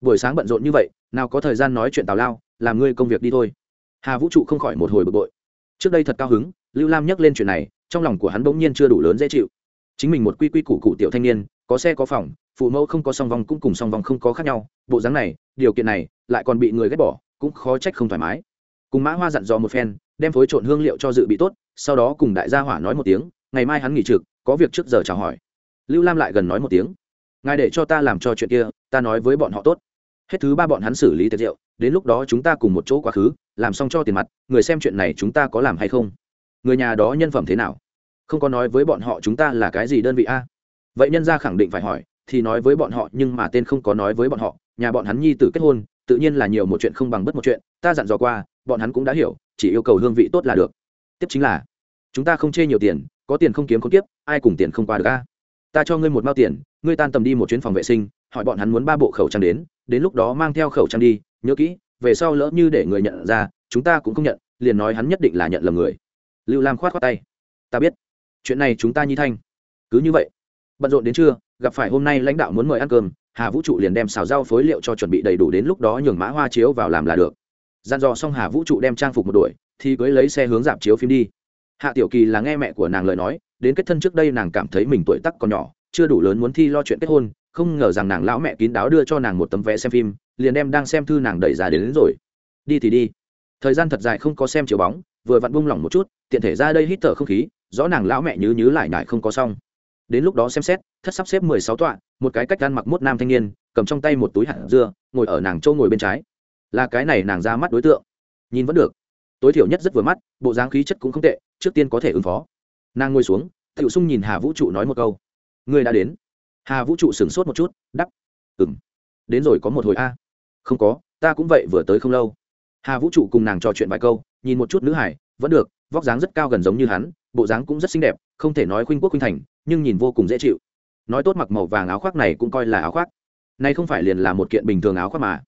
Buổi sáng bận rộn như vậy, nào có thời gian nói chuyện tào lao, làm ngươi công việc đi thôi. Hà vũ trụ không khỏi một hồi bực bội. Trước đây thật cao hứng, lưu lam nhắc lên chuyện này, trong lòng của hắn bỗng nhiên chưa đủ lớn dễ chịu. Chính mình một quy quy củ cụ tiểu thanh niên, có xe có phòng, phụ mẫu không có song vong cũng cùng song vong không có khác nhau, bộ dáng này, điều kiện này, lại còn bị người ghét bỏ, cũng khó trách không thoải mái. Cùng mã hoa dặn dò một phen đem phối trộn hương liệu cho dự bị tốt, sau đó cùng đại gia hỏa nói một tiếng, ngày mai hắn nghỉ trực, có việc trước giờ chào hỏi. Lưu lam lại gần nói một tiếng, ngài để cho ta làm cho chuyện kia, ta nói với bọn họ tốt. Hết thứ ba bọn hắn xử lý tiệc rượu đến lúc đó chúng ta cùng một chỗ quá khứ, làm xong cho tiền mặt, người xem chuyện này chúng ta có làm hay không? Người nhà đó nhân phẩm thế nào? Không có nói với bọn họ chúng ta là cái gì đơn vị a? Vậy nhân gia khẳng định phải hỏi, thì nói với bọn họ, nhưng mà tên không có nói với bọn họ, nhà bọn hắn nhi tử kết hôn, tự nhiên là nhiều một chuyện không bằng bất một chuyện, ta dặn dò qua bọn hắn cũng đã hiểu, chỉ yêu cầu hương vị tốt là được. Tiếp chính là, chúng ta không chê nhiều tiền, có tiền không kiếm không tiếp ai cùng tiền không qua được a? Ta cho ngươi một mao tiền, ngươi tan tầm đi một chuyến phòng vệ sinh, hỏi bọn hắn muốn ba bộ khẩu trang đến đến lúc đó mang theo khẩu trang đi, nhớ kỹ, về sau lỡ như để người nhận ra, chúng ta cũng không nhận, liền nói hắn nhất định là nhận lầm người. Lưu lam khoát khoát tay. Ta biết, chuyện này chúng ta nhi thanh. Cứ như vậy, bận rộn đến trưa, gặp phải hôm nay lãnh đạo muốn mời ăn cơm, hà vũ trụ liền đem xào rau phối liệu cho chuẩn bị đầy đủ đến lúc đó nhường mã hoa chiếu vào làm là được gian dò xong hà vũ trụ đem trang phục một đuổi thì cưới lấy xe hướng dạp chiếu phim đi. Hạ tiểu kỳ là nghe mẹ của nàng lời nói đến kết thân trước đây nàng cảm thấy mình tuổi tắc còn nhỏ chưa đủ lớn muốn thi lo chuyện kết hôn không ngờ rằng nàng lão mẹ kín đáo đưa cho nàng một tấm vé xem phim liền em đang xem thư nàng đẩy ra đến, đến rồi. Đi thì đi. Thời gian thật dài không có xem chiều bóng vừa vặn bung lỏng một chút tiện thể ra đây hít thở không khí rõ nàng lão mẹ nhứ nhứ lại nhải không có xong. Đến lúc đó xem xét thất sắp xếp mười sáu tọa một cái cách gan mặc mốt nam thanh niên cầm trong tay một túi hạt dưa ngồi ở nàng châu ngồi bên trái là cái này nàng ra mắt đối tượng. Nhìn vẫn được. Tối thiểu nhất rất vừa mắt, bộ dáng khí chất cũng không tệ, trước tiên có thể ứng phó. Nàng ngồi xuống, tiểu sung nhìn hà vũ trụ nói một câu. Người đã đến. Hà vũ trụ sửng sốt một chút đắp ừ m đến rồi có một hồi a. Không có, ta cũng vậy vừa tới không lâu. Hà vũ trụ cùng nàng trò chuyện vài câu, nhìn một chút nữ hải, vẫn được, vóc dáng rất cao gần giống như hắn, bộ dáng cũng rất xinh đẹp, không thể nói khuynh quốc khuynh thành, nhưng nhìn vô cùng dễ chịu. Nói tốt mặc màu vàng áo khoác này cũng coi là áo khoác. Nay không phải liền là một kiện bình thường áo khoác mà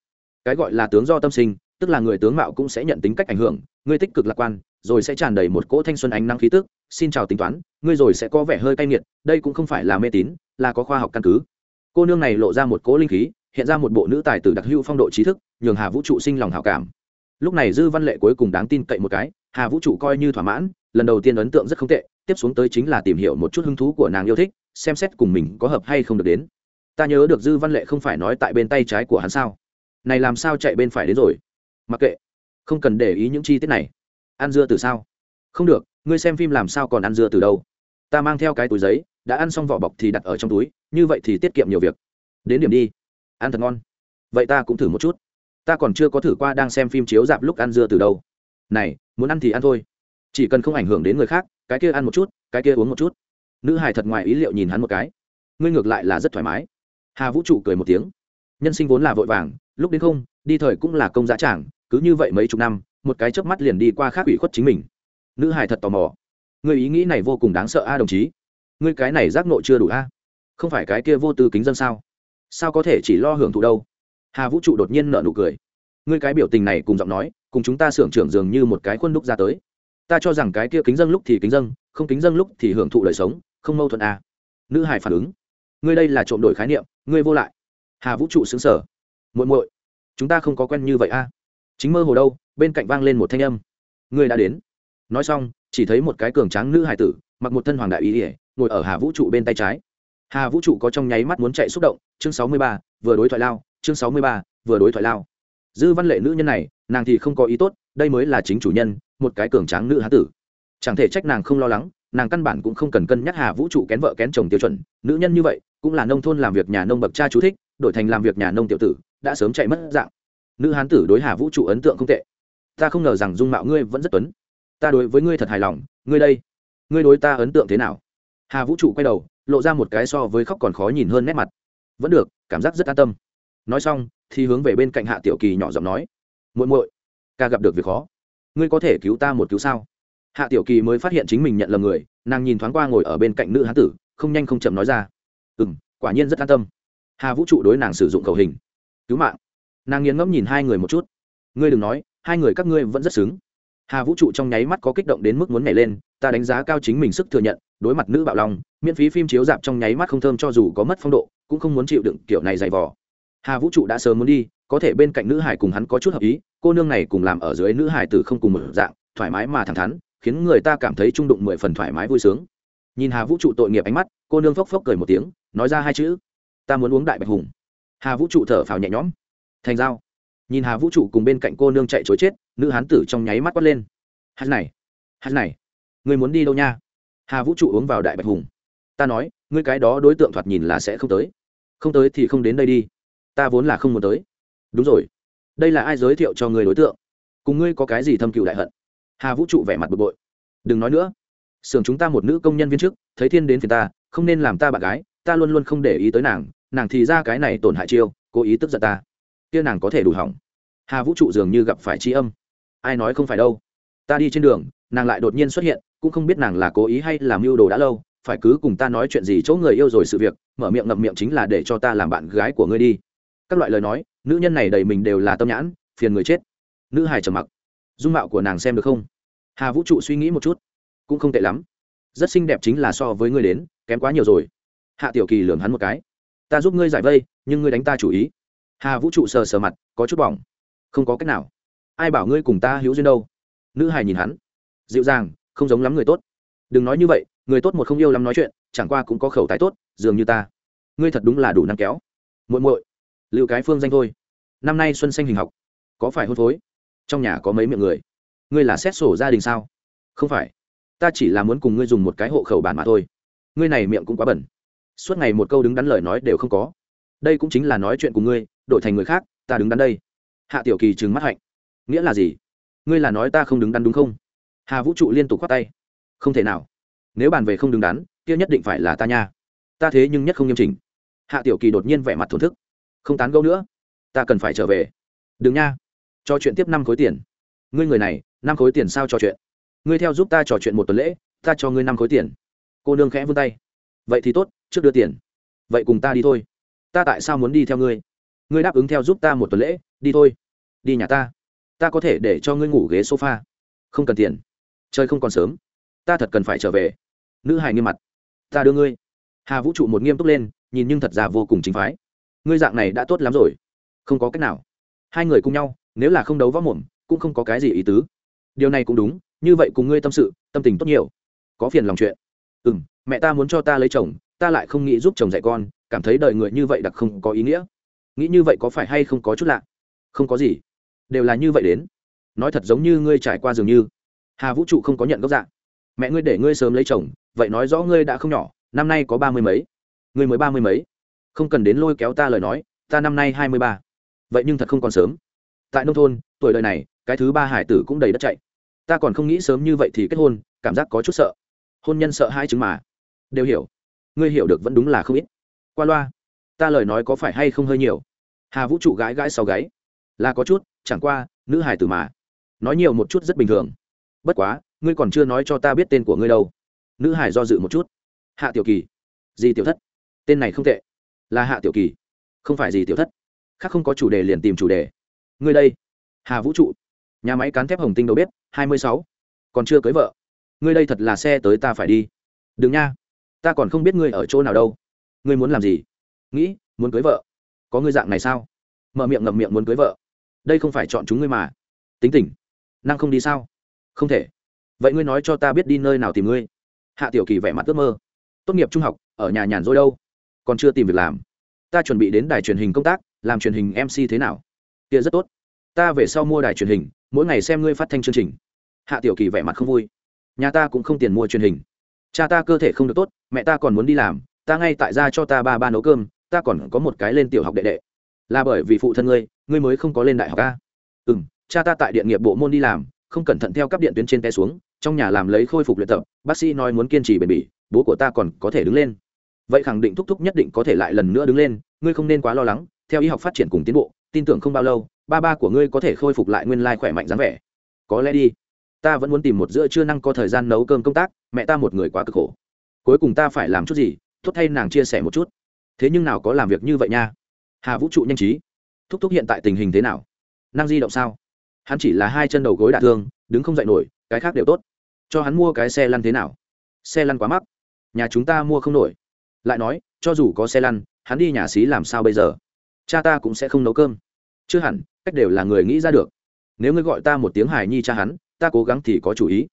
cái gọi là tướng do tâm sinh, tức là người tướng mạo cũng sẽ nhận tính cách ảnh hưởng, ngươi tích cực lạc quan, rồi sẽ tràn đầy một cỗ thanh xuân ánh năng khí tức, xin chào tính toán, ngươi rồi sẽ có vẻ hơi cay nghiệt, đây cũng không phải là mê tín, là có khoa học căn cứ. Cô nương này lộ ra một cỗ linh khí, hiện ra một bộ nữ tài tử đặc hữu phong độ trí thức, nhường hà vũ trụ sinh lòng hảo cảm. Lúc này dư văn lệ cuối cùng đáng tin cậy một cái, hà vũ trụ coi như thỏa mãn, lần đầu tiên ấn tượng rất không tệ, tiếp xuống tới chính là tìm hiểu một chút hứng thú của nàng yêu thích, xem xét cùng mình có hợp hay không được đến. Ta nhớ được dư văn lệ không phải nói tại bên tay trái của hắn sao? Này làm sao chạy bên phải đến rồi? Mặc kệ, không cần để ý những chi tiết này. Ăn dưa từ sao? Không được, ngươi xem phim làm sao còn ăn dưa từ đâu? Ta mang theo cái túi giấy, đã ăn xong vỏ bọc thì đặt ở trong túi, như vậy thì tiết kiệm nhiều việc. Đến điểm đi. Ăn thật ngon. Vậy ta cũng thử một chút. Ta còn chưa có thử qua đang xem phim chiếu dạp lúc ăn dưa từ đâu. Này, muốn ăn thì ăn thôi. Chỉ cần không ảnh hưởng đến người khác, cái kia ăn một chút, cái kia uống một chút. Nữ hải thật ngoài ý liệu nhìn hắn một cái. Ngươi ngược lại là rất thoải mái. Hà vũ trụ cười một tiếng. Nhân sinh vốn là vội vàng lúc đến không, đi thời cũng là công giá trảng, cứ như vậy mấy chục năm, một cái chớp mắt liền đi qua khác ủy khuất chính mình. Nữ hải thật tò mò. Người ý nghĩ này vô cùng đáng sợ a, đồng chí. Ngươi cái này giác nộ chưa đủ a. Không phải cái kia vô tư kính dân sao? Sao có thể chỉ lo hưởng thụ đâu? Hà vũ trụ đột nhiên nợ nụ cười. Ngươi cái biểu tình này cùng giọng nói, cùng chúng ta sưởng trưởng dường như một cái khuôn đúc ra tới. Ta cho rằng cái kia kính dân lúc thì kính dân, không kính dân lúc thì hưởng thụ đời sống, không mâu thuẫn a. Nữ hải phản ứng. Ngươi đây là trộm đổi khái niệm ngươi vô lại. Hà vũ trụ xứng sở muội muội, chúng ta không có quen như vậy a. Chính mơ hồ đâu, bên cạnh vang lên một thanh âm. Ngươi đã đến. Nói xong, chỉ thấy một cái cường tráng nữ hải tử, mặc một thân hoàng đại ý ỉa ngồi ở hà vũ trụ bên tay trái. Hà vũ trụ có trong nháy mắt muốn chạy xúc động, chương sáu mươi ba, vừa đối thoại lao, chương sáu mươi ba, vừa đối thoại lao. Dư văn lệ nữ nhân này, nàng thì không có ý tốt, đây mới là chính chủ nhân, một cái cường tráng nữ hán tử. Chẳng thể trách nàng không lo lắng, nàng căn bản cũng không cần cân nhắc hà vũ trụ kén vợ kén chồng tiêu chuẩn, nữ nhân như vậy, cũng là nông thôn làm việc nhà nông bậc cha chú thích đổi thành làm việc nhà nông tiểu tử, đã sớm chạy mất dạng. Nữ hán tử đối hà vũ trụ ấn tượng không tệ. Ta không ngờ rằng dung mạo ngươi vẫn rất tuấn. Ta đối với ngươi thật hài lòng. Ngươi đây, ngươi đối ta ấn tượng thế nào? Hà vũ trụ quay đầu, lộ ra một cái so với khóc còn khó nhìn hơn nét mặt. Vẫn được, cảm giác rất an tâm. Nói xong, thì hướng về bên cạnh hạ tiểu kỳ nhỏ giọng nói, muội muội, ca gặp được việc khó. Ngươi có thể cứu ta một cứu sao? Hạ tiểu kỳ mới phát hiện chính mình nhận lầm người, nàng nhìn thoáng qua ngồi ở bên cạnh nữ hán tử, không nhanh không chậm nói ra ừ m quả nhiên rất an tâm hà vũ trụ đối nàng sử dụng cầu hình. Cứu mạng. Nàng nghiến ngẫm nhìn hai người một chút. Ngươi đừng nói, hai người các ngươi vẫn rất xứng. Hà vũ trụ trong nháy mắt có kích động đến mức muốn nhảy lên, ta đánh giá cao chính mình sức thừa nhận, đối mặt nữ bạo lòng, miễn phí phim chiếu dạp trong nháy mắt không thơm cho dù có mất phong độ, cũng không muốn chịu đựng kiểu này dày vò. Hà vũ trụ đã sớm muốn đi, có thể bên cạnh nữ hải cùng hắn có chút hợp ý, cô nương này cùng làm ở dưới nữ hải tử không cùng một dạng, thoải mái mà thẳng thắn, khiến người ta cảm thấy trung đụng mười phần thoải mái vui sướng. Nhìn hà vũ trụ tội nghiệp ánh mắt, cô nương phốc phốc cười một tiếng, nói ra hai chữ ta muốn uống đại bạch hùng. Hà vũ trụ thở phào nhẹ nhõm. Thành dao nhìn hà vũ trụ cùng bên cạnh cô nương chạy chối chết, nữ hán tử trong nháy mắt quát lên. Hát này hát này người muốn đi đâu nha? Hà vũ trụ uống vào đại bạch hùng. Ta nói, ngươi cái đó đối tượng thoạt nhìn là sẽ không tới. Không tới thì không đến đây đi. Ta vốn là không muốn tới. Đúng rồi. Đây là ai giới thiệu cho người đối tượng? Cùng ngươi có cái gì thâm cựu đại hận? Hà vũ trụ vẻ mặt bực bội. Đừng nói nữa. Xưởng chúng ta một nữ công nhân viên chức, thấy thiên đến phiền ta, không nên làm ta bạn gái ta luôn luôn không để ý tới nàng nàng thì ra cái này tổn hại chiêu, cố ý tức giận ta. Kia nàng có thể đủ hỏng. Hà vũ trụ dường như gặp phải tri âm. Ai nói không phải đâu. Ta đi trên đường, nàng lại đột nhiên xuất hiện, cũng không biết nàng là cố ý hay làm mưu đồ đã lâu, phải cứ cùng ta nói chuyện gì chỗ người yêu rồi sự việc, mở miệng ngậm miệng chính là để cho ta làm bạn gái của ngươi đi. Các loại lời nói, nữ nhân này đầy mình đều là tâm nhãn, phiền người chết. Nữ hài trầm mặc. Dung mạo của nàng xem được không? Hà vũ trụ suy nghĩ một chút. Cũng không tệ lắm. Rất xinh đẹp chính là so với ngươi đến, kém quá nhiều rồi hạ tiểu kỳ lường hắn một cái. Ta giúp ngươi giải vây, nhưng ngươi đánh ta chủ ý. Hà vũ trụ sờ sờ mặt, có chút bỏng. Không có cách nào. Ai bảo ngươi cùng ta hữu duyên đâu? Nữ hài nhìn hắn. Dịu dàng, không giống lắm người tốt. Đừng nói như vậy, người tốt một không yêu lắm nói chuyện, chẳng qua cũng có khẩu tài tốt, dường như ta. Ngươi thật đúng là đủ năng kéo. Muội muội, lưu cái phương danh thôi. Năm nay xuân xanh hình học, có phải hôn phối? Trong nhà có mấy miệng người. Ngươi là xét sổ gia đình sao? Không phải. Ta chỉ là muốn cùng ngươi dùng một cái hộ khẩu bản mà thôi. Ngươi này miệng cũng quá bẩn suốt ngày một câu đứng đắn lời nói đều không có. Đây cũng chính là nói chuyện của ngươi, đổi thành người khác, ta đứng đắn đây. Hạ tiểu kỳ trừng mắt hạnh. Nghĩa là gì? Ngươi là nói ta không đứng đắn đúng không? Hà vũ trụ liên tục khoát tay. Không thể nào. Nếu bàn về không đứng đắn, kia nhất định phải là ta nha. Ta thế nhưng nhất không nghiêm chỉnh. Hạ tiểu kỳ đột nhiên vẻ mặt thổn thức. Không tán gẫu nữa. Ta cần phải trở về. Đừng nha. Cho chuyện tiếp năm khối tiền. Ngươi người này, năm khối tiền sao trò chuyện? Ngươi theo giúp ta trò chuyện một tuần lễ, ta cho ngươi năm khối tiền. Cô nương khẽ vươn tay vậy thì tốt, trước đưa tiền. Vậy cùng ta đi thôi. Ta tại sao muốn đi theo ngươi? Ngươi đáp ứng theo giúp ta một tuần lễ, đi thôi. Đi nhà ta. Ta có thể để cho ngươi ngủ ghế sofa. Không cần tiền. Chơi không còn sớm. Ta thật cần phải trở về. Nữ hài nghiêm mặt. Ta đưa ngươi. Hà vũ trụ một nghiêm túc lên, nhìn nhưng thật ra vô cùng chính phái. Ngươi dạng này đã tốt lắm rồi. Không có cách nào. Hai người cùng nhau, nếu là không đấu võ mồm, cũng không có cái gì ý tứ. Điều này cũng đúng, như vậy cùng ngươi tâm sự, tâm tình tốt nhiều. Có phiền lòng chuyện ừ m mẹ ta muốn cho ta lấy chồng, ta lại không nghĩ giúp chồng dạy con, cảm thấy đời người như vậy đặc không có ý nghĩa. Nghĩ như vậy có phải hay không có chút lạ? Không có gì. Đều là như vậy đến. Nói thật giống như ngươi trải qua dường như. Hà vũ trụ không có nhận gốc dạng mẹ ngươi để ngươi sớm lấy chồng, vậy nói rõ ngươi đã không nhỏ, năm nay có ba mươi mấy. Ngươi mới ba mươi mấy. Không cần đến lôi kéo ta lời nói, ta năm nay hai mươi ba. Vậy nhưng thật không còn sớm. Tại nông thôn, tuổi đời này, cái thứ ba hải tử cũng đầy đất chạy. Ta còn không nghĩ sớm như vậy thì kết hôn, cảm giác có chút sợ hôn nhân sợ hai chứng mà. Đều hiểu. Ngươi hiểu được vẫn đúng là không ít. Qua loa, ta lời nói có phải hay không hơi nhiều? Hà vũ trụ gái gái sau gáy. Là có chút, chẳng qua, nữ hải tử mà. Nói nhiều một chút rất bình thường. Bất quá, ngươi còn chưa nói cho ta biết tên của ngươi đâu. Nữ hải do dự một chút. Hạ tiểu kỳ. Gì tiểu thất. Tên này không tệ. Là hạ tiểu kỳ. Không phải gì tiểu thất. Khác không có chủ đề liền tìm chủ đề. Ngươi đây. Hà vũ trụ. Nhà máy cán thép hồng tinh đầu bếp hai mươi sáu. Còn chưa cưới vợ ngươi đây thật là xe tới ta phải đi. Đừng nha, ta còn không biết ngươi ở chỗ nào đâu. Ngươi muốn làm gì? Nghĩ, muốn cưới vợ. Có ngươi dạng này sao? Mở miệng ngậm miệng muốn cưới vợ. Đây không phải chọn chúng ngươi mà. Tính tình. Năng không đi sao? Không thể. Vậy ngươi nói cho ta biết đi nơi nào tìm ngươi. Hạ tiểu kỳ vẻ mặt ước mơ. Tốt nghiệp trung học, ở nhà nhàn rỗi đâu? Còn chưa tìm việc làm. Ta chuẩn bị đến đài truyền hình công tác, làm truyền hình mc thế nào? Kia rất tốt. Ta về sau mua đài truyền hình, mỗi ngày xem ngươi phát thanh chương trình. Hạ tiểu kỳ vẻ mặt không vui nhà ta cũng không tiền mua truyền hình. Cha ta cơ thể không được tốt, mẹ ta còn muốn đi làm, ta ngay tại gia cho ta ba ba nấu cơm, ta còn có một cái lên tiểu học đệ đệ. Là bởi vì phụ thân ngươi ngươi mới không có lên đại học ca ừ m cha ta tại điện nghiệp bộ môn đi làm, không cẩn thận theo các điện tuyến trên té xuống, trong nhà làm lấy khôi phục luyện tập, bác sĩ nói muốn kiên trì bền bỉ, bố của ta còn có thể đứng lên. Vậy khẳng định thúc thúc nhất định có thể lại lần nữa đứng lên, ngươi không nên quá lo lắng, theo y học phát triển cùng tiến bộ, tin tưởng không bao lâu, ba ba của ngươi có thể khôi phục lại nguyên lai khỏe mạnh dáng vẻ. Có lẽ đi ta vẫn muốn tìm một giữa trưa năng có thời gian nấu cơm công tác, mẹ ta một người quá cực khổ. Cuối cùng ta phải làm chút gì, thúc thay nàng chia sẻ một chút. Thế nhưng nào có làm việc như vậy nha. Hà vũ trụ nhanh trí. Thúc thúc hiện tại tình hình thế nào? Năng di động sao? Hắn chỉ là hai chân đầu gối đạ thương, đứng không dậy nổi, cái khác đều tốt. Cho hắn mua cái xe lăn thế nào? Xe lăn quá mắc. Nhà chúng ta mua không nổi. Lại nói, cho dù có xe lăn, hắn đi nhà xí làm sao bây giờ? Cha ta cũng sẽ không nấu cơm. Chưa hẳn, cách đều là người nghĩ ra được. Nếu ngươi gọi ta một tiếng hài nhi cha hắn ta cố gắng thì có chủ ý.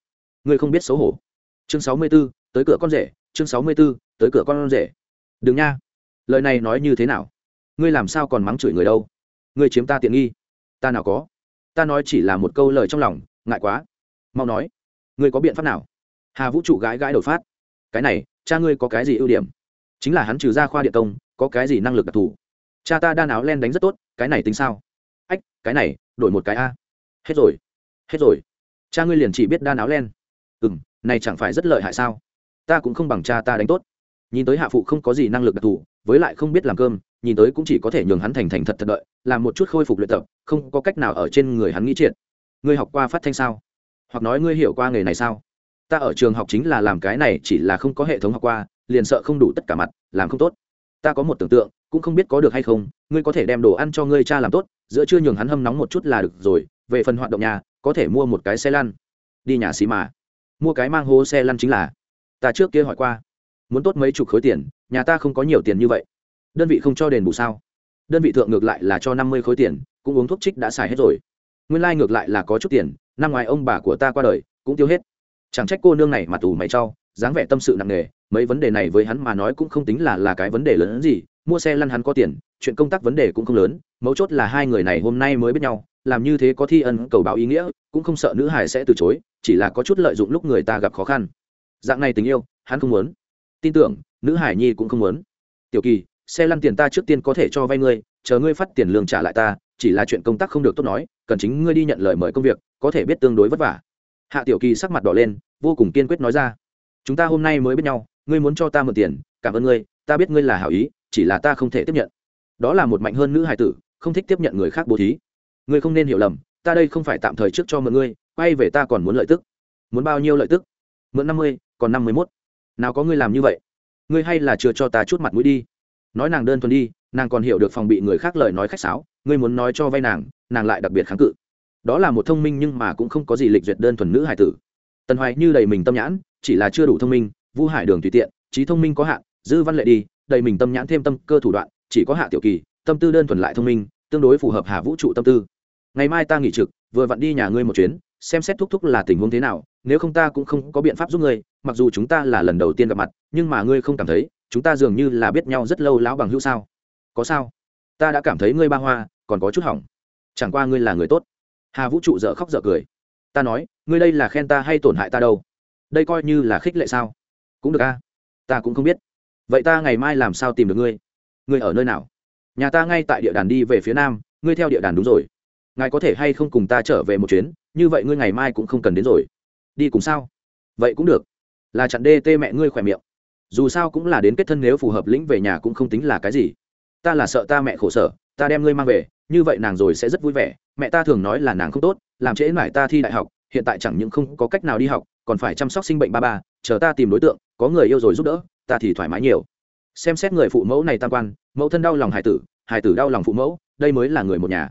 Ngươi không biết xấu hổ. Chương sáu mươi b ố tới cửa con rể. Chương sáu mươi b ố tới cửa con rể. Đừng nha. Lời này nói như thế nào? Ngươi làm sao còn mắng chửi người đâu? Ngươi chiếm ta tiện nghi. Ta nào có. Ta nói chỉ là một câu lời trong lòng, ngại quá. Mau nói. Ngươi có biện pháp nào? Hà vũ trụ gái gái đột phát. Cái này, cha ngươi có cái gì ưu điểm? Chính là hắn trừ ra khoa điện công, có cái gì năng lực đặc thù? Cha ta đan áo len đánh rất tốt, cái này tính sao? Ách, cái này, đổi một cái a. Hết rồi. Hết rồi cha ngươi liền chỉ biết đan áo len. Ừ m này chẳng phải rất lợi hại sao? Ta cũng không bằng cha ta đánh tốt. Nhìn tới hạ phụ không có gì năng lực đặc thù, với lại không biết làm cơm, nhìn tới cũng chỉ có thể nhường hắn thành thành thật thật đợi, làm một chút khôi phục luyện tập, không có cách nào ở trên người hắn nghĩ triệt. Ngươi học qua phát thanh sao? Hoặc nói ngươi hiểu qua nghề này sao? Ta ở trường học chính là làm cái này, chỉ là không có hệ thống học qua, liền sợ không đủ tất cả mặt, làm không tốt. Ta có một tưởng tượng, cũng không biết có được hay không, ngươi có thể đem đồ ăn cho ngươi cha làm tốt, giữa chưa nhường hắn hâm nóng một chút là được rồi, về phần hoạt động nhà có thể mua một cái xe lăn. Đi nhà xí mà. Mua cái mang hố xe lăn chính là. Ta trước kia hỏi qua. Muốn tốt mấy chục khối tiền, nhà ta không có nhiều tiền như vậy. Đơn vị không cho đền bù sao? Đơn vị thượng ngược lại là cho năm mươi khối tiền, cũng uống thuốc trích đã xài hết rồi. Nguyên lai、like、ngược lại là có chút tiền, năm ngoài ông bà của ta qua đời, cũng tiêu hết. Chẳng trách cô nương này mà tù mày trau dáng vẻ tâm sự nặng nề, mấy vấn đề này với hắn mà nói cũng không tính là là cái vấn đề lớn hơn gì, mua xe lăn hắn có tiền chuyện công tác vấn đề cũng không lớn, mấu chốt là hai người này hôm nay mới biết nhau, làm như thế có thi ân, cầu báo ý nghĩa, cũng không sợ nữ hải sẽ từ chối, chỉ là có chút lợi dụng lúc người ta gặp khó khăn. Dạng này tình yêu, hắn không muốn. Tin tưởng, nữ hải nhi cũng không muốn. Tiểu kỳ, xe lăn tiền ta trước tiên có thể cho vay ngươi, chờ ngươi phát tiền lương trả lại ta, chỉ là chuyện công tác không được tốt nói, cần chính ngươi đi nhận lời mời công việc, có thể biết tương đối vất vả. Hạ tiểu kỳ sắc mặt đỏ lên, vô cùng kiên quyết nói ra. Chúng ta hôm nay mới biết nhau, ngươi muốn cho ta mượn tiền, cảm ơn ngươi, ta biết ngươi là hảo ý, chỉ là ta không thể tiếp nhận đó là một mạnh hơn nữ hài tử, không thích tiếp nhận người khác bố thí. Ngươi không nên hiểu lầm, ta đây không phải tạm thời trước cho mượn ngươi, quay về ta còn muốn lợi tức. Muốn bao nhiêu lợi tức? Mượn năm mươi, còn năm mươi mốt. Nào có ngươi làm như vậy? Ngươi hay là chưa cho ta chút mặt mũi đi. Nói nàng đơn thuần đi, nàng còn hiểu được phòng bị người khác lời nói khách sáo, ngươi muốn nói cho vay nàng nàng lại đặc biệt kháng cự. Đó là một thông minh nhưng mà cũng không có gì lịch duyệt đơn thuần nữ hải tử. Tần hoài như đầy mình tâm nhãn, chỉ là chưa đủ thông minh, vu hải đường tùy tiện, trí thông minh có hạn, dư văn lệ đi, đầy mình tâm nhãn thêm tâm cơ thủ đoạn chỉ có hạ tiểu kỳ, tâm tư đơn thuần lại thông minh, tương đối phù hợp hà vũ trụ tâm tư. Ngày mai ta nghỉ trực, vừa vặn đi nhà ngươi một chuyến, xem xét thúc thúc là tình huống thế nào, nếu không ta cũng không có biện pháp giúp ngươi, mặc dù chúng ta là lần đầu tiên gặp mặt, nhưng mà ngươi không cảm thấy, chúng ta dường như là biết nhau rất lâu lão bằng hữu sao? Có sao? Ta đã cảm thấy ngươi ba hoa, còn có chút hỏng. Chẳng qua ngươi là người tốt. Hà vũ trụ dở khóc dở cười. Ta nói, ngươi đây là khen ta hay tổn hại ta đâu? Đây coi như là khích lệ sao? Cũng được a. Ta cũng không biết. Vậy ta ngày mai làm sao tìm được ngươi? Ngươi ở nơi nào? Nhà ta ngay tại địa đàn đi về phía nam, ngươi theo địa đàn đúng rồi. Ngài có thể hay không cùng ta trở về một chuyến, như vậy ngươi ngày mai cũng không cần đến rồi. Đi cùng sao? Vậy cũng được. Là chặn đê tê mẹ ngươi khỏe miệng. Dù sao cũng là đến kết thân nếu phù hợp lĩnh về nhà cũng không tính là cái gì. Ta là sợ ta mẹ khổ sở, ta đem ngươi mang về, như vậy nàng rồi sẽ rất vui vẻ. Mẹ ta thường nói là nàng không tốt, làm trễ mãi ta thi đại học, hiện tại chẳng những không có cách nào đi học, còn phải chăm sóc sinh bệnh ba ba, chờ ta tìm đối tượng, có người yêu rồi giúp đỡ, ta thì thoải mái nhiều xem xét người phụ mẫu này tam quan, mẫu thân đau lòng hài tử hài tử đau lòng phụ mẫu, đây mới là người một nhà.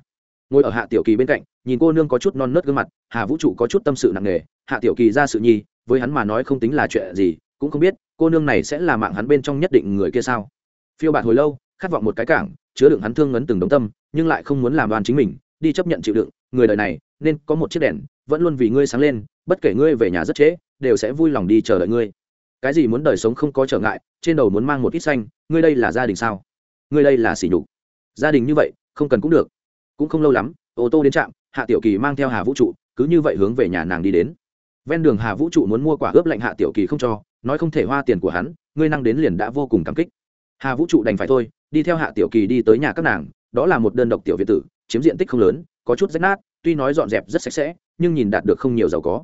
Ngồi ở hạ tiểu kỳ bên cạnh, nhìn cô nương có chút non nớt gương mặt, hà vũ trụ có chút tâm sự nặng nề, hạ tiểu kỳ ra sự nhi, với hắn mà nói không tính là chuyện gì, cũng không biết cô nương này sẽ là mạng hắn bên trong nhất định người kia sao. Phiêu bạt hồi lâu, khát vọng một cái cảng, chứa đựng hắn thương ngấn từng đống tâm, nhưng lại không muốn làm đoàn chính mình, đi chấp nhận chịu đựng, người đời này, nên có một chiếc đèn, vẫn luôn vì ngươi sáng lên, bất kể ngươi về nhà rất trễ, đều sẽ vui lòng đi chờ đợi ngươi cái gì muốn đời sống không có trở ngại, trên đầu muốn mang một ít xanh, ngươi đây là gia đình sao? Ngươi đây là xỉ nhục. Gia đình như vậy, không cần cũng được. Cũng không lâu lắm, ô tô đến trạm, hạ tiểu kỳ mang theo hà vũ trụ, cứ như vậy hướng về nhà nàng đi đến. Ven đường hà vũ trụ muốn mua quả ướp lạnh hạ tiểu kỳ không cho, nói không thể hoa tiền của hắn, ngươi năng đến liền đã vô cùng cảm kích. Hà vũ trụ đành phải thôi, đi theo hạ tiểu kỳ đi tới nhà các nàng, đó là một đơn độc tiểu việt tử, chiếm diện tích không lớn, có chút rách nát, tuy nói dọn dẹp rất sạch sẽ, nhưng nhìn đạt được không nhiều giàu có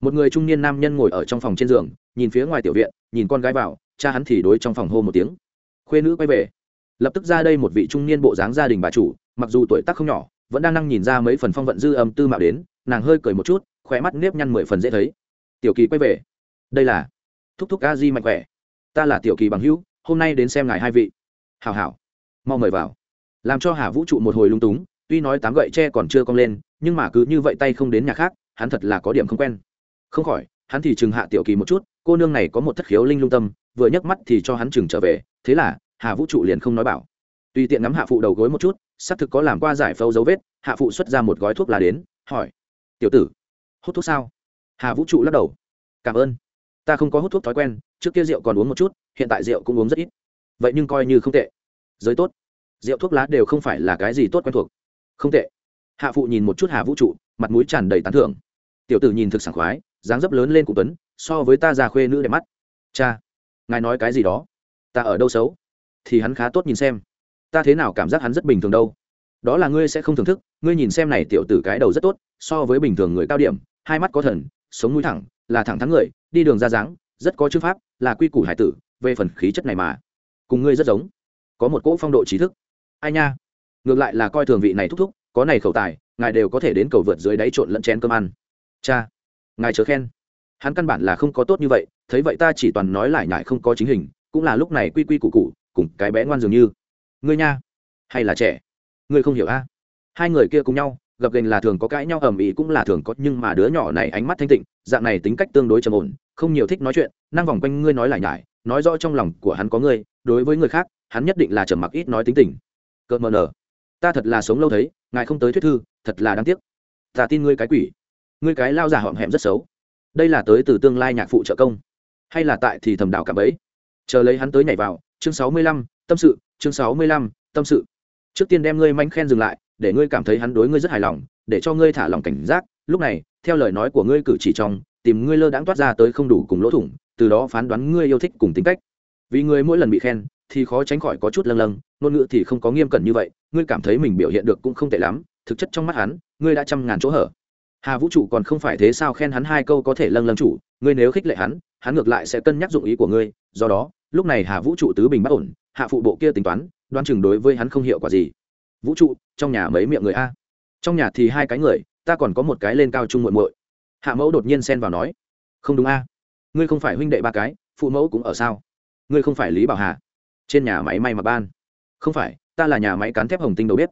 một người trung niên nam nhân ngồi ở trong phòng trên giường, nhìn phía ngoài tiểu viện, nhìn con gái vào, cha hắn thì đối trong phòng hô một tiếng. Khuê nữ quay về. Lập tức ra đây một vị trung niên bộ dáng gia đình bà chủ, mặc dù tuổi tác không nhỏ, vẫn đang năng nhìn ra mấy phần phong vận dư âm tư mạo đến, nàng hơi cười một chút khỏe mắt nếp nhăn mười phần dễ thấy. Tiểu kỳ quay về. Đây là thúc thúc a di mạnh khỏe. Ta là tiểu kỳ bằng hữu, hôm nay đến xem ngài hai vị. Hào hào mau mời vào. Làm cho hà vũ trụ một hồi lung túng, tuy nói tám gậy tre còn chưa cong lên, nhưng mà cứ như vậy tay không đến nhà khác, hắn thật là có điểm không quen không khỏi, hắn thì chừng hạ tiểu kỳ một chút, cô nương này có một thất khiếu linh lung tâm, vừa nhấc mắt thì cho hắn chừng trở về, thế là, hà vũ trụ liền không nói bảo. Tùy tiện ngắm hạ phụ đầu gối một chút, xác thực có làm qua giải phẫu dấu vết, hạ phụ xuất ra một gói thuốc lá đến, hỏi, tiểu tử, hút thuốc sao? Hà vũ trụ lắc đầu, cảm ơn. Ta không có hút thuốc thói quen, trước kia rượu còn uống một chút, hiện tại rượu cũng uống rất ít. Vậy nhưng coi như không tệ. Giới tốt. Rượu thuốc lá đều không phải là cái gì tốt quen thuộc. Không tệ. Hạ phụ nhìn một chút hà vũ trụ, mặt mũi tràn đầy tán thưởng tiểu tử nhìn thực sảng khoái, dáng dấp lớn lên cụ tuấn, so với ta già khuê nữ đẹp mắt. Cha, ngài nói cái gì đó? Ta ở đâu xấu? Thì hắn khá tốt nhìn xem. Ta thế nào cảm giác hắn rất bình thường đâu? Đó là ngươi sẽ không thưởng thức, ngươi nhìn xem này tiểu tử cái đầu rất tốt, so với bình thường người cao điểm, hai mắt có thần, sống mũi thẳng, là thẳng thắn người, đi đường ra dáng, rất có chữ pháp, là quy củ hải tử, về phần khí chất này mà. Cùng ngươi rất giống. Có một cỗ phong độ trí thức. Ai nha? Ngược lại là coi thường vị này thúc thúc, có này khẩu tài, ngài đều có thể đến cầu vượt dưới đáy trộn lẫn chén cơm ăn cha, ngài chớ khen. Hắn căn bản là không có tốt như vậy, thấy vậy ta chỉ toàn nói lại nhại không có chính hình, cũng là lúc này quy quy củ cụ cùng cái bé ngoan dường như. Ngươi nha, hay là trẻ? Ngươi không hiểu a hai người kia cùng nhau, gặp gành là thường có cãi nhau ầm ĩ cũng là thường có, nhưng mà đứa nhỏ này ánh mắt thanh tịnh, dạng này tính cách tương đối trầm ổn, không nhiều thích nói chuyện, năng vòng quanh ngươi nói lại nhải, nói rõ trong lòng của hắn có ngươi, đối với người khác, hắn nhất định là trầm mặc ít nói tính tình. Cợt mờ nở. Ta thật là sống lâu thấy, ngài không tới thuyết thư, thật là đáng tiếc. Ta tin ngươi cái quỷ ngươi cái lao giả họm hẹm rất xấu. Đây là tới từ tương lai nhạc phụ trợ công. Hay là tại thì thầm đạo cảm ấy. chờ lấy hắn tới nhảy vào, chương sáu mươi lăm, tâm sự, chương sáu mươi lăm, tâm sự. Trước tiên đem ngươi manh khen dừng lại, để ngươi cảm thấy hắn đối ngươi rất hài lòng, để cho ngươi thả lòng cảnh giác. Lúc này, theo lời nói của ngươi cử chỉ trong, tìm ngươi lơ đãng toát ra tới không đủ cùng lỗ thủng, từ đó phán đoán ngươi yêu thích cùng tính cách. Vì ngươi mỗi lần bị khen, thì khó tránh khỏi có chút lâng lâng, ngôn ngữ thì không có nghiêm cẩn như vậy, ngươi cảm thấy mình biểu hiện được cũng không tệ lắm, thực chất trong mắt hắn, ngươi đã trăm ngàn chỗ hở hà vũ trụ còn không phải thế sao khen hắn hai câu có thể lâng lâng chủ, ngươi nếu khích lệ hắn hắn ngược lại sẽ cân nhắc dụng ý của ngươi, do đó, lúc này hà vũ trụ tứ bình bất ổn, hạ phụ bộ kia tính toán đoan chừng đối với hắn không hiệu quả gì. Vũ trụ, trong nhà mấy miệng người a? Trong nhà thì hai cái người, ta còn có một cái lên cao trung muội muội. Hạ mẫu đột nhiên xen vào nói, không đúng a? Ngươi không phải huynh đệ ba cái, phụ mẫu cũng ở sao? Ngươi không phải lý bảo hà? Trên nhà máy may mà ban. Không phải, ta là nhà máy cán thép hồng tinh đầu bếp.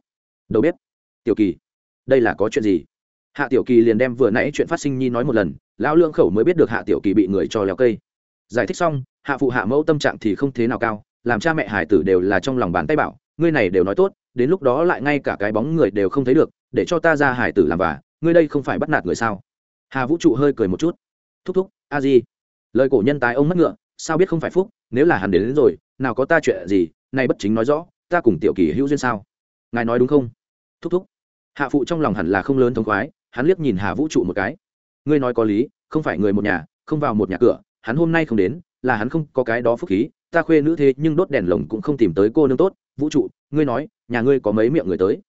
Đầu bếp? Tiểu kỳ, đây là có chuyện gì? Hạ tiểu kỳ liền đem vừa nãy chuyện phát sinh nhi nói một lần lão lương khẩu mới biết được hạ tiểu kỳ bị người cho leo cây. Giải thích xong hạ phụ hạ mẫu tâm trạng thì không thế nào cao làm cha mẹ hải tử đều là trong lòng bàn tay bảo ngươi này đều nói tốt đến lúc đó lại ngay cả cái bóng người đều không thấy được để cho ta ra hải tử làm và ngươi đây không phải bắt nạt người sao? Hà vũ trụ hơi cười một chút. Thúc thúc a di. Lời cổ nhân tài ông mất ngựa sao biết không phải phúc nếu là hắn đến, đến rồi nào có ta chuyện gì nay bất chính nói rõ ta cùng tiểu kỳ hữu duyên sao? Ngài nói đúng không? Thúc thúc. Hạ phụ trong lòng hẳn là không lớn thống khoái hắn liếc nhìn hà vũ trụ một cái. Ngươi nói có lý, không phải người một nhà, không vào một nhà cửa, hắn hôm nay không đến, là hắn không có cái đó phúc khí, ta khuê nữ thế nhưng đốt đèn lồng cũng không tìm tới cô nương tốt. Vũ trụ, ngươi nói, nhà ngươi có mấy miệng người tới?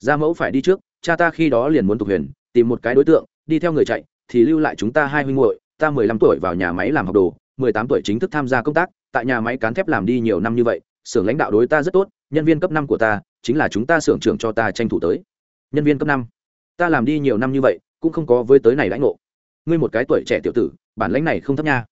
Gia mẫu phải đi trước, cha ta khi đó liền muốn tục huyền, tìm một cái đối tượng, đi theo người chạy, thì lưu lại chúng ta hai huynh muội, ta mười lăm tuổi vào nhà máy làm học đồ, mười tám tuổi chính thức tham gia công tác, tại nhà máy cán thép làm đi nhiều năm như vậy, xưởng lãnh đạo đối ta rất tốt, nhân viên cấp năm của ta, chính là chúng ta xưởng trưởng cho ta tranh thủ tới. Nhân viên cấp năm ta làm đi nhiều năm như vậy, cũng không có với tới này lãnh ngộ. Ngươi một cái tuổi trẻ tiểu tử, bản lãnh này không thấp nha.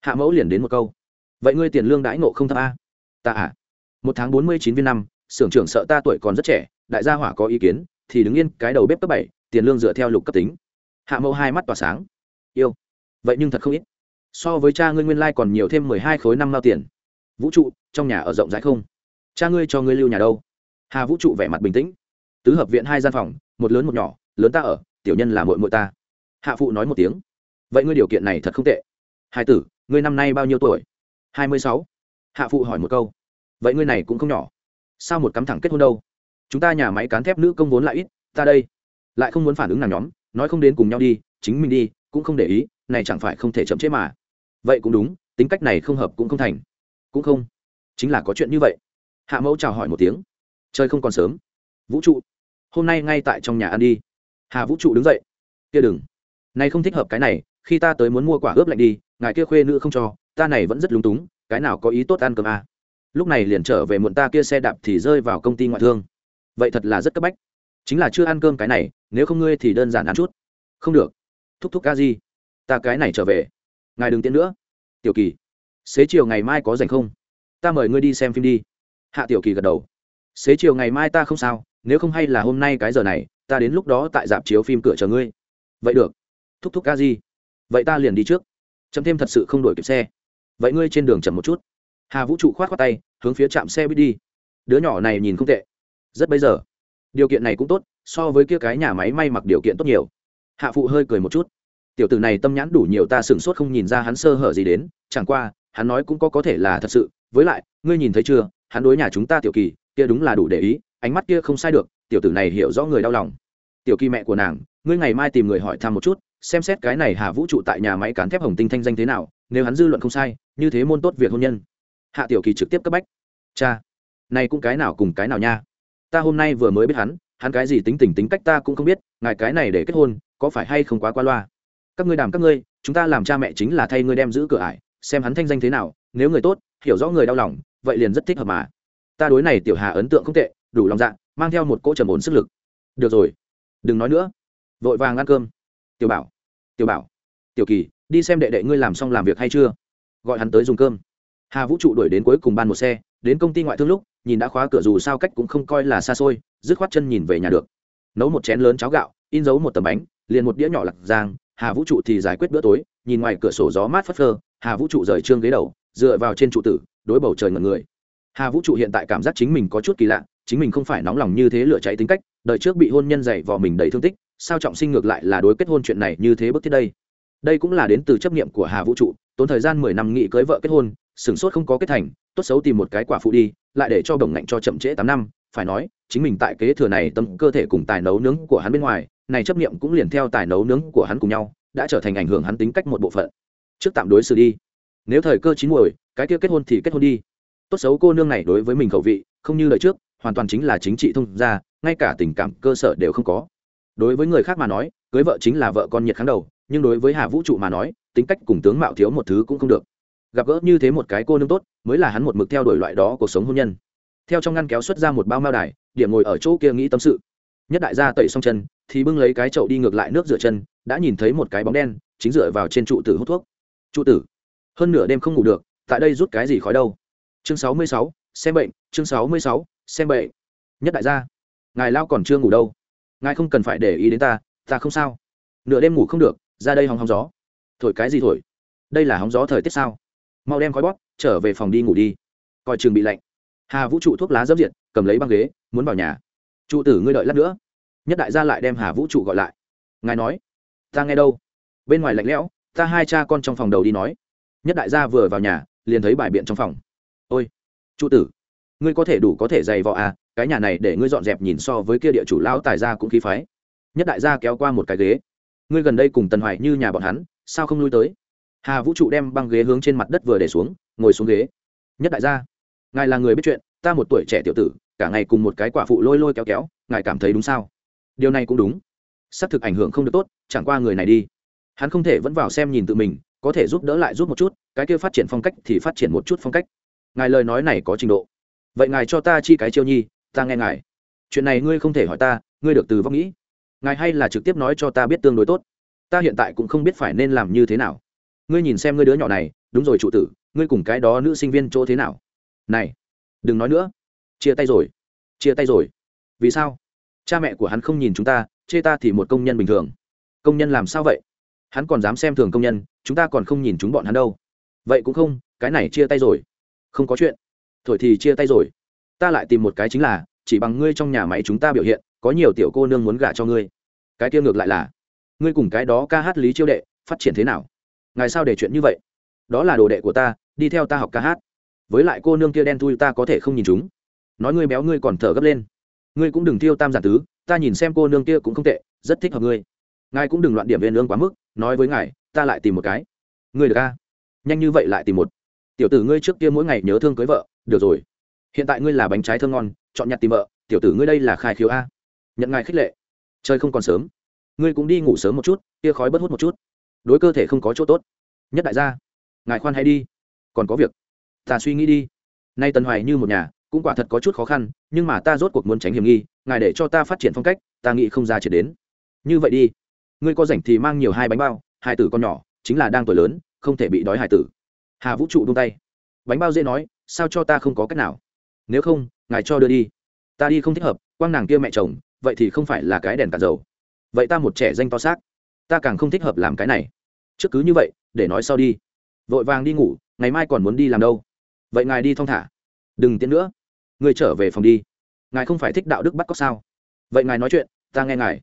Hạ mẫu liền đến một câu. Vậy ngươi tiền lương đãi ngộ không thấp a? Ta à. Một tháng bốn mươi chín viên năm, xưởng trưởng sợ ta tuổi còn rất trẻ, đại gia hỏa có ý kiến, thì đứng yên, cái đầu bếp cấp bảy, tiền lương dựa theo lục cấp tính. Hạ mẫu hai mắt tỏa sáng. Yêu. Vậy nhưng thật không ít. So với cha ngươi nguyên lai、like、còn nhiều thêm mười hai khối năm lao tiền. Vũ trụ, trong nhà ở rộng rãi không? Cha ngươi cho ngươi lưu nhà đâu? Hà vũ trụ vẻ mặt bình tĩnh. Tứ hợp viện hai gian phòng, một lớn một nhỏ lớn ta ở, tiểu nhân là mội mội ta. Hạ phụ nói một tiếng. Vậy ngươi điều kiện này thật không tệ. Hai tử, ngươi năm nay bao nhiêu tuổi? Hai mươi sáu. Hạ phụ hỏi một câu. Vậy ngươi này cũng không nhỏ. Sao một cắm thẳng kết hôn đâu? Chúng ta nhà máy cán thép nữ công vốn lại ít, ta đây. Lại không muốn phản ứng nàng nhóm, nói không đến cùng nhau đi, chính mình đi, cũng không để ý, này chẳng phải không thể chậm chế mà. Vậy cũng đúng, tính cách này không hợp cũng không thành. Cũng không. Chính là có chuyện như vậy. Hạ mẫu chào hỏi một tiếng. Chơi không còn sớm. Vũ trụ. Hôm nay ngay tại trong nhà ăn đi hà vũ trụ đứng dậy. Kia đừng. Này không thích hợp cái này, khi ta tới muốn mua quả ướp lạnh đi, ngài kia khuê nữ không cho, ta này vẫn rất lúng túng, cái nào có ý tốt ăn cơm à. lúc này liền trở về muộn ta kia xe đạp thì rơi vào công ty ngoại thương. Vậy thật là rất cấp bách. Chính là chưa ăn cơm cái này, nếu không ngươi thì đơn giản ăn chút. Không được. Thúc thúc ca gì ta cái này trở về. Ngài đừng tiễn nữa. Tiểu kỳ. Xế chiều ngày mai có rảnh không? Ta mời ngươi đi xem phim đi. Hạ tiểu kỳ gật đầu. Xế chiều ngày mai ta không sao, nếu không hay là hôm nay cái giờ này ta đến lúc đó tại dạp chiếu phim cửa chờ ngươi. Vậy được. Thúc thúc ca gì vậy ta liền đi trước. Chấm thêm thật sự không đổi kịp xe. Vậy ngươi trên đường chậm một chút. Hà vũ trụ khoát khoát tay, hướng phía trạm xe buýt đi. Đứa nhỏ này nhìn không tệ. Rất bây giờ. Điều kiện này cũng tốt, so với kia cái nhà máy may mặc điều kiện tốt nhiều. Hạ phụ hơi cười một chút. Tiểu tử này tâm nhãn đủ nhiều ta sửng sốt không nhìn ra hắn sơ hở gì đến, chẳng qua, hắn nói cũng có có thể là thật sự. Với lại, ngươi nhìn thấy chưa, hắn đối nhà chúng ta tiểu kỳ, kia đúng là đủ để ý, ánh mắt kia không sai được tiểu tử này hiểu rõ người đau lòng. Tiểu kỳ mẹ của nàng, ngươi ngày mai tìm người hỏi thăm một chút, xem xét cái này hà vũ trụ tại nhà máy cán thép hồng tinh thanh danh thế nào, nếu hắn dư luận không sai, như thế môn tốt việc hôn nhân. Hạ tiểu kỳ trực tiếp cấp bách. Cha, này cũng cái nào cùng cái nào nha. Ta hôm nay vừa mới biết hắn hắn cái gì tính tình tính cách ta cũng không biết, ngài cái này để kết hôn, có phải hay không quá qua loa? Các ngươi đàm các ngươi, chúng ta làm cha mẹ chính là thay ngươi đem giữ cửa ải, xem hắn thanh danh thế nào, nếu người tốt, hiểu rõ người đau lòng, vậy liền rất thích hợp mà. Ta đối này tiểu hà ấn tượng không tệ, đủ lòng dạ mang theo một cỗ trầm ổn sức lực. Được rồi, đừng nói nữa. Vội vàng ăn cơm. Tiểu bảo tiểu bảo, tiểu kỳ, đi xem đệ đệ ngươi làm xong làm việc hay chưa? Gọi hắn tới dùng cơm. Hà vũ trụ đuổi đến cuối cùng ban một xe, đến công ty ngoại thương lúc, nhìn đã khóa cửa dù sao cách cũng không coi là xa xôi, dứt khoát chân nhìn về nhà được. Nấu một chén lớn cháo gạo, in dấu một tấm bánh, liền một đĩa nhỏ lạc giang, hà vũ trụ thì giải quyết bữa tối, nhìn ngoài cửa sổ gió mát phất phơ, hà vũ trụ rời trương ghế đầu, dựa vào trên trụ tử, đối bầu trời ngần người. Hà vũ trụ hiện tại cảm giác chính mình có chút kỳ lạ chính mình không phải nóng lòng như thế lửa cháy tính cách đợi trước bị hôn nhân dày vò mình đầy thương tích, sao trọng sinh ngược lại là đối kết hôn chuyện này như thế bức thiết đây? Đây cũng là đến từ chấp nghiệm của hà vũ trụ, tốn thời gian mười năm nghị cưới vợ kết hôn, sửng sốt không có kết thành, tốt xấu tìm một cái quả phụ đi, lại để cho bổng ngạnh cho chậm trễ tám năm, phải nói, chính mình tại kế thừa này tâm cơ thể cùng tài nấu nướng của hắn bên ngoài, này chấp nghiệm cũng liền theo tài nấu nướng của hắn cùng nhau, đã trở thành ảnh hưởng hắn tính cách một bộ phận. Trước tạm đối xử đi. Nếu thời cơ chín muồi, cái kia kết hôn thì kết hôn đi. Tốt xấu cô nương này đối với mình khẩu vị, không như lời trước hoàn toàn chính là chính trị thông gia, ngay cả tình cảm cơ sở đều không có. Đối với người khác mà nói, cưới vợ chính là vợ con nhiệt kháng đầu, nhưng đối với hà vũ trụ mà nói, tính cách cùng tướng mạo thiếu một thứ cũng không được. Gặp gỡ như thế một cái cô nương tốt, mới là hắn một mực theo đuổi loại đó cuộc sống hôn nhân. Theo trong ngăn kéo xuất ra một bao mao đài, điểm ngồi ở chỗ kia nghĩ tâm sự. Nhất đại gia tẩy xong chân, thì bưng lấy cái chậu đi ngược lại nước rửa chân, đã nhìn thấy một cái bóng đen, chính dựa vào trên trụ tử hút thuốc. Trụ tử. Hơn nửa đêm không ngủ được, tại đây rút cái gì khói đâu? Chương sáu mươi sáu, xem bệnh, chương sáu mươi sáu xem bậy. Nhất đại gia, ngài lao còn chưa ngủ đâu. Ngài không cần phải để ý đến ta ta không sao. Nửa đêm ngủ không được, ra đây hóng hóng gió. Thổi cái gì thổi? Đây là hóng gió thời tiết sao? Mau đem khói bóp, trở về phòng đi ngủ đi. Coi trường bị lạnh. Hà vũ trụ thuốc lá dấp diện, cầm lấy băng ghế, muốn vào nhà. Trụ tử ngươi đợi lát nữa. Nhất đại gia lại đem hà vũ trụ gọi lại. Ngài nói, ta nghe đâu? Bên ngoài lạnh lẽo, ta hai cha con trong phòng đầu đi nói. Nhất đại gia vừa vào nhà, liền thấy bài biện trong phòng. Ôi, trụ tử ngươi có thể đủ có thể dày vò à cái nhà này để ngươi dọn dẹp nhìn so với kia địa chủ lão tài gia cũng khí phái. Nhất đại gia kéo qua một cái ghế. Ngươi gần đây cùng tần hoài như nhà bọn hắn, sao không lui tới? Hà vũ trụ đem băng ghế hướng trên mặt đất vừa để xuống, ngồi xuống ghế. Nhất đại gia, ngài là người biết chuyện, ta một tuổi trẻ tiểu tử, cả ngày cùng một cái quả phụ lôi lôi kéo kéo, ngài cảm thấy đúng sao? Điều này cũng đúng. Xác thực ảnh hưởng không được tốt, chẳng qua người này đi. Hắn không thể vẫn vào xem nhìn tự mình, có thể giúp đỡ lại giúp một chút, cái kia phát triển phong cách thì phát triển một chút phong cách. Ngài lời nói này có trình độ vậy ngài cho ta chi cái chiêu nhi, ta nghe ngài. Chuyện này ngươi không thể hỏi ta, ngươi được từ vóc nghĩ. Ngài hay là trực tiếp nói cho ta biết tương đối tốt. Ta hiện tại cũng không biết phải nên làm như thế nào. Ngươi nhìn xem ngươi đứa nhỏ này, đúng rồi trụ tử, ngươi cùng cái đó nữ sinh viên chỗ thế nào? Này, đừng nói nữa. Chia tay rồi, chia tay rồi. Vì sao? Cha mẹ của hắn không nhìn chúng ta, chê ta thì một công nhân bình thường. Công nhân làm sao vậy? Hắn còn dám xem thường công nhân, chúng ta còn không nhìn chúng bọn hắn đâu. Vậy cũng không, cái này chia tay rồi. Không có chuyện thổi thì chia tay rồi. Ta lại tìm một cái chính là, chỉ bằng ngươi trong nhà máy chúng ta biểu hiện, có nhiều tiểu cô nương muốn gả cho ngươi. Cái kia ngược lại là, ngươi cùng cái đó ca hát lý chiêu đệ, phát triển thế nào? Ngài sao để chuyện như vậy? Đó là đồ đệ của ta, đi theo ta học ca hát. Với lại cô nương kia đen thui ta có thể không nhìn chúng. Nói ngươi béo ngươi còn thở gấp lên. Ngươi cũng đừng thiêu tam giản tứ, ta nhìn xem cô nương kia cũng không tệ, rất thích hợp ngươi. Ngài cũng đừng loạn điểm viên lương quá mức, nói với ngài, ta lại tìm một cái. Ngươi được a? Nhanh như vậy lại tìm một. Tiểu tử ngươi trước kia mỗi ngày nhớ thương cưới vợ được rồi. Hiện tại ngươi là bánh trái thơm ngon, chọn nhặt tìm vợ. Tiểu tử ngươi đây là khai khiếu a. Nhận ngài khích lệ. Chơi không còn sớm. Ngươi cũng đi ngủ sớm một chút kia khói bớt hút một chút. Đối cơ thể không có chỗ tốt. Nhất đại gia, ngài khoan hay đi. Còn có việc. Ta suy nghĩ đi. Nay tần hoài như một nhà, cũng quả thật có chút khó khăn, nhưng mà ta rốt cuộc muốn tránh hiểm nghi, ngài để cho ta phát triển phong cách, ta nghĩ không ra chỉ đến. Như vậy đi. Ngươi có rảnh thì mang nhiều hai bánh bao, hai tử con nhỏ, chính là đang tuổi lớn, không thể bị đói hải tử. Hà vũ trụ buông tay. Bánh bao dễ nói sao cho ta không có cách nào? Nếu không, ngài cho đưa đi. Ta đi không thích hợp, quang nàng kia mẹ chồng, vậy thì không phải là cái đèn cả dầu. Vậy ta một trẻ danh to xác, ta càng không thích hợp làm cái này. Trước cứ như vậy, để nói sau đi. Vội vàng đi ngủ, ngày mai còn muốn đi làm đâu? Vậy ngài đi thong thả. Đừng tiến nữa. Người trở về phòng đi. Ngài không phải thích đạo đức bắt cóc sao? Vậy ngài nói chuyện, ta nghe ngài.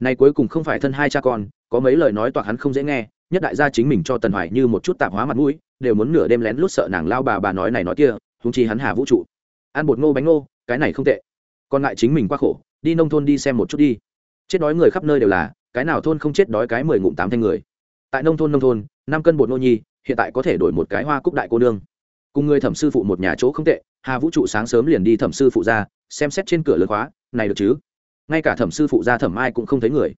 Này cuối cùng không phải thân hai cha con, có mấy lời nói toạc hắn không dễ nghe nhất đại gia chính mình cho tần hoài như một chút tạp hóa mặt mũi, đều muốn nửa đêm lén lút sợ nàng lao bà bà nói này nói kia húng chi hắn hà vũ trụ. Ăn bột ngô bánh ngô, cái này không tệ. Còn lại chính mình quá khổ, đi nông thôn đi xem một chút đi. Chết đói người khắp nơi đều là, cái nào thôn không chết đói cái mười ngụm tám thanh người. Tại nông thôn nông thôn, năm cân bột ngô nhi, hiện tại có thể đổi một cái hoa cúc đại cô nương. Cùng người thẩm sư phụ một nhà chỗ không tệ, hà vũ trụ sáng sớm liền đi thẩm sư phụ ra, xem xét trên cửa lớn khóa, này được chứ? Ngay cả thẩm sư phụ ra thẩm ai cũng không thấy người.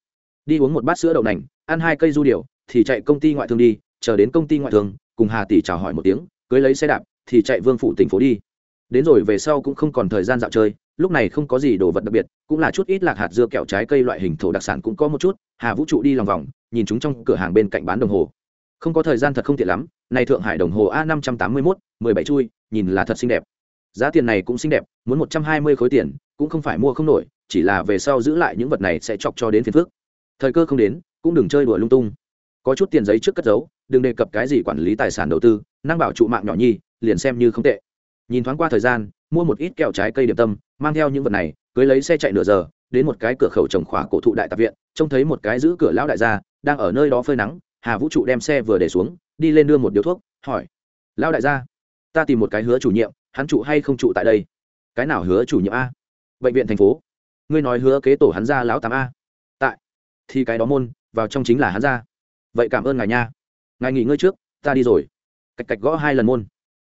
Đi uống một bát sữa đậu nành, ăn hai cây du điều thì chạy công ty ngoại thương đi, chờ đến công ty ngoại thương, cùng hà tỷ chào hỏi một tiếng, cưới lấy xe đạp, thì chạy vương phủ tỉnh phố đi. Đến rồi về sau cũng không còn thời gian dạo chơi, lúc này không có gì đồ vật đặc biệt, cũng là chút ít lạc hạt dưa kẹo trái cây loại hình thổ đặc sản cũng có một chút, hà vũ trụ đi lòng vòng, nhìn chúng trong cửa hàng bên cạnh bán đồng hồ. Không có thời gian thật không tiện lắm này thượng hải đồng hồ a năm trăm tám mươi mốt, mười bảy chui, nhìn là thật xinh đẹp. Giá tiền này cũng xinh đẹp, muốn một trăm hai mươi khối tiền, cũng không phải mua không nổi, chỉ là về sau giữ lại những vật này sẽ chọc cho đến phiền phước thời cơ không đến, cũng đừng chơi đùa lung tung có chút tiền giấy trước cất giấu, đừng đề cập cái gì quản lý tài sản đầu tư, năng bảo trụ mạng nhỏ nhi, liền xem như không tệ. Nhìn thoáng qua thời gian, mua một ít kẹo trái cây điểm tâm, mang theo những vật này, cưới lấy xe chạy nửa giờ, đến một cái cửa khẩu trồng khỏa cổ thụ đại tạp viện, trông thấy một cái giữ cửa lão đại gia, đang ở nơi đó phơi nắng, hà vũ trụ đem xe vừa để xuống, đi lên đưa một điếu thuốc, hỏi, lão đại gia, ta tìm một cái hứa chủ nhiệm, hắn trụ hay không trụ tại đây? Cái nào hứa chủ nhiệm a? Bệnh viện thành phố. Ngươi nói hứa kế tổ hắn ra lão tám a. Tại. Thì cái đó môn, vào trong chính là hắn ra vậy cảm ơn ngài nha. Ngài nghỉ ngơi trước, ta đi rồi. Cạch cạch gõ hai lần môn.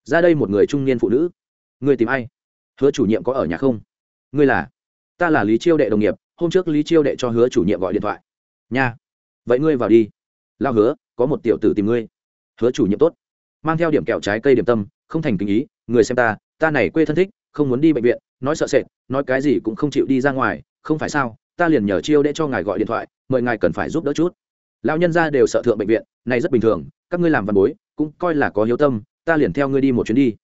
Ra đây một người trung niên phụ nữ. Ngươi tìm ai? Hứa chủ nhiệm có ở nhà không? Ngươi là? Ta là lý chiêu đệ đồng nghiệp, hôm trước lý chiêu đệ cho hứa chủ nhiệm gọi điện thoại. Nha. Vậy ngươi vào đi. Lao hứa, có một tiểu tử tìm ngươi. Hứa chủ nhiệm tốt. Mang theo điểm kẹo trái cây điểm tâm, không thành kinh ý, người xem ta ta này quê thân thích, không muốn đi bệnh viện, nói sợ sệt, nói cái gì cũng không chịu đi ra ngoài, không phải sao? Ta liền nhờ chiêu đệ cho ngài gọi điện thoại, mời ngài cần phải giúp đỡ chút lão nhân ra đều sợ thượng bệnh viện, này rất bình thường, các ngươi làm văn bối, cũng coi là có hiếu tâm, ta liền theo ngươi đi một chuyến đi.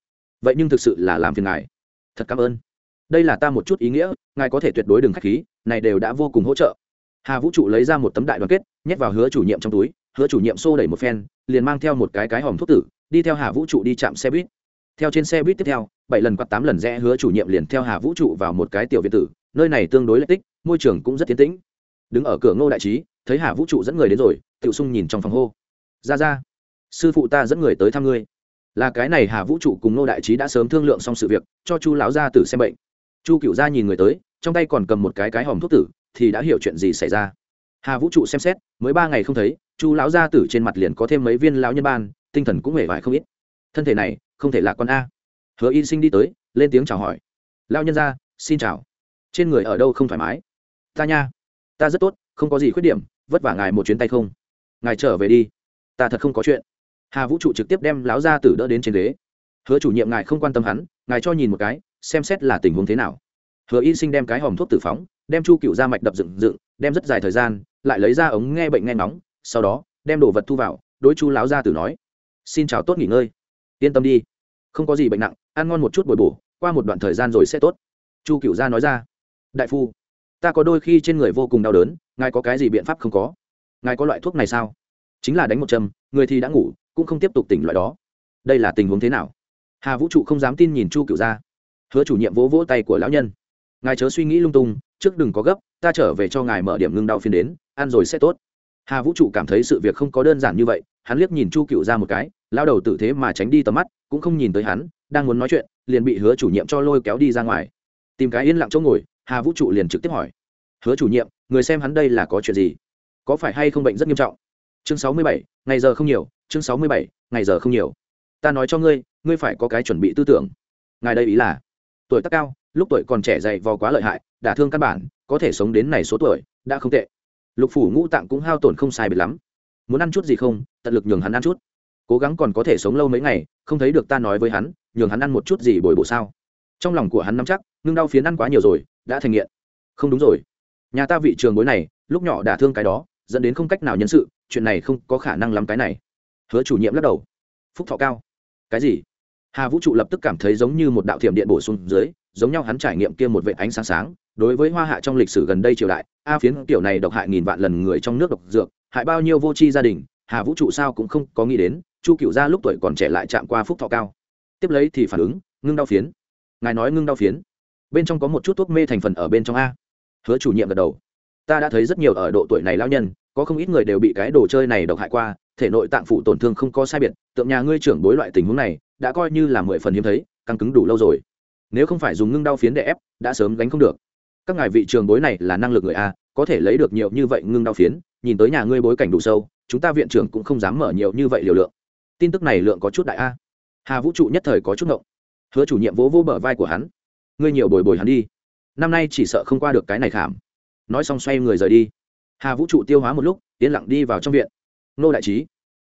Vậy nhưng thực sự là làm phiền ngài. Thật cảm ơn. Đây là ta một chút ý nghĩa, ngài có thể tuyệt đối đừng k h á c h khí, này đều đã vô cùng hỗ trợ. Hà vũ trụ lấy ra một tấm đại đoàn kết, nhét vào hứa chủ nhiệm trong túi, hứa chủ nhiệm xô đẩy một phen, liền mang theo một cái cái hòm thuốc tử, đi theo hà vũ trụ đi chạm xe buýt. Theo trên xe buýt tiếp theo, bảy lần quạt tám lần rẽ hứa chủ nhiệm liền theo hà vũ trụ vào một cái tiểu viện tử, nơi này tương đối lợi tích, môi trường cũng rất tiến tĩnh. Đứng ở cửa ngô đại trí thấy hà vũ trụ dẫn người đến rồi tự sung nhìn trong phòng hô. Ra ra sư phụ ta dẫn người tới thăm ngươi. Là cái này hà vũ trụ cùng Nô đại trí đã sớm thương lượng xong sự việc cho chu lão gia tử xem bệnh. Chu cựu gia nhìn người tới trong tay còn cầm một cái cái hòm thuốc tử thì đã hiểu chuyện gì xảy ra. Hà vũ trụ xem xét mới ba ngày không thấy chu lão gia tử trên mặt liền có thêm mấy viên lão nhân ban tinh thần cũng hề vải không ít. Thân thể này không thể là con a. Hứa y sinh đi tới lên tiếng chào hỏi. Lao nhân Gia, xin chào. Trên người ở đâu không thoải mái? Ta nha. Ta rất tốt không có gì khuyết điểm, vất vả ngài một chuyến tay không? Ngài trở về đi. Ta thật không có chuyện. Hà vũ trụ trực tiếp đem láo ra tử đỡ đến trên ghế. Hứa chủ nhiệm ngài không quan tâm hắn, ngài cho nhìn một cái, xem xét là tình huống thế nào. Hứa y sinh đem cái hòm thuốc tử phóng, đem chu cựu ra mạch đập dựng dựng, đem rất dài thời gian, lại lấy ra ống nghe bệnh nghe nóng sau đó, đem đồ vật thu vào, đối chu láo ra tử nói, xin chào tốt nghỉ ngơi. Yên tâm đi. Không có gì bệnh nặng, ăn ngon một chút bồi bổ, qua một đoạn thời gian rồi sẽ tốt. Chu cựu gia nói ra, đại phu ta có đôi khi trên người vô cùng đau đớn, ngài có cái gì biện pháp không có? Ngài có loại thuốc này sao? Chính là đánh một châm, người thì đã ngủ, cũng không tiếp tục tỉnh loại đó. Đây là tình huống thế nào? Hà vũ trụ không dám tin nhìn chu cựu gia. Hứa chủ nhiệm vỗ vỗ tay của lão nhân. Ngài chớ suy nghĩ lung tung, trước đừng có gấp, ta trở về cho ngài mở điểm ngưng đau phiền đến, ăn rồi sẽ tốt. Hà vũ trụ cảm thấy sự việc không có đơn giản như vậy, hắn liếc nhìn chu cựu ra một cái lao đầu tử thế mà tránh đi tầm mắt, cũng không nhìn tới hắn, đang muốn nói chuyện, liền bị hứa chủ nhiệm cho lôi kéo đi ra ngoài. Tìm cái yên lặng chỗ ngồi hà vũ trụ liền trực tiếp hỏi. Hứa chủ nhiệm, người xem hắn đây là có chuyện gì? Có phải hay không bệnh rất nghiêm trọng? Chương sáu mươi bảy, ngày giờ không nhiều, chương sáu mươi bảy, ngày giờ không nhiều. Ta nói cho ngươi ngươi phải có cái chuẩn bị tư tưởng. Ngài đây ý là, tuổi tác cao, lúc tuổi còn trẻ dày vò quá lợi hại, đả thương căn bản, có thể sống đến này số tuổi, đã không tệ. Lục phủ ngũ tạng cũng hao tổn không sai biệt lắm. Muốn ăn chút gì không, tận lực nhường hắn ăn chút. Cố gắng còn có thể sống lâu mấy ngày, không thấy được ta nói với hắn, nhường hắn ăn một chút gì bồi bổ sao? Trong lòng của hắn nắm chắc, ngưng đau phiến ăn quá nhiều rồi đã thành nghiện. Không đúng rồi. Nhà ta vị trường bối này, lúc nhỏ đả thương cái đó, dẫn đến không cách nào nhân sự, chuyện này không có khả năng lắm cái này. Hứa chủ nhiệm lắc đầu. Phúc thọ cao. Cái gì? Hà vũ trụ lập tức cảm thấy giống như một đạo thiểm điện bổ sung dưới, giống nhau hắn trải nghiệm kia một vệ ánh sáng sáng, đối với hoa hạ trong lịch sử gần đây triều đại, a phiến tiểu này độc hại nghìn vạn lần người trong nước độc dược, hại bao nhiêu vô tri gia đình, hà vũ trụ sao cũng không có nghĩ đến, chu cựu gia lúc tuổi còn trẻ lại chạm qua phúc thọ cao. Tiếp lấy thì phản ứng, ngưng đau phiến. Ngài nói ngưng đau phiến bên trong có một chút thuốc mê thành phần ở bên trong a. Hứa chủ nhiệm gật đầu. Ta đã thấy rất nhiều ở độ tuổi này lao nhân, có không ít người đều bị cái đồ chơi này độc hại qua, thể nội tạng phụ tổn thương không có sai biệt, tượng nhà ngươi trưởng bối loại tình huống này, đã coi như là mười phần hiếm thấy, căng cứng đủ lâu rồi. Nếu không phải dùng ngưng đau phiến để ép, đã sớm gánh không được. Các ngài vị trường bối này là năng lực người a, có thể lấy được nhiều như vậy ngưng đau phiến, nhìn tới nhà ngươi bối cảnh đủ sâu, chúng ta viện trưởng cũng không dám mở nhiều như vậy liều lượng. Tin tức này lượng có chút đại a. Hà vũ trụ nhất thời có chút ngộng. Hứa chủ nhiệm vỗ vỗ bờ vai của hắn ngươi nhiều bồi bồi hắn đi. Năm nay chỉ sợ không qua được cái này khảm. Nói xong xoay người rời đi. Hà vũ trụ tiêu hóa một lúc, yên lặng đi vào trong viện. Nô đại trí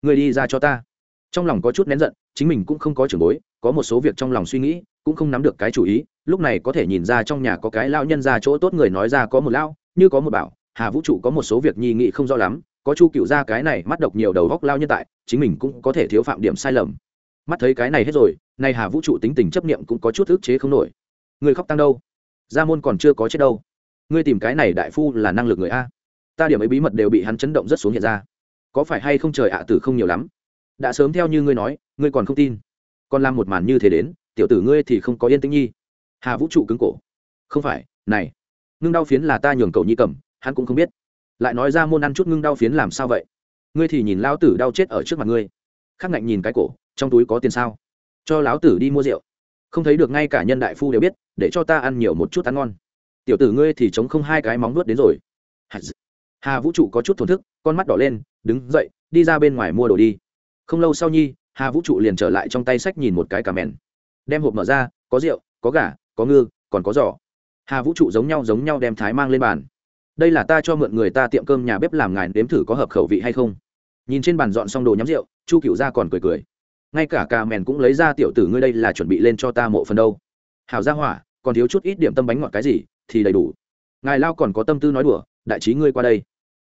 người đi ra cho ta. Trong lòng có chút nén giận, chính mình cũng không có trưởng bối, có một số việc trong lòng suy nghĩ, cũng không nắm được cái chủ ý, lúc này có thể nhìn ra trong nhà có cái lao nhân ra chỗ tốt người nói ra có một lao như có một bảo, hà vũ trụ có một số việc nhi nghị không rõ lắm, có chu cựu ra cái này mắt độc nhiều đầu góc lao nhân tại, chính mình cũng có thể thiếu phạm điểm sai lầm. Mắt thấy cái này hết rồi, nay hà vũ trụ tính tình chấp niệm cũng có chút ức chế không nổi người khóc tăng đâu? Gia môn còn chưa có chết đâu. Ngươi tìm cái này đại phu là năng lực người a. Ta điểm ấy bí mật đều bị hắn chấn động rất xuống hiện ra. Có phải hay không trời ạ, tử không nhiều lắm. Đã sớm theo như ngươi nói, ngươi còn không tin. Còn làm một màn như thế đến, tiểu tử ngươi thì không có yên tĩnh nhi. Hà vũ trụ cứng cổ. Không phải, này. Ngưng đau phiến là ta nhường cậu nhi cầm, hắn cũng không biết. Lại nói ra môn ăn chút ngưng đau phiến làm sao vậy? Ngươi thì nhìn lão tử đau chết ở trước mặt ngươi. Khắc ngạnh nhìn cái cổ, trong túi có tiền sao? Cho lão tử đi mua rượu không thấy được ngay cả nhân đại phu đều biết, để cho ta ăn nhiều một chút ăn ngon. Tiểu tử ngươi thì chống không hai cái móng nuốt đến rồi. Hà vũ trụ có chút thổn thức, con mắt đỏ lên, đứng dậy, đi ra bên ngoài mua đồ đi. Không lâu sau nhi, hà vũ trụ liền trở lại trong tay sách nhìn một cái cà mèn. Đem hộp mở ra, có rượu, có gà, có ngư, còn có giỏ hà vũ trụ giống nhau giống nhau đem thái mang lên bàn. Đây là ta cho mượn người ta tiệm cơm nhà bếp làm ngài nếm thử có hợp khẩu vị hay không. Nhìn trên bàn dọn xong đồ nhắm rượu, chu cựu ra còn cười cười ngay cả cà mèn cũng lấy ra, tiểu tử ngươi đây là chuẩn bị lên cho ta mộ phần đâu. Hảo ra hỏa, còn thiếu chút ít điểm tâm bánh ngọt cái gì, thì đầy đủ. Ngài lao còn có tâm tư nói đùa, đại trí ngươi qua đây.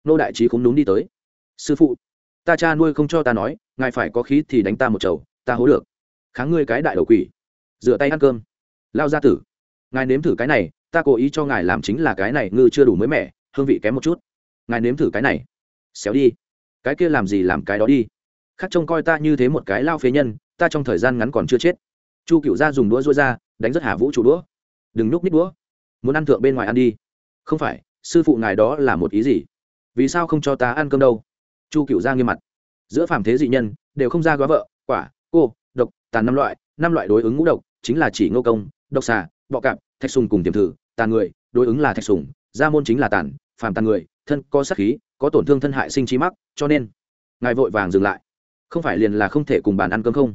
Nô đại trí cũng đúng đi tới. Sư phụ, ta cha nuôi không cho ta nói, ngài phải có khí thì đánh ta một chầu, ta hố được. Kháng ngươi cái đại đầu quỷ. Rửa tay ăn cơm. Lao ra tử, ngài nếm thử cái này, ta cố ý cho ngài làm chính là cái này, ngư chưa đủ mới mẻ, hương vị kém một chút. Ngài nếm thử cái này. Xéo đi, cái kia làm gì làm cái đó đi khác trông coi ta như thế một cái lao phế nhân, ta trong thời gian ngắn còn chưa chết. Chu cựu Gia dùng đũa rối ra, đánh rất hà vũ chủ đũa. Đừng núp nít đũa. Muốn ăn thượng bên ngoài ăn đi. Không phải, sư phụ ngài đó là một ý gì? Vì sao không cho ta ăn cơm đâu? Chu cựu Gia nghiêm mặt. Giữa phàm thế dị nhân, đều không ra góa vợ, quả, cô, độc, tàn năm loại năm loại đối ứng ngũ độc, chính là chỉ ngô công, độc xà, bọ cạp, thạch sùng cùng tiềm thử, tàn người, đối ứng là thạch sùng, gia môn chính là tàn, phàm tàn người, thân có sát khí, có tổn thương thân hại sinh trí mắc, cho nên, ngài vội vàng dừng lại không phải liền là không thể cùng bàn ăn cơm không?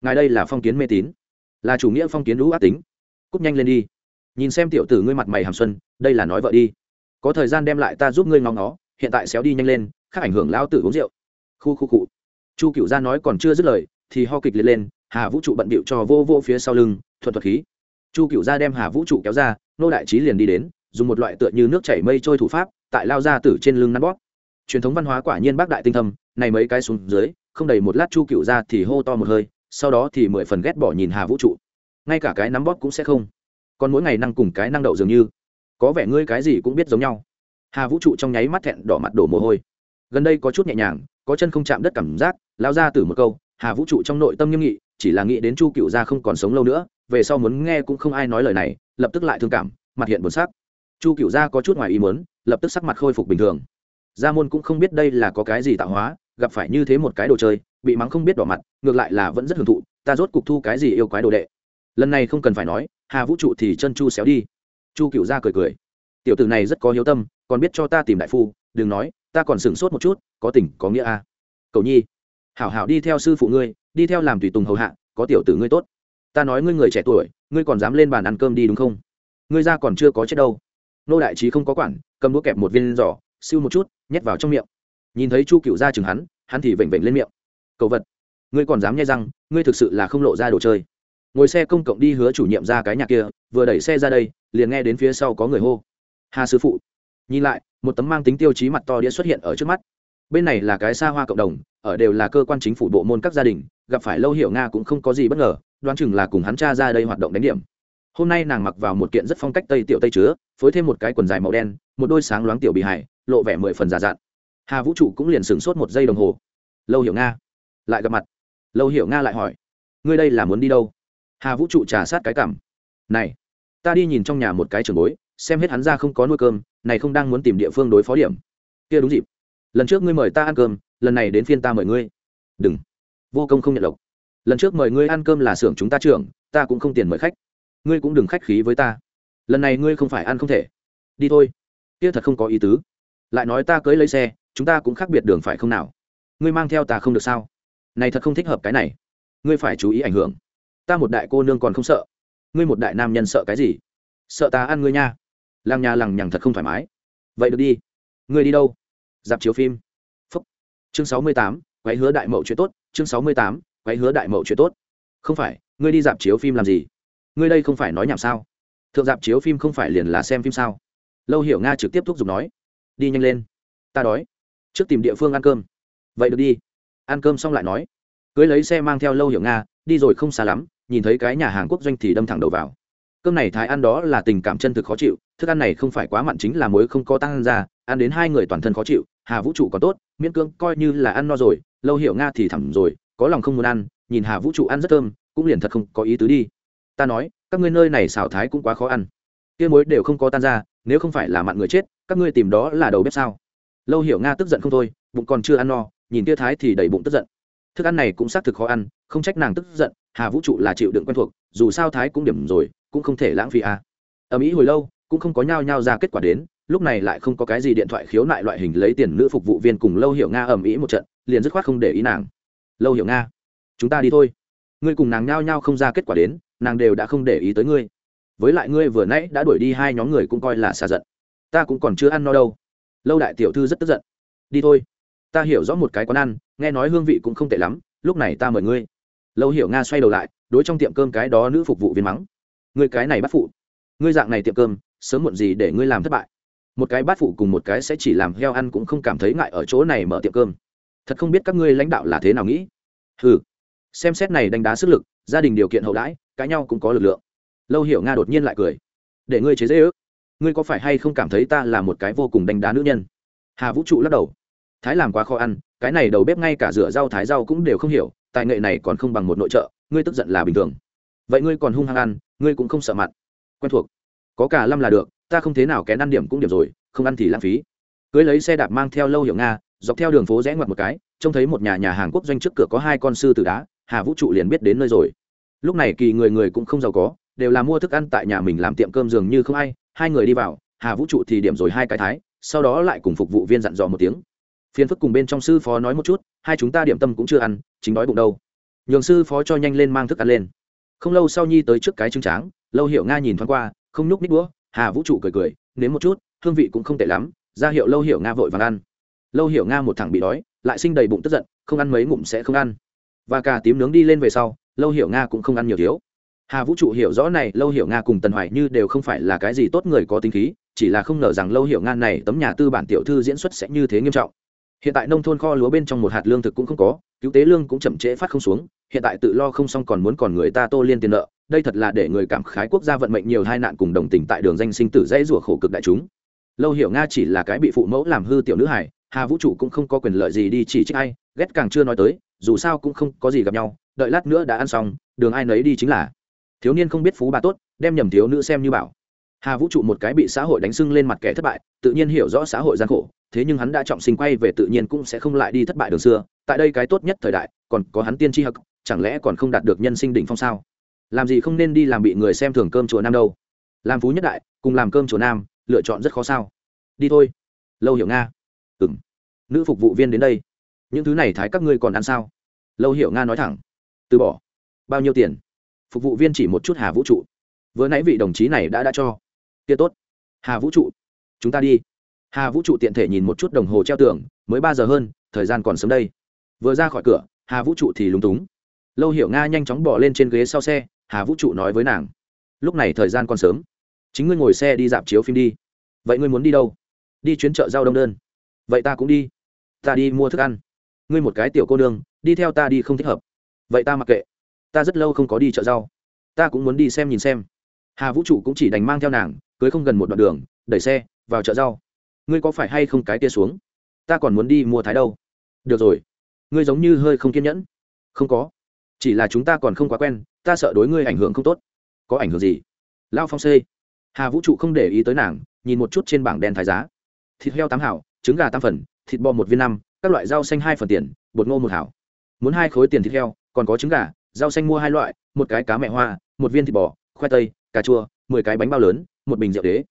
Ngài đây là phong kiến mê tín. Là chủ nghĩa phong kiến lũ ác tính. Cúp nhanh lên đi. Nhìn xem tiểu tử ngươi mặt mày hàm xuân, đây là nói vợ đi. Có thời gian đem lại ta giúp ngươi ngóng nó hiện tại xéo đi nhanh lên, khác ảnh hưởng lao tử uống rượu. Khu khu cụ chu cựu gia nói còn chưa dứt lời, thì ho kịch liệt lên, hà vũ trụ bận bịu cho vô vô phía sau lưng, thuận thuật khí. Chu cựu gia đem hà vũ trụ kéo ra, nô đại trí liền đi đến, dùng một loại tựa như nước chảy mây trôi thủ pháp, tại lao ra tử trên lưng nắn bóp. Truyền thống văn hóa quả nhiên bác đại tinh thâm, này mấy cái xuống dưới không đầy một lát chu cựu ra thì hô to một hơi, sau đó thì mười phần ghét bỏ nhìn hà vũ trụ. Ngay cả cái nắm bóp cũng sẽ không. Còn mỗi ngày năng cùng cái năng đậu dường như. Có vẻ ngươi cái gì cũng biết giống nhau. Hà vũ trụ trong nháy mắt thẹn đỏ mặt đổ mồ hôi. Gần đây có chút nhẹ nhàng, có chân không chạm đất cảm giác, lao ra từ một câu, hà vũ trụ trong nội tâm nghiêm nghị, chỉ là nghĩ đến chu cựu gia không còn sống lâu nữa, về sau muốn nghe cũng không ai nói lời này, lập tức lại thương cảm, mặt hiện buồn sắc. Chu cựu gia có chút ngoài ý muốn, lập tức sắc mặt khôi phục bình thường. Gia môn cũng không biết đây là có cái gì tạo hóa gặp phải như thế một cái đồ chơi, bị mắng không biết đỏ mặt, ngược lại là vẫn rất hưởng thụ, ta rốt cục thu cái gì yêu quái đồ đệ. Lần này không cần phải nói, hà vũ trụ thì chân chu xéo đi. Chu cựu gia cười cười. Tiểu tử này rất có hiếu tâm, còn biết cho ta tìm đại phu, đừng nói, ta còn sửng sốt một chút, có tình, có nghĩa a. À. cầu nhi, hảo hảo đi theo sư phụ ngươi, đi theo làm tùy tùng hầu hạ, có tiểu tử ngươi tốt. Ta nói ngươi người trẻ tuổi, ngươi còn dám lên bàn ăn cơm đi đúng không? Ngươi ra còn chưa có chết đâu. Nô đại trí không có quản, cầm đũa kẹp một viên giỏ siêu một chút, nhét vào trong miệng nhìn thấy chu cựu ra chừng hắn hắn thì vểnh vểnh lên miệng. Cậu vật, ngươi còn dám nhai răng, ngươi thực sự là không lộ ra đồ chơi. Ngồi xe công cộng đi hứa chủ nhiệm ra cái nhà kia, vừa đẩy xe ra đây, liền nghe đến phía sau có người hô. Hà sư phụ. Nhìn lại, một tấm mang tính tiêu chí mặt to đĩa xuất hiện ở trước mắt. Bên này là cái xa hoa cộng đồng, ở đều là cơ quan chính phủ bộ môn các gia đình, gặp phải lâu hiểu nga cũng không có gì bất ngờ, đoán chừng là cùng hắn cha ra đây hoạt động đánh điểm. Hôm nay nàng mặc vào một kiện rất phong cách tây tiểu tây chứa, phối thêm một cái quần dài màu đen, một đôi sáng loáng tiểu bị hải lộ vẻ mười phần giả dạn hà vũ trụ cũng liền sửng sốt một giây đồng hồ. Lâu hiểu nga lại gặp mặt. Lâu hiểu nga lại hỏi, ngươi đây là muốn đi đâu? Hà vũ trụ trà sát cái cảm, này, ta đi nhìn trong nhà một cái trường bối, xem hết hắn ra không có nuôi cơm, này không đang muốn tìm địa phương đối phó điểm. Kia đúng dịp, lần trước ngươi mời ta ăn cơm, lần này đến phiên ta mời ngươi. Đừng, vô công không nhận lộc. Lần trước mời ngươi ăn cơm là xưởng chúng ta trưởng, ta cũng không tiền mời khách. Ngươi cũng đừng khách khí với ta. Lần này ngươi không phải ăn không thể. Đi thôi. Kia thật không có ý tứ. Lại nói ta cưới lấy xe chúng ta cũng khác biệt đường phải không nào? Ngươi mang theo ta không được sao? Này thật không thích hợp cái này. Ngươi phải chú ý ảnh hưởng. Ta một đại cô nương còn không sợ. Ngươi một đại nam nhân sợ cái gì? Sợ ta ăn ngươi nha. Làng nhà lằng nhằng thật không thoải mái. Vậy được đi. Ngươi đi đâu? Dạp chiếu phim. Phúc. Chương sáu mươi tám, quái hứa đại mậu chuyện tốt. Chương sáu mươi tám, quái hứa đại mậu chuyện tốt. Không phải, ngươi đi dạp chiếu phim làm gì? Ngươi đây không phải nói nhảm sao? Thượng dạp chiếu phim không phải liền là xem phim sao? Lâu hiểu nga trực tiếp thúc giục nói. Đi nhanh lên. Ta đói trước tìm địa phương ăn cơm. Vậy được đi. Ăn cơm xong lại nói. Cưới lấy xe mang theo lâu hiểu nga, đi rồi không xa lắm, nhìn thấy cái nhà hàng quốc doanh thì đâm thẳng đầu vào. Cơm này thái ăn đó là tình cảm chân thực khó chịu, thức ăn này không phải quá mặn chính là muối không có tăng ra, ăn đến hai người toàn thân khó chịu, hà vũ trụ còn tốt, miễn cưỡng coi như là ăn no rồi, lâu hiểu nga thì thẳm rồi, có lòng không muốn ăn, nhìn hà vũ trụ ăn rất thơm, cũng liền thật không có ý tứ đi. Ta nói, các ngươi nơi này xào thái cũng quá khó ăn. Kia muối đều không có tan ra, nếu không phải là mặn người chết, các ngươi tìm đó là đầu bếp sao? Lâu hiểu nga tức giận không thôi, bụng còn chưa ăn no, nhìn tia thái thì đầy bụng tức giận. Thức ăn này cũng xác thực khó ăn, không trách nàng tức giận, hà vũ trụ là chịu đựng quen thuộc, dù sao thái cũng điểm rồi, cũng không thể lãng phí à. ở mỹ hồi lâu, cũng không có nhao nhao ra kết quả đến, lúc này lại không có cái gì điện thoại khiếu nại loại hình lấy tiền nữ phục vụ viên cùng lâu hiểu nga ầm ĩ một trận, liền dứt khoát không để ý nàng. Lâu hiểu nga, chúng ta đi thôi. Ngươi cùng nàng nhao nhao không ra kết quả đến, nàng đều đã không để ý tới ngươi. Với lại ngươi vừa nãy đã đuổi đi hai nhóm người cũng coi là xa giận. Ta cũng còn chưa ăn no đâu lâu đại tiểu thư rất tức giận. Đi thôi. Ta hiểu rõ một cái quán ăn, nghe nói hương vị cũng không tệ lắm, lúc này ta mời ngươi. Lâu hiểu nga xoay đầu lại, đối trong tiệm cơm cái đó nữ phục vụ viên mắng. Ngươi cái này bắt phụ. Ngươi dạng này tiệm cơm, sớm muộn gì để ngươi làm thất bại. Một cái bát phụ cùng một cái sẽ chỉ làm heo ăn cũng không cảm thấy ngại ở chỗ này mở tiệm cơm. Thật không biết các ngươi lãnh đạo là thế nào nghĩ. Ừ xem xét này đánh đá sức lực, gia đình điều kiện hậu đãi, cãi nhau cũng có lực lượng. Lâu hiểu nga đột nhiên lại cười. Để ngươi chế dễ ước ngươi có phải hay không cảm thấy ta là một cái vô cùng đánh đá nữ nhân? Hà vũ trụ lắc đầu. Thái làm quá khó ăn, cái này đầu bếp ngay cả rửa rau thái rau cũng đều không hiểu, tài nghệ này còn không bằng một nội trợ, ngươi tức giận là bình thường. Vậy ngươi còn hung hăng ăn, ngươi cũng không sợ mặt. Quen thuộc. Có cả lâm là được, ta không thế nào kén ăn điểm cũng điểm rồi, không ăn thì lãng phí. Cưới lấy xe đạp mang theo lâu hiệu nga, dọc theo đường phố rẽ ngoặt một cái, trông thấy một nhà nhà hàng quốc doanh trước cửa có hai con sư tử đá, hà vũ trụ liền biết đến nơi rồi. Lúc này kỳ người người cũng không giàu có đều là mua thức ăn tại nhà mình làm tiệm cơm dường như không ai, hai người đi vào, hà vũ trụ thì điểm rồi hai cái thái, sau đó lại cùng phục vụ viên dặn dò một tiếng. Phiền phức cùng bên trong sư phó nói một chút, hai chúng ta điểm tâm cũng chưa ăn, chính đói bụng đâu. Nhường sư phó cho nhanh lên mang thức ăn lên. Không lâu sau nhi tới trước cái trứng tráng, lâu hiệu nga nhìn thoáng qua, không nhúc nít đũa, hà vũ trụ cười cười, nếm một chút, hương vị cũng không tệ lắm, ra hiệu lâu hiệu nga vội vàng ăn. Lâu hiệu nga một thằng bị đói, lại sinh đầy bụng tức giận, không ăn mấy ngụm sẽ không ăn. Và cả tím nướng đi lên về sau, lâu hiệu nga cũng không ăn nhiều thiếu hà vũ trụ hiểu rõ này, lâu hiệu nga cùng tần hoài như đều không phải là cái gì tốt người có tính khí, chỉ là không ngờ rằng lâu hiệu nga này, tấm nhà tư bản tiểu thư diễn xuất sẽ như thế nghiêm trọng. Hiện tại nông thôn kho lúa bên trong một hạt lương thực cũng không có, cứu tế lương cũng chậm trễ phát không xuống, hiện tại tự lo không xong còn muốn còn người ta tô liên tiền nợ, đây thật là để người cảm khái quốc gia vận mệnh nhiều hai nạn cùng đồng tình tại đường danh sinh tử dãy rủa khổ cực đại chúng. Lâu hiểu nga chỉ là cái bị phụ mẫu làm hư tiểu nữ hải hà vũ trụ cũng không có quyền lợi gì đi chỉ trích ai, ghét càng chưa nói tới, dù sao cũng không có gì gặp nhau, đợi lát nữa đã ăn xong, đường ai nấy đi chính là thiếu niên không biết phú bà tốt, đem nhầm thiếu nữ xem như bảo. Hà vũ trụ một cái bị xã hội đánh sưng lên mặt kẻ thất bại, tự nhiên hiểu rõ xã hội gian khổ, thế nhưng hắn đã trọng sinh quay về tự nhiên cũng sẽ không lại đi thất bại đường xưa, tại đây cái tốt nhất thời đại, còn có hắn tiên tri hắc chẳng lẽ còn không đạt được nhân sinh đỉnh phong sao? Làm gì không nên đi làm bị người xem thường cơm chùa nam đâu? Làm phú nhất đại, cùng làm cơm chùa nam, lựa chọn rất khó sao? Đi thôi. Lâu hiểu nga. Ừ m nữ phục vụ viên đến đây. Những thứ này thái các ngươi còn ăn sao? Lâu hiểu nga nói thẳng. Từ bỏ. Bao nhiêu tiền? Phục vụ viên chỉ một chút hà vũ trụ. Vừa nãy vị đồng chí này đã đã cho. Kia tốt. Hà vũ trụ, chúng ta đi. Hà vũ trụ tiện thể nhìn một chút đồng hồ treo tường, mới ba giờ hơn, thời gian còn sớm đây. Vừa ra khỏi cửa, hà vũ trụ thì lúng túng. Lâu hiểu nga nhanh chóng bỏ lên trên ghế sau xe, hà vũ trụ nói với nàng. Lúc này thời gian còn sớm. Chính ngươi ngồi xe đi dạp chiếu phim đi. Vậy ngươi muốn đi đâu? Đi chuyến chợ giao đông đơn. Vậy ta cũng đi. Ta đi mua thức ăn. Ngươi một cái tiểu cô nương, đi theo ta đi không thích hợp. Vậy ta mặc kệ ta rất lâu không có đi chợ rau. Ta cũng muốn đi xem nhìn xem. Hà vũ trụ cũng chỉ đành mang theo nàng, cưới không gần một đoạn đường, đẩy xe, vào chợ rau. Ngươi có phải hay không cái tia xuống? Ta còn muốn đi mua thái đâu. Được rồi. Ngươi giống như hơi không kiên nhẫn. Không có. Chỉ là chúng ta còn không quá quen, ta sợ đối ngươi ảnh hưởng không tốt. Có ảnh hưởng gì? Lao phong xê. Hà vũ trụ không để ý tới nàng, nhìn một chút trên bảng đen thái giá. Thịt heo tám hảo, trứng gà tam phần, thịt bò một viên năm, các loại rau xanh hai phần tiền, bột ngô một hảo. Muốn hai khối tiền thịt heo, còn có trứng gà rau xanh mua hai loại, một cái cá mẹ hoa, một viên thịt bò, khoai tây, cà chua, mười cái bánh bao lớn, một bình rượu đế.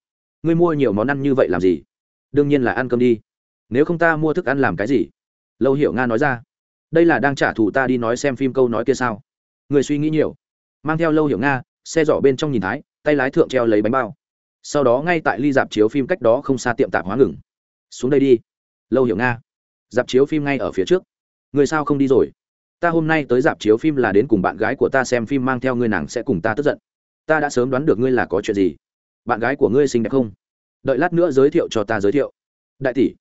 Ngươi mua nhiều món ăn như vậy làm gì? Đương nhiên là ăn cơm đi. Nếu không ta mua thức ăn làm cái gì? Lâu hiểu nga nói ra. Đây là đang trả thù ta đi nói xem phim câu nói kia sao. Người suy nghĩ nhiều. Mang theo lâu hiểu nga, xe giỏ bên trong nhìn thái, tay lái thượng treo lấy bánh bao. Sau đó ngay tại ly dạp chiếu phim cách đó không xa tiệm tạp hóa ngừng. Xuống đây đi. Lâu hiểu nga. Dạp chiếu phim ngay ở phía trước. Người sao không đi rồi? Ta hôm nay tới dạp chiếu phim là đến cùng bạn gái của ta xem phim mang theo ngươi nàng sẽ cùng ta tức giận. Ta đã sớm đoán được ngươi là có chuyện gì. Bạn gái của ngươi xinh đẹp không? Đợi lát nữa giới thiệu cho ta giới thiệu. Đại tỷ,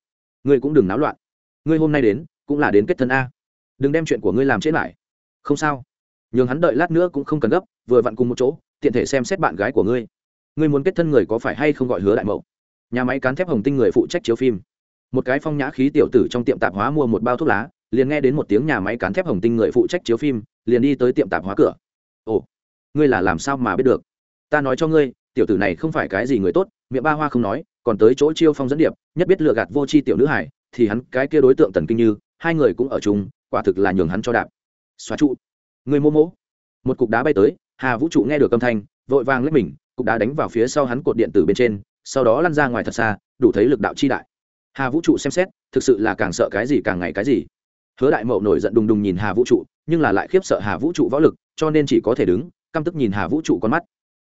ngươi cũng đừng náo loạn. Ngươi hôm nay đến, cũng là đến kết thân a. Đừng đem chuyện của ngươi làm chết lại. Không sao. Nhường hắn đợi lát nữa cũng không cần gấp, vừa vặn cùng một chỗ, tiện thể xem xét bạn gái của ngươi. Ngươi muốn kết thân người có phải hay không gọi hứa đại mậu? Nhà máy cán thép hồng tinh người phụ trách chiếu phim. Một cái phong nhã khí tiểu tử trong tiệm tạp hóa mua một bao thuốc lá liền nghe đến một tiếng nhà máy cán thép hồng tinh người phụ trách chiếu phim, liền đi tới tiệm tạp hóa cửa. Ồ, ngươi là làm sao mà biết được? Ta nói cho ngươi, tiểu tử này không phải cái gì người tốt, miệng ba hoa không nói, còn tới chỗ chiêu phong dẫn điệp, nhất biết lừa gạt vô c h i tiểu nữ hải thì hắn cái kia đối tượng tần kinh như, hai người cũng ở chung, quả thực là nhường hắn cho đạp. Xóa trụ. Người mô mỗ một cục đá bay tới, hà vũ trụ nghe được âm thanh, vội vàng lấy mình, cục đá đánh vào phía sau hắn cột điện tử bên trên, sau đó lăn ra ngoài thật xa, đủ thấy lực đạo chi đại. Hà vũ trụ xem xét, thực sự là càng sợ cái gì càng ngày cái gì hứa đại mậu nổi giận đùng đùng nhìn hà vũ trụ, nhưng là lại khiếp sợ hà vũ trụ võ lực, cho nên chỉ có thể đứng, căm tức nhìn hà vũ trụ con mắt.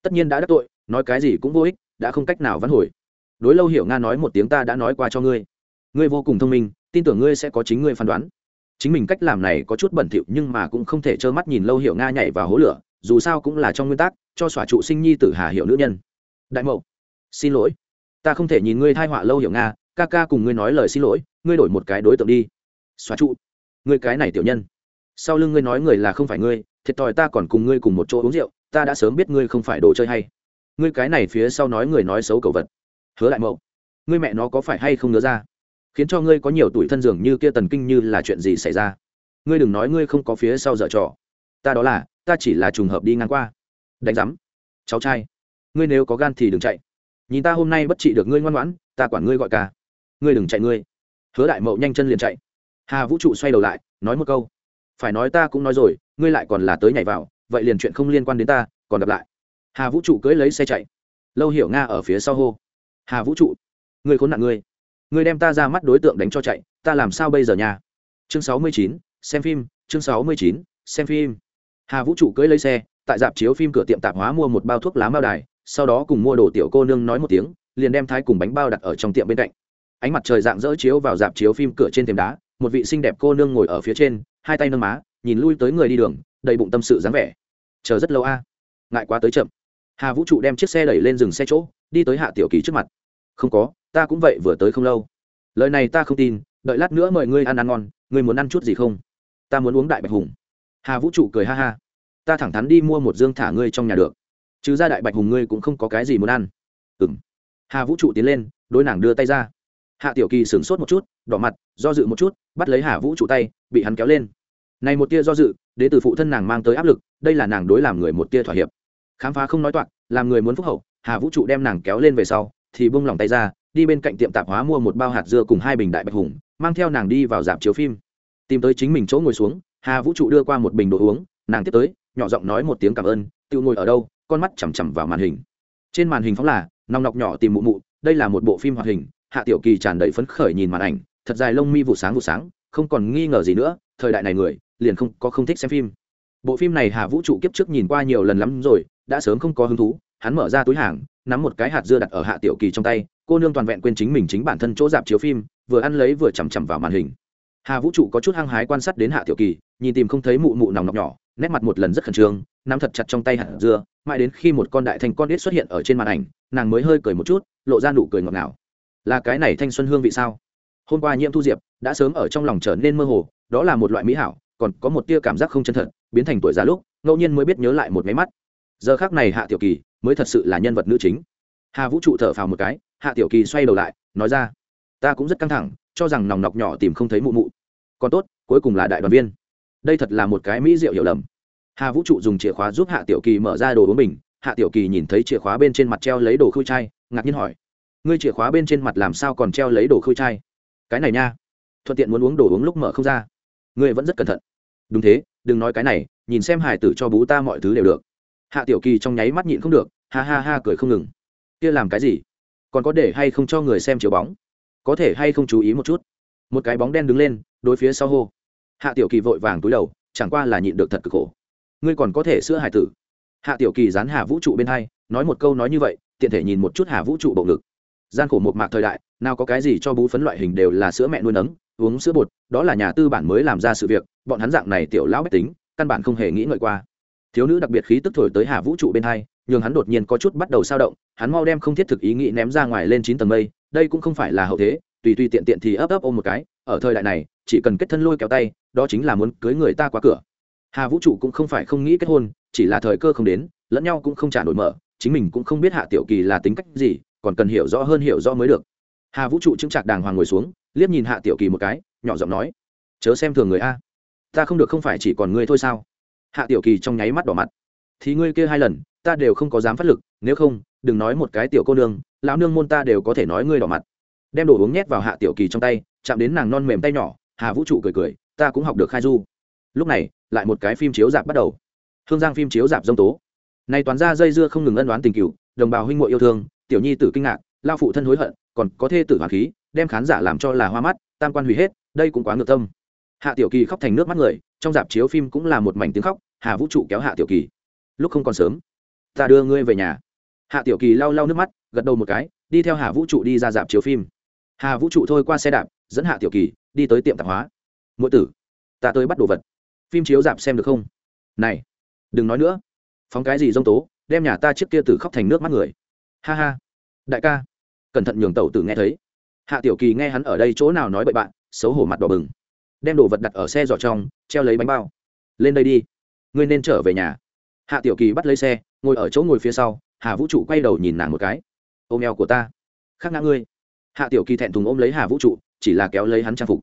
Tất nhiên đã đắc tội, nói cái gì cũng vô ích, đã không cách nào vãn hồi. Đối lâu hiểu nga nói một tiếng ta đã nói qua cho ngươi. Ngươi vô cùng thông minh, tin tưởng ngươi sẽ có chính ngươi phán đoán. Chính mình cách làm này có chút bẩn thỉu nhưng mà cũng không thể trơ mắt nhìn lâu hiểu nga nhảy vào hố lửa, dù sao cũng là trong nguyên tắc, cho xỏa trụ sinh nhi tử hà hiệu nữ nhân. Đại mậu, xin lỗi. Ta không thể nhìn ngươi thai họa lâu hiểu nga, ca ca cùng ngươi nói lời xin lỗi, ngươi đổi một cái đối tượng đi. Xóa trụ ngươi cái này tiểu nhân. Sau lưng ngươi nói người là không phải ngươi, thiệt thòi ta còn cùng ngươi cùng một chỗ uống rượu, ta đã sớm biết ngươi không phải đồ chơi hay. Ngươi cái này phía sau nói người nói xấu cầu vật. Hứa đại mậu, ngươi mẹ nó có phải hay không nhớ ra? Khiến cho ngươi có nhiều tuổi thân dường như kia tần kinh như là chuyện gì xảy ra? Ngươi đừng nói ngươi không có phía sau dở trò. Ta đó là, ta chỉ là trùng hợp đi ngang qua. Đánh giám. Cháu trai. Ngươi nếu có gan thì đừng chạy. Nhìn ta hôm nay bất trị được ngươi ngoan ngoãn, ta quản ngươi gọi ca ngươi đừng chạy ngươi. Hứa đại mậu nhanh chân liền chạy hà vũ trụ xoay đầu lại, nói một câu. Phải nói ta cũng nói rồi, ngươi lại còn là tới nhảy vào, vậy liền chuyện không liên quan đến ta, còn gặp lại. Hà vũ trụ cưỡi lấy xe chạy. Lâu hiểu nga ở phía sau hô. Hà vũ trụ, ngươi khốn nạn ngươi. Ngươi đem ta ra mắt đối tượng đánh cho chạy, ta làm sao bây giờ nhà chương sáu mươi chín, xem phim, chương sáu mươi chín, xem phim. Hà vũ trụ cưỡi lấy xe, tại dạp chiếu phim cửa tiệm tạp hóa mua một bao thuốc lá mao đài, sau đó cùng mua đồ tiểu cô nương nói một tiếng, liền đem thái cùng bánh bao đặt ở trong tiệm bên cạnh. Ánh mặt trời dạng dỡ chiếu vào dạp chiếu phim cửa trên thềm đá một vị xinh đẹp cô nương ngồi ở phía trên, hai tay nâng má, nhìn lui tới người đi đường, đầy bụng tâm sự dáng vẻ. Chờ rất lâu a. Ngại quá tới chậm. Hà vũ trụ đem chiếc xe đẩy lên dừng xe chỗ, đi tới hạ tiểu kỳ trước mặt. Không có, ta cũng vậy vừa tới không lâu. Lời này ta không tin, đợi lát nữa mời ngươi ăn ăn ngon, ngươi muốn ăn chút gì không? Ta muốn uống đại bạch hùng. Hà vũ trụ cười ha ha. Ta thẳng thắn đi mua một dương thả ngươi trong nhà được. Chứ ra đại bạch hùng ngươi cũng không có cái gì muốn ăn. Ừ m hà vũ trụ tiến lên đôi nàng đưa tay ra hạ tiểu kỳ sửng sốt một chút, đỏ mặt, do dự một chút, bắt lấy hà vũ trụ tay, bị hắn kéo lên. Này một tia do dự, đến từ phụ thân nàng mang tới áp lực, đây là nàng đối làm người một tia thỏa hiệp. Khám phá không nói toạc, làm người muốn phúc hậu, hà vũ trụ đem nàng kéo lên về sau, thì bông lòng tay ra, đi bên cạnh tiệm tạp hóa mua một bao hạt dưa cùng hai bình đại bạch hùng, mang theo nàng đi vào dạp chiếu phim. Tìm tới chính mình chỗ ngồi xuống, hà vũ trụ đưa qua một bình đồ uống, nàng tiếp tới, nhỏ giọng nói một tiếng cảm ơn tự ngồi ở đâu? Con mắt chằm chằm vào màn hình. Trên màn hình phóng là, nòng nọc nhỏ tìm mụ mụ, đây là một bộ phim hoạt hình hạ tiểu kỳ tràn đầy phấn khởi nhìn màn ảnh, thật dài lông mi vụ sáng vụ sáng, không còn nghi ngờ gì nữa, thời đại này người, liền không có không thích xem phim. Bộ phim này hà vũ trụ kiếp trước nhìn qua nhiều lần lắm rồi, đã sớm không có hứng thú, hắn mở ra túi hàng, nắm một cái hạt dưa đặt ở hạ tiểu kỳ trong tay, cô nương toàn vẹn quên chính mình chính bản thân chỗ dạp chiếu phim, vừa ăn lấy vừa chằm chằm vào màn hình. Hà vũ trụ có chút hăng hái quan sát đến hạ tiểu kỳ, nhìn tìm không thấy mụ mụ nòng nọc nhỏ, nét mặt một lần rất khẩn trương, nắm thật chặt trong tay hạt dưa, mãi đến khi một con đại thành con đít xuất hiện ở trên màn ảnh, nàng mới hơi cười một chút, lộ ra nụ cười ngọt ngào là cái này thanh xuân hương vị sao? Hôm qua nhiễm thu diệp đã sớm ở trong lòng trở nên mơ hồ, đó là một loại mỹ hảo, còn có một tia cảm giác không chân thật, biến thành tuổi già lúc, ngẫu nhiên mới biết nhớ lại một máy mắt. Giờ khác này hạ tiểu kỳ mới thật sự là nhân vật nữ chính. Hà vũ trụ thở phào một cái, hạ tiểu kỳ xoay đầu lại, nói ra, ta cũng rất căng thẳng, cho rằng nòng nọc nhỏ tìm không thấy mụ mụ. Còn tốt, cuối cùng là đại đoàn viên. Đây thật là một cái mỹ diệu hiểu lầm. Hà vũ trụ dùng chìa khóa giúp hạ tiểu kỳ mở ra đồ uống bình. Hạ tiểu kỳ nhìn thấy chìa khóa bên trên mặt treo lấy đồ khôi chai, ngạc nhiên hỏi ngươi chìa khóa bên trên mặt làm sao còn treo lấy đồ khôi chai cái này nha, thuận tiện muốn uống đồ uống lúc mở không ra. Ngươi vẫn rất cẩn thận. Đúng thế, đừng nói cái này, nhìn xem hải tử cho bú ta mọi thứ đều được. Hạ tiểu kỳ trong nháy mắt nhịn không được, ha ha ha cười không ngừng. Kia làm cái gì? Còn có để hay không cho người xem chiếu bóng? Có thể hay không chú ý một chút? Một cái bóng đen đứng lên, đối phía sau hô. Hạ tiểu kỳ vội vàng túi đầu, chẳng qua là nhịn được thật cực khổ. Ngươi còn có thể sữa hải tử. Hạ tiểu kỳ dán hà vũ trụ bên hai, nói một câu nói như vậy, tiện thể nhìn một chút hà vũ trụ bộ ngực gian khổ một mạc thời đại, nào có cái gì cho bú phấn loại hình đều là sữa mẹ nuôi nấng, uống sữa bột, đó là nhà tư bản mới làm ra sự việc, bọn hắn dạng này tiểu lão bách tính, căn bản không hề nghĩ ngợi qua. Thiếu nữ đặc biệt khí tức thổi tới hà vũ trụ bên hai, nhường hắn đột nhiên có chút bắt đầu sao động, hắn mau đem không thiết thực ý nghĩ ném ra ngoài lên chín tầng mây, đây cũng không phải là hậu thế, tùy tùy tiện tiện thì ấp ấp ôm một cái, ở thời đại này, chỉ cần kết thân lôi kéo tay, đó chính là muốn cưới người ta qua cửa. Hà vũ trụ cũng không phải không nghĩ kết hôn, chỉ là thời cơ không đến, lẫn nhau cũng không trả nổi mở, chính mình cũng không biết hạ tiểu kỳ là tính cách gì còn cần hiểu rõ hơn hiểu rõ mới được. Hà vũ trụ chứng trạc đàng hoàng ngồi xuống, liếc nhìn hạ tiểu kỳ một cái, nhỏ giọng nói, chớ xem thường người a. Ta không được không phải chỉ còn ngươi thôi sao? Hạ tiểu kỳ trong nháy mắt đỏ mặt. Thì ngươi kia hai lần, ta đều không có dám phát lực, nếu không, đừng nói một cái tiểu cô nương, lão nương môn ta đều có thể nói ngươi đỏ mặt. Đem đồ uống nhét vào hạ tiểu kỳ trong tay, chạm đến nàng non mềm tay nhỏ, hà vũ trụ cười cười, ta cũng học được khai du. Lúc này, lại một cái phim chiếu dạp bắt đầu. Hương giang phim chiếu dạp dông tố. Này toàn ra dây dưa không ngừng ân đoán tình cựu đồng bào huynh muội yêu thương tiểu nhi tử kinh ngạc, lao phụ thân hối hận, còn có thê tử hoàng khí, đem khán giả làm cho là hoa mắt, tam quan hủy hết, đây cũng quá ngược tâm. Hạ tiểu kỳ khóc thành nước mắt người, trong dạp chiếu phim cũng là một mảnh tiếng khóc, hà vũ trụ kéo hạ tiểu kỳ. Lúc không còn sớm, ta đưa ngươi về nhà. Hạ tiểu kỳ lau lau nước mắt, gật đầu một cái, đi theo hà vũ trụ đi ra dạp chiếu phim. Hà vũ trụ thôi qua xe đạp, dẫn hạ tiểu kỳ đi tới tiệm tạp hóa. Mỗi tử, ta tới bắt đồ vật. Phim chiếu dạp xem được không? Này, đừng nói nữa. Phóng cái gì dông tố, đem nhà ta trước kia tử khóc thành nước mắt người ha ha. Đại ca. Cẩn thận nhường tẩu tử nghe thấy. Hạ tiểu kỳ nghe hắn ở đây chỗ nào nói bậy bạn, xấu hổ mặt đỏ bừng. Đem đồ vật đặt ở xe giỏ trong, treo lấy bánh bao. Lên đây đi. Ngươi nên trở về nhà. Hạ tiểu kỳ bắt lấy xe, ngồi ở chỗ ngồi phía sau, hà vũ trụ quay đầu nhìn nàng một cái. Ôm eo của ta. Khác ngã ngươi. Hạ tiểu kỳ thẹn thùng ôm lấy hà vũ trụ, chỉ là kéo lấy hắn trang phục.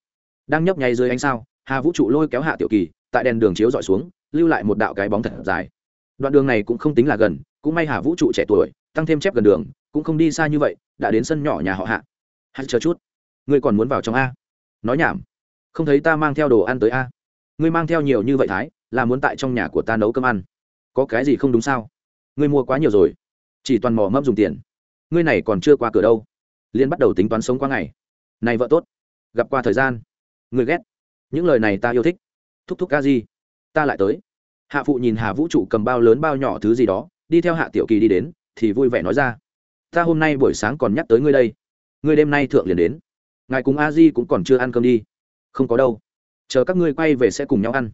Đang nhấp nháy dưới ánh sao, hà vũ trụ lôi kéo hạ tiểu kỳ, tại đèn đường chiếu dọi xuống, lưu lại một đạo cái bóng thật dài. Đoạn đường này cũng không tính là gần, cũng may hà vũ trụ trẻ tuổi tăng thêm chép gần đường, cũng không đi xa như vậy, đã đến sân nhỏ nhà họ hạ. Hãy chờ chút. Ngươi còn muốn vào trong a? Nói nhảm. Không thấy ta mang theo đồ ăn tới a? Ngươi mang theo nhiều như vậy thái, là muốn tại trong nhà của ta nấu cơm ăn. Có cái gì không đúng sao? Ngươi mua quá nhiều rồi. Chỉ toàn mò mâm dùng tiền. Ngươi này còn chưa qua cửa đâu. Liên bắt đầu tính toán sống qua ngày. Này vợ tốt. Gặp qua thời gian. Người ghét. Những lời này ta yêu thích. Thúc thúc ca gì ta lại tới. Hạ phụ nhìn hà vũ trụ cầm bao lớn bao nhỏ thứ gì đó, đi theo hạ tiểu kỳ đi đến thì vui vẻ nói ra. Ta hôm nay buổi sáng còn nhắc tới ngươi đây. Ngươi đêm nay thượng liền đến. Ngài cùng a di cũng còn chưa ăn cơm đi. Không có đâu. Chờ các ngươi quay về sẽ cùng nhau ăn.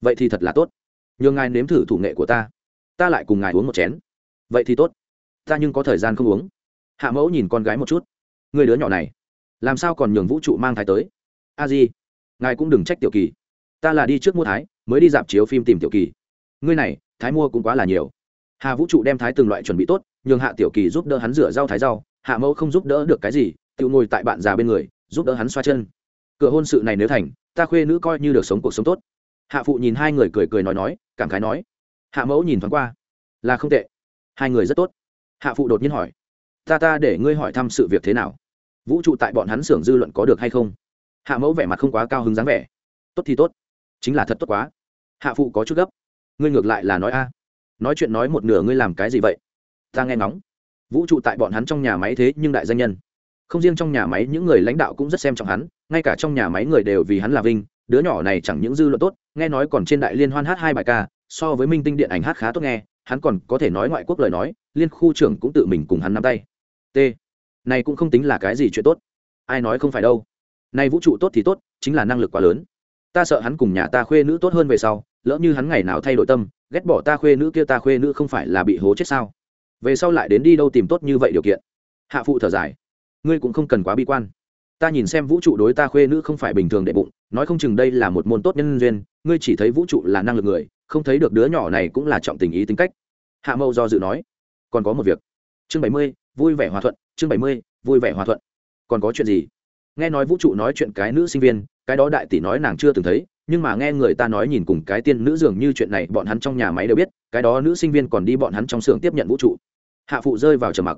Vậy thì thật là tốt. Nhường ngài nếm thử thủ nghệ của ta. Ta lại cùng ngài uống một chén. Vậy thì tốt. Ta nhưng có thời gian không uống. Hạ mẫu nhìn con gái một chút. Người đứa nhỏ này, làm sao còn nhường vũ trụ mang thái tới? A di, ngài cũng đừng trách tiểu kỳ. Ta là đi trước mua thái, mới đi dạp chiếu phim tìm tiểu kỳ. Ngươi này, thái mua cũng quá là nhiều. Hà vũ trụ đem thái từng loại chuẩn bị tốt nhường hạ tiểu kỳ giúp đỡ hắn rửa rau thái rau, hạ mẫu không giúp đỡ được cái gì tự ngồi tại bạn già bên người, giúp đỡ hắn xoa chân. Cửa hôn sự này nếu thành, ta khuê nữ coi như được sống cuộc sống tốt. Hạ phụ nhìn hai người cười cười nói nói, cảm khái nói. Hạ mẫu nhìn thoáng qua, là không tệ. Hai người rất tốt. Hạ phụ đột nhiên hỏi, ta ta để ngươi hỏi thăm sự việc thế nào? Vũ trụ tại bọn hắn xưởng dư luận có được hay không? Hạ mẫu vẻ mặt không quá cao hứng dáng vẻ. Tốt thì tốt, chính là thật tốt quá. Hạ phụ có chút gấp. Ngươi ngược lại là nói a. Nói chuyện nói một nửa ngươi làm cái gì vậy? Ta nghe ngóng. Vũ trụ tại bọn hắn trong nhà máy thế nhưng đại danh nhân. Không riêng trong nhà máy, những người lãnh đạo cũng rất xem trọng hắn, ngay cả trong nhà máy người đều vì hắn là vinh, đứa nhỏ này chẳng những dư luận tốt, nghe nói còn trên đại liên hoan hát hai bài ca, so với minh tinh điện ảnh hát khá tốt nghe, hắn còn có thể nói ngoại quốc lời nói, liên khu trưởng cũng tự mình cùng hắn nắm tay. T. Này cũng không tính là cái gì chuyện tốt. Ai nói không phải đâu. Nay vũ trụ tốt thì tốt, chính là năng lực quá lớn. Ta sợ hắn cùng nhà ta khuê nữ tốt hơn về sau, lỡ như hắn ngày nào thay đổi tâm, ghét bỏ ta khuê nữ kia ta khuê nữ không phải là bị hố chết sao? Về sau lại đến đi đâu tìm tốt như vậy điều kiện. Hạ phụ thở dài. Ngươi cũng không cần quá bi quan. Ta nhìn xem vũ trụ đối ta khuê nữ không phải bình thường đệ bụng, nói không chừng đây là một môn tốt nhân duyên, ngươi chỉ thấy vũ trụ là năng lực người, không thấy được đứa nhỏ này cũng là trọng tình ý tính cách. Hạ mâu do dự nói. Còn có một việc. Chương bảy mươi, vui vẻ hòa thuận, chương bảy mươi, vui vẻ hòa thuận. Còn có chuyện gì? Nghe nói vũ trụ nói chuyện cái nữ sinh viên, cái đó đại tỷ nói nàng chưa từng thấy nhưng mà nghe người ta nói nhìn cùng cái tiên nữ dường như chuyện này, bọn hắn trong nhà máy đều biết, cái đó nữ sinh viên còn đi bọn hắn trong xưởng tiếp nhận vũ trụ. Hạ phụ rơi vào trầm mặc.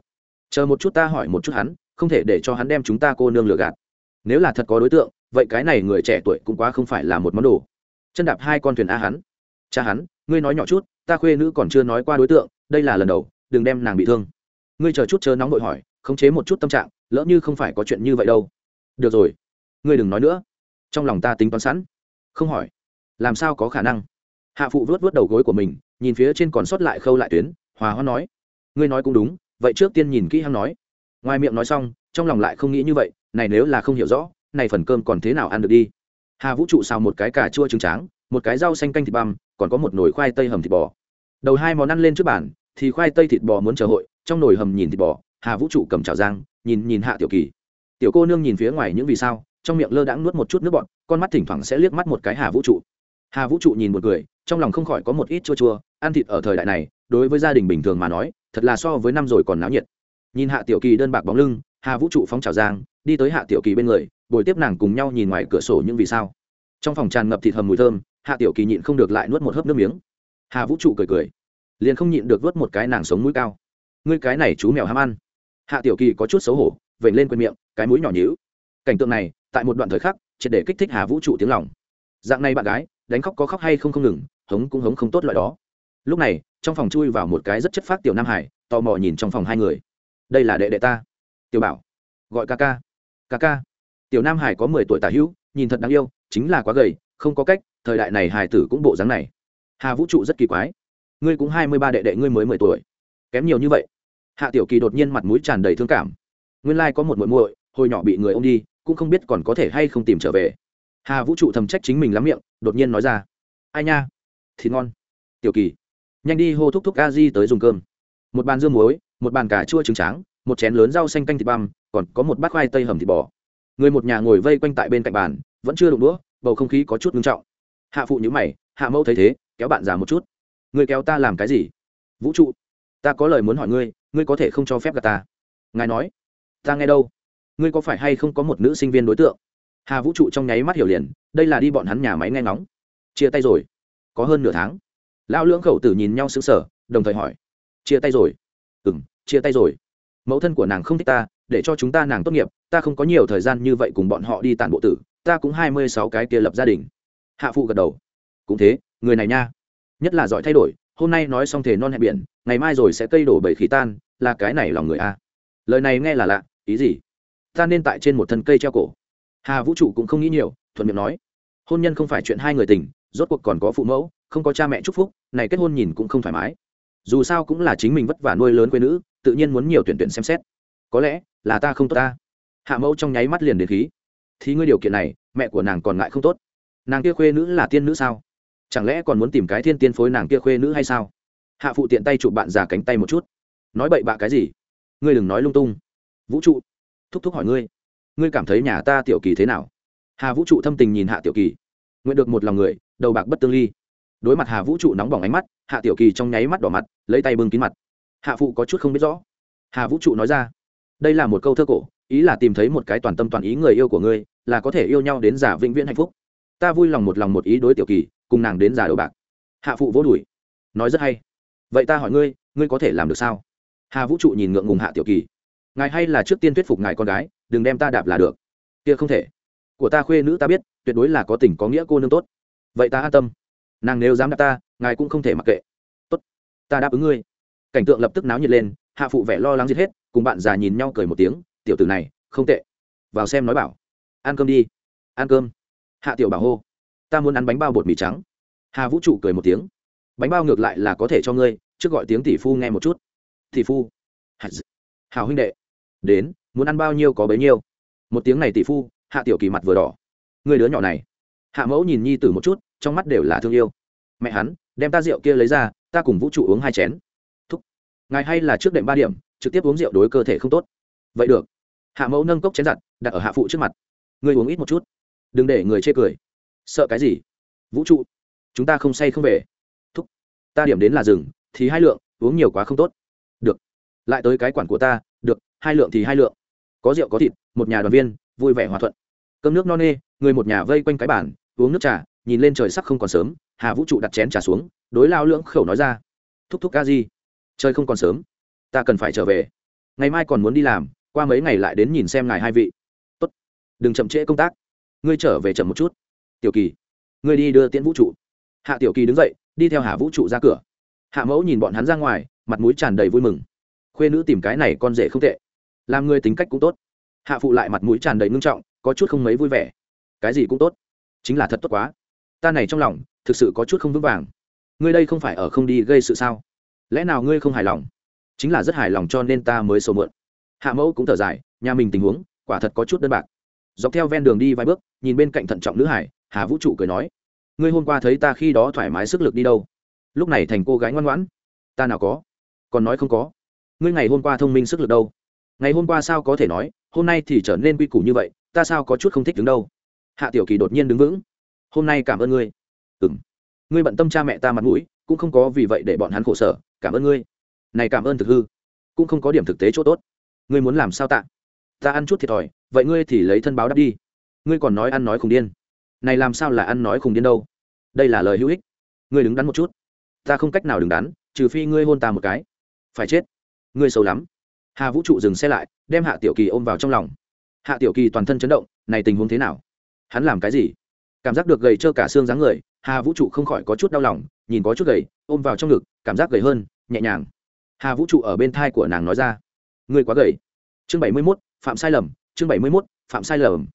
Chờ một chút ta hỏi một chút hắn, không thể để cho hắn đem chúng ta cô nương lừa gạt. Nếu là thật có đối tượng, vậy cái này người trẻ tuổi cũng quá không phải là một món đồ. Chân đạp hai con thuyền a hắn. Cha hắn, ngươi nói nhỏ chút, ta khuê nữ còn chưa nói qua đối tượng, đây là lần đầu, đừng đem nàng bị thương. Ngươi chờ chút chớ nóng vội hỏi, khống chế một chút tâm trạng, lỡ như không phải có chuyện như vậy đâu. Được rồi, ngươi đừng nói nữa. Trong lòng ta tính toán sẵn không hỏi. Làm sao có khả năng? Hạ phụ vớt vớt đầu gối của mình, nhìn phía trên còn sót lại khâu lại tuyến, hòa hoa nói. Ngươi nói cũng đúng, vậy trước tiên nhìn kỹ hắn nói. Ngoài miệng nói xong, trong lòng lại không nghĩ như vậy, này nếu là không hiểu rõ, này phần cơm còn thế nào ăn được đi? Hà vũ trụ xào một cái cà chua trứng tráng, một cái rau xanh canh thịt băm, còn có một nồi khoai tây hầm thịt bò. Đầu hai món ăn lên trước bàn, thì khoai tây thịt bò muốn chờ hội, trong nồi hầm nhìn thịt bò, hà vũ trụ cầm chảo giang nhìn nhìn hạ tiểu kỳ. Tiểu cô nương nhìn phía ngoài những vì sao trong miệng lơ đãng nuốt một chút nước bọt, con mắt thỉnh thoảng sẽ liếc mắt một cái hà vũ trụ. Hà vũ trụ nhìn một người, trong lòng không khỏi có một ít chua chua, ăn thịt ở thời đại này, đối với gia đình bình thường mà nói, thật là so với năm rồi còn náo nhiệt. Nhìn hạ tiểu kỳ đơn bạc bóng lưng, hà vũ trụ phóng trào giang, đi tới hạ tiểu kỳ bên người bồi tiếp nàng cùng nhau nhìn ngoài cửa sổ những vì sao. Trong phòng tràn ngập thịt hầm mùi thơm, hạ tiểu kỳ nhịn không được lại nuốt một hớp nước miếng. Hà vũ trụ cười cười, liền không nhịn được vớt một cái nàng sống mũi cao. Ngươi cái này chú mèo ham ăn. Hạ tiểu kỳ có chút xấu hổ, vểnh lên quên miệng, cái mũi nhỏ nhíu. Cảnh tượng này tại một đoạn thời khắc, triệt để kích thích hà vũ trụ tiếng lòng. Dạng này bạn gái, đánh khóc có khóc hay không không ngừng, hống cũng hống không tốt loại đó. Lúc này, trong phòng chui vào một cái rất chất phát tiểu nam hải, tò mò nhìn trong phòng hai người. Đây là đệ đệ ta. Tiểu bảo. Gọi ca ca. Ca ca. Tiểu nam hải có mười tuổi tả hữu, nhìn thật đáng yêu, chính là quá gầy, không có cách, thời đại này hải tử cũng bộ dáng này. Hà vũ trụ rất kỳ quái. Ngươi cũng hai mươi ba đệ đệ ngươi mới mười tuổi. Kém nhiều như vậy. Hạ tiểu kỳ đột nhiên mặt mũi tràn đầy thương cảm. Nguyên lai、like、có một muội muội, hồi nhỏ bị người ô m đi cũng không biết còn có thể hay không tìm trở về. Hà vũ trụ thầm trách chính mình lắm miệng, đột nhiên nói ra. Ai nha? Thịt ngon. Tiểu kỳ. Nhanh đi hô thúc thúc a di tới dùng cơm. Một bàn dưa muối, một bàn cà chua trứng tráng, một chén lớn rau xanh canh thịt băm, còn có một bát khoai tây hầm thịt bò. Người một nhà ngồi vây quanh tại bên cạnh bàn, vẫn chưa đụng đũa, bầu không khí có chút ngưng trọng. Hạ phụ nhữ mày, hạ mẫu thấy thế, kéo bạn già một chút. Người kéo ta làm cái gì? Vũ trụ, ta có lời muốn hỏi ngươi ngươi có thể không cho phép gà ta. Ngài nói, ta nghe đâu? Ngươi có phải hay không có một nữ sinh viên đối tượng? Hà vũ trụ trong nháy mắt hiểu liền, đây là đi bọn hắn nhà máy nghe ngóng. Chia tay rồi. Có hơn nửa tháng. Lão lưỡng khẩu tử nhìn nhau xứng sở đồng thời hỏi. Chia tay rồi. Ừ m chia tay rồi. Mẫu thân của nàng không thích ta, để cho chúng ta nàng tốt nghiệp, ta không có nhiều thời gian như vậy cùng bọn họ đi tàn bộ tử, ta cũng hai mươi sáu cái kia lập gia đình. Hạ phụ gật đầu. Cũng thế, người này nha. Nhất là giỏi thay đổi, hôm nay nói xong thể non hẹn biển, ngày mai rồi sẽ cây đổ bầy khí tan, là cái này lòng người a. Lời này nghe là lạ, ý gì? Ta nên tại trên một thân cây treo cổ. Hà vũ trụ cũng không nghĩ nhiều, thuận miệng nói. Hôn nhân không phải chuyện hai người tình, rốt cuộc còn có phụ mẫu, không có cha mẹ chúc phúc, này kết hôn nhìn cũng không thoải mái. Dù sao cũng là chính mình vất vả nuôi lớn quê nữ, tự nhiên muốn nhiều tuyển tuyển xem xét. Có lẽ là ta không tốt ta. Hạ mẫu trong nháy mắt liền đến khí. Thì ngươi điều kiện này, mẹ của nàng còn ngại không tốt. Nàng kia khuê nữ là tiên nữ sao? Chẳng lẽ còn muốn tìm cái thiên tiên phối nàng kia khuê nữ hay sao? Hạ phụ tiện tay chụp bạn già cánh tay một chút. Nói bậy bạ cái gì? Ngươi đừng nói lung tung. Vũ trụ thúc thúc hỏi ngươi ngươi cảm thấy nhà ta tiểu kỳ thế nào? Hà vũ trụ thâm tình nhìn hạ tiểu kỳ, nguyện được một lòng người, đầu bạc bất tương ly. Đối mặt hà vũ trụ nóng bỏng ánh mắt, hạ tiểu kỳ trong nháy mắt đỏ mặt, lấy tay bưng kín mặt. Hạ phụ có chút không biết rõ. Hà vũ trụ nói ra, đây là một câu thơ cổ, ý là tìm thấy một cái toàn tâm toàn ý người yêu của ngươi, là có thể yêu nhau đến giả vĩnh viễn hạnh phúc. Ta vui lòng một lòng một ý đối tiểu kỳ, cùng nàng đến giả đầu bạc. Hạ phụ vỗ đùi, nói rất hay. Vậy ta hỏi ngươi ngươi có thể làm được sao? Hà vũ trụ nhìn ngượng ngùng hạ tiểu kỳ ngài hay là trước tiên thuyết phục ngài con gái, đừng đem ta đạp là được. Kia không thể. Của ta khuê nữ ta biết, tuyệt đối là có tình có nghĩa cô nương tốt. Vậy ta an tâm. Nàng nếu dám đạp ta, ngài cũng không thể mặc kệ. Tốt. Ta đáp ứng ngươi. Cảnh tượng lập tức náo nhiệt lên, hạ phụ vẻ lo lắng giết hết, cùng bạn già nhìn nhau cười một tiếng, tiểu tử này, không tệ. Vào xem nói bảo. Ăn cơm đi. Ăn cơm. Hạ tiểu bảo hô, ta muốn ăn bánh bao bột mì trắng. Hà vũ trụ cười một tiếng, bánh bao ngược lại là có thể cho ngươi, trước gọi tiếng tỷ phu nghe một chút. Tỷ phu? Hào huynh đệ đến, muốn ăn bao nhiêu có bấy nhiêu. Một tiếng này tỷ phu, hạ tiểu kỳ mặt vừa đỏ. Người đứa nhỏ này. Hạ mẫu nhìn nhi tử một chút, trong mắt đều là thương yêu. Mẹ hắn, đem ta rượu kia lấy ra, ta cùng vũ trụ uống hai chén. Thúc. Ngài hay là trước đệm ba điểm, trực tiếp uống rượu đối cơ thể không tốt. Vậy được. Hạ mẫu nâng cốc chén giặt, đặt ở hạ phụ trước mặt. Ngươi uống ít một chút. Đừng để người chê cười. Sợ cái gì? Vũ trụ, chúng ta không say không về. Thúc. Ta điểm đến là rừng thì hai lượng, uống nhiều quá không tốt. Được. Lại tới cái quản của ta hai lượng thì hai lượng. Có rượu có thịt, một nhà đoàn viên, vui vẻ hòa thuận. Cơm nước no nê, người một nhà vây quanh cái bàn, uống nước trà, nhìn lên trời sắc không còn sớm, hà vũ trụ đặt chén trà xuống, đối lao lưỡng khẩu nói ra, thúc thúc ca gì chơi không còn sớm, ta cần phải trở về. Ngày mai còn muốn đi làm, qua mấy ngày lại đến nhìn xem ngài hai vị. Tốt, đừng chậm trễ công tác, ngươi trở về chậm một chút. Tiểu kỳ, ngươi đi đưa tiễn vũ trụ. Hạ tiểu kỳ đứng dậy, đi theo hà vũ trụ ra cửa. Hạ mẫu nhìn bọn hắn ra ngoài, mặt mũi tràn đầy vui mừng. Khuê nữ tìm cái này con rể không tệ làm người tính cách cũng tốt. Hạ phụ lại mặt mũi tràn đầy ngưng trọng, có chút không mấy vui vẻ. Cái gì cũng tốt. Chính là thật tốt quá. Ta này trong lòng, thực sự có chút không vững vàng. Ngươi đây không phải ở không đi gây sự sao? Lẽ nào ngươi không hài lòng? Chính là rất hài lòng cho nên ta mới sầu mượn hạ mẫu cũng thở dài, nhà mình tình huống, quả thật có chút đơn bạc. Dọc theo ven đường đi vài bước, nhìn bên cạnh thận trọng nữ hải, hà vũ trụ cười nói, ngươi hôm qua thấy ta khi đó thoải mái sức lực đi đâu? Lúc này thành cô gái ngoan ngoãn. Ta nào có? Còn nói không có. Ngươi ngày hôm qua thông minh sức lực đâu? Ngày hôm qua sao có thể nói, hôm nay thì trở nên quy củ như vậy, ta sao có chút không thích đứng đâu? Hạ tiểu kỳ đột nhiên đứng vững. Hôm nay cảm ơn ngươi. Ừ m ngươi bận tâm cha mẹ ta mặt mũi, cũng không có vì vậy để bọn hắn khổ sở, cảm ơn ngươi. Này cảm ơn thực hư, cũng không có điểm thực tế chỗ tốt. Ngươi muốn làm sao tạ? Ta ăn chút thiệt thòi, vậy ngươi thì lấy thân báo đáp đi. Ngươi còn nói ăn nói khùng điên. Này làm sao là ăn nói khùng điên đâu? Đây là lời hữu ích. Ngươi đứng đắn một chút. Ta không cách nào đứng đắn, trừ phi ngươi hôn ta một cái. Phải chết. Ngươi xấu lắm hà vũ trụ dừng xe lại, đem hạ tiểu kỳ ôm vào trong lòng. Hạ tiểu kỳ toàn thân chấn động, này tình huống thế nào? Hắn làm cái gì? Cảm giác được gầy trơ cả xương dáng người, hà vũ trụ không khỏi có chút đau lòng, nhìn có chút gầy, ôm vào trong ngực, cảm giác gầy hơn, nhẹ nhàng. Hà vũ trụ ở bên thai của nàng nói ra, ngươi quá gầy. Chương bảy mươi mốt, phạm sai lầm, chương bảy mươi mốt, phạm sai lầm.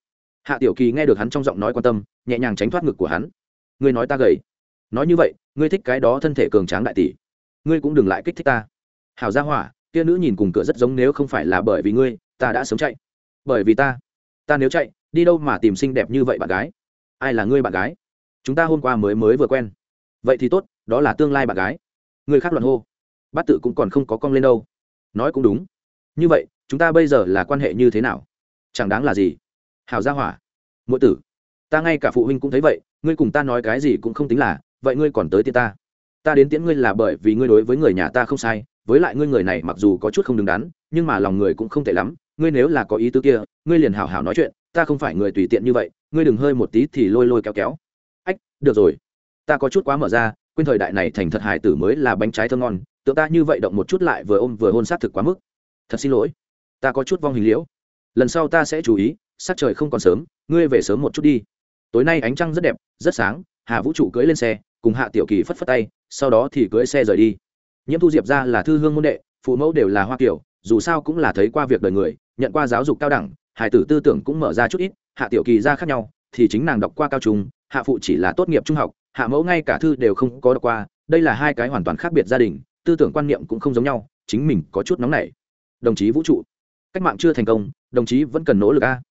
Hạ tiểu kỳ nghe được hắn trong giọng nói quan tâm, nhẹ nhàng tránh thoát ngực của hắn. Ngươi nói ta gầy. Nói như vậy, ngươi thích cái đó thân thể cường tráng đại tỷ. Ngươi cũng đừng lại kích thích ta. Hào gia hỏa kia nữ nhìn cùng cửa rất giống nếu không phải là bởi vì ngươi, ta đã sớm chạy. Bởi vì ta ta nếu chạy, đi đâu mà tìm xinh đẹp như vậy bạn gái? Ai là ngươi bạn gái? Chúng ta hôm qua mới mới vừa quen. Vậy thì tốt, đó là tương lai bạn gái. Người khác luận hô. Bát tự cũng còn không có cong lên đâu. Nói cũng đúng. Như vậy, chúng ta bây giờ là quan hệ như thế nào? Chẳng đáng là gì. Hào gia hỏa. Mỗi tử. Ta ngay cả phụ huynh cũng thấy vậy, ngươi cùng ta nói cái gì cũng không tính là, vậy ngươi còn tới tiễn ta. Ta đến tiễn ngươi là bởi vì ngươi đối với người nhà ta không sai với lại ngươi người này mặc dù có chút không đứng đắn, nhưng mà lòng người cũng không tệ lắm. Ngươi nếu là có ý tứ kia, ngươi liền hào hào nói chuyện. Ta không phải người tùy tiện như vậy, ngươi đừng hơi một tí thì lôi lôi kéo kéo. Ách, được rồi. Ta có chút quá mở ra, quên thời đại này thành thật hài tử mới là bánh trái thơm ngon. Tượng ta như vậy động một chút lại vừa ôm vừa hôn sát thực quá mức. Thật xin lỗi. Ta có chút vong hình liễu. Lần sau ta sẽ chú ý, sắc trời không còn sớm, ngươi về sớm một chút đi. Tối nay ánh trăng rất đẹp, rất sáng, hà vũ trụ cưỡi lên xe, cùng hạ tiểu kỳ phất phất tay, sau đó thì cưỡi xe rời đi nhiễm thu diệp ra là thư hương môn đệ, phụ mẫu đều là hoa kiểu dù sao cũng là thấy qua việc đời người, nhận qua giáo dục cao đẳng hải tử tư tưởng cũng mở ra chút ít, hạ tiểu kỳ ra khác nhau, thì chính nàng đọc qua cao trung, hạ phụ chỉ là tốt nghiệp trung học, hạ mẫu ngay cả thư đều không có đọc qua, đây là hai cái hoàn toàn khác biệt gia đình, tư tưởng quan niệm cũng không giống nhau, chính mình có chút nóng nảy. Đồng chí vũ trụ, cách mạng chưa thành công, đồng chí vẫn cần nỗ lực a.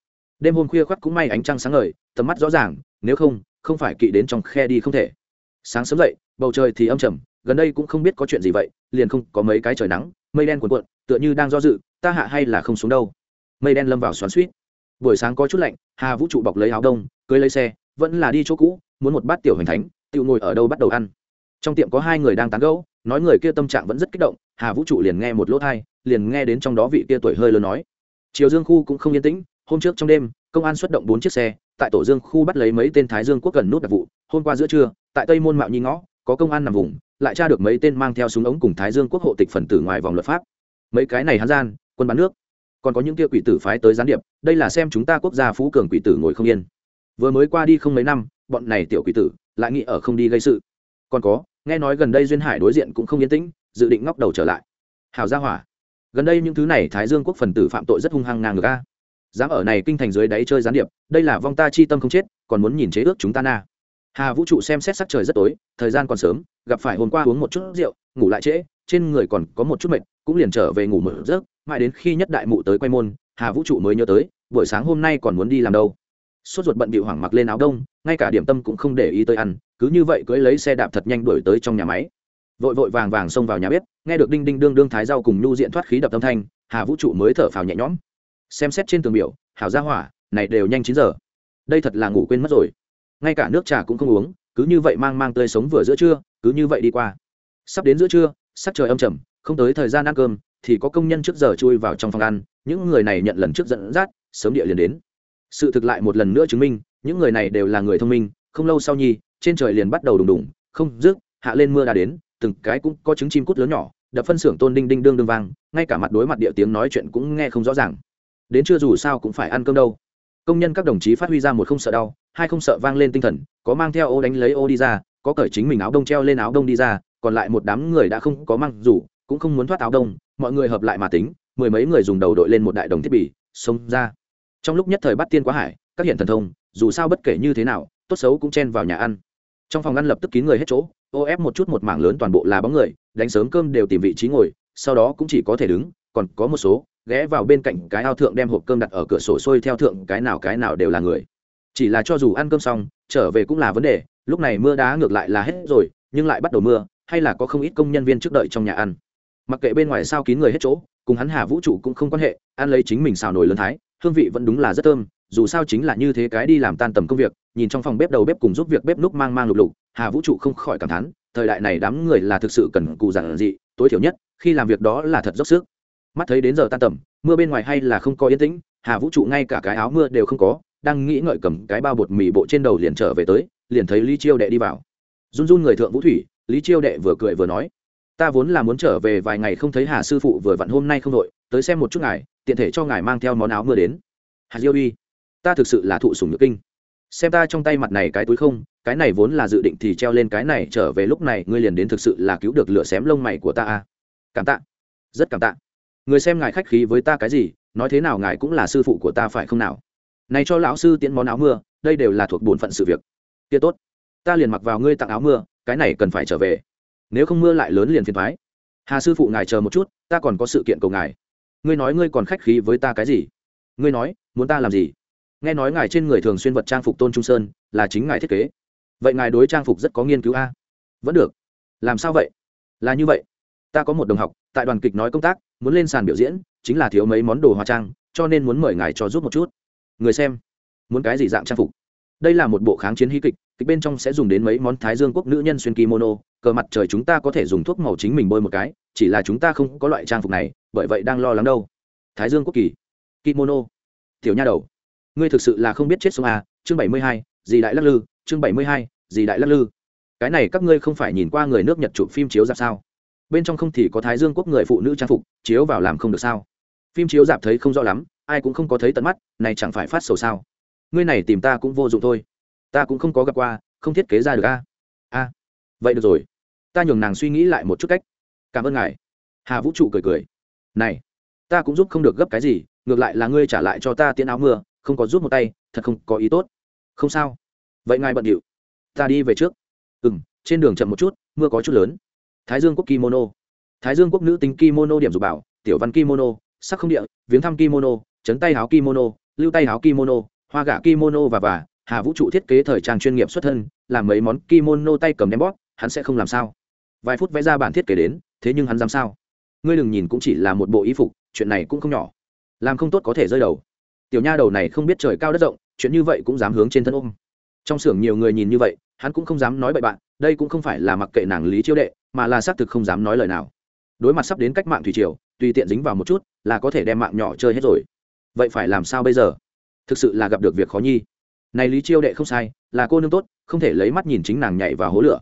Đêm hôm khuya khoắt cũng may ánh trăng sáng ngời, tầm mắt rõ ràng, nếu không không phải kỵ đến trong khe đi không thể. Sáng sớm dậy, bầu trời thì âm trầm gần đây cũng không biết có chuyện gì vậy, liền không có mấy cái trời nắng, mây đen cuộn cuộn, tựa như đang do dự, ta hạ hay là không xuống đâu. Mây đen lâm vào xoắn suýt buổi sáng có chút lạnh, hà vũ trụ bọc lấy áo đông, cưới lấy xe, vẫn là đi chỗ cũ, muốn một bát tiểu hoành thánh tự ngồi ở đâu bắt đầu ăn. Trong tiệm có hai người đang tán gẫu, nói người kia tâm trạng vẫn rất kích động, hà vũ trụ liền nghe một lỗ thai liền nghe đến trong đó vị kia tuổi hơi lớn nói. Chiều dương khu cũng không yên tĩnh, hôm trước trong đêm, công an xuất động bốn chiếc xe, tại tổ dương khu bắt lấy mấy tên thái dương quốc gần nút đặc vụ, hôm qua giữa trưa, tại tây môn mạo nhi ngõ có công an nằm vùng, lại tra được mấy tên mang theo súng ống cùng thái dương quốc hộ tịch phần tử ngoài vòng luật pháp. Mấy cái này hắn gian, quân bán nước. Còn có những kia quỷ tử phái tới gián điệp, đây là xem chúng ta quốc gia phú cường quỷ tử ngồi không yên. Vừa mới qua đi không mấy năm, bọn này tiểu quỷ tử lại nghĩ ở không đi gây sự. Còn có, nghe nói gần đây duyên hải đối diện cũng không yên tĩnh, dự định ngóc đầu trở lại. Hào gia hỏa. Gần đây những thứ này thái dương quốc phần tử phạm tội rất hung hăng ngang ngược a. Dám ở này kinh thành dưới đáy chơi gián điệp, đây là vong ta chi tâm không chết, còn muốn nhìn chế ước chúng ta na hà vũ trụ xem xét sắc trời rất tối, thời gian còn sớm, gặp phải hôm qua uống một chút rượu, ngủ lại trễ, trên người còn có một chút mệt, cũng liền trở về ngủ mở giấc, mãi đến khi nhất đại mụ tới quay môn, hà vũ trụ mới nhớ tới, buổi sáng hôm nay còn muốn đi làm đâu. Sốt ruột bận bị hoảng mặc lên áo đông, ngay cả điểm tâm cũng không để ý tới ăn, cứ như vậy cưỡi lấy xe đạp thật nhanh đuổi tới trong nhà máy. Vội vội vàng vàng xông vào nhà bếp, nghe được đinh đinh đương đương thái rau cùng nhu diện thoát khí đập âm thanh, hà vũ trụ mới thở phào nhẹ nhõm. Xem xét trên tường biểu, hảo ra hỏa, này đều nhanh chín giờ. Đây thật là ngủ quên mất rồi ngay cả nước trà cũng không uống, cứ như vậy mang mang tươi sống vừa giữa trưa, cứ như vậy đi qua. Sắp đến giữa trưa, sắc trời âm trầm, không tới thời gian ăn cơm, thì có công nhân trước giờ chui vào trong phòng ăn, những người này nhận lần trước dẫn dắt, sớm địa liền đến. Sự thực lại một lần nữa chứng minh, những người này đều là người thông minh, không lâu sau nhi, trên trời liền bắt đầu đùng đùng, không rước hạ lên mưa đã đến, từng cái cũng có trứng chim cút lớn nhỏ, đập phân xưởng tôn đinh đinh đương đương vang, ngay cả mặt đối mặt địa tiếng nói chuyện cũng nghe không rõ ràng. Đến chưa dù sao cũng phải ăn cơm đâu công nhân các đồng chí phát huy ra một không sợ đau, hai không sợ vang lên tinh thần, có mang theo ô đánh lấy ô đi ra, có cởi chính mình áo đông treo lên áo đông đi ra, còn lại một đám người đã không có mang rủ cũng không muốn thoát áo đông, mọi người hợp lại mà tính, mười mấy người dùng đầu đội lên một đại đồng thiết bị, xông ra. Trong lúc nhất thời bắt tiên quá hải, các hiện thần thông, dù sao bất kể như thế nào, tốt xấu cũng chen vào nhà ăn. Trong phòng ăn lập tức kín người hết chỗ, ô ép một chút một mảng lớn toàn bộ là bóng người, đánh sớm cơm đều tìm vị trí ngồi, sau đó cũng chỉ có thể đứng, còn có một số ghé vào bên cạnh cái ao thượng đem hộp cơm đặt ở cửa sổ sôi theo thượng, cái nào cái nào đều là người. Chỉ là cho dù ăn cơm xong, trở về cũng là vấn đề, lúc này mưa đá ngược lại là hết rồi, nhưng lại bắt đầu mưa, hay là có không ít công nhân viên trước đợi trong nhà ăn. Mặc kệ bên ngoài sao kín người hết chỗ, cùng hắn hà vũ trụ cũng không quan hệ, ăn lấy chính mình xào nồi lớn thái, hương vị vẫn đúng là rất thơm, dù sao chính là như thế cái đi làm tan tầm công việc, nhìn trong phòng bếp đầu bếp cùng giúp việc bếp núc mang mang lục lục, hà vũ trụ không khỏi cảm thán, thời đại này đám người là thực sự cần cụ giản dị, tối thiểu nhất, khi làm việc đó là thật dốc sức mắt thấy đến giờ tan tầm, mưa bên ngoài hay là không có yên tĩnh, hà vũ trụ ngay cả cái áo mưa đều không có, đang nghĩ ngợi cầm cái bao bột mì bộ trên đầu liền trở về tới, liền thấy lý chiêu đệ đi vào. Run run người thượng vũ thủy, lý chiêu đệ vừa cười vừa nói, ta vốn là muốn trở về vài ngày không thấy hà sư phụ vừa vặn hôm nay không đội, tới xem một chút ngài, tiện thể cho ngài mang theo món áo mưa đến. Hà diêu uy, ta thực sự là thụ sùng nhược kinh. Xem ta trong tay mặt này cái túi không, cái này vốn là dự định thì treo lên cái này, trở về lúc này ngươi liền đến thực sự là cứu được lửa xém lông mày của ta à cảm tạ. Rất cảm tạ người xem ngài khách khí với ta cái gì, nói thế nào ngài cũng là sư phụ của ta phải không nào? Này cho lão sư tiễn món áo mưa, đây đều là thuộc bổn phận sự việc. Kia tốt, ta liền mặc vào ngươi tặng áo mưa, cái này cần phải trở về. Nếu không mưa lại lớn liền phiền thoái. Hà sư phụ ngài chờ một chút, ta còn có sự kiện cầu ngài. Ngươi nói ngươi còn khách khí với ta cái gì? Ngươi nói, muốn ta làm gì? Nghe nói ngài trên người thường xuyên vật trang phục tôn trung sơn, là chính ngài thiết kế. Vậy ngài đối trang phục rất có nghiên cứu a? Vẫn được. Làm sao vậy? Là như vậy. Ta có một đồng học, tại đoàn kịch nói công tác muốn lên sàn biểu diễn chính là thiếu mấy món đồ hóa trang cho nên muốn mời ngài cho giúp một chút. Người xem muốn cái gì dạng trang phục? Đây là một bộ kháng chiến hí kịch kịch bên trong sẽ dùng đến mấy món thái dương quốc nữ nhân xuyên kimono cờ mặt trời chúng ta có thể dùng thuốc màu chính mình bôi một cái chỉ là chúng ta không có loại trang phục này bởi vậy đang lo lắng đâu. Thái dương quốc kỳ kimono tiểu nha đầu ngươi thực sự là không biết chết sông à, chương bảy mươi hai dì đại lắc lư chương bảy mươi hai dì đại lắc lư. Cái này các ngươi không phải nhìn qua người nước nhật chụp phim chiếu ra sao? Bên trong không thì có thái dương quốc người phụ nữ trang phục, chiếu vào làm không được sao? Phim chiếu dạp thấy không rõ lắm, ai cũng không có thấy tận mắt, này chẳng phải phát sầu sao? Ngươi này tìm ta cũng vô dụng thôi. Ta cũng không có gặp qua, không thiết kế ra được a. A. Vậy được rồi. Ta nhường nàng suy nghĩ lại một chút cách. Cảm ơn ngài. Hà vũ trụ cười cười. Này, ta cũng giúp không được gấp cái gì, ngược lại là ngươi trả lại cho ta tiễn áo mưa, không có giúp một tay, thật không có ý tốt. Không sao. Vậy ngài bận điệu. Ta đi về trước. Ừ m trên đường chậm một chút, mưa có chút lớn thái dương quốc kimono. Thái dương quốc nữ tính kimono điểm dục bảo, tiểu văn kimono, sắc không địa, viếng thăm kimono, chấn tay áo kimono, lưu tay áo kimono, hoa gả kimono và và, hà vũ trụ thiết kế thời trang chuyên nghiệp xuất thân, làm mấy món kimono tay cầm đem bót, hắn sẽ không làm sao. Vài phút vẽ ra bản thiết kế đến, thế nhưng hắn dám sao? Ngươi đừng nhìn cũng chỉ là một bộ y phục, chuyện này cũng không nhỏ. Làm không tốt có thể rơi đầu. Tiểu nha đầu này không biết trời cao đất rộng, chuyện như vậy cũng dám hướng trên thân ôm. Trong xưởng nhiều người nhìn như vậy, hắn cũng không dám nói bậy bạn, đây cũng không phải là mặc kệ nàng lý chiêu đệ mà là xác thực không dám nói lời nào. Đối mặt sắp đến cách mạng thủy triều, tùy tiện dính vào một chút là có thể đem mạng nhỏ chơi hết rồi. Vậy phải làm sao bây giờ? Thực sự là gặp được việc khó nhi. Này lý chiêu đệ không sai, là cô nương tốt, không thể lấy mắt nhìn chính nàng nhảy vào hố lửa.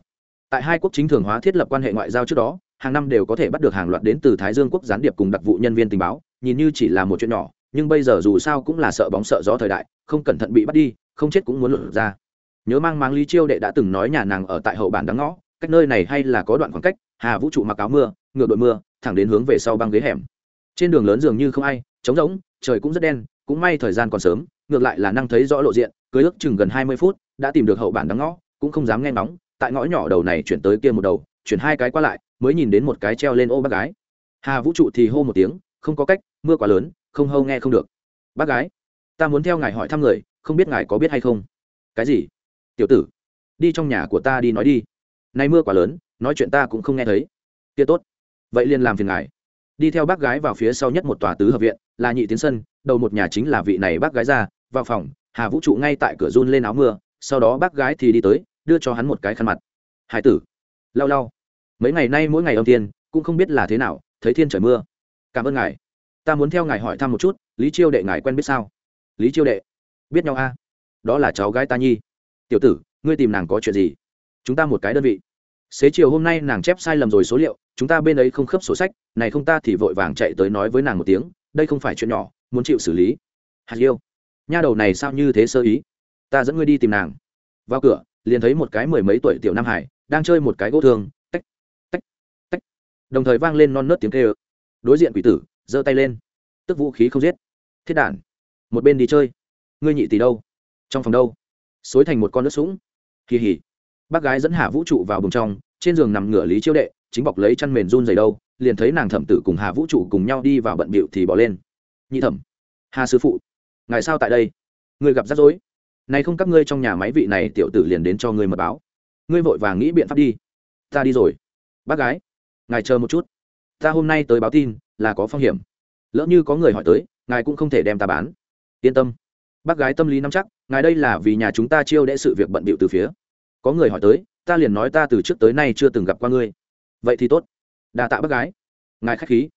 Tại hai quốc chính thường hóa thiết lập quan hệ ngoại giao trước đó, hàng năm đều có thể bắt được hàng loạt đến từ thái dương quốc gián điệp cùng đặc vụ nhân viên tình báo, nhìn như chỉ là một chuyện nhỏ, nhưng bây giờ dù sao cũng là sợ bóng sợ gió thời đại, không cẩn thận bị bắt đi, không chết cũng muốn lột ra. Nhớ mang mang lý chiêu đệ đã từng nói nhà nàng ở tại hậu bản đáng ngõ cách nơi này hay là có đoạn khoảng cách, hà vũ trụ mặc áo mưa ngược đội mưa, thẳng đến hướng về sau băng ghế hẻm. Trên đường lớn dường như không ai, trống rỗng, trời cũng rất đen, cũng may thời gian còn sớm, ngược lại là năng thấy rõ lộ diện, cưới ước chừng gần hai mươi phút, đã tìm được hậu bản đắng ngõ, cũng không dám nghe ngóng, tại ngõ nhỏ đầu này chuyển tới kia một đầu, chuyển hai cái qua lại, mới nhìn đến một cái treo lên ô bác gái. Hà vũ trụ thì hô một tiếng, không có cách, mưa quá lớn, không hâu nghe không được. Bác gái, ta muốn theo ngài hỏi thăm người, không biết ngài có biết hay không? Cái gì? Tiểu tử, đi trong nhà của ta đi nói đi nay mưa quá lớn, nói chuyện ta cũng không nghe thấy. Kia tốt, vậy liền làm phiền ngài. Đi theo bác gái vào phía sau nhất một tòa tứ hợp viện, là nhị tiến sân, đầu một nhà chính là vị này bác gái ra, vào phòng, hà vũ trụ ngay tại cửa run lên áo mưa, sau đó bác gái thì đi tới, đưa cho hắn một cái khăn mặt. Hải tử, lau lau. Mấy ngày nay mỗi ngày âm tiên cũng không biết là thế nào, thấy thiên trời mưa. Cảm ơn ngài. Ta muốn theo ngài hỏi thăm một chút, lý chiêu đệ ngài quen biết sao? Lý chiêu đệ, biết nhau a? Đó là cháu gái ta nhi. Tiểu tử, ngươi tìm nàng có chuyện gì? Chúng ta một cái đơn vị. Xế chiều hôm nay nàng chép sai lầm rồi số liệu, chúng ta bên ấy không khớp sổ sách, này không ta thì vội vàng chạy tới nói với nàng một tiếng, đây không phải chuyện nhỏ, muốn chịu xử lý. Hạt yêu nha đầu này sao như thế sơ ý? Ta dẫn ngươi đi tìm nàng. Vào cửa, liền thấy một cái mười mấy tuổi tiểu nam hải, đang chơi một cái gỗ thương tách tách tách. Đồng thời vang lên non nớt tiếng kêu. Đối diện quỷ tử, giơ tay lên. Tức vũ khí không giết. Thiết đản, một bên đi chơi. Ngươi nhị tỷ đâu? Trong phòng đâu? Xối thành một con nước sũng. Kỳ hỉ bác gái dẫn hà vũ trụ vào bùng trong, trên giường nằm ngửa lý chiêu đệ, chính bọc lấy chăn mền run dày đâu, liền thấy nàng thẩm tử cùng hà vũ trụ cùng nhau đi vào bận bịu thì bỏ lên. Nhị thẩm, hà sư phụ, ngài sao tại đây? Người gặp rắc rối. Này không các ngươi trong nhà máy vị này tiểu tử liền đến cho ngươi mật báo. Ngươi vội vàng nghĩ biện pháp đi. Ta đi rồi. Bác gái, ngài chờ một chút. Ta hôm nay tới báo tin, là có phong hiểm. Lỡ như có người hỏi tới, ngài cũng không thể đem ta bán. Yên tâm. Bác gái tâm lý nắm chắc, ngài đây là vì nhà chúng ta chiêu đệ sự việc bận bịu từ phía có người hỏi tới, ta liền nói ta từ trước tới nay chưa từng gặp qua ngươi. Vậy thì tốt. Đà tạ bác gái. Ngài k h á c h khí.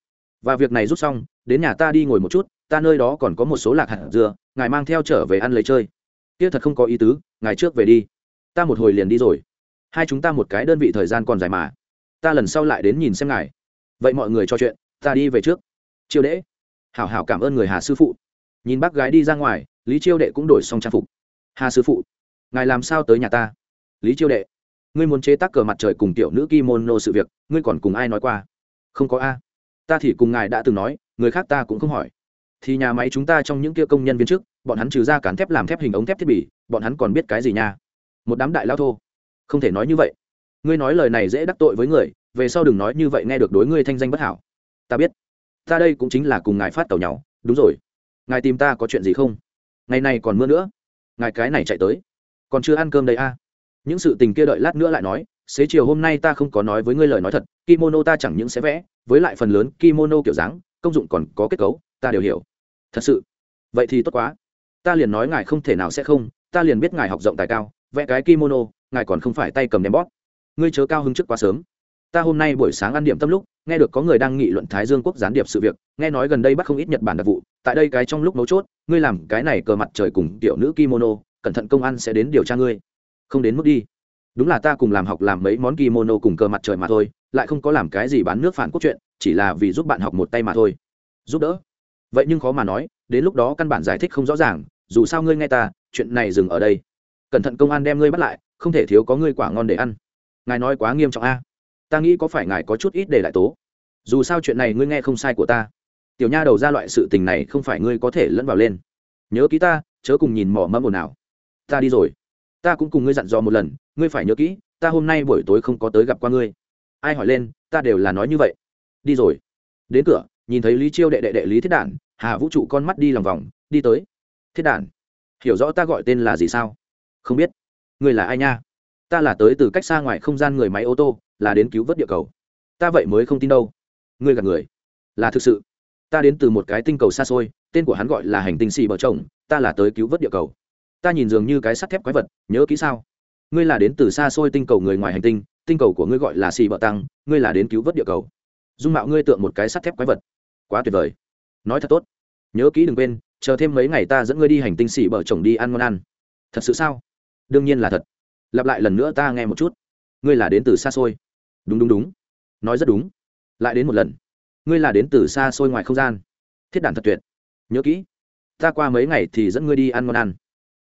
Và việc này rút xong, đến nhà ta đi ngồi một chút, ta nơi đó còn có một số lạc hạt dừa, ngài mang theo trở về ăn lấy chơi. Kia thật không có ý tứ, ngài trước về đi. Ta một hồi liền đi rồi. Hai chúng ta một cái đơn vị thời gian còn dài mà. Ta lần sau lại đến nhìn xem ngài. Vậy mọi người cho chuyện, ta đi về trước. Chiêu đễ. Hảo hảo cảm ơn người hà sư phụ. Nhìn bác gái đi ra ngoài, lý chiêu đệ cũng đổi xong trang phục. Hà sư phụ, ngài làm sao tới nhà ta? Lý chiêu đệ, ngươi muốn chế tác cờ mặt trời cùng tiểu nữ kimono sự việc, ngươi còn cùng ai nói qua? Không có a. Ta thì cùng ngài đã từng nói, người khác ta cũng không hỏi. Thì nhà máy chúng ta trong những kia công nhân viên chức, bọn hắn trừ ra cán thép làm thép hình ống thép thiết bị, bọn hắn còn biết cái gì nha? Một đám đại lao thô. Không thể nói như vậy. Ngươi nói lời này dễ đắc tội với người, về sau đừng nói như vậy nghe được đối ngươi thanh danh bất hảo. Ta biết. Ta đây cũng chính là cùng ngài phát tàu nhau, đúng rồi. Ngài tìm ta có chuyện gì không? Ngày này còn mưa nữa. Ngài cái này chạy tới. Còn chưa ăn cơm đây a những sự tình kia đợi lát nữa lại nói, xế chiều hôm nay ta không có nói với ngươi lời nói thật, kimono ta chẳng những sẽ vẽ, với lại phần lớn kimono kiểu dáng, công dụng còn có kết cấu, ta đều hiểu. Thật sự. Vậy thì tốt quá. Ta liền nói ngài không thể nào sẽ không, ta liền biết ngài học rộng tài cao, vẽ cái kimono, ngài còn không phải tay cầm ném bót ngươi chớ cao hứng trước quá sớm. Ta hôm nay buổi sáng ăn điểm tâm lúc, nghe được có người đang nghị luận thái dương quốc gián điệp sự việc, nghe nói gần đây bắt không ít nhật bản đặc vụ, tại đây cái trong lúc mấu chốt, ngươi làm cái này cờ mặt trời cùng tiểu nữ kimono, cẩn thận công an sẽ đến điều tra ngươi không đến mức đi. Đúng là ta cùng làm học làm mấy món kimono cùng cờ mặt trời mà thôi lại không có làm cái gì bán nước phản quốc chuyện, chỉ là vì giúp bạn học một tay mà thôi. Giúp đỡ. Vậy nhưng khó mà nói đến lúc đó căn bản giải thích không rõ ràng dù sao ngươi nghe ta chuyện này dừng ở đây. Cẩn thận công an đem ngươi bắt lại không thể thiếu có ngươi quả ngon để ăn. Ngài nói quá nghiêm trọng a. Ta nghĩ có phải ngài có chút ít để lại tố. Dù sao chuyện này ngươi nghe không sai của ta. Tiểu nha đầu ra loại sự tình này không phải ngươi có thể lẫn vào lên. Nhớ kỹ ta chớ cùng nhìn mỏ mẫm ồn nào ta đi rồi ta cũng cùng ngươi dặn dò một lần, ngươi phải nhớ kỹ, ta hôm nay buổi tối không có tới gặp qua ngươi. Ai hỏi lên, ta đều là nói như vậy. Đi rồi. Đến cửa, nhìn thấy lý chiêu đệ đệ đệ lý thiết đản, hà vũ trụ con mắt đi lòng vòng, đi tới. Thiết đản, hiểu rõ ta gọi tên là gì sao? Không biết. Ngươi là ai nha? Ta là tới từ cách xa ngoài không gian người máy ô tô, là đến cứu vớt địa cầu. Ta vậy mới không tin đâu. Ngươi gạt người. Là thực sự. Ta đến từ một cái tinh cầu xa xôi, tên của hắn gọi là hành tinh xì bờ chồng, ta là tới cứu vớt địa cầu ta nhìn dường như cái sắt thép quái vật, nhớ kỹ sao? Ngươi là đến từ xa xôi tinh cầu người ngoài hành tinh tinh cầu của ngươi gọi là xì bờ tăng, ngươi là đến cứu vớt địa cầu. Dung mạo ngươi tượng một cái sắt thép quái vật. Quá tuyệt vời. Nói thật tốt. Nhớ kỹ đừng quên, chờ thêm mấy ngày ta dẫn ngươi đi hành tinh xì bờ chồng đi ăn ngon ăn. Thật sự sao? Đương nhiên là thật. Lặp lại lần nữa ta nghe một chút. Ngươi là đến từ xa xôi. Đúng đúng đúng. Nói rất đúng. Lại đến một lần. Ngươi là đến từ xa xôi ngoài không gian. Thiết đản thật tuyệt. Nhớ kỹ. Ta qua mấy ngày thì dẫn ngươi đi ăn ngon ăn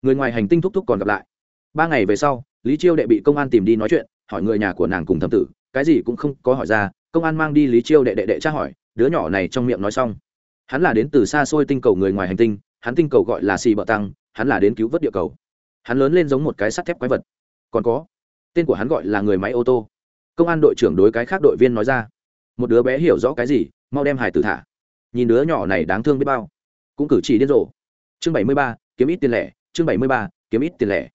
người ngoài hành tinh thúc thúc còn gặp lại. Ba ngày về sau, lý chiêu đệ bị công an tìm đi nói chuyện, hỏi người nhà của nàng cùng thẩm tử, cái gì cũng không có hỏi ra, công an mang đi lý chiêu đệ đệ đệ tra hỏi, đứa nhỏ này trong miệng nói xong. Hắn là đến từ xa xôi tinh cầu người ngoài hành tinh, hắn tinh cầu gọi là xì bợ tăng, hắn là đến cứu vớt địa cầu. Hắn lớn lên giống một cái sắt thép quái vật. Còn có, tên của hắn gọi là người máy ô tô. Công an đội trưởng đối cái khác đội viên nói ra. Một đứa bé hiểu rõ cái gì, mau đem hải tử thả. Nhìn đứa nhỏ này đáng thương biết bao. Cũng cử chỉ điên rồ. Chương bảy mươi ba, kiếm ít tiền lẻ chương bảy mươi ba, kiếm ít tiền lẻ.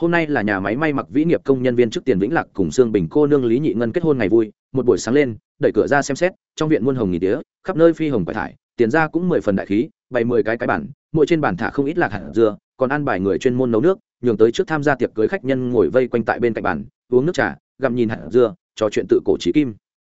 Hôm nay là nhà máy may mặc vĩ nghiệp công nhân viên trước tiền vĩnh lạc cùng sương bình cô nương lý nhị ngân kết hôn ngày vui, một buổi sáng lên, đẩy cửa ra xem xét, trong viện muôn hồng nghỉ tía, khắp nơi phi hồng phải thải, tiền ra cũng mười phần đại khí, bày mười cái cái bản mỗi trên bàn thả không ít lạc hạt dưa, còn ăn bài người chuyên môn nấu nước, nhường tới trước tham gia tiệc cưới khách nhân ngồi vây quanh tại bên cạnh bàn, uống nước trà, gặm nhìn hạt dưa, trò chuyện tự cổ trí kim.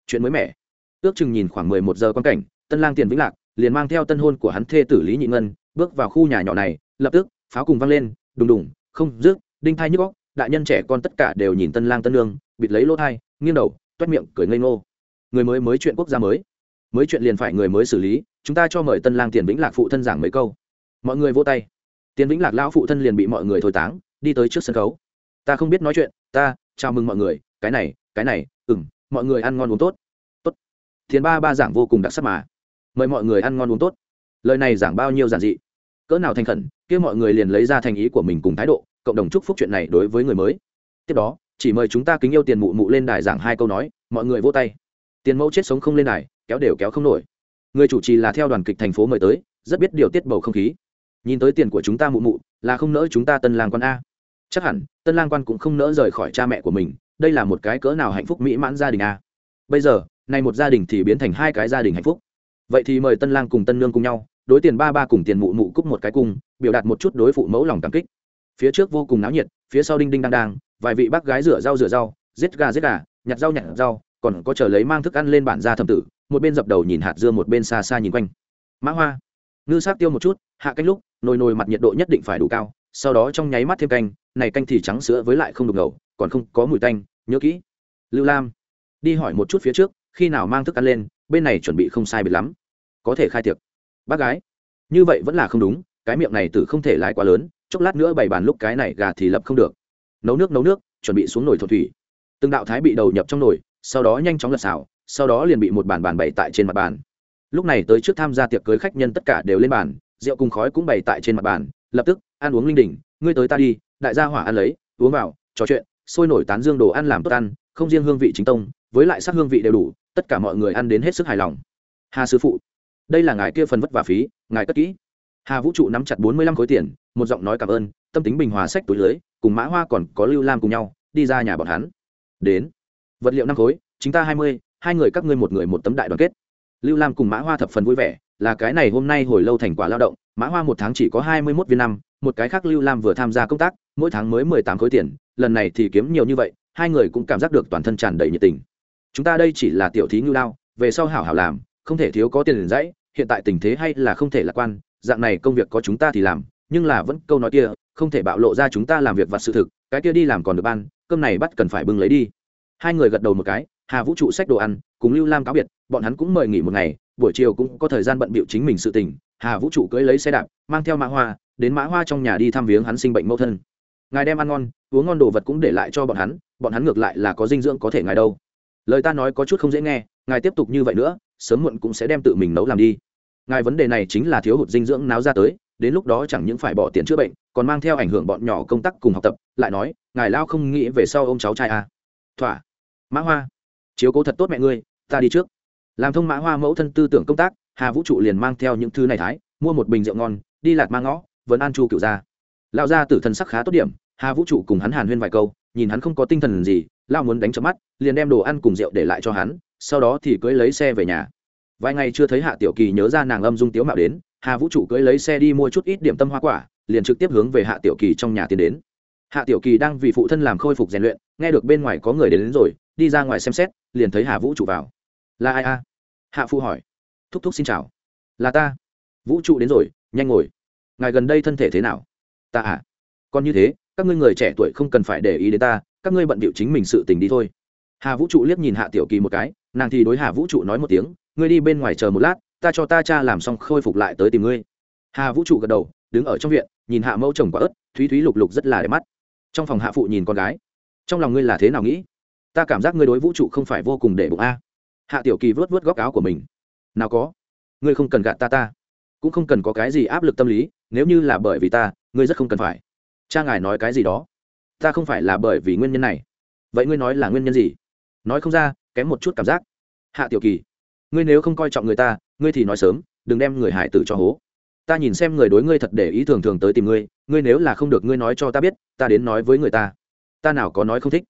Chuyện mới mẻ. Ước chừng nhìn khoảng mười một giờ quan cảnh, tân lang tiền vĩnh lạc liền mang theo tân hôn của hắn thê tử lý nhị ngân, bước vào khu nhà nhỏ này, lập tức pháo cùng văng lên, đùng đùng, không, rước, đinh thai nhức góc đại nhân trẻ con tất cả đều nhìn tân lang tân lương bịt lấy lỗ thai, nghiêng đầu, toét miệng, cười ngây ngô. Người mới mới chuyện quốc gia mới. Mới chuyện liền phải người mới xử lý, chúng ta cho mời tân lang tiền vĩnh lạc phụ thân giảng mấy câu. Mọi người vô tay. Tiền vĩnh lạc lão phụ thân liền bị mọi người thôi táng, đi tới trước sân khấu. Ta không biết nói chuyện, ta, chào mừng mọi người, cái này cái này ừng mọi người ăn ngon uống tốt. Tốt. Tiền ba ba giảng vô cùng đặc sắc mà. Mời mọi người ăn ngon uống tốt. Lời này giảng bao nhiêu giản dị cỡ nào thành khẩn, kia mọi người liền lấy ra thành ý của mình cùng thái độ, cộng đồng chúc phúc chuyện này đối với người mới. Tiếp đó, chỉ mời chúng ta kính yêu tiền mụ mụ lên đài giảng hai câu nói, mọi người vô tay. Tiền mẫu chết sống không lên đài, kéo đều kéo không nổi. Người chủ trì là theo đoàn kịch thành phố mời tới, rất biết điều tiết bầu không khí. Nhìn tới tiền của chúng ta mụ mụ, là không nỡ chúng ta tân lang quan a. Chắc hẳn, tân lang quan cũng không nỡ rời khỏi cha mẹ của mình, đây là một cái cỡ nào hạnh phúc mỹ mãn gia đình a. Bây giờ, nay một gia đình thì biến thành hai cái gia đình hạnh phúc. Vậy thì mời tân lang cùng tân nương cùng nhau đối tiền ba ba cùng tiền mụ mụ cúc một cái cung, biểu đạt một chút đối phụ mẫu lòng cảm kích. Phía trước vô cùng náo nhiệt, phía sau đinh đinh đang đang, vài vị bác gái rửa rau rửa rau, giết gà giết gà, nhặt rau nhặt rau, còn có chờ lấy mang thức ăn lên bản ra thầm tử, một bên dập đầu nhìn hạt dưa một bên xa xa nhìn quanh. Mã hoa, ngư sát tiêu một chút, hạ canh lúc, nồi nồi mặt nhiệt độ nhất định phải đủ cao, sau đó trong nháy mắt thêm canh, này canh thì trắng sữa với lại không đục ngầu, còn không có mùi tanh, nhớ kỹ. Lưu lam, đi hỏi một chút phía trước, khi nào mang thức ăn lên, bên này chuẩn bị không sai biệt lắm. Có thể khai tiệc bác gái. Như vậy vẫn là không đúng, cái miệng này tử không thể lái quá lớn, chốc lát nữa bày bàn lúc cái này gà thì lập không được. Nấu nước nấu nước, chuẩn bị xuống nồi thổ thủy. Từng đạo thái bị đầu nhập trong nồi, sau đó nhanh chóng lật xào, sau đó liền bị một bàn bàn bày tại trên mặt bàn. Lúc này tới trước tham gia tiệc cưới khách nhân tất cả đều lên bàn, rượu cùng khói cũng bày tại trên mặt bàn, lập tức, ăn uống linh đình, ngươi tới ta đi, đại gia hỏa ăn lấy, uống vào, trò chuyện, sôi nổi tán dương đồ ăn làm tốt ăn, không riêng hương vị chính tông, với lại sắc hương vị đều đủ, tất cả mọi người ăn đến hết sức hài lòng. Hà sư phụ đây là ngài kia phần vất vả phí, ngài cất kỹ. Hà vũ trụ nắm chặt bốn mươi lăm khối tiền, một giọng nói cảm ơn, tâm tính bình hòa sách túi lưới, cùng mã hoa còn có lưu lam cùng nhau, đi ra nhà bọn hắn. Đến. Vật liệu năm khối, chính ta hai mươi, hai người các ngươi một người một tấm đại đoàn kết. Lưu lam cùng mã hoa thập phần vui vẻ, là cái này hôm nay hồi lâu thành quả lao động, mã hoa một tháng chỉ có hai mươi mốt viên năm, một cái khác lưu lam vừa tham gia công tác, mỗi tháng mới mười tám khối tiền, lần này thì kiếm nhiều như vậy, hai người cũng cảm giác được toàn thân tràn đầy nhiệt tình. Chúng ta đây chỉ là tiểu thí ngưu lao về sau hảo hảo làm, không thể thiếu có tiền liền dãy hiện tại tình thế hay là không thể lạc quan, dạng này công việc có chúng ta thì làm, nhưng là vẫn câu nói kia, không thể bạo lộ ra chúng ta làm việc vặt sự thực, cái kia đi làm còn được ban, cơm này bắt cần phải bưng lấy đi. Hai người gật đầu một cái, hà vũ trụ xách đồ ăn, cùng lưu lam cáo biệt, bọn hắn cũng mời nghỉ một ngày, buổi chiều cũng có thời gian bận bịu chính mình sự tình, hà vũ trụ cưỡi lấy xe đạp, mang theo mã hoa, đến mã hoa trong nhà đi thăm viếng hắn sinh bệnh mẫu thân. Ngài đem ăn ngon, uống ngon đồ vật cũng để lại cho bọn hắn bọn hắn ngược lại là có dinh dưỡng có thể ngài đâu. Lời ta nói có chút không dễ nghe, ngài tiếp tục như vậy nữa sớm muộn cũng sẽ đem tự mình nấu làm đi. Ngài vấn đề này chính là thiếu hụt dinh dưỡng náo ra tới, đến lúc đó chẳng những phải bỏ tiền chữa bệnh, còn mang theo ảnh hưởng bọn nhỏ công tác cùng học tập, lại nói, ngài lao không nghĩ về sau ô m cháu trai à. thỏa. Mã hoa, chiếu cố thật tốt mẹ ngươi, ta đi trước. Làm thông mã hoa mẫu thân tư tưởng công tác, hà vũ trụ liền mang theo những thứ này thái, mua một bình rượu ngon, đi lạt mang ngõ vẫn an chu cựu ra lão gia tử thần sắc khá tốt điểm, hà vũ trụ cùng hắn hàn huyên vài câu, nhìn hắn không có tinh thần gì lao muốn đánh chớp mắt, liền đem đồ ăn cùng rượu để lại cho hắn sau đó thì cưỡi lấy xe về nhà. Vài ngày chưa thấy hạ tiểu kỳ nhớ ra nàng âm dung tiếu mạo đến hà vũ trụ cưỡi lấy xe đi mua chút ít điểm tâm hoa quả liền trực tiếp hướng về hạ tiểu kỳ trong nhà tiến đến. Hạ tiểu kỳ đang vì phụ thân làm khôi phục rèn luyện nghe được bên ngoài có người đến, đến rồi đi ra ngoài xem xét liền thấy hà vũ trụ vào. Là ai a? Hạ phụ hỏi. Thúc thúc xin chào. Là ta. Vũ trụ đến rồi nhanh ngồi. Ngài gần đây thân thể thế nào? Ta à. Còn như thế các ngươi người trẻ tuổi không cần phải để ý đến ta các ngươi bận bịu chính mình sự tình đi thôi. Hà vũ trụ liếc nhìn hạ tiểu kỳ một cái nàng thì đối hà vũ trụ nói một tiếng, ngươi đi bên ngoài chờ một lát, ta cho ta cha làm xong khôi phục lại tới tìm ngươi. Hà vũ trụ gật đầu, đứng ở trong viện, nhìn hạ mẫu chồng quả ớt, thúy thúy lục lục rất là đẹp mắt. Trong phòng hạ phụ nhìn con gái, trong lòng ngươi là thế nào nghĩ? Ta cảm giác ngươi đối vũ trụ không phải vô cùng để bụng a. Hạ tiểu kỳ vớt vớt góc áo của mình, nào có, ngươi không cần gạt ta ta, cũng không cần có cái gì áp lực tâm lý, nếu như là bởi vì ta, ngươi rất không cần phải. Cha ngài nói cái gì đó, ta không phải là bởi vì nguyên nhân này. Vậy ngươi nói là nguyên nhân gì? Nói không ra kém một chút cảm giác. Hạ tiểu kỳ, ngươi nếu không coi trọng người ta, ngươi thì nói sớm, đừng đem người hải tử cho hố. Ta nhìn xem người đối ngươi thật để ý thường thường tới tìm ngươi ngươi nếu là không được ngươi nói cho ta biết, ta đến nói với người ta. Ta nào có nói không thích?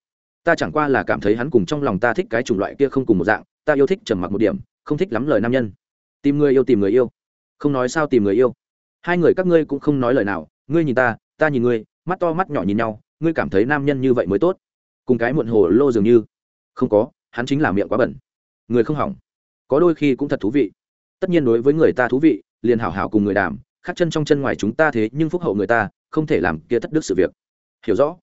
Ta chẳng qua là cảm thấy hắn cùng trong lòng ta thích cái chủng loại kia không cùng một dạng, ta yêu thích trầm mặc một điểm, không thích lắm lời nam nhân. Tìm người yêu tìm người yêu, không nói sao tìm người yêu. Hai người các ngươi cũng không nói lời nào, ngươi nhìn ta ta nhìn ngươi, mắt to mắt nhỏ nhìn nhau, ngươi cảm thấy nam nhân như vậy mới tốt. Cùng cái muộn hồ lô dường như. Không có hắn chính là miệng quá bẩn. Người không hỏng. Có đôi khi cũng thật thú vị. Tất nhiên đối với người ta thú vị, liền hảo hảo cùng người đàm khắc chân trong chân ngoài chúng ta thế nhưng phúc hậu người ta, không thể làm kia thất đức sự việc. Hiểu rõ.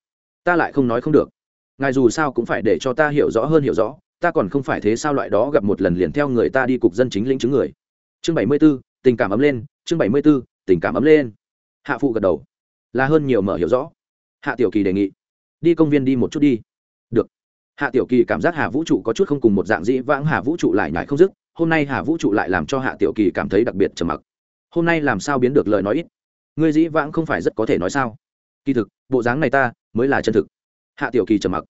Ta lại không nói không được. Ngài dù sao cũng phải để cho ta hiểu rõ hơn hiểu rõ, ta còn không phải thế sao loại đó gặp một lần liền theo người ta đi cục dân chính lĩnh chứng người. Chương bảy mươi b ố tình cảm ấm lên, chương bảy mươi b ố tình cảm ấm lên. Hạ phụ gật đầu. Là hơn nhiều mở hiểu rõ. Hạ tiểu kỳ đề nghị. Đi công viên đi một chút đi hạ tiểu kỳ cảm giác hà vũ trụ có chút không cùng một dạng dĩ vãng, hà vũ trụ lại nhải không dứt, hôm nay hà vũ trụ lại làm cho hạ tiểu kỳ cảm thấy đặc biệt trầm mặc. Hôm nay làm sao biến được lời nói ít? Ngươi dĩ vãng không phải rất có thể nói sao? Kỳ thực, bộ dáng này ta mới là chân thực. Hạ tiểu kỳ trầm mặc.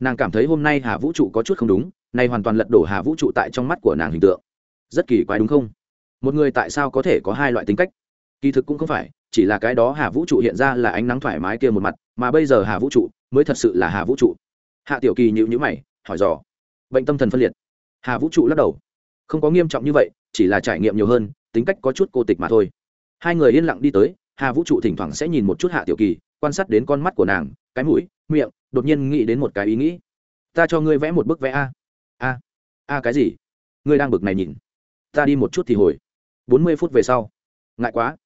Nàng cảm thấy hôm nay hà vũ trụ có chút không đúng, này hoàn toàn lật đổ hà vũ trụ tại trong mắt của nàng hình tượng. Rất kỳ quái đúng không? Một người tại sao có thể có hai loại tính cách? Kỳ thực cũng không phải, chỉ là cái đó hà vũ trụ hiện ra là ánh nắng thoải mái kia một mặt, mà bây giờ hà vũ trụ mới thật sự là hà vũ trụ hạ tiểu kỳ nhịu nhữ mày, hỏi dò. Bệnh tâm thần phân liệt. Hà vũ trụ lắc đầu. Không có nghiêm trọng như vậy, chỉ là trải nghiệm nhiều hơn, tính cách có chút cô tịch mà thôi. Hai người yên lặng đi tới, hà vũ trụ thỉnh thoảng sẽ nhìn một chút hạ tiểu kỳ, quan sát đến con mắt của nàng, cái mũi, miệng, đột nhiên nghĩ đến một cái ý nghĩ. Ta cho ngươi vẽ một bức vẽ a. A a cái gì? Ngươi đang bực này nhìn. Ta đi một chút thì hồi. Bốn mươi phút về sau. Ngại quá.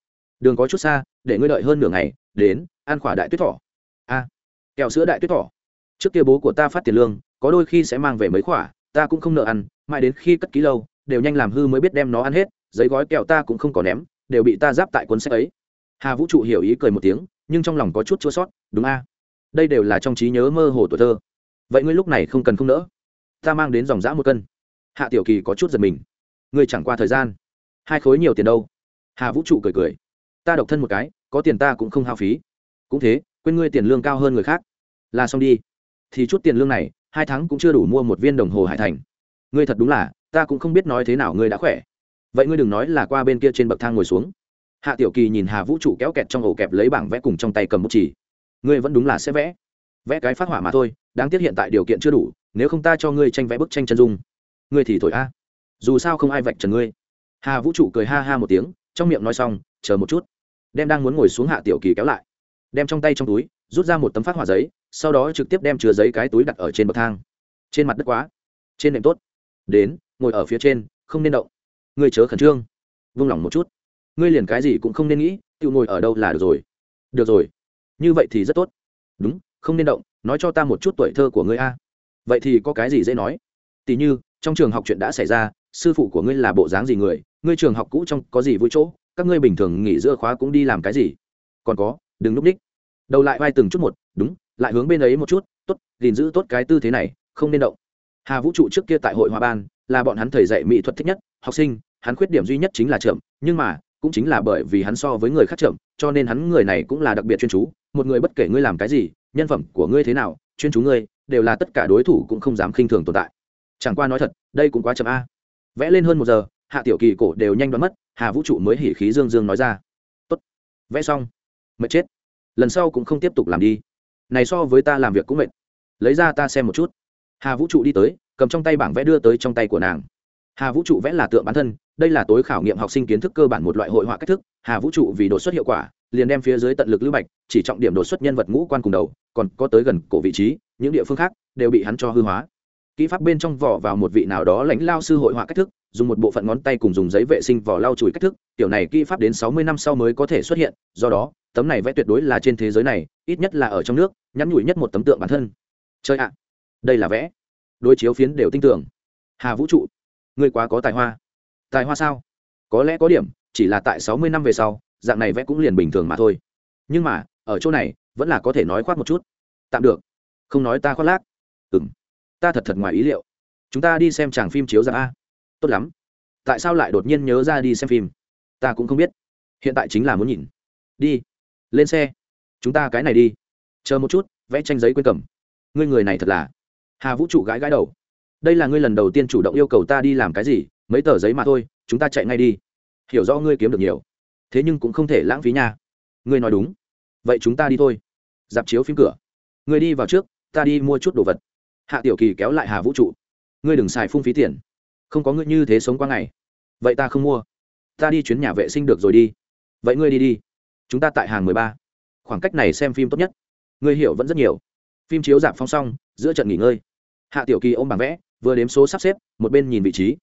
Đường có chút xa, để ngươi đợi hơn nửa ngày, đến, ăn khỏa đại tuyết thỏ. A. Kẹo sữa đại tuyết thỏ trước kia bố của ta phát tiền lương, có đôi khi sẽ mang về mấy khoả ta cũng không nợ ăn, mãi đến khi cất ký lâu, đều nhanh làm hư mới biết đem nó ăn hết, giấy gói kẹo ta cũng không có ném, đều bị ta giáp tại cuốn sách ấy. Hà vũ trụ hiểu ý cười một tiếng, nhưng trong lòng có chút chua sót, đúng a? Đây đều là trong trí nhớ mơ hồ tuổi thơ. Vậy ngươi lúc này không cần không nỡ. Ta mang đến dòng giã một cân. Hạ tiểu kỳ có chút giật mình. Ngươi chẳng qua thời gian. Hai khối nhiều tiền đâu? Hà vũ trụ cười cười. Ta độc thân một cái, có tiền ta cũng không hao phí. Cũng thế, quên ngươi tiền lương cao hơn người khác. Là xong đi thì chút tiền lương này, hai tháng cũng chưa đủ mua một viên đồng hồ hải thành. Ngươi thật đúng là, ta cũng không biết nói thế nào ngươi đã khỏe. Vậy ngươi đừng nói là qua bên kia trên bậc thang ngồi xuống. Hạ tiểu kỳ nhìn hà vũ trụ kéo kẹt trong ổ kẹp lấy bảng vẽ cùng trong tay cầm bút chỉ ngươi vẫn đúng là sẽ vẽ. Vẽ cái phát hỏa mà thôi, đáng tiếc hiện tại điều kiện chưa đủ, nếu không ta cho ngươi tranh vẽ bức tranh chân dung. Ngươi thì thổi a. Dù sao không ai vạch trần ngươi. Hà vũ trụ cười ha ha một tiếng, trong miệng nói xong, chờ một chút. Đem đang muốn ngồi xuống hạ tiểu kỳ kéo lại. Đem trong tay trong túi, rút ra một tấm phát hỏa giấy sau đó trực tiếp đem chứa giấy cái túi đặt ở trên bậc thang. Trên mặt đất quá. Trên nệm tốt. Đến, ngồi ở phía trên, không nên động. Ngươi chớ khẩn trương. Vung lòng một chút. Ngươi liền cái gì cũng không nên nghĩ, tự ngồi ở đâu là được rồi. Được rồi. Như vậy thì rất tốt. Đúng, không nên động, nói cho ta một chút tuổi thơ của ngươi a. Vậy thì có cái gì dễ nói? Tỉ như, trong trường học chuyện đã xảy ra, sư phụ của ngươi là bộ dáng gì người? Ngươi trường học cũ trong có gì vui chỗ? Các ngươi bình thường nghỉ giữa khóa cũng đi làm cái gì? Còn có, đừng núp đích đầu lại vai từng chút một, đúng lại hướng bên ấy một chút, tốt, gìn giữ tốt cái tư thế này, không nên động. Hà vũ trụ trước kia tại hội hòa ban, là bọn hắn thầy dạy mỹ thuật thích nhất, học sinh, hắn khuyết điểm duy nhất chính là chậm, nhưng mà, cũng chính là bởi vì hắn so với người khác chậm, cho nên hắn người này cũng là đặc biệt chuyên chú, một người bất kể ngươi làm cái gì, nhân phẩm của ngươi thế nào, chuyên chú ngươi, đều là tất cả đối thủ cũng không dám khinh thường tồn tại. Chẳng qua nói thật, đây cũng quá chậm a. Vẽ lên hơn một giờ, hạ tiểu kỳ cổ đều nhanh đoán mất, hà vũ trụ mới hỉ khí dương dương nói ra. Tốt, vẽ xong, mệt chết, lần sau cũng không tiếp tục làm đi này so với ta làm việc cũng mệt. Lấy ra ta xem một chút. Hà vũ trụ đi tới, cầm trong tay bảng vẽ đưa tới trong tay của nàng. Hà vũ trụ vẽ là tượng bản thân, đây là tối khảo nghiệm học sinh kiến thức cơ bản một loại hội họa cách thức. Hà vũ trụ vì đột xuất hiệu quả, liền đem phía dưới tận lực lưu bạch, chỉ trọng điểm đột xuất nhân vật ngũ quan cùng đầu, còn có tới gần cổ vị trí, những địa phương khác đều bị hắn cho hư hóa. Kỹ pháp bên trong vỏ vào một vị nào đó lãnh lao sư hội họa cách thức, dùng một bộ phận ngón tay cùng dùng giấy vệ sinh vỏ lau chùi cách thức, kiểu này kỹ pháp đến sáu mươi năm sau mới có thể xuất hiện, do đó tấm này vẽ tuyệt đối là trên thế giới này, ít nhất là ở trong nước, nhắn nhủi nhất một tấm tượng bản thân. Chơi ạ, đây là vẽ. Đôi chiếu phiến đều tin tưởng. Hà vũ trụ, ngươi quá có tài hoa. Tài hoa sao? Có lẽ có điểm, chỉ là tại sáu mươi năm về sau, dạng này vẽ cũng liền bình thường mà thôi. Nhưng mà, ở chỗ này, vẫn là có thể nói khoát một chút. Tạm được. Không nói ta khoác lác. Ừ m ta thật thật ngoài ý liệu. Chúng ta đi xem chàng phim chiếu ra a. Tốt lắm. Tại sao lại đột nhiên nhớ ra đi xem phim? Ta cũng không biết. Hiện tại chính là muốn nhìn. Đi lên xe. Chúng ta cái này đi. Chờ một chút, vẽ tranh giấy quên cầm. Ngươi người này thật là hà vũ trụ gãi gãi đầu. Đây là ngươi lần đầu tiên chủ động yêu cầu ta đi làm cái gì, mấy tờ giấy mà thôi, chúng ta chạy ngay đi. Hiểu rõ ngươi kiếm được nhiều. Thế nhưng cũng không thể lãng phí nha. Ngươi nói đúng. Vậy chúng ta đi thôi. Dạp chiếu phim cửa. Ngươi đi vào trước, ta đi mua chút đồ vật. Hạ tiểu kỳ kéo lại hà vũ trụ. Ngươi đừng xài phung phí tiền. Không có ngươi như thế sống qua ngày. Vậy ta không mua. Ta đi chuyến nhà vệ sinh được rồi đi. Vậy ngươi đi đi chúng ta tại hàng mười ba. Khoảng cách này xem phim tốt nhất. Người hiểu vẫn rất nhiều. Phim chiếu giảm phong xong, giữa trận nghỉ ngơi. Hạ tiểu kỳ ôm bảng vẽ, vừa đếm số sắp xếp, một bên nhìn vị trí.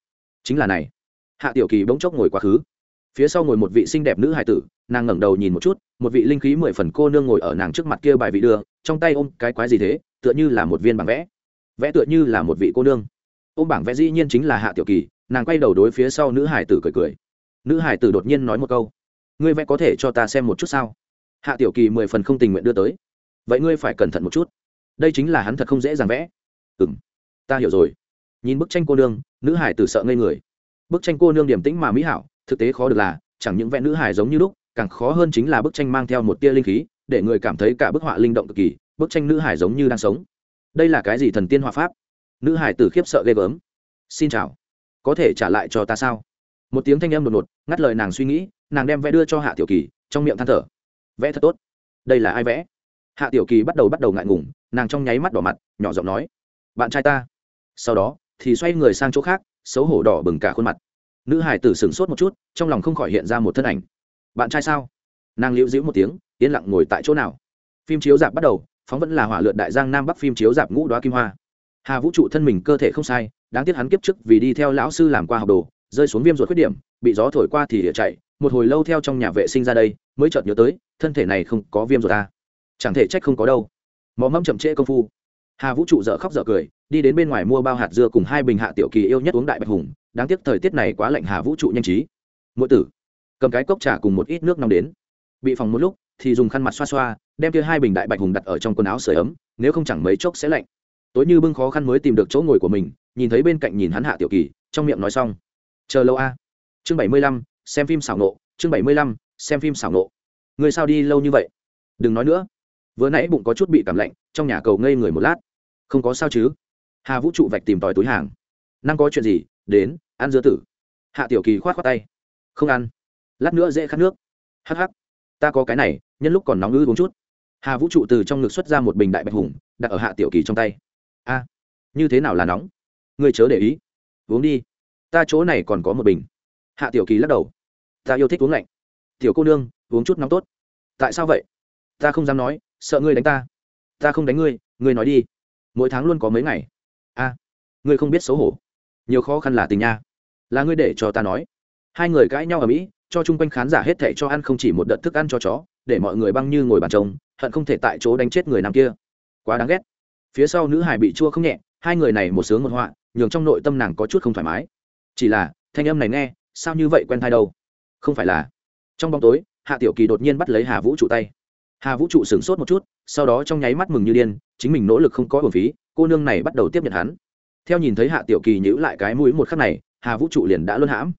Chính là này. Hạ tiểu kỳ bỗng chốc ngồi quá khứ. Phía sau ngồi một vị xinh đẹp nữ hải tử, nàng ngẩng đầu nhìn một chút, một vị linh khí mười phần cô nương ngồi ở nàng trước mặt kia bài vị đưa, trong tay ôm cái quái gì thế, tựa như là một viên bảng vẽ. Vẽ tựa như là một vị cô nương. Ôm bảng vẽ dĩ nhiên chính là hạ tiểu kỳ, nàng quay đầu đối phía sau nữ hải tử cười cười. Nữ hải tử đột nhiên nói một câu ngươi vẽ có thể cho ta xem một chút sao? Hạ tiểu kỳ mười phần không tình nguyện đưa tới. Vậy ngươi phải cẩn thận một chút. Đây chính là hắn thật không dễ dàng vẽ. Ừ m ta hiểu rồi. Nhìn bức tranh cô nương, nữ hải tử sợ ngây người. Bức tranh cô nương điểm tĩnh mà mỹ hảo, thực tế khó được là, chẳng những vẽ nữ hải giống như lúc, càng khó hơn chính là bức tranh mang theo một tia linh khí, để người cảm thấy cả bức họa linh động cực kỳ, bức tranh nữ hải giống như đang sống. Đây là cái gì thần tiên họa pháp? Nữ hải tử khiếp sợ ghê gớm. Xin chào. Có thể trả lại cho ta sao? Một tiếng thanh âm đột ngột, ngắt lời nàng suy nghĩ, nàng đem vẽ đưa cho hạ tiểu kỳ, trong miệng than thở. Vẽ thật tốt. Đây là ai vẽ? Hạ tiểu kỳ bắt đầu bắt đầu ngại ngùng, nàng trong nháy mắt đỏ mặt, nhỏ giọng nói. Bạn trai ta. Sau đó, thì xoay người sang chỗ khác, xấu hổ đỏ bừng cả khuôn mặt. Nữ hải tử sửng sốt một chút, trong lòng không khỏi hiện ra một thân ảnh. Bạn trai sao? Nàng liễu dĩu một tiếng, yên lặng ngồi tại chỗ nào. Phim chiếu dạp bắt đầu, phóng vẫn là hỏa lượn đại giang nam bắc phim chiếu dạp ngũ đoá kim hoa. Hà vũ trụ thân mình cơ thể không sai, đáng tiếc hắn kiếp trước vì đi theo lão sư làm qua học đồ rơi xuống viêm ruột khuyết điểm, bị gió thổi qua thì địa chạy, một hồi lâu theo trong nhà vệ sinh ra đây, mới chợt nhớ tới, thân thể này không có viêm ruột ta chẳng thể trách không có đâu. Mò mẫm chậm trễ công phu. Hà vũ trụ dở khóc dở cười, đi đến bên ngoài mua bao hạt dưa cùng hai bình hạ tiểu kỳ yêu nhất uống đại bạch hùng, đáng tiếc thời tiết này quá lạnh hà vũ trụ nhanh trí. Mỗi tử, cầm cái cốc trà cùng một ít nước nóng đến. Bị phòng một lúc, thì dùng khăn mặt xoa xoa, đem kia hai bình đại bạch hùng đặt ở trong quần áo sưởi ấm, nếu không chẳng mấy chốc sẽ lạnh. Tối như bưng khó khăn mới tìm được chỗ ngồi của mình, nhìn thấy bên cạnh nhìn hắn hạ tiểu kỳ, trong miệng nói xong chờ lâu a. Chương bảy mươi lăm, xem phim xảo nộ. Chương bảy mươi lăm, xem phim xảo nộ. Người sao đi lâu như vậy? Đừng nói nữa. Vừa nãy bụng có chút bị cảm lạnh, trong nhà cầu ngây người một lát. Không có sao chứ? Hà vũ trụ vạch tìm tòi túi hàng. Năng có chuyện gì? Đến, ăn dưa tử. Hạ tiểu kỳ khoát khoát tay. Không ăn. Lát nữa dễ khát nước. Hắc hắc. Ta có cái này, nhân lúc còn nóng ư uống chút. Hà vũ trụ từ trong ngực xuất ra một bình đại bạch hùng, đặt ở hạ tiểu kỳ trong tay. A, như thế nào là nóng? Người chớ để ý. Uống đi ta chỗ này còn có một bình. Hạ tiểu kỳ lắc đầu. Ta yêu thích uống lạnh. Tiểu cô nương uống chút nóng tốt. Tại sao vậy? Ta không dám nói sợ ngươi đánh ta. Ta không đánh ngươi ngươi nói đi. Mỗi tháng luôn có mấy ngày. A ngươi không biết xấu hổ. Nhiều khó khăn là tình nha. Là ngươi để cho ta nói. Hai người cãi nhau ở mỹ cho chung quanh khán giả hết thảy cho ăn không chỉ một đợt thức ăn cho chó để mọi người băng như ngồi bàn chồng, hận không thể tại chỗ đánh chết người nam kia. Quá đáng ghét. Phía sau nữ hải bị chua không nhẹ hai người này một sướng một họa nhường trong nội tâm nàng có chút không thoải mái chỉ là, thanh âm này nghe, sao như vậy quen thai đâu? Không phải là. Trong bóng tối, hạ tiểu kỳ đột nhiên bắt lấy hà vũ trụ tay. Hà vũ trụ sửng sốt một chút, sau đó trong nháy mắt mừng như điên, chính mình nỗ lực không có hồn phí, cô nương này bắt đầu tiếp nhận hắn. Theo nhìn thấy hạ tiểu kỳ nhữ lại cái mũi một khắc này, hà vũ trụ liền đã luân hãm.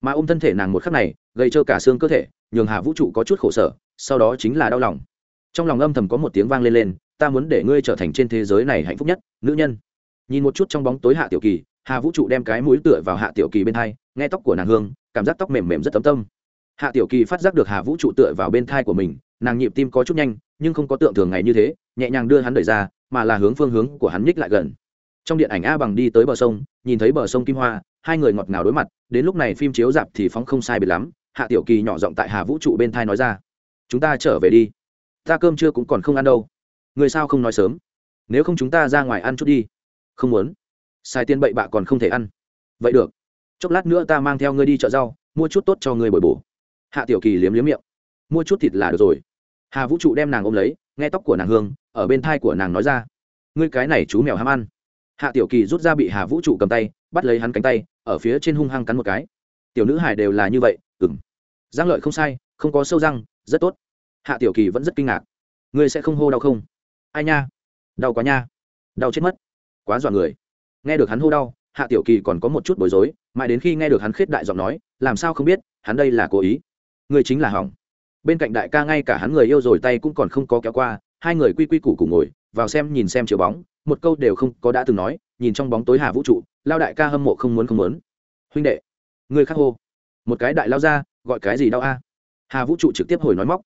Mà ôm thân thể nàng một khắc này, gây cho cả xương cơ thể, nhường hà vũ trụ có chút khổ sở, sau đó chính là đau lòng. Trong lòng âm thầm có một tiếng vang lên lên, ta muốn để ngươi trở thành trên thế giới này hạnh phúc nhất, nữ nhân. Nhìn một chút trong bóng tối hạ tiểu kỳ hà vũ trụ đem cái mũi tựa vào hạ tiểu kỳ bên thai, nghe tóc của nàng hương, cảm giác tóc mềm mềm rất tấm tâm. Hạ tiểu kỳ phát giác được hà vũ trụ tựa vào bên thai của mình, nàng nhịp tim có chút nhanh, nhưng không có tượng thường ngày như thế, nhẹ nhàng đưa hắn đẩy ra, mà là hướng phương hướng của hắn nhích lại gần. Trong điện ảnh a bằng đi tới bờ sông, nhìn thấy bờ sông kim hoa, hai người ngọt ngào đối mặt, đến lúc này phim chiếu dạp thì phóng không sai biệt lắm, hạ tiểu kỳ nhỏ giọng tại hà vũ trụ bên thai nói ra. Chúng ta trở về đi. Ta cơm trưa cũng còn không ăn đâu. Người sao không nói sớm? Nếu không chúng ta ra ngoài ăn chút đi. Không muốn sai tiền bậy bạ còn không thể ăn. Vậy được. Chốc lát nữa ta mang theo ngươi đi chợ rau, mua chút tốt cho ngươi bồi bổ. Hạ tiểu kỳ liếm liếm miệng. Mua chút thịt là được rồi. Hà vũ trụ đem nàng ôm lấy, nghe tóc của nàng hương, ở bên thai của nàng nói ra. Ngươi cái này chú mèo ham ăn. Hạ tiểu kỳ rút ra bị hà vũ trụ cầm tay, bắt lấy hắn cánh tay, ở phía trên hung hăng cắn một cái. Tiểu nữ hải đều là như vậy ừng giang lợi không sai, không có sâu răng, rất tốt. Hạ tiểu kỳ vẫn rất kinh ngạc. Ngươi sẽ không hô đau không? Ai nha? Đau quá nha. Đau chết mất. Quá dọa người nghe được hắn hô đau, hạ tiểu kỳ còn có một chút bối rối, mãi đến khi nghe được hắn khết đại giọng nói, làm sao không biết, hắn đây là cố ý. Người chính là hỏng. Bên cạnh đại ca ngay cả hắn người yêu rồi tay cũng còn không có kéo qua, hai người quy quy củ củ ngồi, vào xem nhìn xem chiều bóng, một câu đều không có đã từng nói, nhìn trong bóng tối hà vũ trụ, lao đại ca hâm mộ không muốn không muốn. Huynh đệ, người khác hô. Một cái đại lao ra, gọi cái gì đau a? Hà vũ trụ trực tiếp hồi nói móc.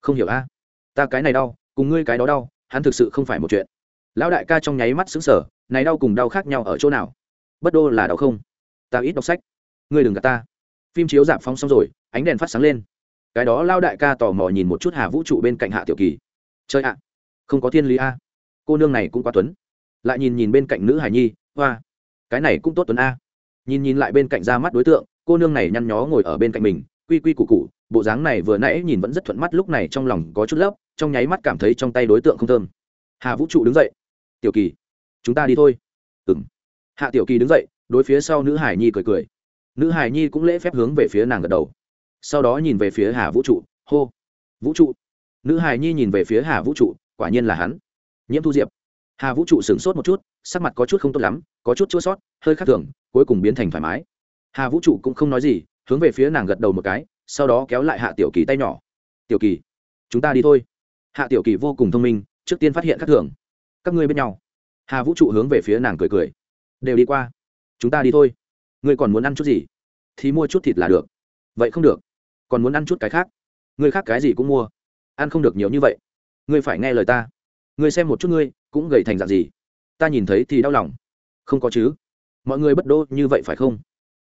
Không hiểu a. Ta cái này đau, cùng ngươi cái đó đau, hắn thực sự không phải một chuyện lão đại ca trong nháy mắt xứng sở này đau cùng đau khác nhau ở chỗ nào? Bất đô là đau không? Ta ít đọc sách. Ngươi đừng gạt ta. Phim chiếu giảm phóng xong rồi ánh đèn phát sáng lên. Cái đó lao đại ca tò mò nhìn một chút hà vũ trụ bên cạnh hạ tiểu kỳ. Chơi ạ không có thiên lý a. Cô nương này cũng quá tuấn. Lại nhìn nhìn bên cạnh nữ hải nhi hoa. Cái này cũng tốt tuấn a. Nhìn nhìn lại bên cạnh ra mắt đối tượng cô nương này nhăn nhó ngồi ở bên cạnh mình quy quy củ củ, bộ dáng này vừa nãy nhìn vẫn rất thuận mắt lúc này trong lòng có chút lớp trong nháy mắt cảm thấy trong tay đối tượng không thơm. Hà vũ trụ đứng dậy tiểu kỳ, chúng ta đi thôi. Ừng hạ tiểu kỳ đứng dậy, đối phía sau nữ hải nhi cười cười. Nữ hải nhi cũng lễ phép hướng về phía nàng gật đầu. Sau đó nhìn về phía hà vũ trụ, hô. Vũ trụ. Nữ hải nhi nhìn về phía hà vũ trụ, quả nhiên là hắn. Nhiễm thu diệp. Hà vũ trụ sửng sốt một chút, sắc mặt có chút không tốt lắm, có chút chua sót, hơi khắc thường, cuối cùng biến thành thoải mái. Hà vũ trụ cũng không nói gì, hướng về phía nàng gật đầu một cái, sau đó kéo lại hạ tiểu kỳ tay nhỏ. Tiểu kỳ, chúng ta đi thôi. Hạ tiểu kỳ vô cùng thông minh, trước tiên phát hiện khắc thường các ngươi bên nhau. Hà vũ trụ hướng về phía nàng cười cười. Đều đi qua. Chúng ta đi thôi. Ngươi còn muốn ăn chút gì? Thì mua chút thịt là được. Vậy không được. Còn muốn ăn chút cái khác. Ngươi khác cái gì cũng mua. Ăn không được nhiều như vậy. Ngươi phải nghe lời ta. Ngươi xem một chút ngươi, cũng gầy thành dạng gì. Ta nhìn thấy thì đau lòng. Không có chứ. Mọi người bất đô như vậy phải không?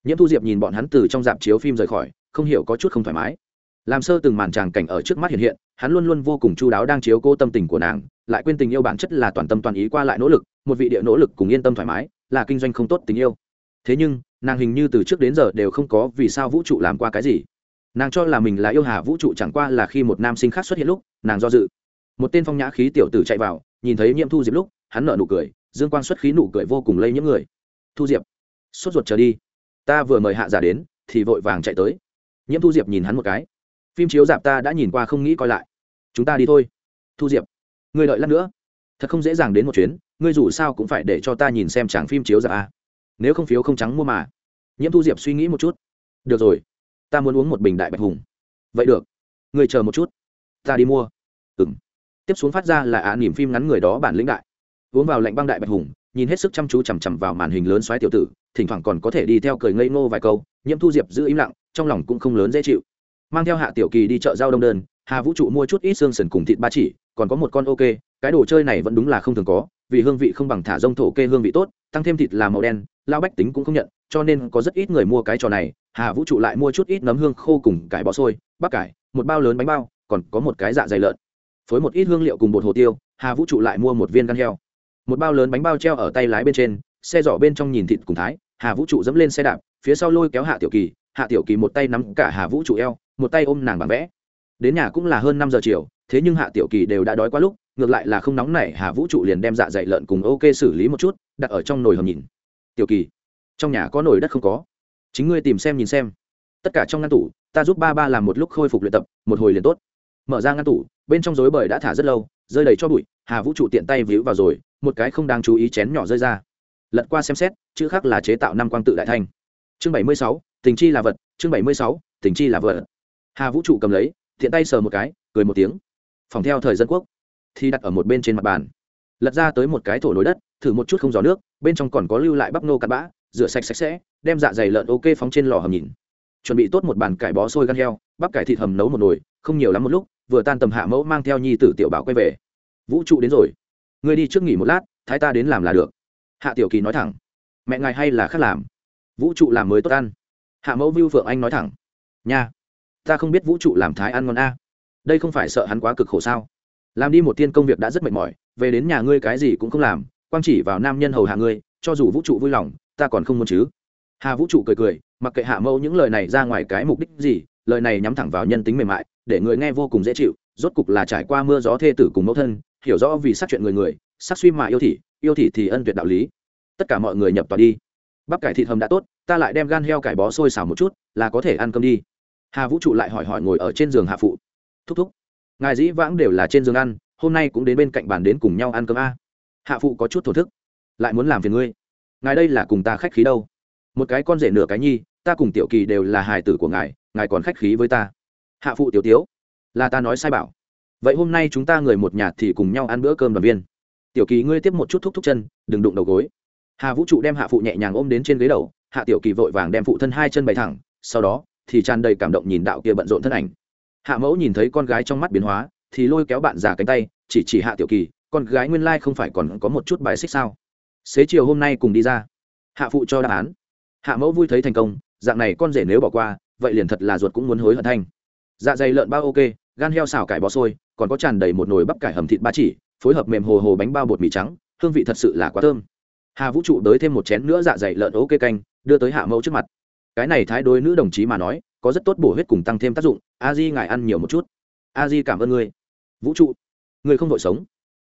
Nhiễm thu diệp nhìn bọn hắn từ trong dạp chiếu phim rời khỏi, không hiểu có chút không thoải mái. Làm sơ từng màn tràng cảnh ở trước mắt hiện hiện, hắn luôn luôn vô cùng chu đáo đang chiếu cô tâm tình của nàng lại quên tình yêu bản chất là toàn tâm toàn ý qua lại nỗ lực, một vị địa nỗ lực cùng yên tâm thoải mái, là kinh doanh không tốt tình yêu. Thế nhưng, nàng hình như từ trước đến giờ đều không có vì sao vũ trụ làm qua cái gì. Nàng cho là mình là yêu hà vũ trụ chẳng qua là khi một nam sinh khác xuất hiện lúc, nàng do dự. Một tên phong nhã khí tiểu tử chạy vào, nhìn thấy nhiễm thu diệp lúc, hắn nợ nụ cười, dương quang xuất khí nụ cười vô cùng lây những người. Thu diệp, sốt ruột trở đi. Ta vừa mời hạ giả đến, thì vội vàng chạy tới. Nhiễm thu diệp nhìn hắn một cái. Phim chiếu dạp ta đã nhìn qua không nghĩ coi lại. Chúng ta đi thôi. Thu diệp ngươi đợi lát nữa. Thật không dễ dàng đến một chuyến ngươi dù sao cũng phải để cho ta nhìn xem tràng phim chiếu ra a à. nếu không phiếu không trắng mua mà. Nhiễm thu diệp suy nghĩ một chút. Được rồi ta muốn uống một bình đại bạch hùng. Vậy được ngươi chờ một chút. Ta đi mua. Ừ m tiếp xuống phát ra là ạ à, niềm phim ngắn người đó bản lĩnh đại. Uống vào lạnh băng đại bạch hùng nhìn hết sức chăm chú chằm chằm vào màn hình lớn xoáy tiểu tử thỉnh thoảng còn có thể đi theo cười ngây ngô vài câu nhiễm thu diệp giữ im lặng trong lòng cũng không lớn dễ chịu. Mang theo hạ tiểu kỳ đi chợ giao đông đơn hà vũ trụ mua chút ít xương sần cùng thịt ba chỉ, còn có một con ok cái đồ chơi này vẫn đúng là không thường có, vì hương vị không bằng thả rông thổ kê hương vị tốt, tăng thêm thịt là màu đen lao bách tính cũng không nhận, cho nên có rất ít người mua cái trò này. Hà vũ trụ lại mua chút ít nấm hương khô cùng cải bó xôi, bắp cải, một bao lớn bánh bao, còn có một cái dạ dày lợn. Phối một ít hương liệu cùng bột hồ tiêu, hà vũ trụ lại mua một viên gan heo. Một bao lớn bánh bao treo ở tay lái bên trên, xe giỏ bên trong nhìn thịt cùng thái, hà vũ trụ dẫm lên xe đạp, phía sau lôi kéo hạ tiểu kỳ, hạ tiểu kỳ một tay nắm cả hà vũ trụ eo, một tay ôm nàng bằng vẽ đến nhà cũng là hơn năm giờ chiều, thế nhưng hạ tiểu kỳ đều đã đói quá lúc, ngược lại là không nóng nảy hà vũ trụ liền đem dạ dày lợn cùng ok xử lý một chút, đặt ở trong nồi hầm nhìn. Tiểu kỳ, trong nhà có nồi đất không có? Chính ngươi tìm xem nhìn xem. Tất cả trong ngăn tủ, ta giúp ba ba làm một lúc khôi phục luyện tập, một hồi liền tốt. Mở ra ngăn tủ, bên trong dối bời đã thả rất lâu, rơi đầy cho bụi, hà vũ trụ tiện tay víu vào rồi, một cái không đáng chú ý chén nhỏ rơi ra. Lật qua xem xét, chữ khác là chế tạo năm quang tự đại thanh. Chương bảy mươi sáu, tình chi là vật, chương bảy mươi sáu, tình chi là vật. Hà vũ trụ cầm lấy tiện tay sờ một cái, cười một tiếng. Phòng theo thời dân quốc, thì đặt ở một bên trên mặt bàn. Lật ra tới một cái thổ nối đất, thử một chút không gió nước, bên trong còn có lưu lại bắp nô cắt bã, rửa sạch sạch sẽ, đem dạ dày lợn ok phóng trên lò hầm nhìn. Chuẩn bị tốt một bàn cải bó sôi gan heo, bắp cải thịt hầm nấu một nồi, không nhiều lắm một lúc, vừa tan tầm hạ mẫu mang theo nhi tử tiểu bảo quay về. Vũ trụ đến rồi. Ngươi đi trước nghỉ một lát, thái ta đến làm là được. Hạ tiểu kỳ nói thẳng. Mẹ ngài hay là khác làm. Vũ trụ làm mới tốt ăn. Hạ mẫu vưu phượng anh nói thẳng. Nha ta không biết vũ trụ làm thái ăn ngon a. Đây không phải sợ hắn quá cực khổ sao? Làm đi một tiên công việc đã rất mệt mỏi, về đến nhà ngươi cái gì cũng không làm, quang chỉ vào nam nhân hầu hạ ngươi, cho dù vũ trụ vui lòng, ta còn không muốn chứ. Hà vũ trụ cười cười, mặc kệ hạ mẫu những lời này ra ngoài cái mục đích gì, lời này nhắm thẳng vào nhân tính mềm mại, để người nghe vô cùng dễ chịu, rốt cục là trải qua mưa gió thê tử cùng mẫu thân, hiểu rõ vì sát chuyện người người sắc suy mà yêu thị yêu thị thì ân tuyệt đạo lý. Tất cả mọi người nhập tòa đi. Bắp cải thịt hầm đã tốt, ta lại đem gan heo cải bó sôi xào một chút, là có thể ăn cơm đi hà vũ trụ lại hỏi hỏi ngồi ở trên giường hạ phụ thúc thúc ngài dĩ vãng đều là trên giường ăn hôm nay cũng đến bên cạnh bàn đến cùng nhau ăn cơm a hạ phụ có chút thổ thức lại muốn làm phiền ngươi ngài đây là cùng ta khách khí đâu một cái con rể nửa cái nhi ta cùng tiểu kỳ đều là hài tử của ngài ngài còn khách khí với ta hạ phụ tiểu tiếu là ta nói sai bảo vậy hôm nay chúng ta người một nhà thì cùng nhau ăn bữa cơm đoàn viên tiểu kỳ ngươi tiếp một chút thúc thúc chân đừng đụng đầu gối hà vũ trụ đem hạ phụ nhẹ nhàng ôm đến trên ghế đầu hạ tiểu kỳ vội vàng đem phụ thân hai chân bày thẳng sau đó thì tràn đầy cảm động nhìn đạo kia bận rộn thân ảnh. Hạ mẫu nhìn thấy con gái trong mắt biến hóa, thì lôi kéo bạn già cánh tay, chỉ chỉ hạ tiểu kỳ, con gái nguyên lai không phải còn có một chút bài xích sao? Xế chiều hôm nay cùng đi ra. Hạ phụ cho đáp án. Hạ mẫu vui thấy thành công, dạng này con rể nếu bỏ qua, vậy liền thật là ruột cũng muốn hối hận thanh. Dạ dày lợn bao ok, gan heo xào cải bó sôi còn có tràn đầy một nồi bắp cải hầm thịt ba chỉ, phối hợp mềm hồ hồ bánh bao bột mì trắng, hương vị thật sự là quá thơm. Hà vũ trụ đới thêm một chén nữa dạ dày lợn ok canh, đưa tới hạ mẫu trước mặt cái này thái đối nữ đồng chí mà nói, có rất tốt bổ huyết cùng tăng thêm tác dụng, a di ngài ăn nhiều một chút. A di cảm ơn ngươi. Vũ trụ, ngươi không vội sống.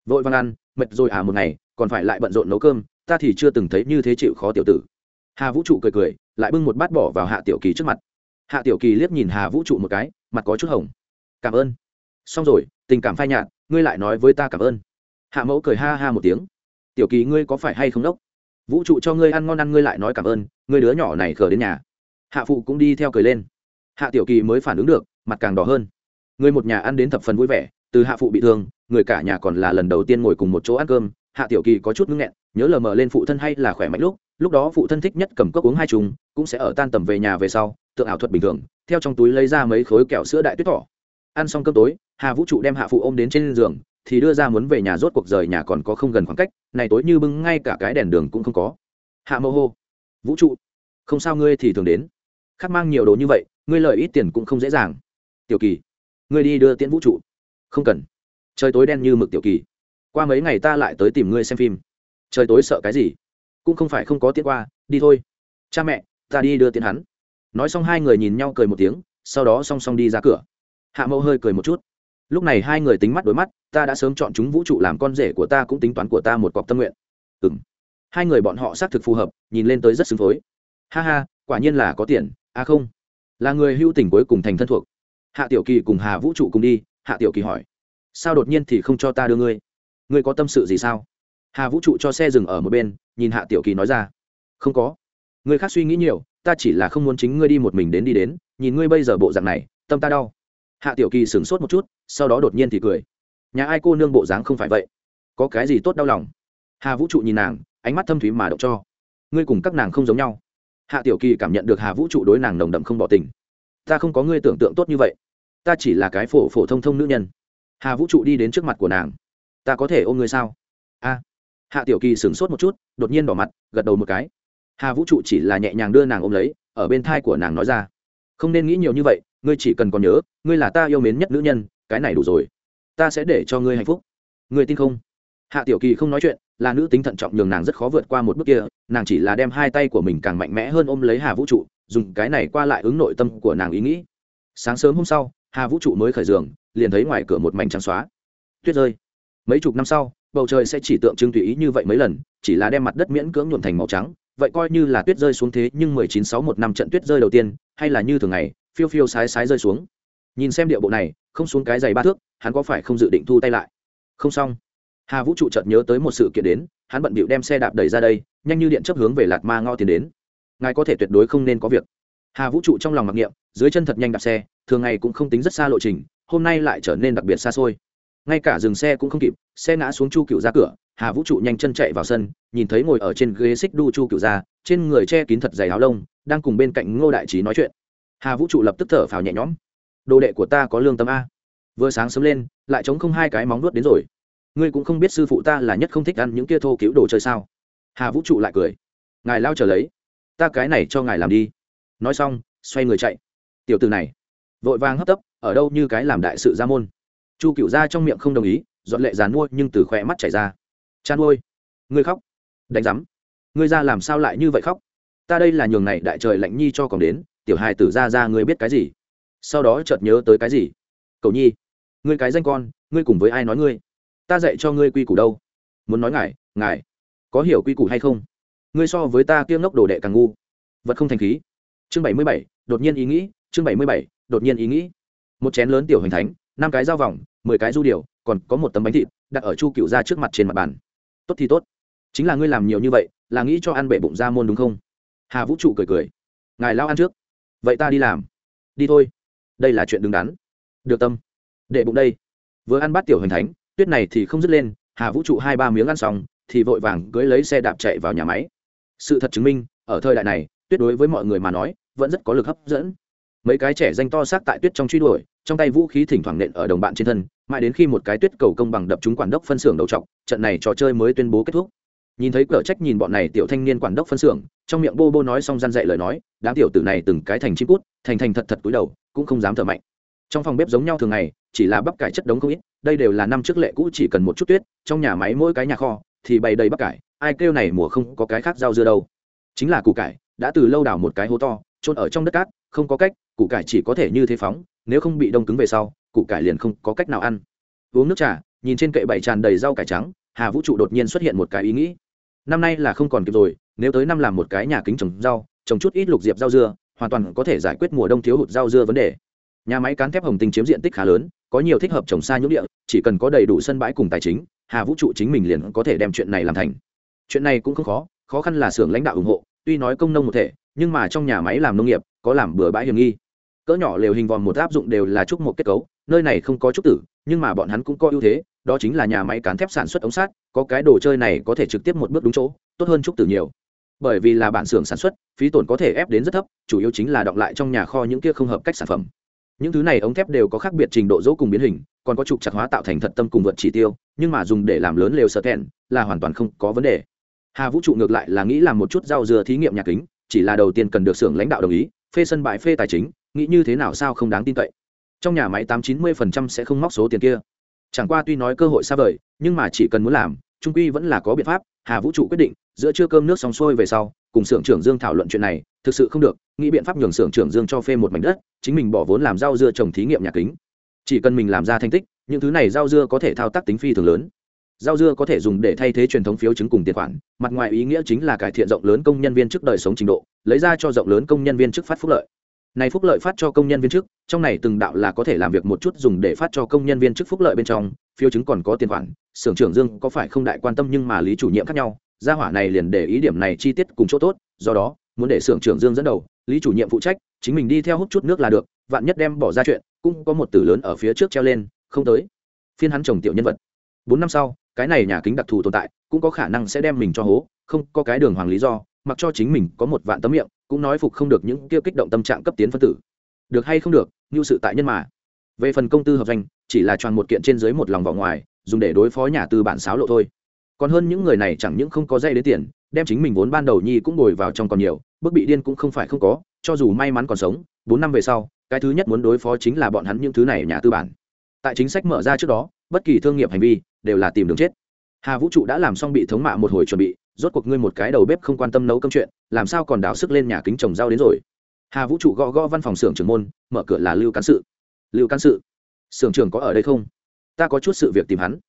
Vội văn ăn, mệt rồi à một ngày, còn phải lại bận rộn nấu cơm, ta thì chưa từng thấy như thế chịu khó tiểu tử. Hà vũ trụ cười cười, lại bưng một bát bỏ vào hạ tiểu kỳ trước mặt. Hạ tiểu kỳ liếc nhìn hà vũ trụ một cái, mặt có chút hồng. Cảm ơn. Xong rồi, tình cảm phai nhạt, ngươi lại nói với ta cảm ơn. Hạ mẫu cười ha ha một tiếng. Tiểu kỳ ngươi có phải hay không đốc? Vũ trụ cho ngươi ăn ngon ăn, ngươi lại nói cảm ơn, ngươi đứa nhỏ này khờ đến nhà hạ phụ cũng đi theo cười lên. Hạ tiểu kỳ mới phản ứng được mặt càng đỏ hơn. Người một nhà ăn đến thập phần vui vẻ từ hạ phụ bị thương người cả nhà còn là lần đầu tiên ngồi cùng một chỗ ăn cơm. Hạ tiểu kỳ có chút ngưng nghẹn nhớ lờ mờ lên phụ thân hay là khỏe mạnh lúc lúc đó phụ thân thích nhất cầm cốc uống hai chung, cũng sẽ ở tan tầm về nhà về sau tượng ảo thuật bình thường theo trong túi lấy ra mấy khối kẹo sữa đại tuyết thỏ. Ăn xong cơm tối hà vũ trụ đem hạ phụ ôm đến trên giường thì đưa ra muốn về nhà rốt cuộc rời nhà còn có không gần khoảng cách này tối như bưng ngay cả cái đèn đường cũng không có. Hạ mô hô vũ trụ không sao ngươi thì thường đến khắc mang nhiều đồ như vậy, ngươi lợi ít tiền cũng không dễ dàng. Tiểu kỳ, ngươi đi đưa tiễn vũ trụ. Không cần. Trời tối đen như mực tiểu kỳ. Qua mấy ngày ta lại tới tìm ngươi xem phim. Trời tối sợ cái gì? Cũng không phải không có tiễn qua, đi thôi. Cha mẹ, ta đi đưa tiễn hắn. Nói xong hai người nhìn nhau cười một tiếng, sau đó song song đi ra cửa. Hạ mẫu hơi cười một chút. Lúc này hai người tính mắt đối mắt, ta đã sớm chọn chúng vũ trụ làm con rể của ta cũng tính toán của ta một cọc tâm nguyện. Ừ m hai người bọn họ xác thực phù hợp, nhìn lên tới rất xứng phối. Ha ha, quả nhiên là có tiền à không. Là người hưu tình cuối cùng thành thân thuộc. Hạ tiểu kỳ cùng hà vũ trụ cùng đi, hạ tiểu kỳ hỏi. Sao đột nhiên thì không cho ta đưa ngươi? Ngươi có tâm sự gì sao? Hà vũ trụ cho xe dừng ở một bên, nhìn hạ tiểu kỳ nói ra. Không có. Người khác suy nghĩ nhiều, ta chỉ là không muốn chính ngươi đi một mình đến đi đến, nhìn ngươi bây giờ bộ dạng này, tâm ta đau. Hạ tiểu kỳ sửng sốt một chút, sau đó đột nhiên thì cười. Nhà ai cô nương bộ dáng không phải vậy? Có cái gì tốt đau lòng? Hà vũ trụ nhìn nàng, ánh mắt thâm thúy mà động cho. Ngươi cùng các nàng không giống nhau hạ tiểu kỳ cảm nhận được hà vũ trụ đối nàng nồng đậm không bỏ tình. Ta không có ngươi tưởng tượng tốt như vậy. Ta chỉ là cái phổ phổ thông thông nữ nhân. Hà vũ trụ đi đến trước mặt của nàng. Ta có thể ôm ngươi sao? A. Hạ tiểu kỳ sửng sốt một chút, đột nhiên đỏ mặt, gật đầu một cái. Hà vũ trụ chỉ là nhẹ nhàng đưa nàng ôm lấy, ở bên thai của nàng nói ra. Không nên nghĩ nhiều như vậy, ngươi chỉ cần còn nhớ, ngươi là ta yêu mến nhất nữ nhân, cái này đủ rồi. Ta sẽ để cho ngươi hạnh phúc. Ngươi tin không? Hạ tiểu kỳ không nói chuyện là nữ tính thận trọng nhường nàng rất khó vượt qua một bước kia, nàng chỉ là đem hai tay của mình càng mạnh mẽ hơn ôm lấy hà vũ trụ, dùng cái này qua lại ứng nội tâm của nàng ý nghĩ. Sáng sớm hôm sau, hà vũ trụ mới khởi giường, liền thấy ngoài cửa một mảnh trắng xóa. Tuyết rơi. Mấy chục năm sau, bầu trời sẽ chỉ tượng trưng tùy ý như vậy mấy lần, chỉ là đem mặt đất miễn cưỡng nhuộn thành màu trắng. Vậy coi như là tuyết rơi xuống thế, nhưng mười chín sáu một năm trận tuyết rơi đầu tiên, hay là như thường ngày, phiêu phiêu sái sái rơi xuống. Nhìn xem điệu bộ này, không xuống cái giày ba thước, hắn có phải không dự định thu tay lại? Không xong hà vũ trụ chợt nhớ tới một sự kiện đến, hắn bận bịu đem xe đạp đẩy ra đây, nhanh như điện chấp hướng về lạt ma ngo tiến đến. Ngài có thể tuyệt đối không nên có việc. Hà vũ trụ trong lòng mặc niệm, dưới chân thật nhanh đạp xe, thường ngày cũng không tính rất xa lộ trình, hôm nay lại trở nên đặc biệt xa xôi. Ngay cả dừng xe cũng không kịp, xe ngã xuống chu cựu ra cửa, hà vũ trụ nhanh chân chạy vào sân, nhìn thấy ngồi ở trên ghế xích đu chu cựu ra trên người che kín thật dày áo lông, đang cùng bên cạnh ngô đại trí nói chuyện. Hà vũ trụ lập tức thở phào nhẹ nhõm. Đồ đệ của ta có lương tâm a. Vừa sáng sớm lên, lại chống không hai cái móng nuốt đến rồi ngươi cũng không biết sư phụ ta là nhất không thích ăn những kia thô cứu đồ chơi sao? Hà vũ trụ lại cười. Ngài lao trở lấy. Ta cái này cho ngài làm đi. Nói xong, xoay người chạy. Tiểu từ này, vội vàng hấp tấp, ở đâu như cái làm đại sự ra môn. Chu cựu ra trong miệng không đồng ý dọn lệ dán mua nhưng từ khỏe mắt chảy ra. Chan ôi, ngươi khóc. Đánh rắm ngươi ra làm sao lại như vậy khóc? Ta đây là nhường này đại trời lạnh nhi cho còn đến, tiểu hài tử ra ra ngươi biết cái gì? Sau đó chợt nhớ tới cái gì? Cầu nhi, ngươi cái danh con, ngươi cùng với ai nói ngươi? Ta dạy cho ngươi quy củ đâu? Muốn nói ngài ngài, có hiểu quy củ hay không? Ngươi so với ta kiêng ngốc đồ đệ càng ngu. Vật không thành khí. Chương bảy mươi bảy, đột nhiên ý nghĩ, chương bảy mươi bảy, đột nhiên ý nghĩ. Một chén lớn tiểu hình thánh, năm cái dao vòng, mười cái du điều, còn có một tấm bánh thịt, đặt ở chu cựu ra trước mặt trên mặt bàn. Tốt thì tốt. Chính là ngươi làm nhiều như vậy, là nghĩ cho ăn bể bụng ra môn đúng không? Hà vũ trụ cười cười. Ngài lao ăn trước. Vậy ta đi làm. Đi thôi. Đây là chuyện đứng đắn. Được tâm. Để bụng đây. Vừa ăn bát tiểu hình thánh tuyết này thì không dứt lên, hà vũ trụ hai ba miếng ăn xong, thì vội vàng cưới lấy xe đạp chạy vào nhà máy. Sự thật chứng minh, ở thời đại này, tuyết đối với mọi người mà nói, vẫn rất có lực hấp dẫn. Mấy cái trẻ danh to xác tại tuyết trong truy đuổi, trong tay vũ khí thỉnh thoảng nện ở đồng bạn trên thân, mãi đến khi một cái tuyết cầu công bằng đập trúng quản đốc phân xưởng đầu trọc, trận này trò chơi mới tuyên bố kết thúc. Nhìn thấy cửa trách nhìn bọn này tiểu thanh niên quản đốc phân xưởng, trong miệng bô bô nói xong gian dạy lời nói, đám tiểu tử này từng cái thành chim cút, thành thành thật thật cúi đầu, cũng không dám thở mạnh. Trong phòng bếp giống nhau thường ngày, chỉ là bắp cải chất đống không ít đây đều là năm trước lệ cũ, chỉ cần một chút tuyết, trong nhà máy mỗi cái nhà kho thì bày đầy bắp cải, ai kêu này mùa không có cái khác rau dưa đâu. Chính là củ cải, đã từ lâu đào một cái hố to trôn ở trong đất cát, không có cách, củ cải chỉ có thể như thế phóng, nếu không bị đông cứng về sau, củ cải liền không có cách nào ăn. Uống nước trà, nhìn trên kệ bày tràn đầy rau cải trắng, hà vũ trụ đột nhiên xuất hiện một cái ý nghĩ. Năm nay là không còn kịp rồi, nếu tới năm làm một cái nhà kính trồng rau, trồng chút ít lục diệp rau dưa, hoàn toàn có thể giải quyết mùa đông thiếu hụt rau dưa vấn đề nhà máy cán thép hồng tinh chiếm diện tích khá lớn, có nhiều thích hợp trồng xa nhũng địa, chỉ cần có đầy đủ sân bãi cùng tài chính, hà vũ trụ chính mình liền có thể đem chuyện này làm thành. Chuyện này cũng không khó khó khăn là xưởng lãnh đạo ủng hộ, tuy nói công nông một thể, nhưng mà trong nhà máy làm nông nghiệp, có làm bừa bãi hiểm nghi. Cỡ nhỏ lều hình vòm một áp dụng đều là trúc một kết cấu, nơi này không có trúc tử, nhưng mà bọn hắn cũng có ưu thế, đó chính là nhà máy cán thép sản xuất ống sắt, có cái đồ chơi này có thể trực tiếp một bước đúng chỗ, tốt hơn trúc tử nhiều. Bởi vì là bản xưởng sản xuất, phí tổn có thể ép đến rất thấp, chủ yếu chính là đọng lại trong nhà kho những kia không hợp cách sản phẩm những thứ này ống thép đều có khác biệt trình độ dỗ cùng biến hình, còn có trục chặt hóa tạo thành thật tâm cùng vượt chỉ tiêu, nhưng mà dùng để làm lớn lều sợ thẹn là hoàn toàn không có vấn đề. Hà vũ trụ ngược lại là nghĩ làm một chút rau dừa thí nghiệm nhà kính, chỉ là đầu tiên cần được xưởng lãnh đạo đồng ý, phê sân bãi, phê tài chính, nghĩ như thế nào sao không đáng tin cậy. Trong nhà máy tám chín mươi phần trăm sẽ không móc số tiền kia. Chẳng qua tuy nói cơ hội xa vời, nhưng mà chỉ cần muốn làm, trung quy vẫn là có biện pháp, hà vũ trụ quyết định, giữa trưa cơm nước xong xuôi về sau cùng xưởng trưởng dương thảo luận chuyện này, thực sự không được, nghĩ biện pháp nhường xưởng trưởng dương cho phê một mảnh đất, chính mình bỏ vốn làm rau dưa trồng thí nghiệm nhà kính. Chỉ cần mình làm ra thành tích, những thứ này rau dưa có thể thao tác tính phi thường lớn. Rau dưa có thể dùng để thay thế truyền thống phiếu chứng cùng tiền khoản, mặt ngoài ý nghĩa chính là cải thiện rộng lớn công nhân viên chức đời sống trình độ, lấy ra cho rộng lớn công nhân viên chức phát phúc lợi. Này phúc lợi phát cho công nhân viên chức, trong này từng đạo là có thể làm việc một chút dùng để phát cho công nhân viên chức phúc lợi bên trong, phiếu chứng còn có tiền khoản, xưởng trưởng dương có phải không đại quan tâm nhưng mà lý chủ nhiệm khác nhau gia hỏa này liền để ý điểm này chi tiết cùng chỗ tốt, do đó, muốn để xưởng trưởng dương dẫn đầu, lý chủ nhiệm phụ trách, chính mình đi theo hút chút nước là được, vạn nhất đem bỏ ra chuyện, cũng có một từ lớn ở phía trước treo lên, không tới. Phiên hắn trồng tiểu nhân vật. Bốn năm sau, cái này nhà kính đặc thù tồn tại, cũng có khả năng sẽ đem mình cho hố, không có cái đường hoàng lý do, mặc cho chính mình có một vạn tấm miệng, cũng nói phục không được những kia kích động tâm trạng cấp tiến phân tử. Được hay không được, như sự tại nhân mà. Về phần công tư hợp danh chỉ là tròn một kiện trên dưới một lòng vào ngoài, dùng để đối phó nhà tư bản sáo lộ thôi còn hơn những người này chẳng những không có dây đến tiền, đem chính mình vốn ban đầu nhi cũng bồi vào trong còn nhiều, bước bị điên cũng không phải không có, cho dù may mắn còn sống, bốn năm về sau, cái thứ nhất muốn đối phó chính là bọn hắn những thứ này nhà tư bản. Tại chính sách mở ra trước đó, bất kỳ thương nghiệp hành vi đều là tìm đường chết. Hà vũ trụ đã làm xong bị thống mạ một hồi chuẩn bị, rốt cuộc ngươi một cái đầu bếp không quan tâm nấu cơm chuyện, làm sao còn đào sức lên nhà kính trồng rau đến rồi? Hà vũ trụ gõ gõ văn phòng xưởng trưởng môn, mở cửa là lưu cán sự. Lưu cán sự, xưởng trưởng có ở đây không? Ta có chút sự việc tìm hắn.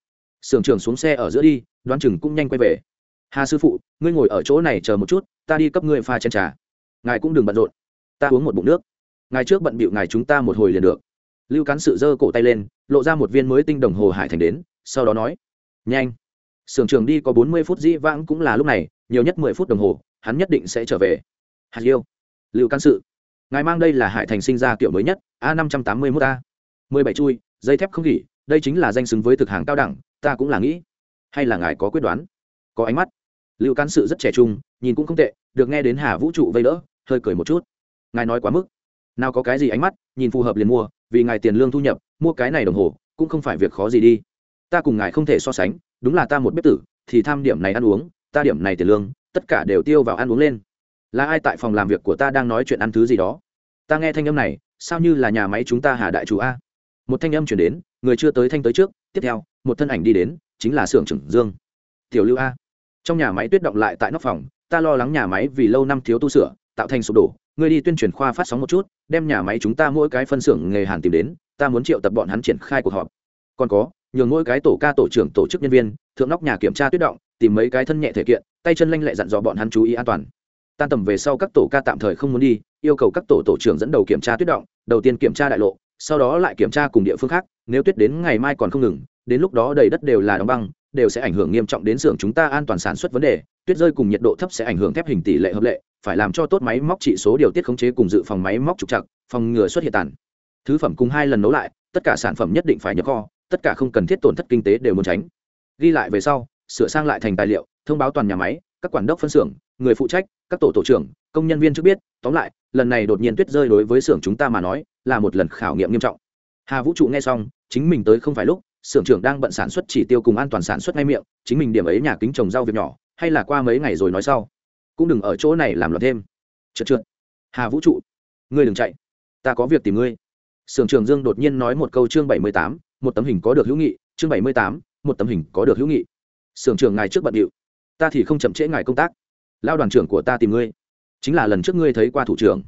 Xưởng trưởng xuống xe ở giữa đi đoán chừng cũng nhanh quay về. Hà sư phụ, ngươi ngồi ở chỗ này chờ một chút, ta đi cấp ngươi pha chén trà. Ngài cũng đừng bận rộn. Ta uống một bụng nước. Ngài trước bận bịu ngài chúng ta một hồi liền được. Lưu cán sự giơ cổ tay lên, lộ ra một viên mới tinh đồng hồ hải thành đến, sau đó nói, nhanh. Sưởng trường đi có bốn mươi phút dĩ vãng cũng là lúc này, nhiều nhất mười phút đồng hồ, hắn nhất định sẽ trở về. Hạt yêu lưu cán sự. Ngài mang đây là hải thành sinh ra kiểu mới nhất, a năm trăm tám mươi mốt a. Mười bảy chui, dây thép không gỉ đây chính là danh xứng với thực hàng cao đẳng, ta cũng là nghĩ hay là ngài có quyết đoán? Có ánh mắt. Lưu can sự rất trẻ trung, nhìn cũng không tệ, được nghe đến hà vũ trụ vây đỡ, hơi cười một chút. Ngài nói quá mức. Nào có cái gì ánh mắt, nhìn phù hợp liền mua, vì ngài tiền lương thu nhập, mua cái này đồng hồ, cũng không phải việc khó gì đi. Ta cùng ngài không thể so sánh, đúng là ta một bếp tử, thì tham điểm này ăn uống, ta điểm này tiền lương, tất cả đều tiêu vào ăn uống lên. Là ai tại phòng làm việc của ta đang nói chuyện ăn thứ gì đó? Ta nghe thanh âm này, sao như là nhà máy chúng ta hà đại chủ a? Một thanh âm chuyển đến, người chưa tới thanh tới trước, tiếp theo, một thân ảnh đi đến chính là xưởng trưởng dương. Tiểu lưu a. Trong nhà máy tuyết động lại tại nóc phòng, ta lo lắng nhà máy vì lâu năm thiếu tu sửa, tạo thành sụp đổ. Ngươi đi tuyên truyền khoa phát sóng một chút, đem nhà máy chúng ta mỗi cái phân xưởng nghề hàn tìm đến, ta muốn triệu tập bọn hắn triển khai cuộc họp. Còn có, nhường mỗi cái tổ ca tổ trưởng tổ chức nhân viên, thượng nóc nhà kiểm tra tuyết động, tìm mấy cái thân nhẹ thể kiện, tay chân lanh lẹ dặn dò bọn hắn chú ý an toàn. Tan tầm về sau các tổ ca tạm thời không muốn đi, yêu cầu các tổ tổ trưởng dẫn đầu kiểm tra tuyết động, đầu tiên kiểm tra đại lộ, sau đó lại kiểm tra cùng địa phương khác, nếu tuyết đến ngày mai còn không ngừng đến lúc đó đầy đất đều là đóng băng, đều sẽ ảnh hưởng nghiêm trọng đến xưởng chúng ta an toàn sản xuất vấn đề, tuyết rơi cùng nhiệt độ thấp sẽ ảnh hưởng thép hình tỷ lệ hợp lệ, phải làm cho tốt máy móc trị số điều tiết khống chế cùng dự phòng máy móc trục chặt phòng ngừa xuất hiện tàn. Thứ phẩm cùng hai lần nấu lại, tất cả sản phẩm nhất định phải nhập kho, tất cả không cần thiết tổn thất kinh tế đều muốn tránh. Ghi lại về sau, sửa sang lại thành tài liệu, thông báo toàn nhà máy, các quản đốc phân xưởng, người phụ trách, các tổ tổ trưởng, công nhân viên trước biết, tóm lại, lần này đột nhiên tuyết rơi đối với xưởng chúng ta mà nói, là một lần khảo nghiệm nghiêm trọng. Hà vũ trụ nghe xong, chính mình tới không phải lúc xưởng trưởng đang bận sản xuất chỉ tiêu cùng an toàn sản xuất ngay miệng, chính mình điểm ấy nhà kính trồng rau việc nhỏ, hay là qua mấy ngày rồi nói sau. Cũng đừng ở chỗ này làm loạn thêm. Trượt trượt hà vũ trụ. Ngươi đừng chạy. Ta có việc tìm ngươi. Sưởng trưởng dương đột nhiên nói một câu chương bảy mươi tám, một tấm hình có được hữu nghị, chương bảy mươi tám, một tấm hình có được hữu nghị. Sưởng trưởng ngài trước bận điệu. Ta thì không chậm trễ ngài công tác. Lao đoàn trưởng của ta tìm ngươi. Chính là lần trước ngươi thấy qua thủ trưởng.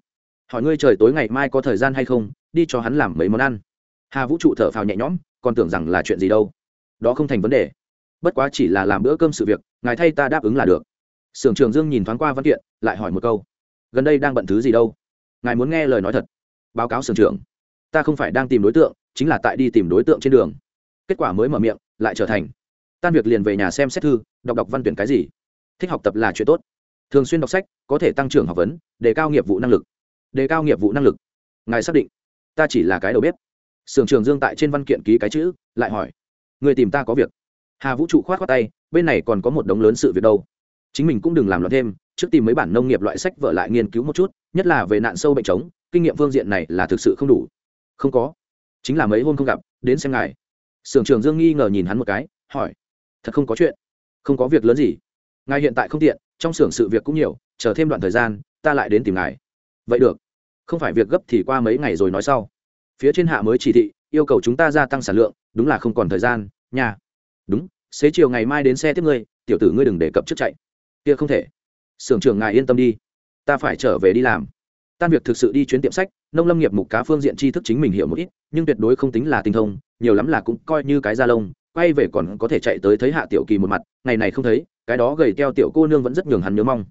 Hỏi ngươi trời tối ngày mai có thời gian hay không, đi cho hắn làm mấy món ăn hà vũ trụ thở phào nhẹ nhõm, còn tưởng rằng là chuyện gì đâu. Đó không thành vấn đề. Bất quá chỉ là làm bữa cơm sự việc, ngài thay ta đáp ứng là được. Sưởng trường dương nhìn thoáng qua văn kiện, lại hỏi một câu. Gần đây đang bận thứ gì đâu? Ngài muốn nghe lời nói thật. Báo cáo sưởng trưởng. Ta không phải đang tìm đối tượng, chính là tại đi tìm đối tượng trên đường. Kết quả mới mở miệng, lại trở thành. Tan việc liền về nhà xem xét thư, đọc đọc văn tuyển cái gì. Thích học tập là chuyện tốt. Thường xuyên đọc sách, có thể tăng trưởng học vấn, đề cao nghiệp vụ năng lực. Đề cao nghiệp vụ năng lực. Ngài xác định. Ta chỉ là cái đầu bếp sưởng trường dương tại trên văn kiện ký cái chữ, lại hỏi, người tìm ta có việc? Hà vũ trụ khoát khoát tay, bên này còn có một đống lớn sự việc đâu. Chính mình cũng đừng làm loạn thêm, trước tìm mấy bản nông nghiệp loại sách vợ lại nghiên cứu một chút, nhất là về nạn sâu bệnh trống, kinh nghiệm phương diện này là thực sự không đủ. Không có. Chính là mấy hôm không gặp, đến xem ngài. Sưởng trường dương nghi ngờ nhìn hắn một cái, hỏi, thật không có chuyện? Không có việc lớn gì? Ngài hiện tại không tiện, trong xưởng sự việc cũng nhiều, chờ thêm đoạn thời gian, ta lại đến tìm ngài. Vậy được. Không phải việc gấp thì qua mấy ngày rồi nói sau phía trên hạ mới chỉ thị, yêu cầu chúng ta gia tăng sản lượng, đúng là không còn thời gian nhà đúng, xế chiều ngày mai đến xe tiếp ngươi, tiểu tử ngươi đừng để cập trước chạy. Kia không thể. Sưởng trưởng ngài yên tâm đi. Ta phải trở về đi làm. Tan việc thực sự đi chuyến tiệm sách, nông lâm nghiệp mục cá phương diện tri thức chính mình hiểu một ít, nhưng tuyệt đối không tính là tinh thông, nhiều lắm là cũng coi như cái da lông, quay về còn có thể chạy tới thấy hạ tiểu kỳ một mặt, ngày này không thấy, cái đó gầy teo tiểu cô nương vẫn rất nhường hắn nhớ mong.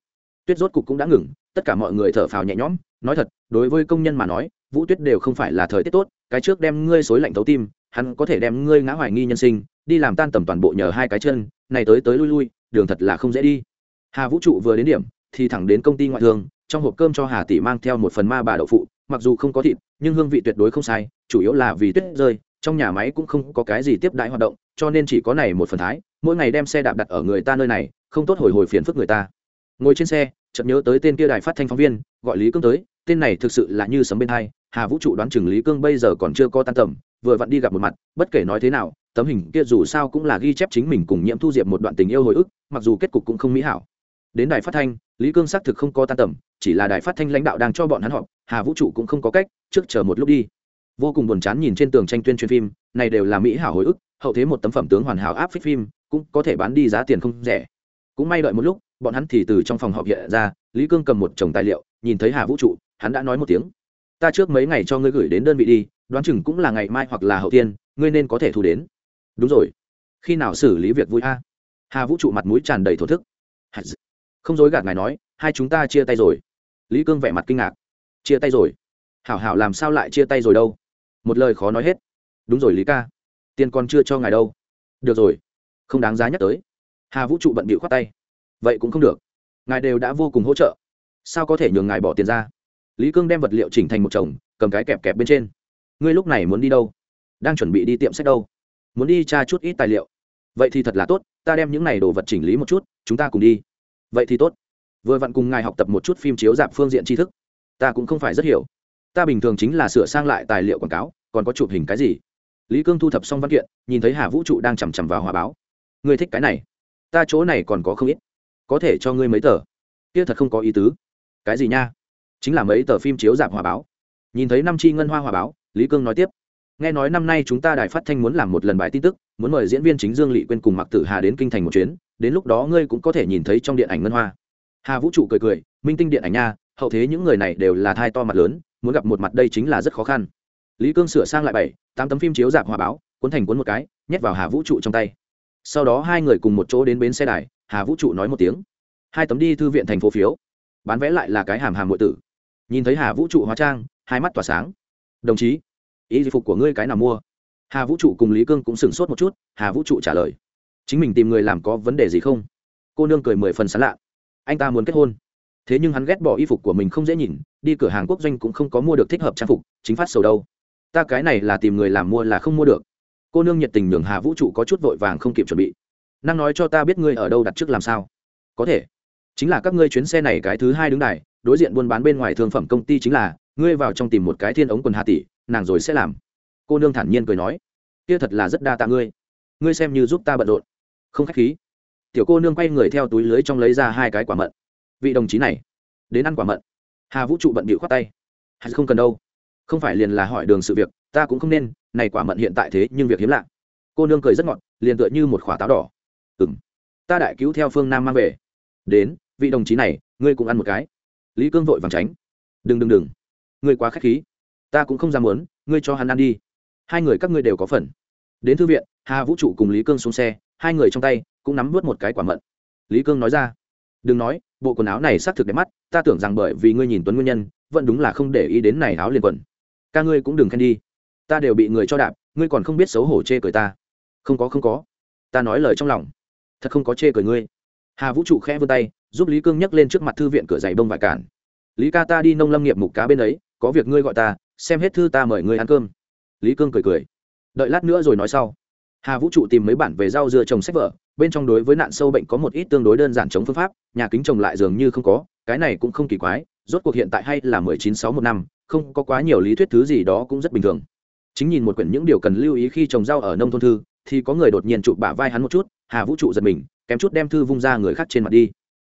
Tuyết rốt cục cũng đã ngừng, tất cả mọi người thở phào nhẹ nhõm, nói thật, đối với công nhân mà nói vũ tuyết đều không phải là thời tiết tốt, cái trước đem ngươi xối lạnh thấu tim, hắn có thể đem ngươi ngã hoài nghi nhân sinh, đi làm tan tầm toàn bộ nhờ hai cái chân, này tới tới lui lui, đường thật là không dễ đi. Hà vũ trụ vừa đến điểm, thì thẳng đến công ty ngoại thương, trong hộp cơm cho hà tỷ mang theo một phần ma bà đậu phụ, mặc dù không có thịt, nhưng hương vị tuyệt đối không sai, chủ yếu là vì tuyết rơi, trong nhà máy cũng không có cái gì tiếp đãi hoạt động, cho nên chỉ có này một phần thái, mỗi ngày đem xe đạp đặt ở người ta nơi này, không tốt hồi hồi phiền phức người ta. Ngồi trên xe, chợt nhớ tới tên kia đài phát thanh phóng viên, gọi lý cương tới tên này thực sự là như sấm bên hai, hà vũ trụ đoán chừng lý cương bây giờ còn chưa có tan tầm, vừa vặn đi gặp một mặt, bất kể nói thế nào, tấm hình kia dù sao cũng là ghi chép chính mình cùng nhiễm thu diệp một đoạn tình yêu hồi ức, mặc dù kết cục cũng không mỹ hảo. Đến đài phát thanh, lý cương xác thực không có tan tầm, chỉ là đài phát thanh lãnh đạo đang cho bọn hắn họp, hà vũ trụ cũng không có cách, trước chờ một lúc đi. Vô cùng buồn chán nhìn trên tường tranh tuyên truyền phim, này đều là mỹ hảo hồi ức, hậu thế một tấm phẩm tướng hoàn hảo áp phích phim, cũng có thể bán đi giá tiền không rẻ. Cũng may đợi một lúc, bọn hắn thì từ trong phòng họp hiện ra, lý cương cầm một chồng tài liệu, nhìn thấy hà vũ trụ hắn đã nói một tiếng. Ta trước mấy ngày cho ngươi gửi đến đơn vị đi, đoán chừng cũng là ngày mai hoặc là hậu tiên, ngươi nên có thể thu đến. Đúng rồi. Khi nào xử lý việc vui a? Hà vũ trụ mặt mũi tràn đầy thổ thức. Không dối gạt ngài nói, hai chúng ta chia tay rồi. Lý cương vẻ mặt kinh ngạc. Chia tay rồi? Hảo hảo làm sao lại chia tay rồi đâu? Một lời khó nói hết. Đúng rồi lý ca. Tiền còn chưa cho ngài đâu. Được rồi. Không đáng giá nhắc tới. Hà vũ trụ bận bịu khoát tay. Vậy cũng không được. Ngài đều đã vô cùng hỗ trợ. Sao có thể nhường ngài bỏ tiền ra? Lý cương đem vật liệu chỉnh thành một chồng, cầm cái kẹp kẹp bên trên. Ngươi lúc này muốn đi đâu? Đang chuẩn bị đi tiệm sách đâu? Muốn đi tra chút ít tài liệu. Vậy thì thật là tốt, ta đem những này đồ vật chỉnh lý một chút, chúng ta cùng đi. Vậy thì tốt. Vừa vặn cùng ngài học tập một chút phim chiếu dạp phương diện tri thức. Ta cũng không phải rất hiểu. Ta bình thường chính là sửa sang lại tài liệu quảng cáo, còn có chụp hình cái gì? Lý cương thu thập xong văn kiện, nhìn thấy hà vũ trụ đang chằm chằm vào hòa báo. Ngươi thích cái này. Ta chỗ này còn có không ít. Có thể cho ngươi mấy tờ. Kia thật không có ý tứ. Cái gì nha? Chính là mấy tờ phim chiếu dạp hòa báo. Nhìn thấy năm chi ngân hoa hòa báo, lý cương nói tiếp. Nghe nói năm nay chúng ta đài phát thanh muốn làm một lần bài tin tức, muốn mời diễn viên chính dương lị quên cùng mặc tử hà đến kinh thành một chuyến, đến lúc đó ngươi cũng có thể nhìn thấy trong điện ảnh ngân hoa. Hà vũ trụ cười cười, minh tinh điện ảnh nha, hậu thế những người này đều là thai to mặt lớn, muốn gặp một mặt đây chính là rất khó khăn. Lý cương sửa sang lại bảy, tám tấm phim chiếu dạp hòa báo, cuốn thành cuốn một cái, nhét vào hà vũ trụ trong tay. Sau đó hai người cùng một chỗ đến bến xe đài, hà vũ trụ nói một tiếng. Hai tấm đi thư viện thành phố phiếu. Bán vẽ lại là cái hàm hàm ngụy tử nhìn thấy hà vũ trụ hóa trang, hai mắt tỏa sáng. Đồng chí, ý phục của ngươi cái nào mua? Hà vũ trụ cùng lý cương cũng sửng sốt một chút, hà vũ trụ trả lời. Chính mình tìm người làm có vấn đề gì không? Cô nương cười mười phần sán lạ. Anh ta muốn kết hôn. Thế nhưng hắn ghét bỏ y phục của mình không dễ nhìn, đi cửa hàng quốc doanh cũng không có mua được thích hợp trang phục, chính phát sầu đâu. Ta cái này là tìm người làm mua là không mua được. Cô nương nhiệt tình nhường hà vũ trụ có chút vội vàng không kịp chuẩn bị. Năng nói cho ta biết ngươi ở đâu đặt trước làm sao? Có thể. Chính là các ngươi chuyến xe này cái thứ hai đứng đài đối diện buôn bán bên ngoài thương phẩm công ty chính là, ngươi vào trong tìm một cái thiên ống quần hà tỷ, nàng rồi sẽ làm. Cô nương thản nhiên cười nói, kia thật là rất đa tạ ngươi. Ngươi xem như giúp ta bận rộn. Không khách khí. Tiểu cô nương quay người theo túi lưới trong lấy ra hai cái quả mận. Vị đồng chí này, đến ăn quả mận. Hà vũ trụ bận bịu khoát tay. Hay không cần đâu. Không phải liền là hỏi đường sự việc, ta cũng không nên, này quả mận hiện tại thế nhưng việc hiếm lạ. Cô nương cười rất ngọt, liền tựa như một khỏa táo đỏ. Ừ m ta đại cứu theo phương nam mang về. Đến, vị đồng chí này, ngươi cũng ăn một cái lý cương vội vàng tránh. Đừng đừng đừng. Ngươi quá k h á c h khí. Ta cũng không dám muốn, ngươi cho hắn ăn đi. Hai người các ngươi đều có phần. Đến thư viện, hà vũ trụ cùng lý cương xuống xe, hai người trong tay cũng nắm vớt một cái quả mận. Lý cương nói ra, đừng nói, bộ quần áo này xác thực đẹp mắt, ta tưởng rằng bởi vì ngươi nhìn tuấn nguyên nhân, vẫn đúng là không để ý đến này áo liền quần. Ca ngươi cũng đừng khen đi. Ta đều bị người cho đạp, ngươi còn không biết xấu hổ chê cười ta. Không có không có. Ta nói lời trong lòng. Thật không có chê cười ngươi hà vũ trụ khẽ vươn tay giúp lý cương nhấc lên trước mặt thư viện cửa giày bông vải cản lý ca ta đi nông lâm nghiệp mục cá bên ấy có việc ngươi gọi ta xem hết thư ta mời ngươi ăn cơm lý cương cười cười đợi lát nữa rồi nói sau hà vũ trụ tìm mấy bản về rau dưa trồng sách vở bên trong đối với nạn sâu bệnh có một ít tương đối đơn giản chống phương pháp nhà kính trồng lại dường như không có cái này cũng không kỳ quái rốt cuộc hiện tại hay là mười chín sáu một năm không có quá nhiều lý thuyết thứ gì đó cũng rất bình thường chính nhìn một quyển những điều cần lưu ý khi trồng rau ở nông thôn thư thì có người đột nhiên chụp bả vai hắn một chút hà vũ trụ giật mình kém chút đem thư vung ra người khác trên mặt đi.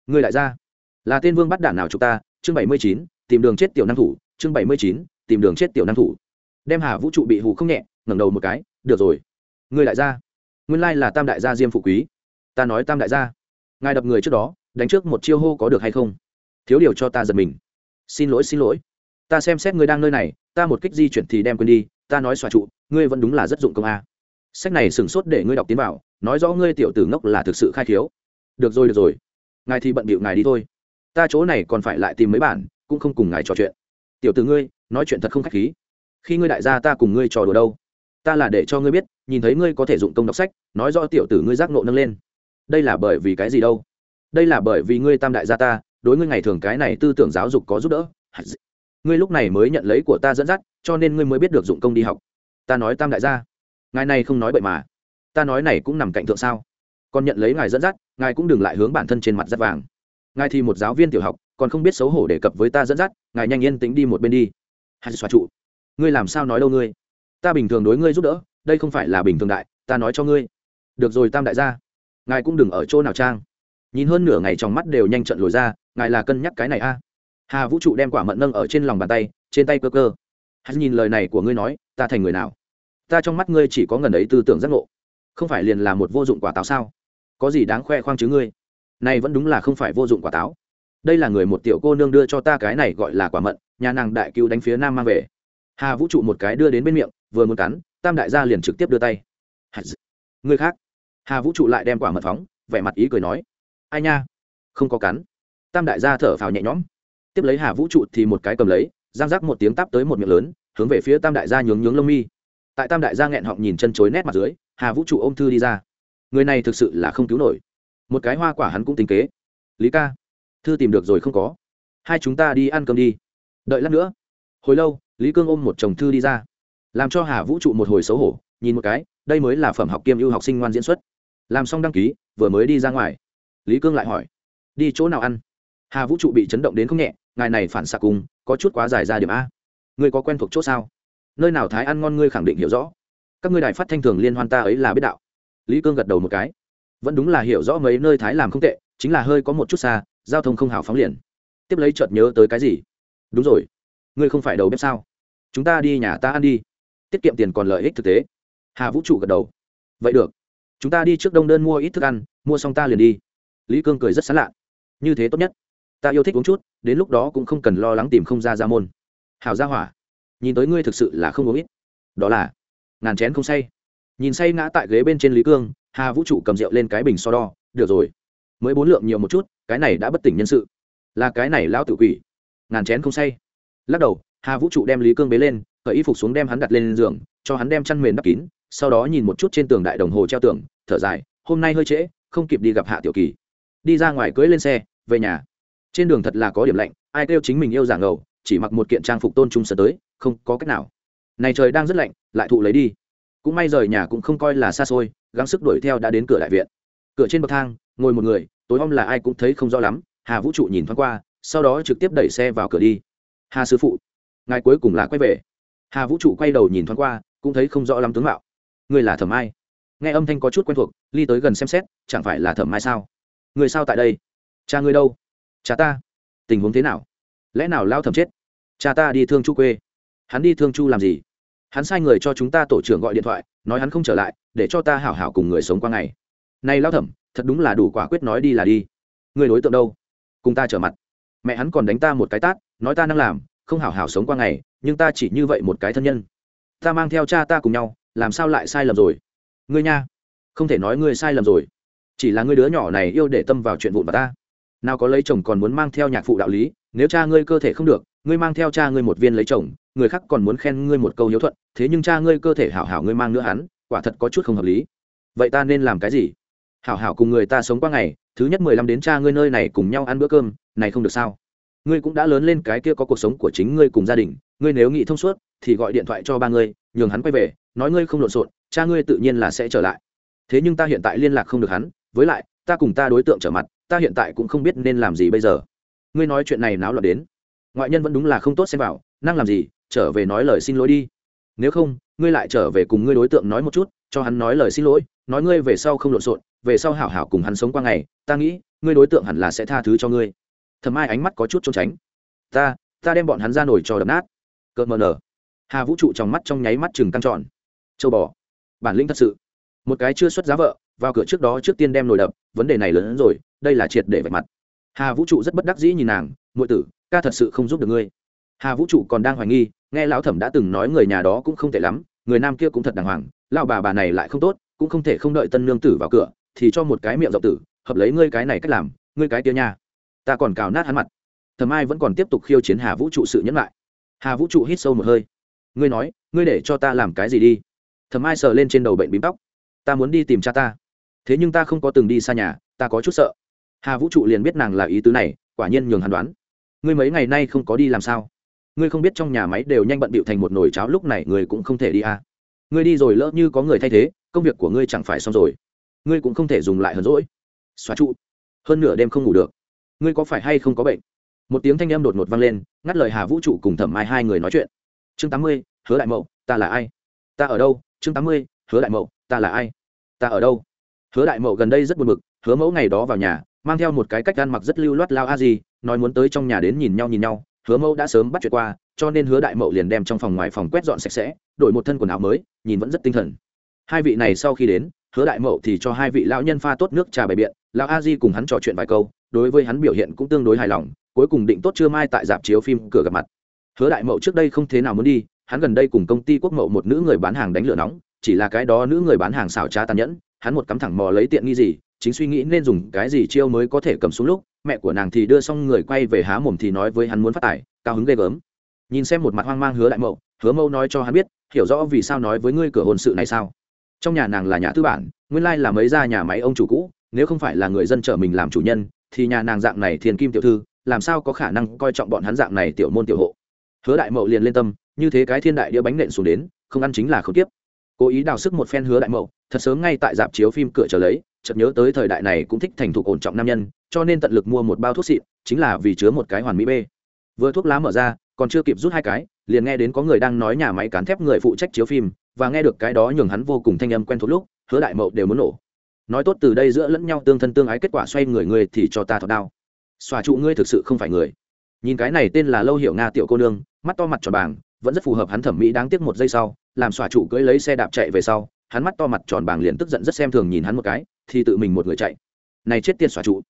Người lại ra là tên vương bắt đản nào chúng ta? Chương bảy mươi chín, tìm đường chết tiểu năng thủ. Chương bảy mươi chín, tìm đường chết tiểu năng thủ. Đem hà vũ trụ bị hù không nhẹ, ngẩng đầu một cái, được rồi. Người lại ra nguyên lai là tam đại gia diêm phụ quý. Ta nói tam đại gia, ngài đập người trước đó, đánh trước một chiêu hô có được hay không? Thiếu điều cho ta giật mình. Xin lỗi xin lỗi. Ta xem xét ngươi đang nơi này, ta một kích di chuyển thì đem quên đi. Ta nói xòa trụ, ngươi vẫn đúng là rất dụng công a sách này sửng sốt để ngươi đọc tiến vào, nói rõ ngươi tiểu tử ngốc là thực sự khai thiếu được rồi được rồi. Ngài thì bận bịu ngài đi thôi. Ta chỗ này còn phải lại tìm mấy bản cũng không cùng ngài trò chuyện. Tiểu tử ngươi, nói chuyện thật không khách khí. Khi ngươi đại gia ta cùng ngươi trò đùa đâu? Ta là để cho ngươi biết, nhìn thấy ngươi có thể dụng công đọc sách, nói rõ tiểu tử ngươi giác nộ nâng lên. Đây là bởi vì cái gì đâu? Đây là bởi vì ngươi tam đại gia ta, đối ngươi ngày thường cái này tư tưởng giáo dục có giúp đỡ. Ngươi lúc này mới nhận lấy của ta dẫn dắt, cho nên ngươi mới biết được dụng công đi học. Ta nói tam đại gia ngài này không nói bậy mà. Ta nói này cũng nằm cạnh thượng sao? Còn nhận lấy ngài dẫn dắt, ngài cũng đừng lại hướng bản thân trên mặt dắt vàng. Ngài thì một giáo viên tiểu học, còn không biết xấu hổ đề cập với ta dẫn dắt, ngài nhanh yên tính đi một bên đi. Hay xóa trụ. Ngươi làm sao nói đâu ngươi? Ta bình thường đối ngươi giúp đỡ, đây không phải là bình thường đại, ta nói cho ngươi. Được rồi tam đại gia. Ngài cũng đừng ở chỗ nào trang. Nhìn hơn nửa ngày trong mắt đều nhanh trận lồi ra, ngài là cân nhắc cái này a. Hà vũ trụ đem quả mận nâng ở trên lòng bàn tay, trên tay cơ cơ. Hắn nhìn lời này của ngươi nói, ta thành người nào? Ta trong mắt ngươi chỉ có ngần ấy tư tưởng giác ngộ, không phải liền là một vô dụng quả táo sao? Có gì đáng khoe khoang chứ ngươi? Này vẫn đúng là không phải vô dụng quả táo. Đây là người một tiểu cô nương đưa cho ta cái này gọi là quả mận, nhà nàng đại cứu đánh phía nam mang về. Hà vũ trụ một cái đưa đến bên miệng, vừa muốn cắn, tam đại gia liền trực tiếp đưa tay. Người khác. Hà vũ trụ lại đem quả mật phóng, vẻ mặt ý cười nói. Ai nha? Không có cắn. Tam đại gia thở phào nhẹ nhõm. Tiếp lấy hà vũ trụ thì một cái cầm lấy giang rác một tiếng tắp tới một miệng lớn, hướng về phía tam đại gia nhướng nhướng lông mi tại tam đại gia nghẹn họng nhìn chân chối nét mặt dưới, hà vũ trụ ôm thư đi ra. Người này thực sự là không cứu nổi. Một cái hoa quả hắn cũng tính kế. Lý ca, thư tìm được rồi không có? Hai chúng ta đi ăn cơm đi. Đợi lát nữa. Hồi lâu, lý cương ôm một chồng thư đi ra. Làm cho hà vũ trụ một hồi xấu hổ, nhìn một cái, đây mới là phẩm học kiêm ưu học sinh ngoan diễn xuất. Làm xong đăng ký, vừa mới đi ra ngoài. Lý cương lại hỏi, đi chỗ nào ăn? Hà vũ trụ bị chấn động đến không nhẹ, ngài này phản xạ cùng, có chút quá dài ra điểm a. Người có quen thuộc chỗ sao? Nơi nào thái ăn ngon ngươi khẳng định hiểu rõ. Các ngươi đài phát thanh thường liên hoan ta ấy là biết đạo. Lý cương gật đầu một cái. Vẫn đúng là hiểu rõ mấy nơi thái làm không tệ, chính là hơi có một chút xa, giao thông không hào phóng liền. Tiếp lấy chợt nhớ tới cái gì? Đúng rồi. Ngươi không phải đầu bếp sao? Chúng ta đi nhà ta ăn đi. Tiết kiệm tiền còn lợi ích thực tế. Hà vũ trụ gật đầu. Vậy được. Chúng ta đi trước đông đơn mua ít thức ăn, mua xong ta liền đi. Lý cương cười rất sán lạ. Như thế tốt nhất. Ta yêu thích uống chút, đến lúc đó cũng không cần lo lắng tìm không ra ra môn. Hào ra hỏa nhìn tới ngươi thực sự là không uống ít. Đó là, ngàn chén không say. Nhìn say ngã tại ghế bên trên lý cương, hà vũ trụ cầm rượu lên cái bình so đo, được rồi, mới bốn lượng nhiều một chút, cái này đã bất tỉnh nhân sự. Là cái này lão tự quỷ. Ngàn chén không say. Lắc đầu, hà vũ trụ đem lý cương bế lên, cởi y phục xuống đem hắn đặt lên giường, cho hắn đem chăn mền đắp kín, sau đó nhìn một chút trên tường đại đồng hồ treo tường, thở dài, hôm nay hơi trễ, không kịp đi gặp hạ tiểu kỳ. Đi ra ngoài cưỡi lên xe, về nhà. Trên đường thật là có điểm lạnh, ai kêu chính mình yêu giả ngầu chỉ mặc một kiện trang phục tôn trung sở tới, không có cách nào. Này trời đang rất lạnh, lại thụ lấy đi. Cũng may rời nhà cũng không coi là xa xôi, gắng sức đuổi theo đã đến cửa đại viện. Cửa trên bậc thang, ngồi một người, tối hôm là ai cũng thấy không rõ lắm, hà vũ trụ nhìn thoáng qua, sau đó trực tiếp đẩy xe vào cửa đi. Hà sư phụ, ngài cuối cùng là quay về. Hà vũ trụ quay đầu nhìn thoáng qua, cũng thấy không rõ lắm tướng mạo. Người là thẩm ai? Nghe âm thanh có chút quen thuộc, ly tới gần xem xét, chẳng phải là thẩm mai sao? Người sao tại đây? Cha ngươi đâu? Cha ta? Tình huống thế nào? Lẽ nào lao thẩm chết? Cha ta đi thương chu quê. Hắn đi thương chu làm gì? Hắn sai người cho chúng ta tổ trưởng gọi điện thoại, nói hắn không trở lại, để cho ta hảo hảo cùng người sống qua ngày. Này lao thẩm, thật đúng là đủ quả quyết nói đi là đi. Người đối tượng đâu? Cùng ta trở mặt. Mẹ hắn còn đánh ta một cái tát, nói ta năng làm, không hảo hảo sống qua ngày, nhưng ta chỉ như vậy một cái thân nhân. Ta mang theo cha ta cùng nhau, làm sao lại sai lầm rồi? Ngươi nha. Không thể nói ngươi sai lầm rồi. Chỉ là ngươi đứa nhỏ này yêu để tâm vào chuyện vụn và ta nào có lấy chồng còn muốn mang theo nhạc phụ đạo lý, nếu cha ngươi cơ thể không được, ngươi mang theo cha ngươi một viên lấy chồng, người khác còn muốn khen ngươi một câu hiếu thuận, thế nhưng cha ngươi cơ thể hảo hảo ngươi mang nữa hắn, quả thật có chút không hợp lý. Vậy ta nên làm cái gì? Hảo hảo cùng người ta sống qua ngày, thứ nhất mười lăm đến cha ngươi nơi này cùng nhau ăn bữa cơm, này không được sao? Ngươi cũng đã lớn lên cái kia có cuộc sống của chính ngươi cùng gia đình, ngươi nếu nghĩ thông suốt, thì gọi điện thoại cho ba ngươi, nhường hắn quay về, nói ngươi không lộn xộn, cha ngươi tự nhiên là sẽ trở lại. Thế nhưng ta hiện tại liên lạc không được hắn, với lại, ta cùng ta đối tượng trở mặt ta hiện tại cũng không biết nên làm gì bây giờ. Ngươi nói chuyện này náo loạn đến. Ngoại nhân vẫn đúng là không tốt xem vào, năng làm gì, trở về nói lời xin lỗi đi. Nếu không, ngươi lại trở về cùng ngươi đối tượng nói một chút, cho hắn nói lời xin lỗi, nói ngươi về sau không lộn xộn, về sau hảo hảo cùng hắn sống qua ngày, ta nghĩ, ngươi đối tượng hẳn là sẽ tha thứ cho ngươi. Thầm ai ánh mắt có chút trốn tránh. Ta ta đem bọn hắn ra nổi cho đập nát. Cợt mờ nở. Hà vũ trụ trong mắt trong nháy mắt chừng căng tròn. Châu bò. Bản lĩnh thật sự. Một cái chưa xuất giá vợ, vào cửa trước đó trước tiên đem nổi đập, vấn đề này lớn hơn rồi đây là triệt để vạch mặt. Hà vũ trụ rất bất đắc dĩ nhìn nàng ngụy tử, ca thật sự không giúp được ngươi. Hà vũ trụ còn đang hoài nghi, nghe lão thẩm đã từng nói người nhà đó cũng không tệ lắm, người nam kia cũng thật đàng hoàng, lão bà bà này lại không tốt, cũng không thể không đợi tân nương tử vào cửa, thì cho một cái miệng rộng tử, hợp lấy ngươi cái này cách làm, ngươi cái kia nha. Ta còn cào nát hắn mặt. Thầm ai vẫn còn tiếp tục khiêu chiến hà vũ trụ sự nhẫn lại. Hà vũ trụ hít sâu một hơi. Ngươi nói, ngươi để cho ta làm cái gì đi? Thầm ai sờ lên trên đầu bệnh bím tóc. Ta muốn đi tìm cha ta. Thế nhưng ta không có từng đi xa nhà, ta có chút sợ hà vũ trụ liền biết nàng là ý tứ này, quả nhiên nhường hắn đoán. Ngươi mấy ngày nay không có đi làm sao? Ngươi không biết trong nhà máy đều nhanh bận bịu thành một nồi cháo lúc này người cũng không thể đi à. ngươi đi rồi lỡ như có người thay thế, công việc của ngươi chẳng phải xong rồi. Ngươi cũng không thể dùng lại hờn rỗi xóa trụ. Hơn nửa đêm không ngủ được. Ngươi có phải hay không có bệnh? Một tiếng thanh âm đột ngột vang lên, ngắt lời hà vũ trụ cùng thẩm mai hai người nói chuyện. Chương tám mươi, hứa đại mậu, ta là ai? Ta ở đâu? Chương tám mươi, hứa đại mậu, ta là ai? Ta ở đâu? Hứa đại mậu gần đây rất buồn bực, hứa mẫu ngày đó vào nhà mang theo một cái cách ăn mặc rất lưu loát lao a di, nói muốn tới trong nhà đến nhìn nhau nhìn nhau, hứa mẫu đã sớm bắt chuyện qua, cho nên hứa đại mậu liền đem trong phòng ngoài phòng quét dọn sạch sẽ, đổi một thân quần áo mới, nhìn vẫn rất tinh thần. Hai vị này sau khi đến, hứa đại mậu thì cho hai vị lão nhân pha tốt nước trà bày biện, lão a di cùng hắn trò chuyện vài câu, đối với hắn biểu hiện cũng tương đối hài lòng, cuối cùng định tốt trưa mai tại dạp chiếu phim cửa gặp mặt. Hứa đại mậu trước đây không thế nào muốn đi, hắn gần đây cùng công ty quốc mậu một nữ người bán hàng đánh lửa nóng, chỉ là cái đó nữ người bán hàng xảo trá tàn nhẫn, hắn một cắm thẳng mò lấy tiện nghi gì chính suy nghĩ nên dùng cái gì chiêu mới có thể cầm xuống lúc, mẹ của nàng thì đưa xong người quay về há mồm thì nói với hắn muốn phát tài, cao hứng ghê gớm. Nhìn xem một mặt hoang mang hứa đại mậu, hứa mâu nói cho hắn biết, hiểu rõ vì sao nói với ngươi cửa hôn sự này sao? Trong nhà nàng là nhà tư bản, nguyên lai là mấy gia nhà máy ông chủ cũ, nếu không phải là người dân trở mình làm chủ nhân, thì nhà nàng dạng này thiền kim tiểu thư, làm sao có khả năng coi trọng bọn hắn dạng này tiểu môn tiểu hộ? Hứa đại mậu liền lên tâm, như thế cái thiên đại đĩa bánh nện xuống đến, không ăn chính là không tiếp. Cố ý đào sức một phen hứa đại mậu, thật sớm ngay tại dạp chiếu phim cửa trở lấy chợt nhớ tới thời đại này cũng thích thành thục ổn trọng nam nhân, cho nên tận lực mua một bao thuốc xịn, chính là vì chứa một cái hoàn mỹ b vừa thuốc lá mở ra, còn chưa kịp rút hai cái, liền nghe đến có người đang nói nhà máy cán thép người phụ trách chiếu phim, và nghe được cái đó nhường hắn vô cùng thanh âm quen thuộc lúc, hứa đại mậu đều muốn nổ. Nói tốt từ đây giữa lẫn nhau tương thân tương ái kết quả xoay người người thì cho ta thọ đau. xòa trụ ngươi thực sự không phải người. Nhìn cái này tên là lâu hiểu nga tiểu cô nương, mắt to mặt tròn bảng vẫn rất phù hợp hắn thẩm mỹ đáng tiếc một giây sau, làm xòa trụ cưỡi lấy xe đạp chạy về sau, hắn mắt to mặt tròn bảng liền tức giận rất xem thường nhìn hắn một cái thì tự mình một người chạy. Này chết tiệt xòa trụ.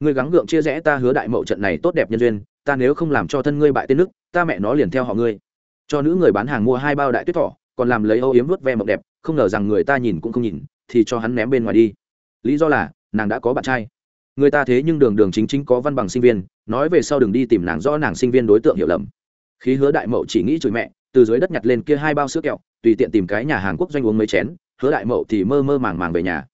Ngươi gắng gượng chia rẽ ta hứa đại mậu trận này tốt đẹp nhân duyên, ta nếu không làm cho thân ngươi bại tên nước, ta mẹ nó liền theo họ ngươi. Cho nữ người bán hàng mua hai bao đại tuyết thỏ, còn làm lấy âu yếm vớt ve mộng đẹp, không ngờ rằng người ta nhìn cũng không nhìn, thì cho hắn ném bên ngoài đi. Lý do là, nàng đã có bạn trai. Người ta thế nhưng đường đường chính chính có văn bằng sinh viên, nói về sau đừng đi tìm nàng rõ nàng sinh viên đối tượng hiểu lầm. Khí hứa đại mậu chỉ nghĩ chửi mẹ, từ dưới đất nhặt lên kia hai bao sữa kẹo, tùy tiện tìm cái nhà hàng quốc doanh uống mấy chén, hứa đại mậu thì mơ mơ màng màng về nhà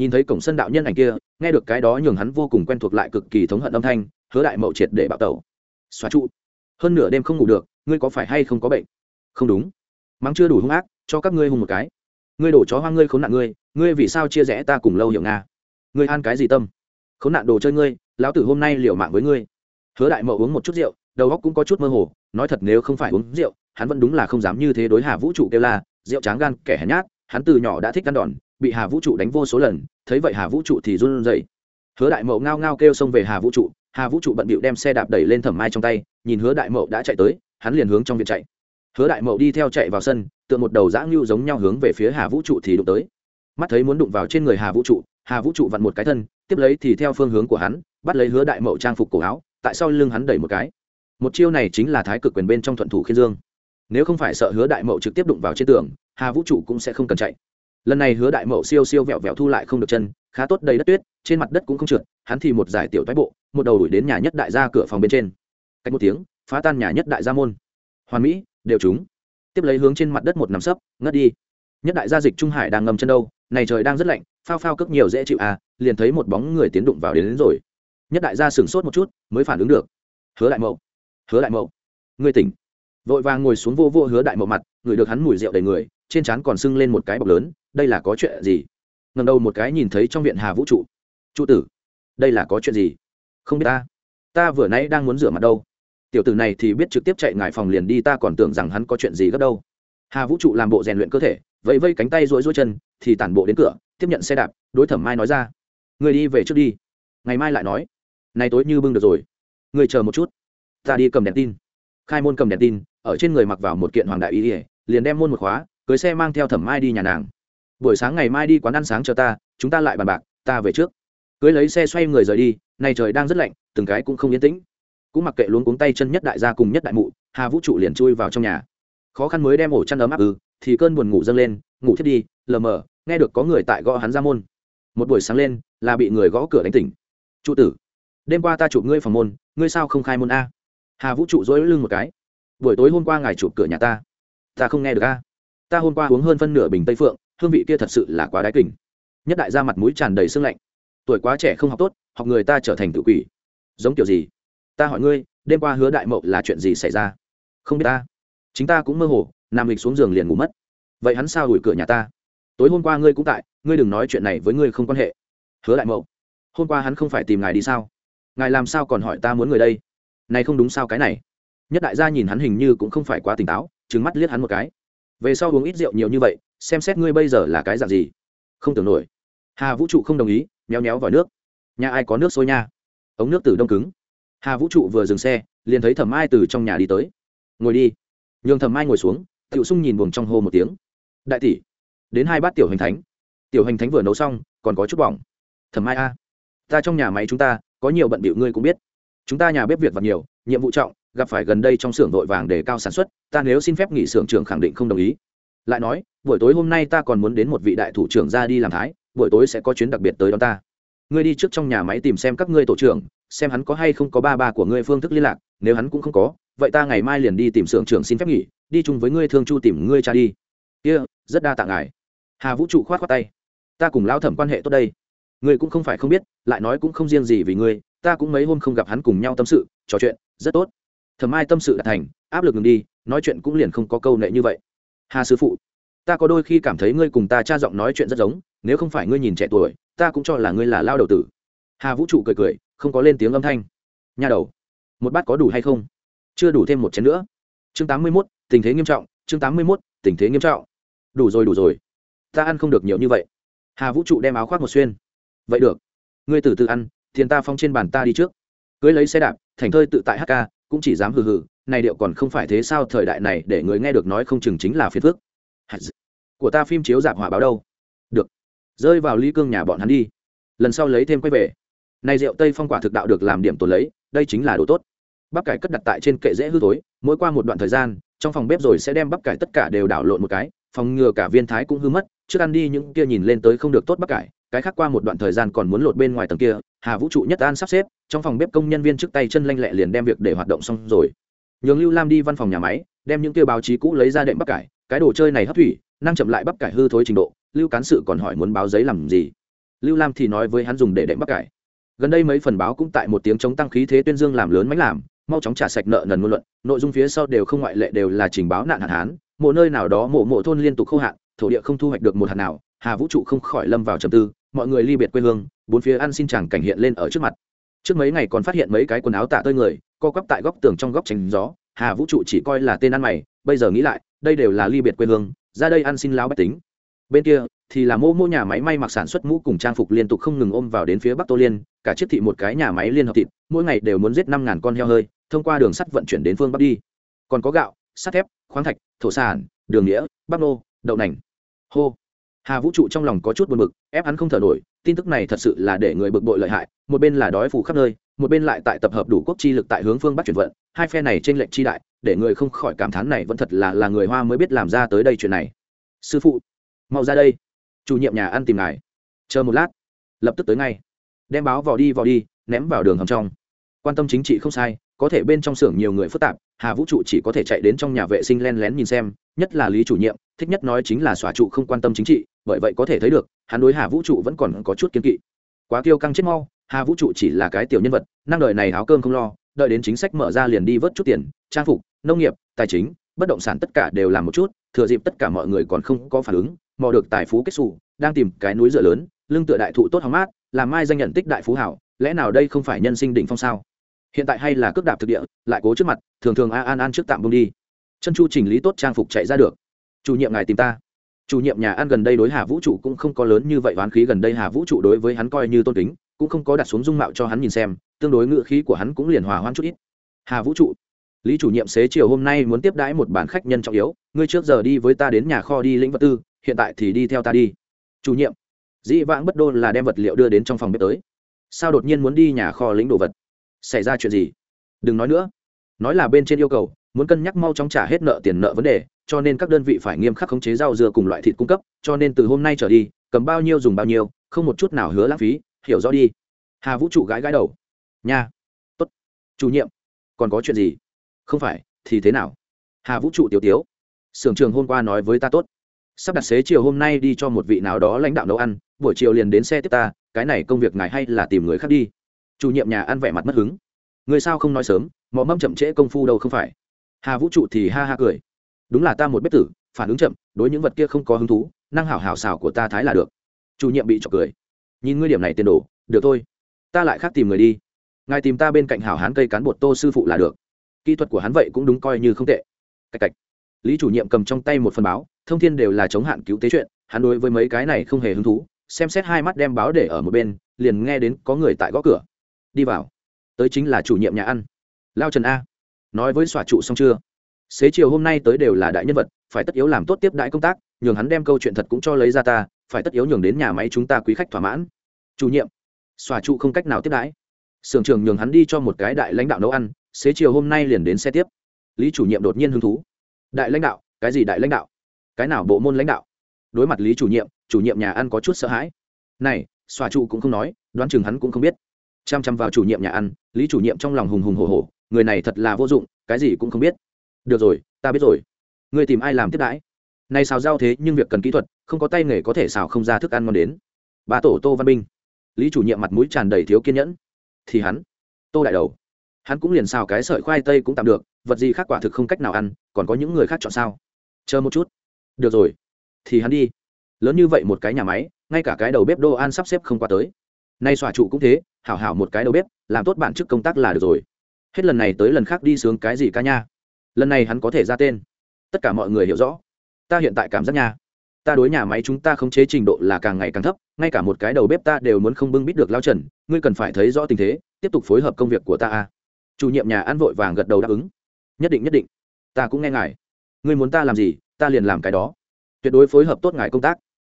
nhìn thấy cổng sân đạo nhân ảnh kia, nghe được cái đó nhường hắn vô cùng quen thuộc lại cực kỳ thống hận âm thanh, hứa đại mậu triệt để bạo tẩu. Xóa trụ. Hơn nửa đêm không ngủ được, ngươi có phải hay không có bệnh? Không đúng. Mắng chưa đủ hung ác, cho các ngươi hung một cái. Ngươi đổ chó hoang ngươi khốn nạn ngươi ngươi vì sao chia rẽ ta cùng lâu hiệu nga? Ngươi an cái gì tâm? Khốn nạn đồ chơi ngươi, lão tử hôm nay liều mạng với ngươi. Hứa đại mậu uống một chút rượu, đầu óc cũng có chút mơ hồ, nói thật nếu không phải uống rượu, hắn vẫn đúng là không dám như thế đối hà vũ trụ kêu la, rượu tráng gan, kẻ hèn nhát, hắn từ nhỏ đã thích ăn đòn bị hà vũ trụ đánh vô số lần, thấy vậy hà vũ trụ thì run rẩy. Hứa đại mậu ngao ngao kêu xông về hà vũ trụ, hà vũ trụ bận bịu đem xe đạp đẩy lên thẩm mai trong tay, nhìn hứa đại mậu đã chạy tới, hắn liền hướng trong viện chạy. Hứa đại mậu đi theo chạy vào sân, tựa một đầu dã ngưu giống nhau hướng về phía hà vũ trụ thì đụng tới. Mắt thấy muốn đụng vào trên người hà vũ trụ, hà vũ trụ vặn một cái thân, tiếp lấy thì theo phương hướng của hắn, bắt lấy hứa đại mậu trang phục cổ áo, tại sau lưng hắn đẩy một cái. Một chiêu này chính là thái cực quyền bên trong thuận thủ khiên dương. Nếu không phải sợ hứa đại mậu trực tiếp đụng vào trên tường, hà vũ trụ cũng sẽ không cần chạy lần này hứa đại mậu siêu siêu vẹo vẹo thu lại không được chân khá tốt đầy đất tuyết trên mặt đất cũng không trượt hắn thì một giải tiểu thoái bộ một đầu đuổi đến nhà nhất đại gia cửa phòng bên trên. Cách một tiếng phá tan nhà nhất đại gia môn. Hoàn mỹ đều chúng. Tiếp lấy hướng trên mặt đất một nằm sấp ngất đi. Nhất đại gia dịch trung hải đang ngầm chân đâu này trời đang rất lạnh phao phao cước nhiều dễ chịu à liền thấy một bóng người tiến đụng vào đến, đến rồi. Nhất đại gia sửng sốt một chút mới phản ứng được. Hứa đại mậu. Hứa đại mậu. Ngươi tỉnh. Vội vàng ngồi xuống vô vô hứa đại mậu mặt người được hắn mùi rượu đầy người trên trán còn sưng lên một cái bọc lớn đây là có chuyện gì? Ngần đầu một cái nhìn thấy trong viện hà vũ trụ. Trụ tử, đây là có chuyện gì? Không biết ta. Ta vừa nãy đang muốn rửa mặt đâu. Tiểu tử này thì biết trực tiếp chạy ngài phòng liền đi, ta còn tưởng rằng hắn có chuyện gì gấp đâu. Hà vũ trụ làm bộ rèn luyện cơ thể, vẫy vây cánh tay rối rối chân, thì tản bộ đến cửa, tiếp nhận xe đạp, đối thẩm mai nói ra. Người đi về trước đi. Ngày mai lại nói. Nay tối như bưng được rồi. Người chờ một chút. Ta đi cầm đèn tin. Khai môn cầm đèn tin, ở trên người mặc vào một kiện hoàng đại ý ỉa liền đem môn một khóa, cưới xe mang theo thẩm mai đi nhà nàng buổi sáng ngày mai đi quán ăn sáng chờ ta, chúng ta lại bàn bạc, ta về trước. Cưới lấy xe xoay người rời đi, nay trời đang rất lạnh, từng cái cũng không yên tĩnh. Cũng mặc kệ luống cuống tay chân nhất đại gia cùng nhất đại mụ, hà vũ trụ liền chui vào trong nhà. Khó khăn mới đem ổ chăn ấm áp ư thì cơn buồn ngủ dâng lên, ngủ thiết đi, lờ mờ, nghe được có người tại gõ hắn ra môn. Một buổi sáng lên, là bị người gõ cửa đánh tỉnh. Trụ tử, đêm qua ta chụp ngươi phòng môn, ngươi sao không khai môn a? Hà vũ trụ dối lưng một cái. Buổi tối hôm qua ngài chụp cửa nhà ta ta không nghe được a. Ta hôm qua uống hơn phân nửa bình tây phượng hương vị kia thật sự là quá đái kỉnh nhất đại ra mặt mũi tràn đầy sương lạnh. Tuổi quá trẻ không học tốt, học người ta trở thành tự quỷ. Giống kiểu gì? Ta hỏi ngươi, đêm qua hứa đại mậu là chuyện gì xảy ra? Không biết ta. Chính ta cũng mơ hồ nằm lịch xuống giường liền ngủ mất. Vậy hắn sao đuổi cửa nhà ta? Tối hôm qua ngươi cũng tại, ngươi đừng nói chuyện này với ngươi không quan hệ. Hứa đại mậu, hôm qua hắn không phải tìm ngài đi sao? Ngài làm sao còn hỏi ta muốn người đây? Này không đúng sao cái này? Nhất đại gia nhìn hắn hình như cũng không phải quá tỉnh táo trứng mắt liếc hắn một cái về sau uống ít rượu nhiều như vậy, xem xét ngươi bây giờ là cái dạng gì. Không tưởng nổi. Hà vũ trụ không đồng ý, méo méo vòi nước. Nhà ai có nước sôi nha? Ống nước từ đông cứng. Hà vũ trụ vừa dừng xe, liền thấy thẩm ai từ trong nhà đi tới. Ngồi đi. Nhường thẩm ai ngồi xuống, tiểu sung nhìn buồng trong hô một tiếng. Đại tỷ, đến hai bát tiểu hành thánh. Tiểu hành thánh vừa nấu xong, còn có chút bỏng. Thẩm ai a, ta trong nhà máy chúng ta, có nhiều bận bịu ngươi cũng biết. Chúng ta nhà bếp việc vặt nhiều, nhiệm vụ trọng gặp phải gần đây trong xưởng vội vàng để cao sản xuất ta nếu xin phép nghỉ xưởng trưởng khẳng định không đồng ý. Lại nói buổi tối hôm nay ta còn muốn đến một vị đại thủ trưởng ra đi làm thái buổi tối sẽ có chuyến đặc biệt tới đón ta. Ngươi đi trước trong nhà máy tìm xem các ngươi tổ trưởng xem hắn có hay không có ba ba của ngươi phương thức liên lạc nếu hắn cũng không có vậy ta ngày mai liền đi tìm xưởng trưởng xin phép nghỉ đi chung với ngươi thương chu tìm ngươi cha đi. Kia、yeah, rất đa tạ ngài. Hà vũ trụ khoát khoát tay. Ta cùng lao thẩm quan hệ tốt đây. Ngươi cũng không phải không biết lại nói cũng không riêng gì vì ngươi ta cũng mấy hôm không gặp hắn cùng nhau tâm sự trò chuyện rất tốt thẩm ai tâm sự đã thành, áp lực ngừng đi, nói chuyện cũng liền không có câu nệ như vậy. Hà sư phụ, ta có đôi khi cảm thấy ngươi cùng ta cha giọng nói chuyện rất giống, nếu không phải ngươi nhìn trẻ tuổi, ta cũng cho là ngươi là lao đầu tử. Hà vũ trụ cười cười, không có lên tiếng âm thanh. Nhà đầu, một bát có đủ hay không? Chưa đủ thêm một chén nữa. Chương tám mươi mốt, tình thế nghiêm trọng, chương tám mươi mốt, tình thế nghiêm trọng. Đủ rồi đủ rồi. Ta ăn không được nhiều như vậy. Hà vũ trụ đem áo khoác một xuyên. Vậy được. Ngươi từ từ ăn, tiền ta phong trên bàn ta đi trước. Cưới lấy xe đạp, thành thơi tự tại hk cũng chỉ dám hừ hừ, này điệu còn không phải thế sao, thời đại này để người nghe được nói không chừng chính là phiền phước của ta phim chiếu dạp hỏa báo đâu? Được, rơi vào ly cương nhà bọn hắn đi. Lần sau lấy thêm quay về. Này rượu tây phong quả thực đạo được làm điểm tồn lấy, đây chính là đồ tốt. Bắp cải cất đặt tại trên kệ dễ hư tối mỗi qua một đoạn thời gian, trong phòng bếp rồi sẽ đem bắp cải tất cả đều đảo lộn một cái, phòng ngừa cả viên thái cũng hư mất, trước ăn đi những kia nhìn lên tới không được tốt bắp cải cái khác qua một đoạn thời gian còn muốn lột bên ngoài tầng kia, hà vũ trụ nhất an sắp xếp, trong phòng bếp công nhân viên trước tay chân lanh lẹ liền đem việc để hoạt động xong rồi. Nhường lưu lam đi văn phòng nhà máy, đem những kia báo chí cũ lấy ra đệm bắp cải, cái đồ chơi này hấp thủy, năng chậm lại bắp cải hư thối trình độ, lưu cán sự còn hỏi muốn báo giấy làm gì. Lưu lam thì nói với hắn dùng để đệm bắp cải. Gần đây mấy phần báo cũng tại một tiếng chống tăng khí thế tuyên dương làm lớn mánh làm, mau chóng trả sạch nợ nần ngôn luận, nội dung phía sau đều không ngoại lệ đều là trình báo nạn hạn hán, mộ nơi nào đó mộ mộ thôn liên tục khô hạn, thổ địa không thu hoạch được một hạt nào, hà vũ trụ không khỏi lâm vào trầm tư mọi người ly biệt quê hương, bốn phía ăn xin chẳng cảnh hiện lên ở trước mặt. Trước mấy ngày còn phát hiện mấy cái quần áo tạ tơi người, co quắp tại góc tường trong góc tránh gió, hà vũ trụ chỉ coi là tên ăn mày, bây giờ nghĩ lại, đây đều là ly biệt quê hương, ra đây ăn xin lao bách tính. Bên kia thì là mô mô nhà máy may mặc sản xuất mũ cùng trang phục liên tục không ngừng ôm vào đến phía bắc tô liên, cả chiếc thị một cái nhà máy liên hợp thịt, mỗi ngày đều muốn giết năm ngàn con heo hơi, thông qua đường sắt vận chuyển đến phương bắc đi. Còn có gạo, sắt thép, khoáng thạch, thổ sản, đường nghĩa, bắp nô, đậu nành. Hô. Hà vũ trụ trong lòng có chút buồn bực ép hắn không thở nổi, tin tức này thật sự là để người bực bội lợi hại, một bên là đói phủ khắp nơi, một bên lại tại tập hợp đủ quốc chi lực tại hướng phương bắc chuyển vận, hai phe này trên lệnh chi đại, để người không khỏi cảm thán này vẫn thật là là người hoa mới biết làm ra tới đây chuyện này. Sư phụ, mau ra đây. Chủ nhiệm nhà ăn tìm ngài. Chờ một lát. Lập tức tới ngay. Đem báo vào đi vào đi, ném vào đường hầm trong. Quan tâm chính trị không sai, có thể bên trong xưởng nhiều người phức tạp, hà vũ trụ chỉ có thể chạy đến trong nhà vệ sinh len lén nhìn xem nhất là lý chủ nhiệm, thích nhất nói chính là xóa trụ không quan tâm chính trị, bởi vậy có thể thấy được, hắn đối hà vũ trụ vẫn còn có chút kiên kỵ. Quá kiêu căng chết mau, hà vũ trụ chỉ là cái tiểu nhân vật, năng đời này áo cơm không lo, đợi đến chính sách mở ra liền đi vớt chút tiền, trang phục, nông nghiệp, tài chính, bất động sản tất cả đều làm một chút, thừa dịp tất cả mọi người còn không có phản ứng, mò được tài phú kết xù, đang tìm cái núi dựa lớn, lưng tựa đại thụ tốt hóng mát, làm mai danh nhận tích đại phú hảo, lẽ nào đây không phải nhân sinh đỉnh phong sao? Hiện tại hay là cước đạp thực địa, lại cố trước mặt, thường thường a an an trước tạm bông đi chân chu chỉnh lý tốt trang phục chạy ra được. Chủ nhiệm ngài tìm ta. Chủ nhiệm nhà ăn gần đây đối hà vũ trụ cũng không có lớn như vậy oán khí gần đây hà vũ trụ đối với hắn coi như tôn kính, cũng không có đặt xuống dung mạo cho hắn nhìn xem, tương đối ngự khí của hắn cũng liền hòa hoan chút ít. Hà vũ trụ, lý chủ nhiệm xế chiều hôm nay muốn tiếp đãi một bản khách nhân trọng yếu, ngươi trước giờ đi với ta đến nhà kho đi lĩnh vật tư, hiện tại thì đi theo ta đi. Chủ nhiệm, dĩ vãng bất đô là đem vật liệu đưa đến trong phòng bếp tới. Sao đột nhiên muốn đi nhà kho lĩnh đồ vật? Xảy ra chuyện gì? Đừng nói nữa. Nói là bên trên yêu cầu muốn cân nhắc mau chóng trả hết nợ tiền nợ vấn đề, cho nên các đơn vị phải nghiêm khắc khống chế rau dưa cùng loại thịt cung cấp, cho nên từ hôm nay trở đi, cầm bao nhiêu dùng bao nhiêu, không một chút nào hứa lãng phí, hiểu rõ đi. Hà vũ trụ gãi gãi đầu. Nha. Tốt. Chủ nhiệm. Còn có chuyện gì? Không phải, thì thế nào? Hà vũ trụ tiểu tiếu. Sưởng trường hôm qua nói với ta tốt. Sắp đặt xế chiều hôm nay đi cho một vị nào đó lãnh đạo nấu ăn, buổi chiều liền đến xe tiếp ta, cái này công việc ngài hay là tìm người khác đi. Chủ nhiệm nhà ăn vẻ mặt mất hứng. Người sao không nói sớm, mọ mâm chậm trễ công phu đâu không phải hà vũ trụ thì ha ha cười. Đúng là ta một bếp tử, phản ứng chậm, đối những vật kia không có hứng thú, năng hảo hảo xảo của ta thái là được. Chủ nhiệm bị trọc cười. Nhìn ngươi điểm này tiền đồ, được thôi. Ta lại khác tìm người đi. Ngài tìm ta bên cạnh hảo hán cây cán bột tô sư phụ là được. Kỹ thuật của hắn vậy cũng đúng coi như không tệ. Cạch cạch. Lý chủ nhiệm cầm trong tay một phần báo, thông thiên đều là chống hạn cứu tế chuyện, hắn đối với mấy cái này không hề hứng thú, xem xét hai mắt đem báo để ở một bên, liền nghe đến có người tại gõ cửa. Đi vào. Tới chính là chủ nhiệm nhà ăn. Lao trần a nói với xòa trụ xong chưa? Xế chiều hôm nay tới đều là đại nhân vật, phải tất yếu làm tốt tiếp đại công tác, nhường hắn đem câu chuyện thật cũng cho lấy ra ta, phải tất yếu nhường đến nhà máy chúng ta quý khách thỏa mãn. Chủ nhiệm, xòa trụ không cách nào tiếp đãi. Sưởng trường nhường hắn đi cho một cái đại lãnh đạo nấu ăn, xế chiều hôm nay liền đến xe tiếp. Lý chủ nhiệm đột nhiên hứng thú. Đại lãnh đạo, cái gì đại lãnh đạo? Cái nào bộ môn lãnh đạo? Đối mặt lý chủ nhiệm chủ nhiệm nhà ăn có chút sợ hãi. Này, xòa trụ cũng không nói, đoán chừng hắn cũng không biết. Chăm chăm vào chủ nhiệm nhà ăn, lý chủ nhiệm trong lòng hùng hùng hồ hồ người này thật là vô dụng, cái gì cũng không biết. Được rồi, ta biết rồi. Người tìm ai làm tiếp đãi? Này xào rau thế nhưng việc cần kỹ thuật, không có tay nghề có thể xào không ra thức ăn ngon đến. Ba tổ tô văn binh lý chủ nhiệm mặt mũi tràn đầy thiếu kiên nhẫn. Thì hắn, tô đại đầu. Hắn cũng liền xào cái sợi khoai tây cũng tạm được, vật gì khác quả thực không cách nào ăn, còn có những người khác chọn sao? Chờ một chút. Được rồi. Thì hắn đi. Lớn như vậy một cái nhà máy, ngay cả cái đầu bếp đô an sắp xếp không qua tới. Nay xòa trụ cũng thế, hảo hảo một cái đầu bếp, làm tốt bản chức công tác là được rồi hết lần này tới lần khác đi sướng cái gì ca nha? Lần này hắn có thể ra tên. Tất cả mọi người hiểu rõ. Ta hiện tại cảm giác nha. Ta đối nhà máy chúng ta khống chế trình độ là càng ngày càng thấp, ngay cả một cái đầu bếp ta đều muốn không bưng bít được lao trần, ngươi cần phải thấy rõ tình thế, tiếp tục phối hợp công việc của ta a. Chủ nhiệm nhà ăn vội vàng gật đầu đáp ứng. Nhất định nhất định. Ta cũng nghe ngài. Ngươi muốn ta làm gì, ta liền làm cái đó. Tuyệt đối phối hợp tốt ngài công tác.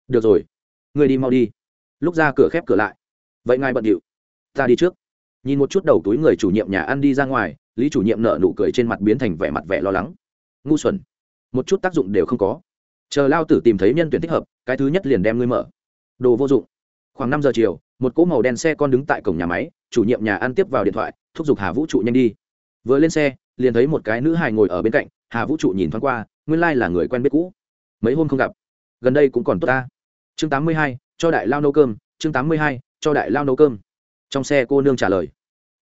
Được rồi. Ngươi đi mau đi. Lúc ra cửa khép cửa lại. Vậy ngài bận điệu. Ta đi trước nhìn một chút đầu túi người chủ nhiệm nhà ăn đi ra ngoài, lý chủ nhiệm nợ nụ cười trên mặt biến thành vẻ mặt vẻ lo lắng. Ngu xuẩn. Một chút tác dụng đều không có. Chờ lao tử tìm thấy nhân tuyển thích hợp, cái thứ nhất liền đem ngươi mở. Đồ vô dụng. Khoảng năm giờ chiều, một cỗ màu đen xe con đứng tại cổng nhà máy, chủ nhiệm nhà ăn tiếp vào điện thoại, thúc giục hà vũ trụ nhanh đi. Vừa lên xe, liền thấy một cái nữ hài ngồi ở bên cạnh, hà vũ trụ nhìn thoáng qua, nguyên lai là người quen biết cũ. Mấy hôm không gặp. Gần đây cũng còn tốt ta. Chương tám mươi hai, cho đại lao nấu cơm, chương tám mươi hai, cho đại lao nấu cơm trong xe cô nương trả lời.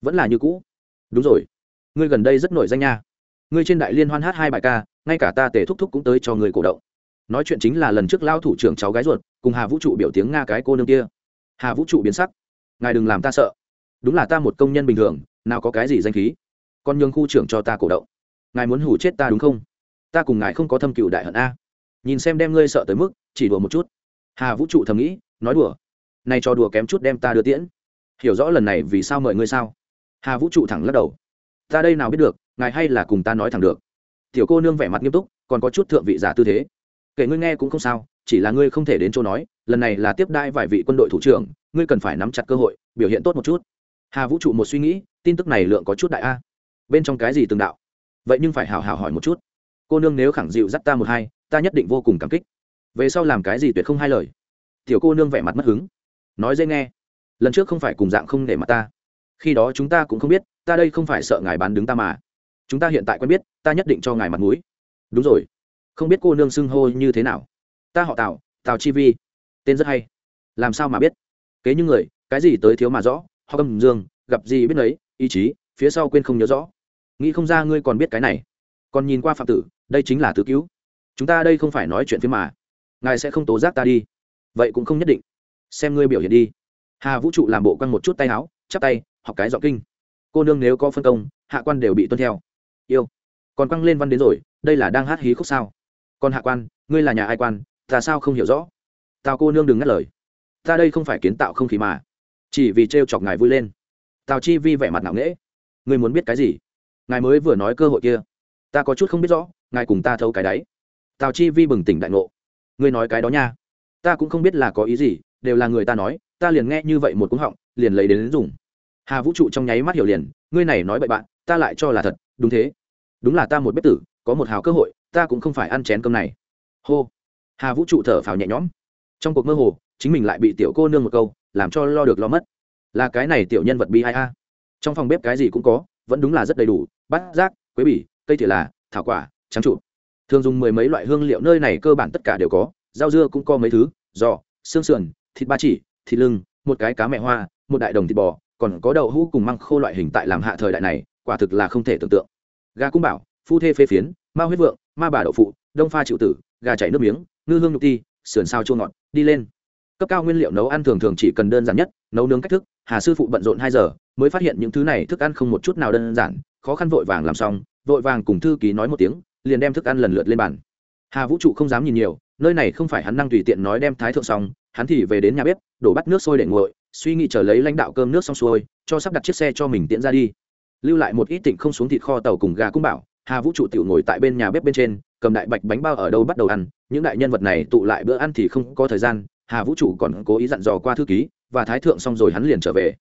Vẫn là như cũ. Đúng rồi. Ngươi gần đây rất nổi danh nha. Ngươi trên đại liên hoan hát hai bài ca, ngay cả ta tề thúc thúc cũng tới cho người cổ động. Nói chuyện chính là lần trước lao thủ trưởng cháu gái ruột, cùng hà vũ trụ biểu tiếng nga cái cô nương kia. Hà vũ trụ biến sắc. Ngài đừng làm ta sợ. Đúng là ta một công nhân bình thường, nào có cái gì danh khí. Con nhường khu trưởng cho ta cổ động. Ngài muốn hủ chết ta đúng không? Ta cùng ngài không có thâm cựu đại hận a. Nhìn xem đem ngươi sợ tới mức, chỉ đùa một chút. Hà vũ trụ thầm nghĩ, nói đùa. Nay cho đùa kém chút đem ta đưa tiễn hiểu rõ lần này vì sao mời ngươi sao? Hà vũ trụ thẳng lắc đầu. Ta đây nào biết được, ngài hay là cùng ta nói thẳng được. Tiểu cô nương vẻ mặt nghiêm túc, còn có chút thượng vị giả tư thế. Kể ngươi nghe cũng không sao, chỉ là ngươi không thể đến chỗ nói, lần này là tiếp đai vài vị quân đội thủ trưởng, ngươi cần phải nắm chặt cơ hội, biểu hiện tốt một chút. Hà vũ trụ một suy nghĩ, tin tức này lượng có chút đại a. Bên trong cái gì từng đạo? Vậy nhưng phải hào hào hỏi một chút. Cô nương nếu khẳng dịu dắt ta một hai, ta nhất định vô cùng cảm kích. Về sau làm cái gì tuyệt không hai lời. Tiểu cô nương vẻ mặt mất hứng. Nói dễ nghe lần trước không phải cùng dạng không để mặt ta. Khi đó chúng ta cũng không biết, ta đây không phải sợ ngài bán đứng ta mà. Chúng ta hiện tại quen biết, ta nhất định cho ngài mặt mũi. Đúng rồi. Không biết cô nương xưng hô như thế nào? Ta họ tào tào chi vi. Tên rất hay. Làm sao mà biết? Kế như người, cái gì tới thiếu mà rõ, họ cầm dương, gặp gì biết đấy ý chí, phía sau quên không nhớ rõ. Nghĩ không ra ngươi còn biết cái này. Còn nhìn qua phạm tử, đây chính là tứ cứu. Chúng ta đây không phải nói chuyện phía mà. Ngài sẽ không tố giác ta đi. Vậy cũng không nhất định. Xem ngươi biểu hiện đi hà vũ trụ làm bộ quăng một chút tay áo chắp tay học cái dọn kinh cô nương nếu có phân công hạ quan đều bị tuân theo yêu còn quăng lên văn đến rồi đây là đang hát hí khúc sao còn hạ quan ngươi là nhà ai quan ta sao không hiểu rõ tào cô nương đừng ngắt lời ta đây không phải kiến tạo không khí mà chỉ vì trêu e chọc ngài vui lên tào chi vi vẻ mặt nặng nễ ngươi muốn biết cái gì ngài mới vừa nói cơ hội kia ta có chút không biết rõ ngài cùng ta thấu cái đấy tào chi vi bừng tỉnh đại ngộ ngươi nói cái đó nha ta cũng không biết là có ý gì đều là người ta nói ta liền nghe như vậy một cúng họng liền lấy đến, đến dùng. Hà vũ trụ trong nháy mắt hiểu liền ngươi này nói bậy bạn ta lại cho là thật đúng thế. Đúng là ta một bếp tử có một hào cơ hội ta cũng không phải ăn chén cơm này. Hô. Hà vũ trụ thở phào nhẹ nhõm. Trong cuộc mơ hồ chính mình lại bị tiểu cô nương một câu làm cho lo được lo mất. Là cái này tiểu nhân vật bi ai a? Trong phòng bếp cái gì cũng có vẫn đúng là rất đầy đủ bát rác quế bỉ cây thìa là thảo quả trắng trụ. Thường dùng mười mấy loại hương liệu nơi này cơ bản tất cả đều có rau dưa cũng có mấy thứ giò xương sườn thịt ba chỉ thịt lưng, một cái cá mẹ hoa, một đại đồng thịt bò, còn có đậu hũ cùng măng khô loại hình tại làm hạ thời đại này, quả thực là không thể tưởng tượng. Gà cung bảo, phu thê phê phiến, ma huyết vượng, ma bà đậu phụ, đông pha chịu tử, gà chảy nước miếng, ngư hương nhục ti, sườn sao chua ngọt, đi lên. Cấp cao nguyên liệu nấu ăn thường thường chỉ cần đơn giản nhất, nấu nướng cách thức, hà sư phụ bận rộn hai giờ, mới phát hiện những thứ này thức ăn không một chút nào đơn giản, khó khăn vội vàng làm xong, vội vàng cùng thư ký nói một tiếng, liền đem thức ăn lần lượt lên bàn. Hà vũ trụ không dám nhìn nhiều, nơi này không phải hắn năng tùy tiện nói đem thái thượng xong, hắn thì về đến nhà bếp đổ bắt nước sôi để nguội, suy nghĩ chờ lấy lãnh đạo cơm nước xong xuôi, cho sắp đặt chiếc xe cho mình tiễn ra đi. Lưu lại một ít tịnh không xuống thịt kho tàu cùng gà cũng bảo, hà vũ trụ tiểu ngồi tại bên nhà bếp bên trên, cầm đại bạch bánh bao ở đâu bắt đầu ăn, những đại nhân vật này tụ lại bữa ăn thì không có thời gian, hà vũ trụ còn cố ý dặn dò qua thư ký, và thái thượng xong rồi hắn liền trở về.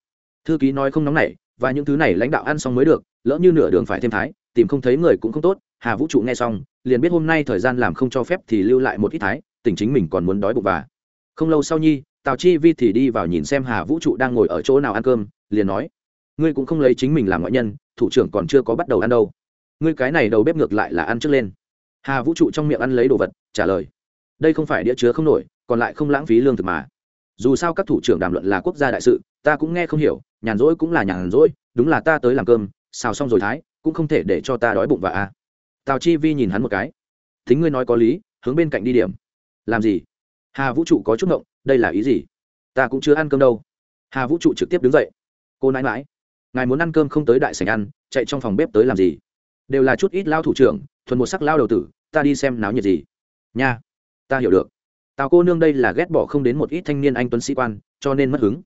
Thư ký nói không nóng nảy, và những thứ này lãnh đạo ăn xong mới được, lỡ như nửa đường phải thêm thái, tìm không thấy người cũng không tốt, hà vũ trụ nghe xong, liền biết hôm nay thời gian làm không cho phép thì lưu lại một ít thái, tỉnh chính mình còn muốn đói bụng và. Không lâu sau nhi tào chi vi thì đi vào nhìn xem hà vũ trụ đang ngồi ở chỗ nào ăn cơm, liền nói, ngươi cũng không lấy chính mình làm ngoại nhân, thủ trưởng còn chưa có bắt đầu ăn đâu. Ngươi cái này đầu bếp ngược lại là ăn trước lên. Hà vũ trụ trong miệng ăn lấy đồ vật, trả lời, đây không phải đĩa chứa không nổi, còn lại không lãng phí lương thực mà. Dù sao các thủ trưởng đàm luận là quốc gia đại sự, ta cũng nghe không hiểu, nhàn rỗi cũng là nhàn rỗi, đúng là ta tới làm cơm, xào xong rồi thái, cũng không thể để cho ta đói bụng và a. Tào chi vi nhìn hắn một cái, thính ngươi nói có lý, hướng bên cạnh đi điểm. Làm gì? Hà vũ trụ có chút ngộng đây là ý gì? Ta cũng chưa ăn cơm đâu. Hà vũ trụ trực tiếp đứng dậy. Cô nãi mãi ngài muốn ăn cơm không tới đại sành ăn, chạy trong phòng bếp tới làm gì? Đều là chút ít lao thủ trưởng, thuần một sắc lao đầu tử, ta đi xem náo nhiệt gì. Nha, ta hiểu được. Tào cô nương đây là ghét bỏ không đến một ít thanh niên anh tuấn sĩ quan, cho nên mất hứng.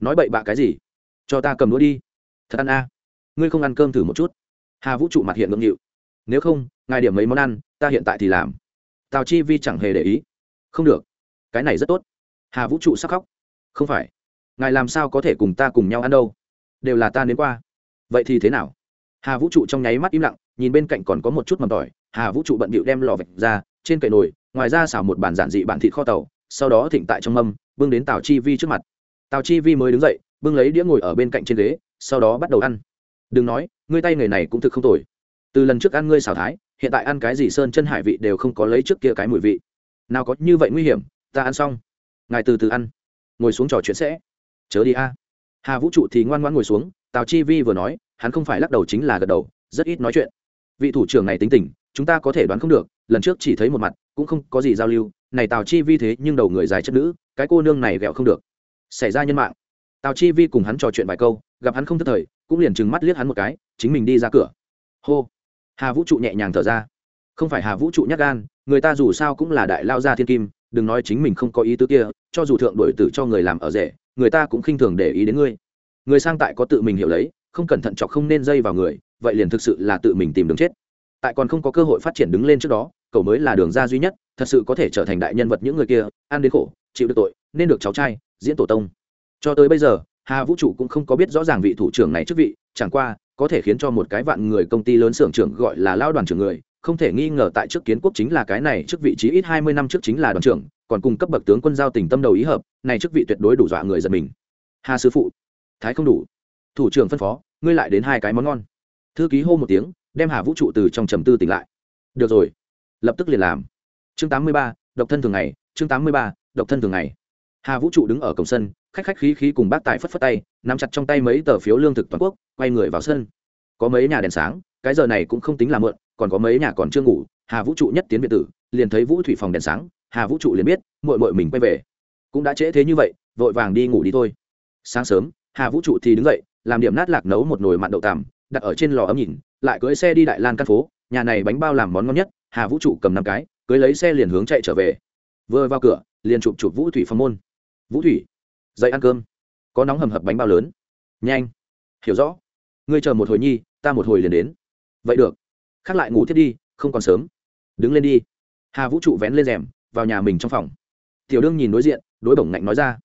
Nói bậy bạ cái gì? Cho ta cầm đũa đi. Thật ăn a. Ngươi không ăn cơm thử một chút. Hà vũ trụ mặt hiện ngượng nghịu. Nếu không, ngài điểm mấy món ăn, ta hiện tại thì làm. Tào chi vi chẳng hề để ý. Không được. Cái này rất tốt hà vũ trụ sắc khóc. Không phải. Ngài làm sao có thể cùng ta cùng nhau ăn đâu? Đều là ta đến qua. Vậy thì thế nào? Hà vũ trụ trong nháy mắt im lặng, nhìn bên cạnh còn có một chút mầm tỏi. Hà vũ trụ bận bịu đem lò vạch ra, trên cậy nồi, ngoài ra xào một bàn giản dị bản thịt kho tàu, sau đó thịnh tại trong mâm, bưng đến tào chi vi trước mặt. Tào chi vi mới đứng dậy, bưng lấy đĩa ngồi ở bên cạnh trên ghế, sau đó bắt đầu ăn. Đừng nói, ngươi tay người này cũng thực không tồi. Từ lần trước ăn ngươi xào thái, hiện tại ăn cái gì sơn chân hải vị đều không có lấy trước kia cái mùi vị. Nào có như vậy nguy hiểm, ta ăn xong ngài từ từ ăn. Ngồi xuống trò chuyện sẽ. Chớ đi a. Hà vũ trụ thì ngoan ngoan ngồi xuống, tào chi vi vừa nói, hắn không phải lắc đầu chính là gật đầu, rất ít nói chuyện. Vị thủ trưởng này tính tình, chúng ta có thể đoán không được, lần trước chỉ thấy một mặt, cũng không có gì giao lưu, này tào chi vi thế nhưng đầu người dài chất nữ, cái cô nương này ghẹo không được. Xảy ra nhân mạng. Tào chi vi cùng hắn trò chuyện vài câu, gặp hắn không thất thời, cũng liền trừng mắt liếc hắn một cái, chính mình đi ra cửa. Hô. Hà vũ trụ nhẹ nhàng thở ra. Không phải hà vũ trụ nhắc gan, người ta dù sao cũng là đại lao gia thiên kim đừng nói chính mình không có ý tứ kia, cho dù thượng đổi tử cho người làm ở rể, người ta cũng khinh thường để ý đến ngươi. Người sang tại có tự mình hiểu lấy, không cẩn thận chọc không nên dây vào người, vậy liền thực sự là tự mình tìm đường chết. Tại còn không có cơ hội phát triển đứng lên trước đó, cậu mới là đường ra duy nhất, thật sự có thể trở thành đại nhân vật những người kia, ăn đến khổ, chịu được tội, nên được cháu trai, diễn tổ tông. Cho tới bây giờ, hà vũ trụ cũng không có biết rõ ràng vị thủ trưởng này chức vị, chẳng qua, có thể khiến cho một cái vạn người công ty lớn xưởng trưởng gọi là lao đoàn trưởng người không thể nghi ngờ tại trước kiến quốc chính là cái này trước vị trí ít hai mươi năm trước chính là đoàn trưởng, còn cùng cấp bậc tướng quân giao tình tâm đầu ý hợp, này chức vị tuyệt đối đủ dọa người giật mình. Hà sư phụ, thái không đủ. Thủ trưởng phân phó, ngươi lại đến hai cái món ngon. Thư ký hô một tiếng, đem hà vũ trụ từ trong trầm tư tỉnh lại. Được rồi, lập tức liền làm. Chương tám mươi ba, độc thân thường ngày, chương tám mươi ba, độc thân thường ngày. Hà vũ trụ đứng ở cổng sân, khách khách khí khí cùng bác tài phất phất tay, nắm chặt trong tay mấy tờ phiếu lương thực toàn quốc, quay người vào sân. Có mấy nhà đèn sáng, cái giờ này cũng không tính là mượn còn có mấy nhà còn chưa ngủ, hà vũ trụ nhất tiến biệt tử, liền thấy vũ thủy phòng đèn sáng, hà vũ trụ liền biết mội mội mình quay về. Cũng đã trễ thế như vậy, vội vàng đi ngủ đi thôi. Sáng sớm, hà vũ trụ thì đứng dậy, làm điểm nát lạc nấu một nồi mặn đậu tằm, đặt ở trên lò ấm nhìn, lại cưới xe đi đại lan căn phố, nhà này bánh bao làm món ngon nhất, hà vũ trụ cầm năm cái cưới lấy xe liền hướng chạy trở về. Vừa vào cửa, liền chụp chụp vũ thủy phong môn. Vũ thủy, dậy ăn cơm. Có nóng hầm hập bánh bao lớn. Nhanh, hiểu rõ. Ngươi chờ một hồi nhi, ta một hồi liền đến. Vậy được khác lại ngủ thiết đi, không còn sớm. Đứng lên đi. Hà vũ trụ vén lên rèm, vào nhà mình trong phòng. Tiểu đương nhìn đối diện, đối bổng ngạnh nói ra.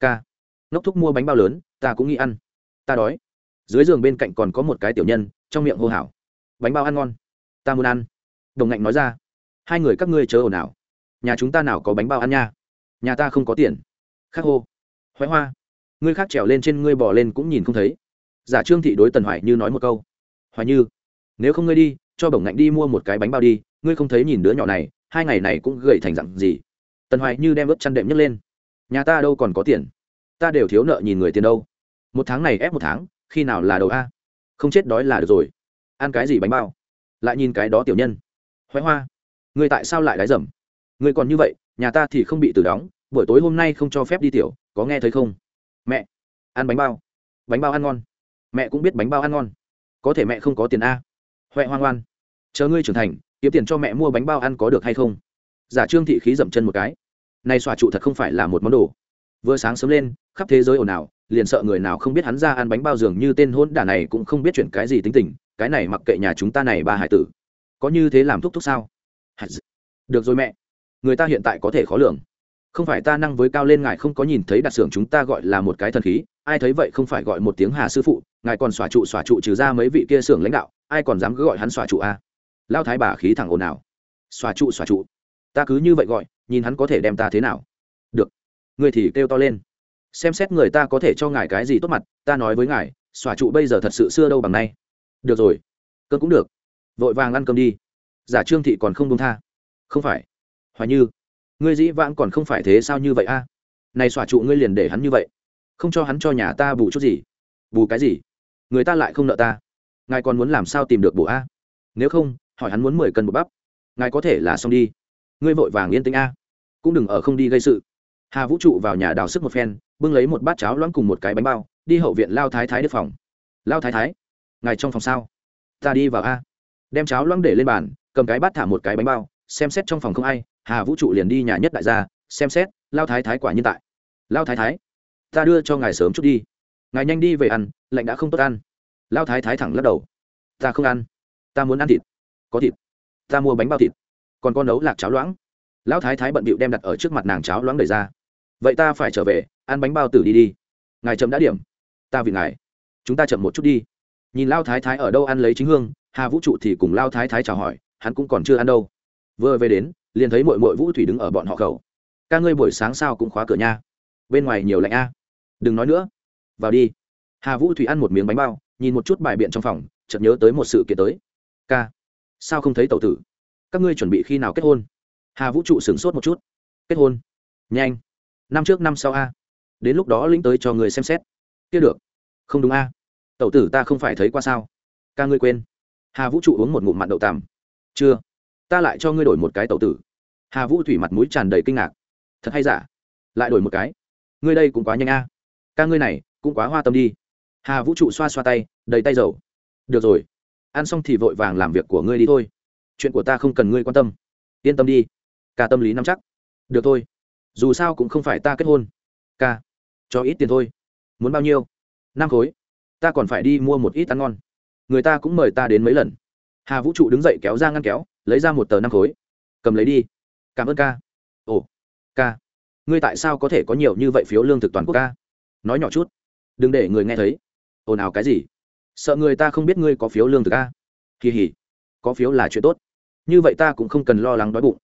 Ca nóc thúc mua bánh bao lớn, ta cũng nghĩ ăn. Ta đói. Dưới giường bên cạnh còn có một cái tiểu nhân, trong miệng hô hào. Bánh bao ăn ngon. Ta muốn ăn. Đồng ngạnh nói ra. Hai người các ngươi chớ ồn ào. Nhà chúng ta nào có bánh bao ăn nha. Nhà ta không có tiền. Khắc hô. Hoái hoa. Ngươi khác trèo lên trên ngươi bỏ lên cũng nhìn không thấy. Giả trương thị đối tần hoài như nói một câu. Hoài như, nếu không ngươi đi cho bổng ngạnh đi mua một cái bánh bao đi, ngươi không thấy nhìn đứa nhỏ này, hai ngày này cũng gầy thành dặn gì. Tần hoài như đem ướp chăn đệm nhấc lên. Nhà ta đâu còn có tiền? Ta đều thiếu nợ nhìn người tiền đâu. Một tháng này ép một tháng, khi nào là đầu a? Không chết đói là được rồi. Ăn cái gì bánh bao? Lại nhìn cái đó tiểu nhân. Hoái hoa, ngươi tại sao lại đái dầm? Ngươi còn như vậy, nhà ta thì không bị từ đóng, buổi tối hôm nay không cho phép đi tiểu, có nghe thấy không? Mẹ, ăn bánh bao. Bánh bao ăn ngon. Mẹ cũng biết bánh bao ăn ngon. Có thể mẹ không có tiền a huệ hoang ngoan chờ ngươi trưởng thành, kiếm tiền cho mẹ mua bánh bao ăn có được hay không? Giả trương thị khí dậm chân một cái. Nay xòa trụ thật không phải là một món đồ. Vừa sáng sớm lên, khắp thế giới ồn ào, liền sợ người nào không biết hắn ra ăn bánh bao dường như tên hôn đả này cũng không biết chuyện cái gì tính tình, cái này mặc kệ nhà chúng ta này ba hải tử. Có như thế làm thúc thúc sao? Được rồi mẹ. Người ta hiện tại có thể khó lường. Không phải ta năng với cao lên ngài không có nhìn thấy đặt xưởng chúng ta gọi là một cái thần khí, ai thấy vậy không phải gọi một tiếng hà sư phụ, ngài còn xòa trụ xòa trụ trừ ra mấy vị kia xưởng lãnh đạo ai còn dám cứ gọi hắn xòa trụ a? Lao thái bà khí thẳng ồn ào. Xòa trụ xòa trụ. Ta cứ như vậy gọi, nhìn hắn có thể đem ta thế nào? Được. Người thì kêu to lên. Xem xét người ta có thể cho ngài cái gì tốt mặt, ta nói với ngài, xòa trụ bây giờ thật sự xưa đâu bằng nay. Được rồi. Cơn cũng được. Vội vàng ăn cơm đi. Giả trương thị còn không đông tha. Không phải. Hoài như, ngươi dĩ vãng còn không phải thế sao như vậy a? Này xòa trụ ngươi liền để hắn như vậy. Không cho hắn cho nhà ta bù chút gì. Bù cái gì? Người ta lại không nợ ta ngài còn muốn làm sao tìm được bộ a? Nếu không, hỏi hắn muốn mười cân bột bắp. Ngài có thể là xong đi. Ngươi vội vàng yên tĩnh a. Cũng đừng ở không đi gây sự. Hà vũ trụ vào nhà đào sức một phen, bưng lấy một bát cháo loãng cùng một cái bánh bao, đi hậu viện lao thái thái đức phòng. Lao thái thái, ngài trong phòng sao? Ta đi vào a. Đem cháo loãng để lên bàn, cầm cái bát thả một cái bánh bao, xem xét trong phòng không ai. Hà vũ trụ liền đi nhà nhất đại gia, xem xét, lao thái thái quả nhiên tại. Lao thái thái, ta đưa cho ngài sớm chút đi. Ngài nhanh đi về ăn, lạnh đã không tốt ăn lao thái thái thẳng lắc đầu. Ta không ăn. Ta muốn ăn thịt. Có thịt. Ta mua bánh bao thịt. Còn con nấu lạc cháo loãng. Lão thái thái bận bịu đem đặt ở trước mặt nàng cháo loãng đẩy ra. Vậy ta phải trở về, ăn bánh bao tử đi đi. Ngài chậm đã điểm. Ta vì ngài. Chúng ta chậm một chút đi. Nhìn lao thái thái ở đâu ăn lấy chính hương, hà vũ trụ thì cùng lao thái thái chào hỏi, hắn cũng còn chưa ăn đâu. Vừa về đến, liền thấy mội mội vũ thủy đứng ở bọn họ khẩu. Ca ngươi buổi sáng sao cũng khóa cửa nha. Bên ngoài nhiều lạnh a. Đừng nói nữa. Vào đi. Hà vũ thủy ăn một miếng bánh bao nhìn một chút bài biện trong phòng, chợt nhớ tới một sự kiện tới. Ca, sao không thấy tàu tử? Các ngươi chuẩn bị khi nào kết hôn? Hà vũ trụ sửng sốt một chút. Kết hôn? Nhanh. Năm trước năm sau a. Đến lúc đó lĩnh tới cho người xem xét. Kia được. Không đúng a. Tẩu tử ta không phải thấy qua sao? Ca ngươi quên. Hà vũ trụ uống một ngụm mặn đậu tằm. Chưa. Ta lại cho ngươi đổi một cái tẩu tử. Hà vũ thủy mặt mũi tràn đầy kinh ngạc. Thật hay giả? Lại đổi một cái. Ngươi đây cũng quá nhanh a. Ca ngươi này, cũng quá hoa tâm đi hà vũ trụ xoa xoa tay, đầy tay dầu. Được rồi. Ăn xong thì vội vàng làm việc của ngươi đi thôi. Chuyện của ta không cần ngươi quan tâm. Yên tâm đi. Ca tâm lý nắm chắc. Được thôi. Dù sao cũng không phải ta kết hôn. Ca, cho ít tiền thôi. Muốn bao nhiêu? Năm khối. Ta còn phải đi mua một ít ăn ngon. Người ta cũng mời ta đến mấy lần. Hà vũ trụ đứng dậy kéo ra ngăn kéo, lấy ra một tờ năm khối. Cầm lấy đi. Cảm ơn ca. Ồ, ca. Ngươi tại sao có thể có nhiều như vậy phiếu lương thực toàn quốc ca? Nói nhỏ chút. Đừng để người nghe thấy ồn ào cái gì? Sợ người ta không biết ngươi có phiếu lương thực a? Kỳ hỉ có phiếu là chuyện tốt. Như vậy ta cũng không cần lo lắng đói bụng.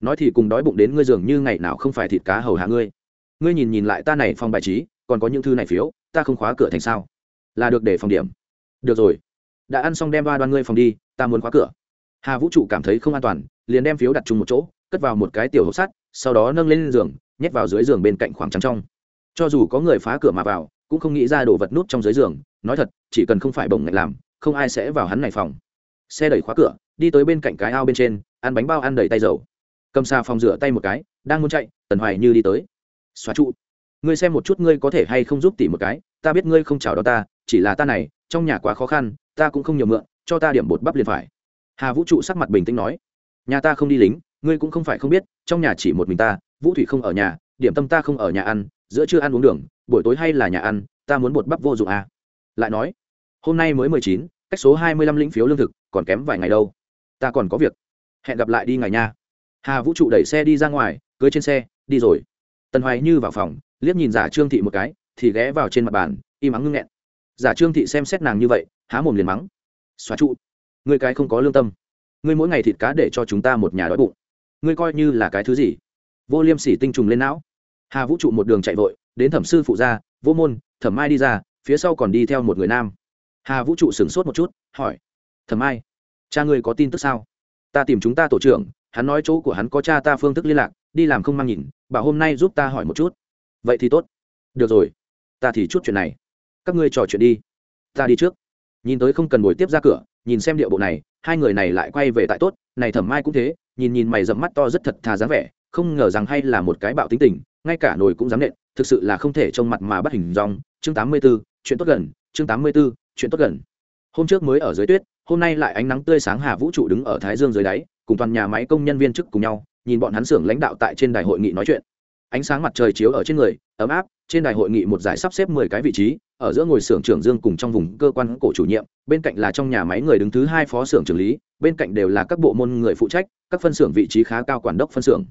Nói thì cùng đói bụng đến ngươi dường như ngày nào không phải thịt cá hầu hạ ngươi. Ngươi nhìn nhìn lại ta này phòng bài trí, còn có những thư này phiếu, ta không khóa cửa thành sao? Là được để phòng điểm. Được rồi. Đã ăn xong đem ba đoan ngươi phòng đi, ta muốn khóa cửa. Hà vũ trụ cảm thấy không an toàn, liền đem phiếu đặt chung một chỗ, cất vào một cái tiểu hộp sắt, sau đó nâng lên giường, nhét vào dưới giường bên cạnh khoảng trắng trong. Cho dù có người phá cửa mà vào, cũng không nghĩ ra đồ vật nút trong dưới giường nói thật, chỉ cần không phải bồng ngạch làm, không ai sẽ vào hắn này phòng. Xe đẩy khóa cửa, đi tới bên cạnh cái ao bên trên, ăn bánh bao ăn đầy tay dầu. Cầm xà phòng rửa tay một cái, đang muốn chạy, tần hoài như đi tới. Xóa trụ. Ngươi xem một chút ngươi có thể hay không giúp tỉ một cái, ta biết ngươi không chào đó ta, chỉ là ta này, trong nhà quá khó khăn, ta cũng không nhiều mượn, cho ta điểm bột bắp liền phải. Hà vũ trụ sắc mặt bình tĩnh nói. Nhà ta không đi lính, ngươi cũng không phải không biết, trong nhà chỉ một mình ta, vũ thủy không ở nhà, điểm tâm ta không ở nhà ăn, giữa trưa ăn uống đường, buổi tối hay là nhà ăn, ta muốn bột bắp vô dụng à lại nói, hôm nay mới mười chín, cách số hai mươi lăm lĩnh phiếu lương thực còn kém vài ngày đâu. Ta còn có việc. Hẹn gặp lại đi ngày nha. Hà vũ trụ đẩy xe đi ra ngoài, cưới trên xe, đi rồi. Tần hoài như vào phòng, liếc nhìn giả trương thị một cái, thì ghé vào trên mặt bàn, im mắng ngưng nghẹn. Giả trương thị xem xét nàng như vậy, há mồm liền mắng xóa trụ, người cái không có lương tâm. Ngươi mỗi ngày thịt cá để cho chúng ta một nhà đói bụng. Ngươi coi như là cái thứ gì? Vô liêm sỉ tinh trùng lên não. Hà vũ trụ một đường chạy vội, đến thẩm sư phụ ra, vô môn, thẩm mai đi ra phía sau còn đi theo một người nam. Hà vũ trụ sửng sốt một chút hỏi thẩm mai cha ngươi có tin tức sao? Ta tìm chúng ta tổ trưởng hắn nói chỗ của hắn có cha ta phương thức liên lạc đi làm không mang nhìn bảo hôm nay giúp ta hỏi một chút. Vậy thì tốt. Được rồi ta thì chút chuyện này. Các ngươi trò chuyện đi. Ta đi trước. Nhìn tới không cần ngồi tiếp ra cửa nhìn xem điệu bộ này hai người này lại quay về tại tốt này thẩm mai cũng thế nhìn nhìn mày dẫm mắt to rất thật thà dáng vẻ không ngờ rằng hay là một cái bạo tính tình ngay cả nồi cũng dám nện thực sự là không thể trông mặt mà bắt hình dong. Chương tám mươi 84, chuyện tốt gần chương tám mươi 84, chuyện tốt gần. Hôm trước mới ở dưới tuyết hôm nay lại ánh nắng tươi sáng hà vũ trụ đứng ở thái dương dưới đáy cùng toàn nhà máy công nhân viên chức cùng nhau nhìn bọn hắn xưởng lãnh đạo tại trên đài hội nghị nói chuyện. Ánh sáng mặt trời chiếu ở trên người ấm áp trên đài hội nghị một giải sắp xếp mười cái vị trí ở giữa ngồi xưởng trưởng dương cùng trong vùng cơ quan cổ chủ nhiệm bên cạnh là trong nhà máy người đứng thứ hai phó xưởng trưởng lý bên cạnh đều là các bộ môn người phụ trách các phân xưởng vị trí khá cao quản đốc phân xưởng.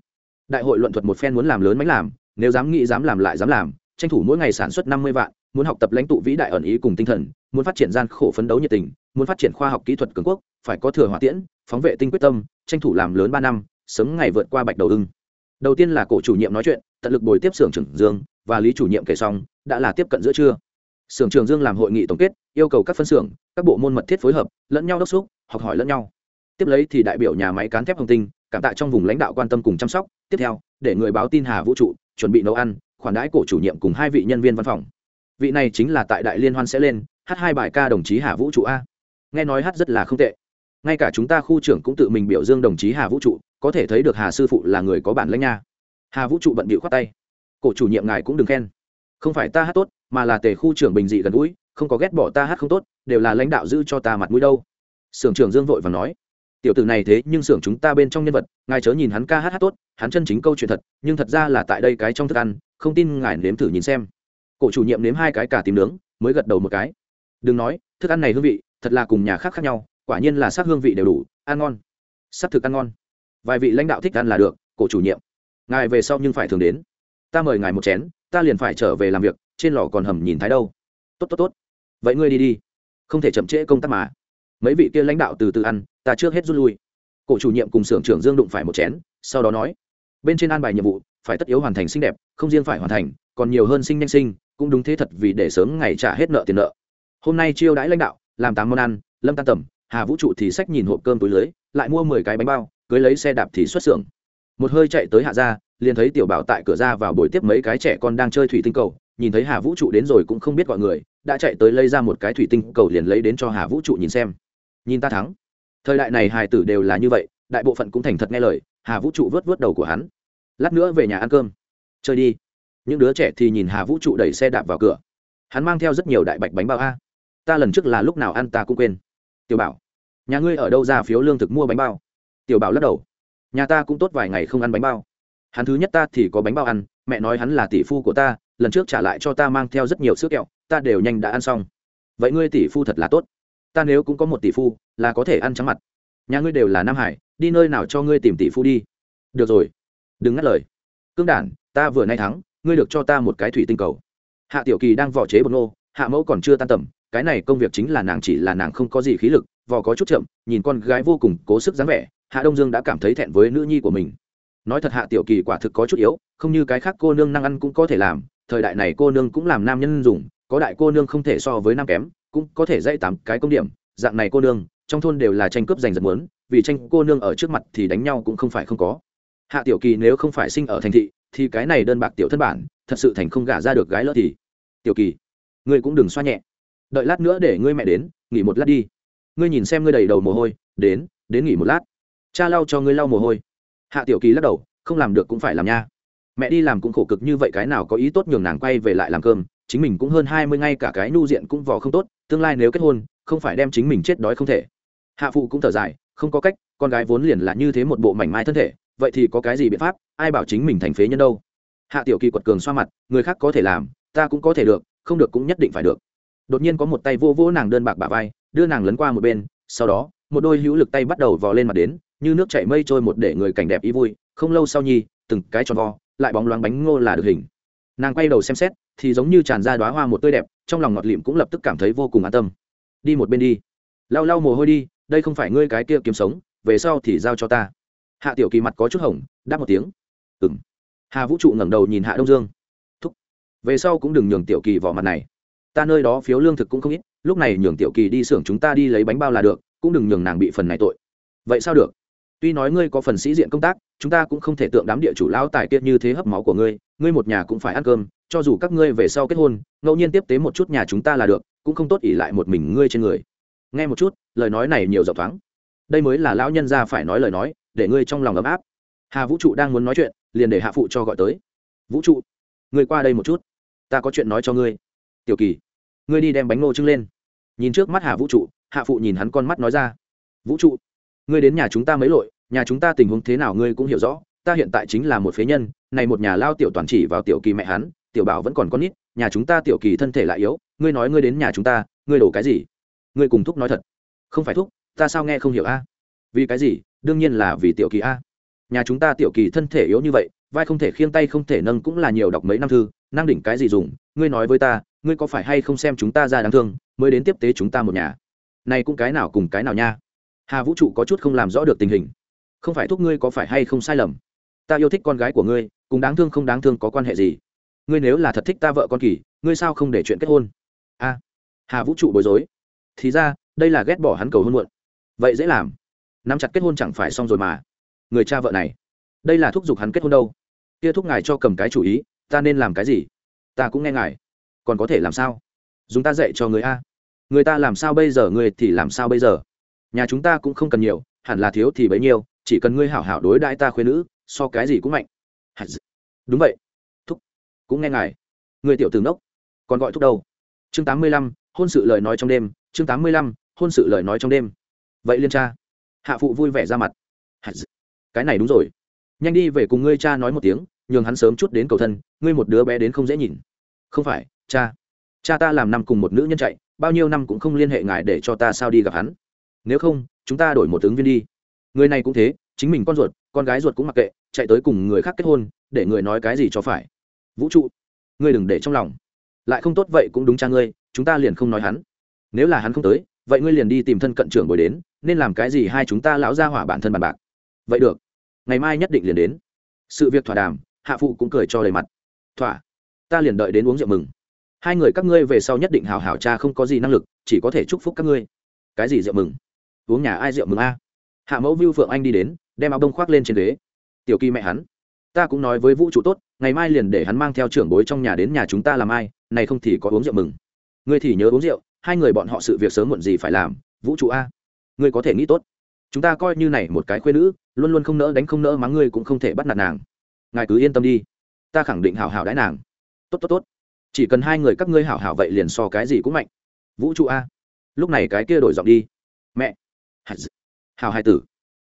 Đại hội luận thuật một phen muốn làm lớn mánh làm nếu dám nghĩ dám làm lại dám làm tranh thủ mỗi ngày sản xuất năm mươi vạn muốn học tập lãnh tụ vĩ đại ẩn ý cùng tinh thần, muốn phát triển gian khổ phấn đấu nhiệt tình, muốn phát triển khoa học kỹ thuật cường quốc, phải có thừa hỏa tiễn, phóng vệ tinh quyết tâm, tranh thủ làm lớn ba năm, sớm ngày vượt qua bạch đầu ưng. Đầu tiên là cổ chủ nhiệm nói chuyện, tận lực bồi tiếp xưởng trưởng dương, và lý chủ nhiệm kể xong, đã là tiếp cận giữa trưa. Xưởng trưởng dương làm hội nghị tổng kết, yêu cầu các phân xưởng, các bộ môn mật thiết phối hợp, lẫn nhau đốc xúc học hỏi lẫn nhau. Tiếp lấy thì đại biểu nhà máy cán thép hồng tinh, cảm tạ trong vùng lãnh đạo quan tâm cùng chăm sóc. Tiếp theo, để người báo tin hà vũ trụ, chuẩn bị nấu ăn, khoản đãi cổ chủ nhiệm cùng hai vị nhân viên văn phòng vị này chính là tại đại liên hoan sẽ lên, hát hai bài ca đồng chí hà vũ trụ a. Nghe nói hát rất là không tệ. Ngay cả chúng ta khu trưởng cũng tự mình biểu dương đồng chí hà vũ trụ, có thể thấy được hà sư phụ là người có bản lãnh nha. Hà vũ trụ bận bịu khoát tay. Cổ chủ nhiệm ngài cũng đừng khen. Không phải ta hát tốt, mà là tề khu trưởng bình dị gần gũi, không có ghét bỏ ta hát không tốt, đều là lãnh đạo giữ cho ta mặt mũi đâu. Sưởng trưởng dương vội và nói. Tiểu tử này thế nhưng sưởng chúng ta bên trong nhân vật, ngài chớ nhìn hắn ca hát hát tốt, hắn chân chính câu chuyện thật, nhưng thật ra là tại đây cái trong thức ăn, không tin ngài nếm thử nhìn xem cổ chủ nhiệm nếm hai cái cả tím nướng, mới gật đầu một cái. Đừng nói, thức ăn này hương vị, thật là cùng nhà khác khác nhau, quả nhiên là sắc hương vị đều đủ, ăn ngon. Sắc thực ăn ngon. Vài vị lãnh đạo thích ăn là được, cổ chủ nhiệm. Ngài về sau nhưng phải thường đến. Ta mời ngài một chén, ta liền phải trở về làm việc, trên lò còn hầm nhìn thái đâu. Tốt tốt tốt. Vậy ngươi đi đi. Không thể chậm trễ công tác mà. Mấy vị kia lãnh đạo từ từ ăn, ta trước hết rút lui. Cổ chủ nhiệm cùng xưởng trưởng dương đụng phải một chén, sau đó nói, bên trên an bài nhiệm vụ, phải tất yếu hoàn thành xinh đẹp, không riêng phải hoàn thành, còn nhiều hơn sinh nhanh sinh cũng đúng thế thật vì để sớm ngày trả hết nợ tiền nợ. Hôm nay chiêu đãi lãnh đạo, làm tám món ăn, lâm tan tầm, hà vũ trụ thì sách nhìn hộp cơm túi lưới, lại mua mười cái bánh bao, cưới lấy xe đạp thì xuất xưởng. Một hơi chạy tới hạ gia, liền thấy tiểu bảo tại cửa ra vào buổi tiếp mấy cái trẻ con đang chơi thủy tinh cầu, nhìn thấy hà vũ trụ đến rồi cũng không biết gọi người, đã chạy tới lấy ra một cái thủy tinh cầu liền lấy đến cho hà vũ trụ nhìn xem. Nhìn ta thắng. Thời đại này hài tử đều là như vậy, đại bộ phận cũng thành thật nghe lời, hà vũ trụ vớt vớt đầu của hắn. Lát nữa về nhà ăn cơm. Chơi đi những đứa trẻ thì nhìn hà vũ trụ đẩy xe đạp vào cửa. Hắn mang theo rất nhiều đại bạch bánh bao a. Ta lần trước là lúc nào ăn ta cũng quên. Tiểu bảo, nhà ngươi ở đâu ra phiếu lương thực mua bánh bao? Tiểu bảo lắc đầu. Nhà ta cũng tốt vài ngày không ăn bánh bao. Hắn thứ nhất ta thì có bánh bao ăn, mẹ nói hắn là tỷ phu của ta, lần trước trả lại cho ta mang theo rất nhiều sữa kẹo, ta đều nhanh đã ăn xong. Vậy ngươi tỷ phu thật là tốt. Ta nếu cũng có một tỷ phu, là có thể ăn trắng mặt. Nhà ngươi đều là nam hải, đi nơi nào cho ngươi tìm tỷ phu đi. Được rồi. Đừng ngắt lời. Cương đản, ta vừa nay thắng ngươi được cho ta một cái thủy tinh cầu. Hạ tiểu kỳ đang vỏ chế bột nô hạ mẫu còn chưa tan tầm, cái này công việc chính là nàng chỉ là nàng không có gì khí lực, vò có chút chậm, nhìn con gái vô cùng cố sức dáng vẻ, hạ đông dương đã cảm thấy thẹn với nữ nhi của mình. Nói thật hạ tiểu kỳ quả thực có chút yếu, không như cái khác cô nương năng ăn cũng có thể làm, thời đại này cô nương cũng làm nam nhân dùng, có đại cô nương không thể so với nam kém, cũng có thể dạy tám cái công điểm, dạng này cô nương, trong thôn đều là tranh cướp giành giật muốn, vì tranh cô nương ở trước mặt thì đánh nhau cũng không phải không có. Hạ tiểu kỳ nếu không phải sinh ở thành thị thì cái này đơn bạc tiểu thân bản, thật sự thành không gả ra được gái lỡ thì. Tiểu kỳ, ngươi cũng đừng xoa nhẹ. Đợi lát nữa để ngươi mẹ đến, nghỉ một lát đi. Ngươi nhìn xem ngươi đầy đầu mồ hôi, đến đến nghỉ một lát. Cha lau cho ngươi lau mồ hôi. Hạ tiểu kỳ lắc đầu, không làm được cũng phải làm nha. Mẹ đi làm cũng khổ cực như vậy, cái nào có ý tốt nhường nàng quay về lại làm cơm. Chính mình cũng hơn hai mươi ngay cả cái nu diện cũng vò không tốt, tương lai nếu kết hôn, không phải đem chính mình chết đói không thể. Hạ phụ cũng thở dài, không có cách, con gái vốn liền là như thế một bộ mảnh mai thân thể vậy thì có cái gì biện pháp? Ai bảo chính mình thành phế nhân đâu? Hạ tiểu kỳ quật cường xoa mặt, người khác có thể làm, ta cũng có thể được, không được cũng nhất định phải được. Đột nhiên có một tay vô vỗ nàng đơn bạc bả vai, đưa nàng lấn qua một bên, sau đó, một đôi hữu lực tay bắt đầu vò lên mặt đến, như nước chảy mây trôi một để người cảnh đẹp ý vui, không lâu sau nhi, từng cái tròn vo, lại bóng loáng bánh ngô là được hình. Nàng quay đầu xem xét, thì giống như tràn ra đoá hoa một tươi đẹp, trong lòng ngọt lịm cũng lập tức cảm thấy vô cùng an tâm. Đi một bên đi. Lau lau mồ hôi đi, đây không phải ngươi cái kia kiếm sống, về sau thì giao cho ta hạ tiểu kỳ mặt có chút hỏng đáp một tiếng. Ừng hà vũ trụ ngẩng đầu nhìn hạ đông dương. Thúc. Về sau cũng đừng nhường tiểu kỳ vỏ mặt này. Ta nơi đó phiếu lương thực cũng không ít, lúc này nhường tiểu kỳ đi xưởng chúng ta đi lấy bánh bao là được, cũng đừng nhường nàng bị phần này tội. Vậy sao được? Tuy nói ngươi có phần sĩ diện công tác, chúng ta cũng không thể tượng đám địa chủ lão tài kiệt như thế hấp máu của ngươi ngươi một nhà cũng phải ăn cơm, cho dù các ngươi về sau kết hôn, ngẫu nhiên tiếp tế một chút nhà chúng ta là được, cũng không tốt ỉ lại một mình ngươi trên người. Nghe một chút, lời nói này nhiều dọc thoáng đây mới là lão nhân gia phải nói lời nói, để ngươi trong lòng ấm áp. Hà vũ trụ đang muốn nói chuyện, liền để hạ phụ cho gọi tới. Vũ trụ, ngươi qua đây một chút, ta có chuyện nói cho ngươi. Tiểu kỳ, ngươi đi đem bánh ngô trưng lên. Nhìn trước mắt hà vũ trụ, hạ phụ nhìn hắn con mắt nói ra. Vũ trụ, ngươi đến nhà chúng ta mấy lội, nhà chúng ta tình huống thế nào ngươi cũng hiểu rõ, ta hiện tại chính là một phế nhân, này một nhà lao tiểu toàn chỉ vào tiểu kỳ mẹ hắn, tiểu bảo vẫn còn con nít, nhà chúng ta tiểu kỳ thân thể lại yếu, ngươi nói ngươi đến nhà chúng ta, ngươi đổ cái gì? Ngươi cùng thúc nói thật, không phải thúc ta sao nghe không hiểu a? Vì cái gì? Đương nhiên là vì tiểu kỳ a. Nhà chúng ta tiểu kỳ thân thể yếu như vậy, vai không thể khiêng tay không thể nâng cũng là nhiều đọc mấy năm thư, năng đỉnh cái gì dùng? Ngươi nói với ta, ngươi có phải hay không xem chúng ta ra đáng thương, mới đến tiếp tế chúng ta một nhà? Này cũng cái nào cùng cái nào nha? Hà vũ trụ có chút không làm rõ được tình hình. Không phải thúc ngươi có phải hay không sai lầm? Ta yêu thích con gái của ngươi, cùng đáng thương không đáng thương có quan hệ gì? Ngươi nếu là thật thích ta vợ con kỳ, ngươi sao không để chuyện kết hôn? A. Hà vũ trụ bối rối. Thì ra, đây là ghét bỏ hắn cầu hôn muộn vậy dễ làm. Nắm chặt kết hôn chẳng phải xong rồi mà. Người cha vợ này, đây là thúc giục hắn kết hôn đâu? Kia thúc ngài cho cầm cái chủ ý, ta nên làm cái gì? Ta cũng nghe ngài. Còn có thể làm sao? Dùng ta dạy cho người a. Người ta làm sao bây giờ, người thì làm sao bây giờ? Nhà chúng ta cũng không cần nhiều, hẳn là thiếu thì bấy nhiêu, chỉ cần ngươi hảo hảo đối đãi ta khuyên nữ, so cái gì cũng mạnh. Đúng vậy. Thúc. Cũng nghe ngài. Người tiểu tướng đốc còn gọi thúc đâu? Chương tám mươi lăm, hôn sự lời nói trong đêm, chương tám mươi lăm, hôn sự lời nói trong đêm vậy liên cha? Hạ phụ vui vẻ ra mặt. Cái này đúng rồi. Nhanh đi về cùng ngươi cha nói một tiếng, nhường hắn sớm chút đến cầu thân, ngươi một đứa bé đến không dễ nhìn. Không phải, cha. Cha ta làm năm cùng một nữ nhân chạy, bao nhiêu năm cũng không liên hệ ngài để cho ta sao đi gặp hắn. Nếu không, chúng ta đổi một ứng viên đi. Người này cũng thế, chính mình con ruột, con gái ruột cũng mặc kệ, chạy tới cùng người khác kết hôn, để người nói cái gì cho phải. Vũ trụ, ngươi đừng để trong lòng. Lại không tốt vậy cũng đúng cha ngươi, chúng ta liền không nói hắn. Nếu là hắn không tới vậy ngươi liền đi tìm thân cận trưởng bồi đến, nên làm cái gì hai chúng ta lão ra hỏa bản thân bàn bạc? Vậy được, ngày mai nhất định liền đến. Sự việc thỏa đàm, hạ phụ cũng cười cho đầy mặt. Thỏa, ta liền đợi đến uống rượu mừng. Hai người các ngươi về sau nhất định hào hảo cha không có gì năng lực, chỉ có thể chúc phúc các ngươi. Cái gì rượu mừng? Uống nhà ai rượu mừng a? Hạ mẫu vưu phượng anh đi đến, đem áo bông khoác lên trên ghế. Tiểu kỳ mẹ hắn, ta cũng nói với vũ trụ tốt, ngày mai liền để hắn mang theo trưởng bối trong nhà đến nhà chúng ta làm ai, này không thì có uống rượu mừng. Ngươi thì nhớ uống rượu hai người bọn họ sự việc sớm muộn gì phải làm, vũ trụ a. Ngươi có thể nghĩ tốt. Chúng ta coi như này một cái khuyên nữ, luôn luôn không nỡ đánh không nỡ mắng ngươi cũng không thể bắt nạt nàng. Ngài cứ yên tâm đi. Ta khẳng định hảo hảo đãi nàng. Tốt tốt tốt. Chỉ cần hai người các ngươi hảo hảo vậy liền so cái gì cũng mạnh. Vũ trụ a. Lúc này cái kia đổi giọng đi. Mẹ. Hảo hai tử.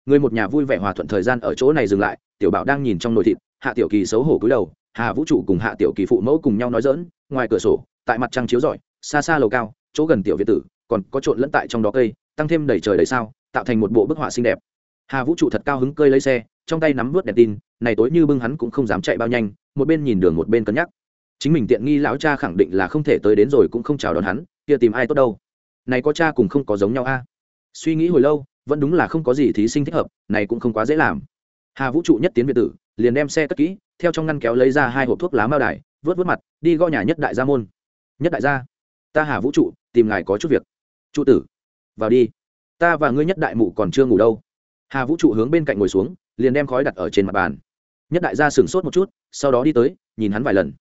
Người một nhà vui vẻ hòa thuận thời gian ở chỗ này dừng lại, tiểu bảo đang nhìn trong nồi thịt, hạ tiểu kỳ xấu hổ cúi đầu, hà vũ trụ cùng hạ tiểu kỳ phụ mẫu cùng nhau nói dỡn ngoài cửa sổ, tại mặt trăng chiếu rọi, xa xa lầu cao chỗ gần tiểu việt tử, còn có trộn lẫn tại trong đó cây, tăng thêm đầy trời đầy sao, tạo thành một bộ bức họa xinh đẹp. Hà vũ trụ thật cao hứng cơi lấy xe, trong tay nắm vớt đèn tin, này tối như bưng hắn cũng không dám chạy bao nhanh, một bên nhìn đường một bên cân nhắc. Chính mình tiện nghi lão cha khẳng định là không thể tới đến rồi cũng không chào đón hắn, kia tìm ai tốt đâu. Này có cha cùng không có giống nhau a. Suy nghĩ hồi lâu, vẫn đúng là không có gì thí sinh thích hợp, này cũng không quá dễ làm. Hà vũ trụ nhất tiến việt tử, liền đem xe cất kỹ, theo trong ngăn kéo lấy ra hai hộp thuốc lá mao đài, vớt vớt mặt, đi gõ nhà nhất đại gia môn. Nhất đại gia ta hà vũ trụ, tìm ngài có chút việc. Trụ tử, vào đi. Ta và ngươi nhất đại mụ còn chưa ngủ đâu. Hà vũ trụ hướng bên cạnh ngồi xuống, liền đem khói đặt ở trên mặt bàn. Nhất đại gia sửng sốt một chút, sau đó đi tới, nhìn hắn vài lần.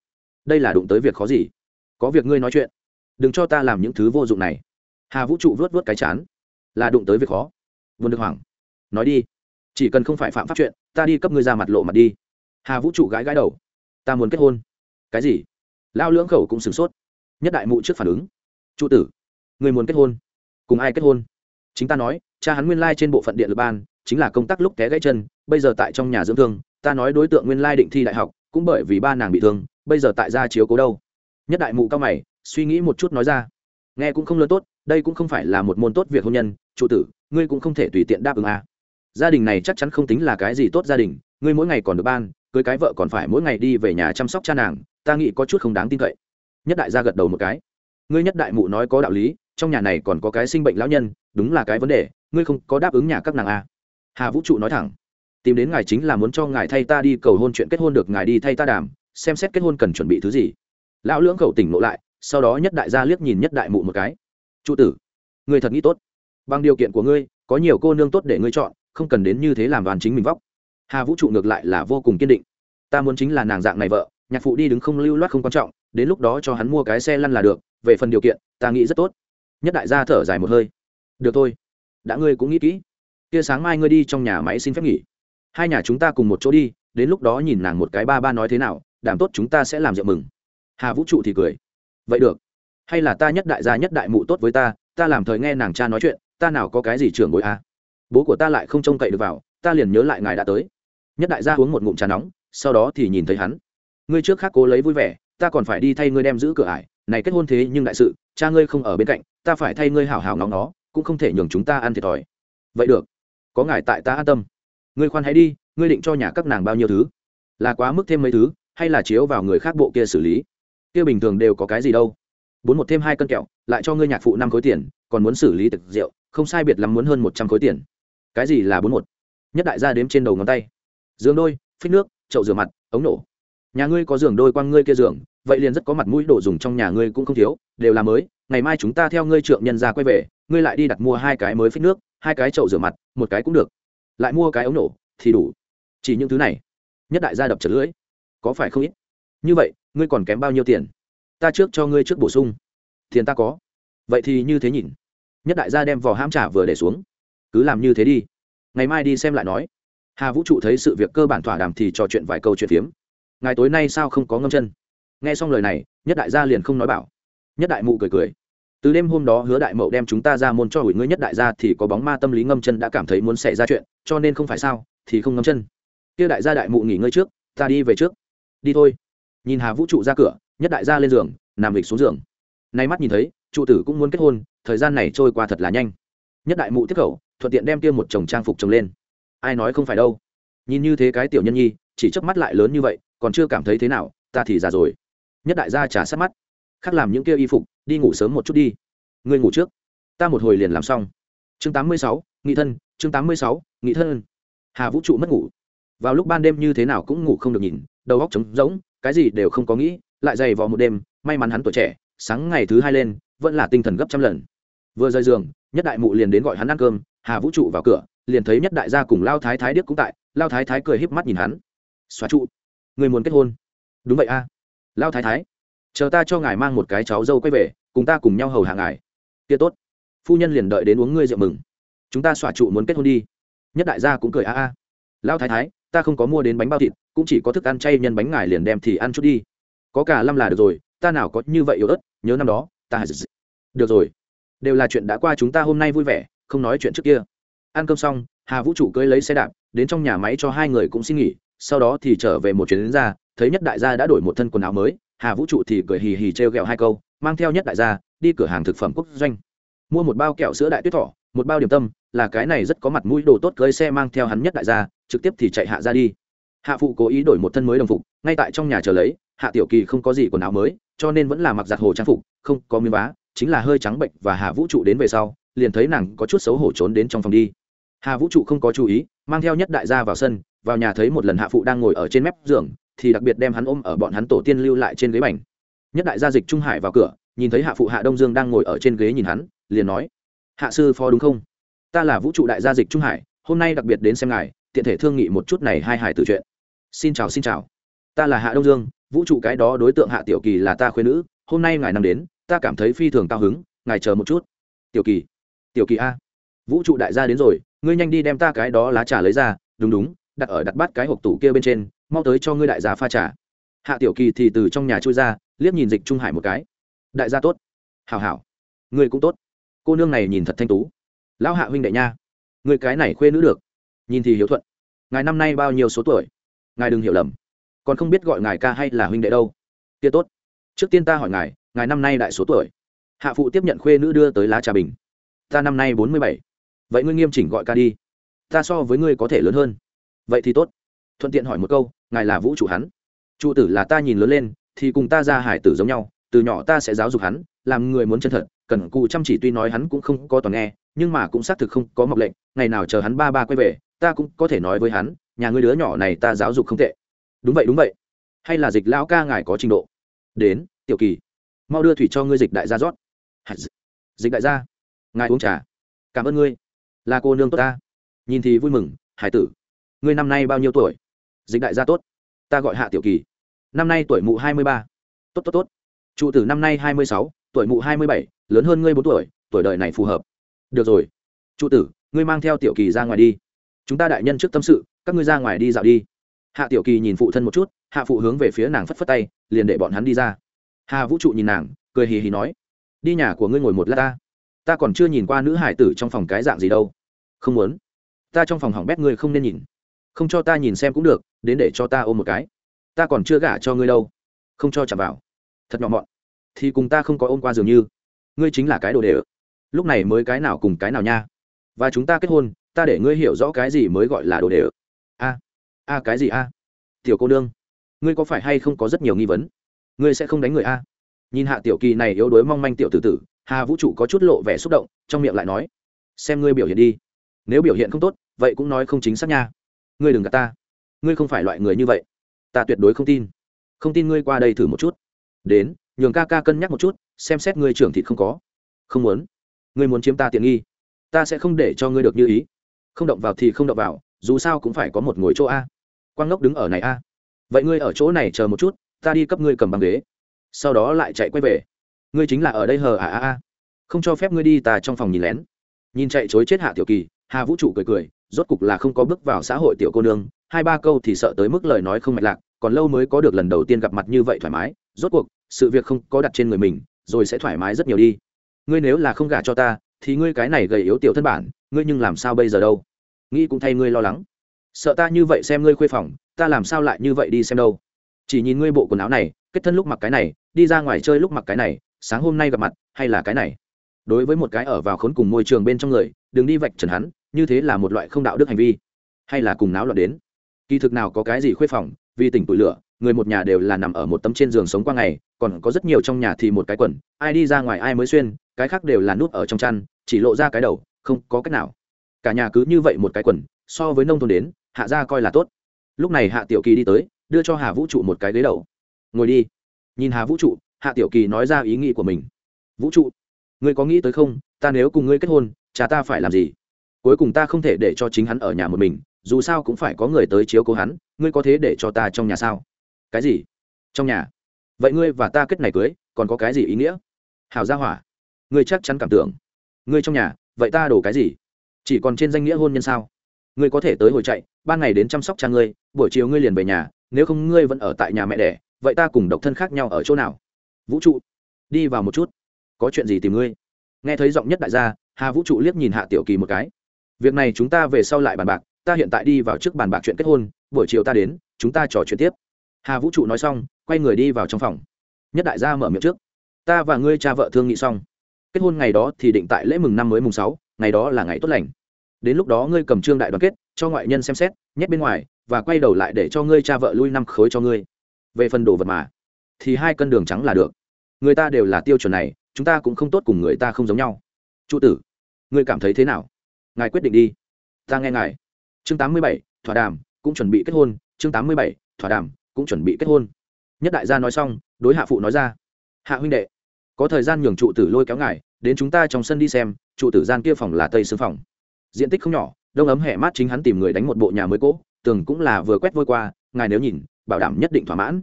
Đây là đụng tới việc khó gì? Có việc ngươi nói chuyện. Đừng cho ta làm những thứ vô dụng này. Hà vũ trụ vớt vớt cái chán. Là đụng tới việc khó. Vườn được hoảng nói đi. Chỉ cần không phải phạm pháp chuyện, ta đi cấp ngươi ra mặt lộ mặt đi. Hà vũ trụ gãi gãi đầu. Ta muốn kết hôn. Cái gì? Lao lưỡng khẩu cũng sửng sốt nhất đại mụ trước phản ứng. Trụ tử, người muốn kết hôn. Cùng ai kết hôn? Chính ta nói, cha hắn nguyên lai trên bộ phận điện lực ban, chính là công tác lúc té gãy chân, bây giờ tại trong nhà dưỡng thương, ta nói đối tượng nguyên lai định thi đại học, cũng bởi vì ba nàng bị thương, bây giờ tại gia chiếu cố đâu. Nhất đại mụ cao mày, suy nghĩ một chút nói ra. Nghe cũng không lớn tốt, đây cũng không phải là một môn tốt việc hôn nhân trụ tử, ngươi cũng không thể tùy tiện đáp ứng à. gia đình này chắc chắn không tính là cái gì tốt gia đình, ngươi mỗi ngày còn được ban, cưới cái vợ còn phải mỗi ngày đi về nhà chăm sóc cha nàng, ta nghĩ có chút không đáng tin cậy nhất đại gia gật đầu một cái. Ngươi nhất đại mụ nói có đạo lý, trong nhà này còn có cái sinh bệnh lão nhân, đúng là cái vấn đề, ngươi không có đáp ứng nhà các nàng à. hà vũ trụ nói thẳng. Tìm đến ngài chính là muốn cho ngài thay ta đi cầu hôn chuyện kết hôn được ngài đi thay ta đàm, xem xét kết hôn cần chuẩn bị thứ gì. Lão lưỡng khẩu tỉnh lộ lại, sau đó nhất đại gia liếc nhìn nhất đại mụ một cái. Trụ tử người thật nghĩ tốt. Bằng điều kiện của ngươi, có nhiều cô nương tốt để ngươi chọn, không cần đến như thế làm đoàn chính mình vóc. Hà vũ trụ ngược lại là vô cùng kiên định. Ta muốn chính là nàng dạng này vợ, nhạc phụ đi đứng không lưu loát không quan trọng đến lúc đó cho hắn mua cái xe lăn là được, về phần điều kiện, ta nghĩ rất tốt. Nhất đại gia thở dài một hơi. Được thôi. Đã ngươi cũng nghĩ kỹ. Kia sáng mai ngươi đi trong nhà máy xin phép nghỉ. Hai nhà chúng ta cùng một chỗ đi, đến lúc đó nhìn nàng một cái ba ba nói thế nào, đảm tốt chúng ta sẽ làm rượu mừng. Hà vũ trụ thì cười. Vậy được. Hay là ta nhất đại gia nhất đại mụ tốt với ta ta làm thời nghe nàng cha nói chuyện, ta nào có cái gì trưởng bối à. bố của ta lại không trông cậy được vào, ta liền nhớ lại ngài đã tới. Nhất đại gia uống một ngụm trà nóng, sau đó thì nhìn thấy hắn. Ngươi trước khác cố lấy vui vẻ ta còn phải đi thay ngươi đem giữ cửa ải, này kết hôn thế nhưng đại sự, cha ngươi không ở bên cạnh, ta phải thay ngươi hào hào ngóng nó, cũng không thể nhường chúng ta ăn thiệt thòi. Vậy được, có ngài tại ta an tâm. Ngươi khoan hãy đi, ngươi định cho nhà các nàng bao nhiêu thứ? Là quá mức thêm mấy thứ, hay là chiếu vào người khác bộ kia xử lý? Kia bình thường đều có cái gì đâu. Bốn một thêm hai cân kẹo, lại cho ngươi nhạc phụ năm khối tiền, còn muốn xử lý thực rượu, không sai biệt lắm muốn hơn một trăm khối tiền. Cái gì là bốn một? Nhất đại gia đếm trên đầu ngón tay. Giường đôi, phích nước, chậu rửa mặt, ống nổ nhà ngươi có giường đôi quăng ngươi kia giường, vậy liền rất có mặt mũi đồ dùng trong nhà ngươi cũng không thiếu, đều là mới, ngày mai chúng ta theo ngươi trượng nhân ra quay về, ngươi lại đi đặt mua hai cái mới phích nước, hai cái chậu rửa mặt, một cái cũng được. Lại mua cái ống nổ, thì đủ. Chỉ những thứ này, nhất đại gia đập chật lưỡi. Có phải không ít? Như vậy, ngươi còn kém bao nhiêu tiền? Ta trước cho ngươi trước bổ sung. Tiền ta có. Vậy thì như thế nhìn. Nhất đại gia đem vỏ ham trả vừa để xuống. Cứ làm như thế đi. Ngày mai đi xem lại nói. Hà vũ trụ thấy sự việc cơ bản thỏa đàm thì trò chuyện vài câu chuyện phiếm ngày tối nay sao không có ngâm chân? Nghe xong lời này, nhất đại gia liền không nói bảo. Nhất đại mụ cười cười. Từ đêm hôm đó hứa đại mậu đem chúng ta ra môn cho hủy ngươi nhất đại gia thì có bóng ma tâm lý ngâm chân đã cảm thấy muốn xảy ra chuyện, cho nên không phải sao, thì không ngâm chân. Kia đại gia đại mụ nghỉ ngơi trước, ta đi về trước. Đi thôi. Nhìn hà vũ trụ ra cửa, nhất đại gia lên giường, nằm lịch xuống giường. Nay mắt nhìn thấy, trụ tử cũng muốn kết hôn, thời gian này trôi qua thật là nhanh. Nhất đại mụ tiếp khẩu, thuận tiện đem kia một chồng trang phục chồng lên. Ai nói không phải đâu. Nhìn như thế cái tiểu nhân nhi chỉ chớp mắt lại lớn như vậy còn chưa cảm thấy thế nào ta thì già rồi. Nhất đại gia trả sát mắt. Khác làm những kia y phục đi ngủ sớm một chút đi. Ngươi ngủ trước. Ta một hồi liền làm xong. Chương 86, nghị thân chương 86, nghị thân. Hà vũ trụ mất ngủ. Vào lúc ban đêm như thế nào cũng ngủ không được nhìn đầu óc trống rỗng cái gì đều không có nghĩ lại dày vò một đêm may mắn hắn tuổi trẻ sáng ngày thứ hai lên vẫn là tinh thần gấp trăm lần. Vừa rời giường nhất đại mụ liền đến gọi hắn ăn cơm hà vũ trụ vào cửa liền thấy nhất đại gia cùng lao thái thái điếc cũng tại lao thái thái cười híp mắt nhìn hắn xóa trụ. Người muốn kết hôn. Đúng vậy a. À. lao thái thái, chờ ta cho ngài mang một cái cháu dâu quay về, cùng ta cùng nhau hầu hạ ngài. Kia tốt. Phu nhân liền đợi đến uống ngươi rượu mừng. Chúng ta xóa trụ muốn kết hôn đi. Nhất đại gia cũng cười a a. Lao thái thái, ta không có mua đến bánh bao thịt, cũng chỉ có thức ăn chay nhân bánh ngài liền đem thì ăn chút đi. Có cả lâm là được rồi, ta nào có như vậy yếu ớt, nhớ năm đó, ta được rồi. Đều là chuyện đã qua chúng ta hôm nay vui vẻ, không nói chuyện trước kia. Ăn cơm xong, hà vũ trụ cưới lấy xe đạp, đến trong nhà máy cho hai người cũng xin nghỉ sau đó thì trở về một chuyến đến ra, thấy nhất đại gia đã đổi một thân quần áo mới, hà vũ trụ thì cười hì hì t r e o g ẹ o hai câu, mang theo nhất đại gia, đi cửa hàng thực phẩm quốc doanh. Mua một bao kẹo sữa đại tuyết thỏ, một bao điểm tâm, là cái này rất có mặt mũi đồ tốt cưới xe mang theo hắn nhất đại gia, trực tiếp thì chạy hạ ra đi. Hạ phụ cố ý đổi một thân mới đồng phục, ngay tại trong nhà chờ lấy, hạ tiểu kỳ không có gì quần áo mới, cho nên vẫn là mặc giặt hồ trang phục, không có miếng vá, chính là hơi trắng bệnh và hạ vũ trụ đến về sau, liền thấy nàng có chút xấu hổ trốn đến trong phòng đi. Hà vũ trụ không có chú ý, mang theo nhất đại gia vào sân vào nhà thấy một lần hạ phụ đang ngồi ở trên mép giường, thì đặc biệt đem hắn ôm ở bọn hắn tổ tiên lưu lại trên ghế bành. Nhất đại gia dịch trung hải vào cửa, nhìn thấy hạ phụ hạ đông dương đang ngồi ở trên ghế nhìn hắn, liền nói, hạ sư phó đúng không? Ta là vũ trụ đại gia dịch trung hải, hôm nay đặc biệt đến xem ngài, tiện thể thương nghị một chút này hai hải từ chuyện. Xin chào xin chào. Ta là hạ đông dương, vũ trụ cái đó đối tượng hạ tiểu kỳ là ta khuyên nữ, hôm nay ngài nằm đến, ta cảm thấy phi thường cao hứng, ngài chờ một chút. Tiểu kỳ tiểu kỳ a, vũ trụ đại gia đến rồi, ngươi nhanh đi đem ta cái đó lá trà lấy ra, đúng đúng đặt ở đặt bát cái hộp tủ kia bên trên, mau tới cho ngươi đại gia pha trà. Hạ tiểu kỳ thì từ trong nhà chui ra, liếc nhìn dịch trung hải một cái. Đại gia tốt. Hào hảo. Ngươi cũng tốt. Cô nương này nhìn thật thanh tú. Lão hạ huynh đệ nha. Người cái này khuê nữ được. Nhìn thì hiếu thuận. Ngài năm nay bao nhiêu số tuổi? Ngài đừng hiểu lầm. Còn không biết gọi ngài ca hay là huynh đệ đâu. Kia tốt. Trước tiên ta hỏi ngài ngài năm nay đại số tuổi? Hạ phụ tiếp nhận khuê nữ đưa tới lá trà bình. Ta năm nay bốn mươi bảy. Vậy ngươi nghiêm chỉnh gọi ca đi. Ta so với ngươi có thể lớn hơn vậy thì tốt. Thuận tiện hỏi một câu, ngài là vũ trụ hắn? Trụ tử là ta nhìn lớn lên, thì cùng ta ra hải tử giống nhau, từ nhỏ ta sẽ giáo dục hắn, làm người muốn chân thật, cần cụ chăm chỉ tuy nói hắn cũng không có toàn nghe, nhưng mà cũng xác thực không có mọc lệnh, ngày nào chờ hắn ba ba quay về, ta cũng có thể nói với hắn, nhà ngươi đứa nhỏ này ta giáo dục không tệ. Đúng vậy đúng vậy. Hay là dịch lão ca ngài có trình độ? Đến, tiểu kỳ. Mau đưa thủy cho ngươi dịch đại gia rót. Dịch đại gia. Ngài uống trà. Cảm ơn ngươi. Là cô nương tốt ta. Nhìn thì vui mừng, hải tử ngươi năm nay bao nhiêu tuổi? Dịch đại gia tốt, ta gọi hạ tiểu kỳ. Năm nay tuổi mụ hai mươi ba. Tốt tốt tốt. Trụ tử năm nay hai mươi sáu, tuổi mụ hai mươi bảy, lớn hơn ngươi bốn tuổi tuổi đời này phù hợp. Được rồi. Trụ tử, ngươi mang theo tiểu kỳ ra ngoài đi. Chúng ta đại nhân trước tâm sự, các ngươi ra ngoài đi dạo đi. Hạ tiểu kỳ nhìn phụ thân một chút, hạ phụ hướng về phía nàng phất phất tay, liền để bọn hắn đi ra. Hà vũ trụ nhìn nàng, cười hì hì nói, đi nhà của ngươi ngồi một lát ta. Ta còn chưa nhìn qua nữ hải tử trong phòng cái dạng gì đâu. Không muốn. Ta trong phòng hỏng bét ngươi không nên nhìn không cho ta nhìn xem cũng được, đến để cho ta ôm một cái. Ta còn chưa gả cho ngươi đâu. Không cho chạm vào. Thật nhỏ mọn. Thì cùng ta không có ôm qua dường như. Ngươi chính là cái đồ đề ự lúc này mới cái nào cùng cái nào nha. Và chúng ta kết hôn, ta để ngươi hiểu rõ cái gì mới gọi là đồ đề ự a a cái gì a? Tiểu cô nương, ngươi có phải hay không có rất nhiều nghi vấn? Ngươi sẽ không đánh người a? Nhìn hạ tiểu kỳ này yếu đuối mong manh tiểu tử tử, hà vũ trụ có chút lộ vẻ xúc động, trong miệng lại nói, xem ngươi biểu hiện đi. Nếu biểu hiện không tốt, vậy cũng nói không chính xác nha ngươi đừng gạt ta. Ngươi không phải loại người như vậy. Ta tuyệt đối không tin. Không tin ngươi qua đây thử một chút. Đến, nhường ca ca cân nhắc một chút, xem xét ngươi trưởng thịt không có. Không muốn. Ngươi muốn chiếm ta tiện nghi. Ta sẽ không để cho ngươi được như ý. Không động vào thì không động vào, dù sao cũng phải có một ngồi chỗ a. Quang ngốc đứng ở này a. Vậy ngươi ở chỗ này chờ một chút, ta đi cấp ngươi cầm bằng ghế. Sau đó lại chạy quay về. Ngươi chính là ở đây hờ à à à. Không cho phép ngươi đi ta trong phòng nhìn lén. Nhìn chạy chối chết hạ tiểu kỳ, hà vũ trụ cười cười rốt cục là không có bước vào xã hội tiểu cô nương, hai ba câu thì sợ tới mức lời nói không mạch lạc, còn lâu mới có được lần đầu tiên gặp mặt như vậy thoải mái, rốt cuộc, sự việc không có đặt trên người mình, rồi sẽ thoải mái rất nhiều đi. Ngươi nếu là không gả cho ta, thì ngươi cái này gầy yếu tiểu thân bản, ngươi nhưng làm sao bây giờ đâu? Nghĩ cũng thay ngươi lo lắng. Sợ ta như vậy xem ngươi khuê phòng, ta làm sao lại như vậy đi xem đâu? Chỉ nhìn ngươi bộ quần áo này, kết thân lúc mặc cái này, đi ra ngoài chơi lúc mặc cái này, sáng hôm nay gặp mặt, hay là cái này? Đối với một cái ở vào khốn cùng môi trường bên trong người, đừng đi vạch trần hắn như thế là một loại không đạo đức hành vi, hay là cùng náo loạn đến. Kỳ thực nào có cái gì khuê phòng, vì tỉnh tủi lửa, người một nhà đều là nằm ở một tấm trên giường sống qua ngày, còn có rất nhiều trong nhà thì một cái quần, ai đi ra ngoài ai mới xuyên, cái khác đều là nút ở trong chăn, chỉ lộ ra cái đầu, không có cách nào. Cả nhà cứ như vậy một cái quần, so với nông thôn đến, hạ ra coi là tốt. Lúc này hạ tiểu kỳ đi tới, đưa cho hà vũ trụ một cái ghế đầu. Ngồi đi. Nhìn hà vũ trụ, hạ tiểu kỳ nói ra ý nghĩ của mình. Vũ trụ, ngươi có nghĩ tới không? Ta nếu cùng ngươi kết hôn, cha ta phải làm gì? Cuối cùng ta không thể để cho chính hắn ở nhà một mình, dù sao cũng phải có người tới chiếu cố hắn, ngươi có thế để cho ta trong nhà sao? Cái gì? Trong nhà? Vậy ngươi và ta kết này cưới, còn có cái gì ý nghĩa? Hào gia hỏa, ngươi chắc chắn cảm tưởng. Ngươi trong nhà, vậy ta đổ cái gì? Chỉ còn trên danh nghĩa hôn nhân sao? Ngươi có thể tới hồi chạy, ban ngày đến chăm sóc cha ngươi, buổi chiều ngươi liền về nhà, nếu không ngươi vẫn ở tại nhà mẹ đẻ, vậy ta cùng độc thân khác nhau ở chỗ nào? Vũ trụ, đi vào một chút, có chuyện gì tìm ngươi? Nghe thấy giọng nhất đại gia, hà vũ trụ liếc nhìn hạ tiểu kỳ một cái việc này chúng ta về sau lại bàn bạc, ta hiện tại đi vào trước bàn bạc chuyện kết hôn, buổi chiều ta đến, chúng ta trò chuyện tiếp. Hà vũ trụ nói xong, quay người đi vào trong phòng. Nhất đại gia mở miệng trước. Ta và ngươi cha vợ thương nghị xong. Kết hôn ngày đó thì định tại lễ mừng năm mới mùng sáu, ngày đó là ngày tốt lành. Đến lúc đó ngươi cầm trương đại đoàn kết, cho ngoại nhân xem xét, nhét bên ngoài, và quay đầu lại để cho ngươi cha vợ lui năm khối cho ngươi. Về phần đồ vật mà, thì hai cân đường trắng là được. Người ta đều là tiêu chuẩn này, chúng ta cũng không tốt cùng người ta không giống nhau. Trụ tử, ngươi cảm thấy thế nào? Ngài quyết định đi. Ta nghe ngài. Chương tám mươi bảy, thỏa đàm, cũng chuẩn bị kết hôn. Chương tám mươi bảy, thỏa đàm, cũng chuẩn bị kết hôn. Nhất đại gia nói xong, đối hạ phụ nói ra. Hạ huynh đệ, có thời gian nhường trụ tử lôi kéo ngài, đến chúng ta trong sân đi xem, trụ tử gian kia phòng là tây xương phòng. Diện tích không nhỏ, đông ấm hẹ mát chính hắn tìm người đánh một bộ nhà mới cỗ, tường cũng là vừa quét vôi qua, ngài nếu nhìn, bảo đảm nhất định thỏa mãn.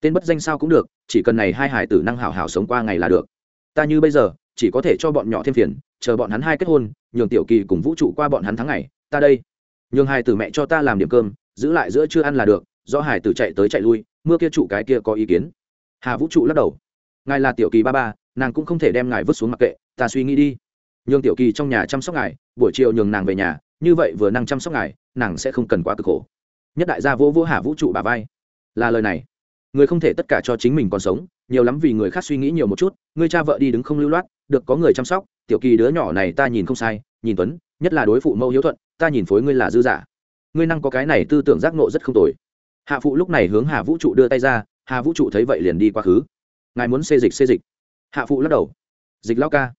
Tên bất danh sao cũng được, chỉ cần này hai hải tử năng hảo hảo sống qua ngày là được. Ta như bây giờ, chỉ có thể cho bọn nhỏ thêm phiền, chờ bọn hắn hai kết hôn nhường tiểu kỳ cùng vũ trụ qua bọn hắn tháng ngày, ta đây. Nhường hai tử mẹ cho ta làm điểm cơm, giữ lại giữa chưa ăn là được, do hải tử chạy tới chạy lui, mưa kia trụ cái kia có ý kiến. Hà vũ trụ lắc đầu. Ngài là tiểu kỳ ba ba, nàng cũng không thể đem ngài vứt xuống mặc kệ, ta suy nghĩ đi. Nhường tiểu kỳ trong nhà chăm sóc ngài, buổi chiều nhường nàng về nhà, như vậy vừa năng chăm sóc ngài, nàng sẽ không cần quá cực khổ. Nhất đại gia vô vô hà vũ trụ bà vai. Là lời này. Người không thể tất cả cho chính mình còn sống, nhiều lắm vì người khác suy nghĩ nhiều một chút, người cha vợ đi đứng không lưu loát được có người chăm sóc, tiểu kỳ đứa nhỏ này ta nhìn không sai, nhìn tuấn, nhất là đối phụ mẫu hiếu thuận, ta nhìn phối ngươi là dư giả. Ngươi năng có cái này tư tưởng giác nộ rất không tồi. Hạ phụ lúc này hướng hà vũ trụ đưa tay ra, hà vũ trụ thấy vậy liền đi quá khứ. Ngài muốn xê dịch xê dịch. Hạ phụ lắc đầu. Dịch lao ca.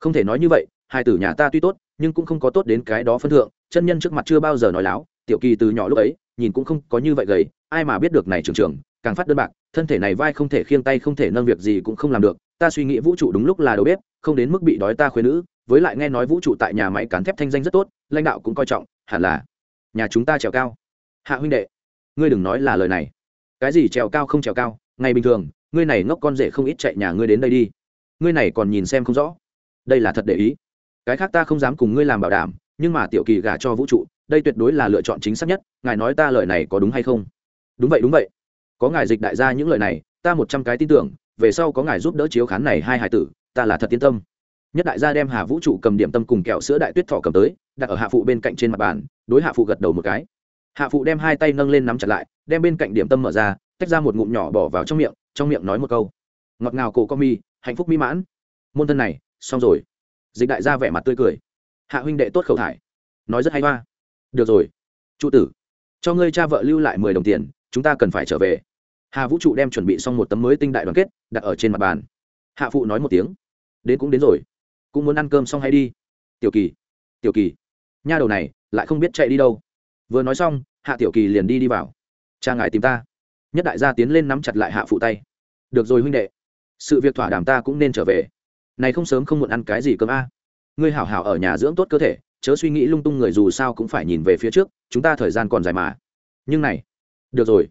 Không thể nói như vậy, hai tử nhà ta tuy tốt, nhưng cũng không có tốt đến cái đó phân thượng, chân nhân trước mặt chưa bao giờ nói láo, tiểu kỳ từ nhỏ lúc ấy, nhìn cũng không có như vậy gầy, ai mà biết được này trường trường càng phát đơn bạc, thân thể này vai không thể khiêng tay không thể nâng việc gì cũng không làm được ta suy nghĩ vũ trụ đúng lúc là đầu bếp, không đến mức bị đói ta khuyên nữ, với lại nghe nói vũ trụ tại nhà máy cán thép thanh danh rất tốt, lãnh đạo cũng coi trọng, hẳn là nhà chúng ta trèo cao. Hạ huynh đệ, ngươi đừng nói là lời này. Cái gì trèo cao không trèo cao, ngày bình thường, ngươi này ngốc con rể không ít chạy nhà ngươi đến đây đi. Ngươi này còn nhìn xem không rõ. Đây là thật để ý. Cái khác ta không dám cùng ngươi làm bảo đảm, nhưng mà tiểu kỳ gả cho vũ trụ, đây tuyệt đối là lựa chọn chính xác nhất, ngài nói ta lời này có đúng hay không? Đúng vậy đúng vậy. Có ngài dịch đại gia những lời này, ta một trăm cái tin tưởng về sau có ngài giúp đỡ chiếu khán này hai hải tử, ta là thật yên tâm. Nhất đại gia đem hà vũ trụ cầm điểm tâm cùng kẹo sữa đại tuyết thọ cầm tới, đặt ở hạ phụ bên cạnh trên mặt bàn, đối hạ phụ gật đầu một cái. Hạ phụ đem hai tay nâng lên nắm chặt lại, đem bên cạnh điểm tâm mở ra, tách ra một ngụm nhỏ bỏ vào trong miệng trong miệng nói một câu. Ngọt ngào cổ con mi, hạnh phúc mỹ mãn. Môn thân này, xong rồi. Dịch đại gia vẻ mặt tươi cười. Hạ huynh đệ tốt khẩu thải. Nói rất hay hoa. Được rồi. Trụ tử, cho ngươi cha vợ lưu lại mười đồng tiền, chúng ta cần phải trở về hà vũ trụ đem chuẩn bị xong một tấm mới tinh đại đoàn kết, đặt ở trên mặt bàn. Hạ phụ nói một tiếng. Đến cũng đến rồi. Cũng muốn ăn cơm xong hay đi? Tiểu kỳ. Tiểu kỳ. Nha đầu này, lại không biết chạy đi đâu. Vừa nói xong, hạ tiểu kỳ liền đi đi vào. Cha ngài tìm ta. Nhất đại gia tiến lên nắm chặt lại hạ phụ tay. Được rồi huynh đệ. Sự việc thỏa đàm ta cũng nên trở về. Này không sớm không muộn ăn cái gì cơm a? Ngươi hảo hảo ở nhà dưỡng tốt cơ thể, chớ suy nghĩ lung tung người dù sao cũng phải nhìn về phía trước, chúng ta thời gian còn dài mà. Nhưng này. Được rồi.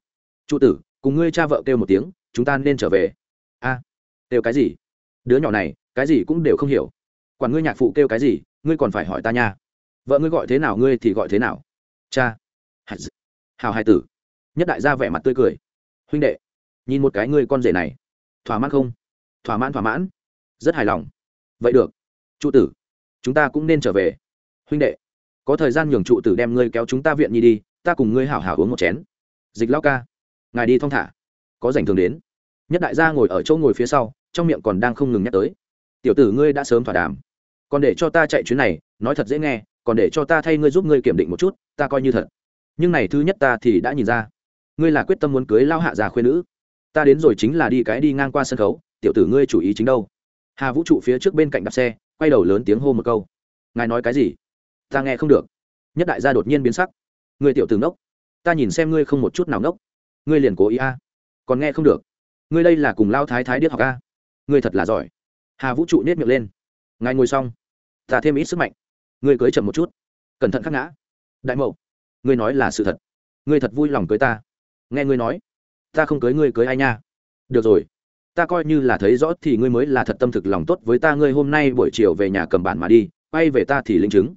Trụ tử cùng ngươi cha vợ kêu một tiếng, chúng ta nên trở về. A, kêu cái gì? Đứa nhỏ này, cái gì cũng đều không hiểu. Quản ngươi nhạc phụ kêu cái gì, ngươi còn phải hỏi ta nha. Vợ ngươi gọi thế nào, ngươi thì gọi thế nào. Cha. Hào hai tử. Nhất đại gia vẻ mặt tươi cười. Huynh đệ, nhìn một cái ngươi con rể này. Thỏa mãn không? Thỏa mãn thỏa mãn. Rất hài lòng. Vậy được. Trụ tử, chúng ta cũng nên trở về. Huynh đệ, có thời gian nhường trụ tử đem ngươi kéo chúng ta viện nhi đi, ta cùng ngươi hảo hảo uống một chén. Dịch lao ca ngài đi thong thả. Có dành thường đến. Nhất đại gia ngồi ở chỗ ngồi phía sau, trong miệng còn đang không ngừng nhắc tới. Tiểu tử ngươi đã sớm thỏa đàm. Còn để cho ta chạy chuyến này, nói thật dễ nghe, còn để cho ta thay ngươi giúp ngươi kiểm định một chút, ta coi như thật. Nhưng này thứ nhất ta thì đã nhìn ra. Ngươi là quyết tâm muốn cưới lao hạ già khuyên nữ. Ta đến rồi chính là đi cái đi ngang qua sân khấu, tiểu tử ngươi chủ ý chính đâu? Hà vũ trụ phía trước bên cạnh đạp xe, quay đầu lớn tiếng hô một câu. Ngài nói cái gì? Ta nghe không được. Nhất đại gia đột nhiên biến sắc. Người tiểu tử ngốc. Ta nhìn xem ngươi không một chút nào ngốc ngươi liền cố ý a? Còn nghe không được. Ngươi đây là cùng lao thái thái điếc học a? Ngươi thật là giỏi. Hà vũ trụ nết miệng lên. Ngài ngồi xong. Ta thêm ít sức mạnh. Ngươi cưới chậm một chút. Cẩn thận khắc ngã. Đại mậu, ngươi nói là sự thật. Ngươi thật vui lòng cưới ta. Nghe ngươi nói, ta không cưới ngươi cưới ai nha. Được rồi. Ta coi như là thấy rõ thì ngươi mới là thật tâm thực lòng tốt với ta. Ngươi hôm nay buổi chiều về nhà cầm bản mà đi. Quay về ta thì linh chứng.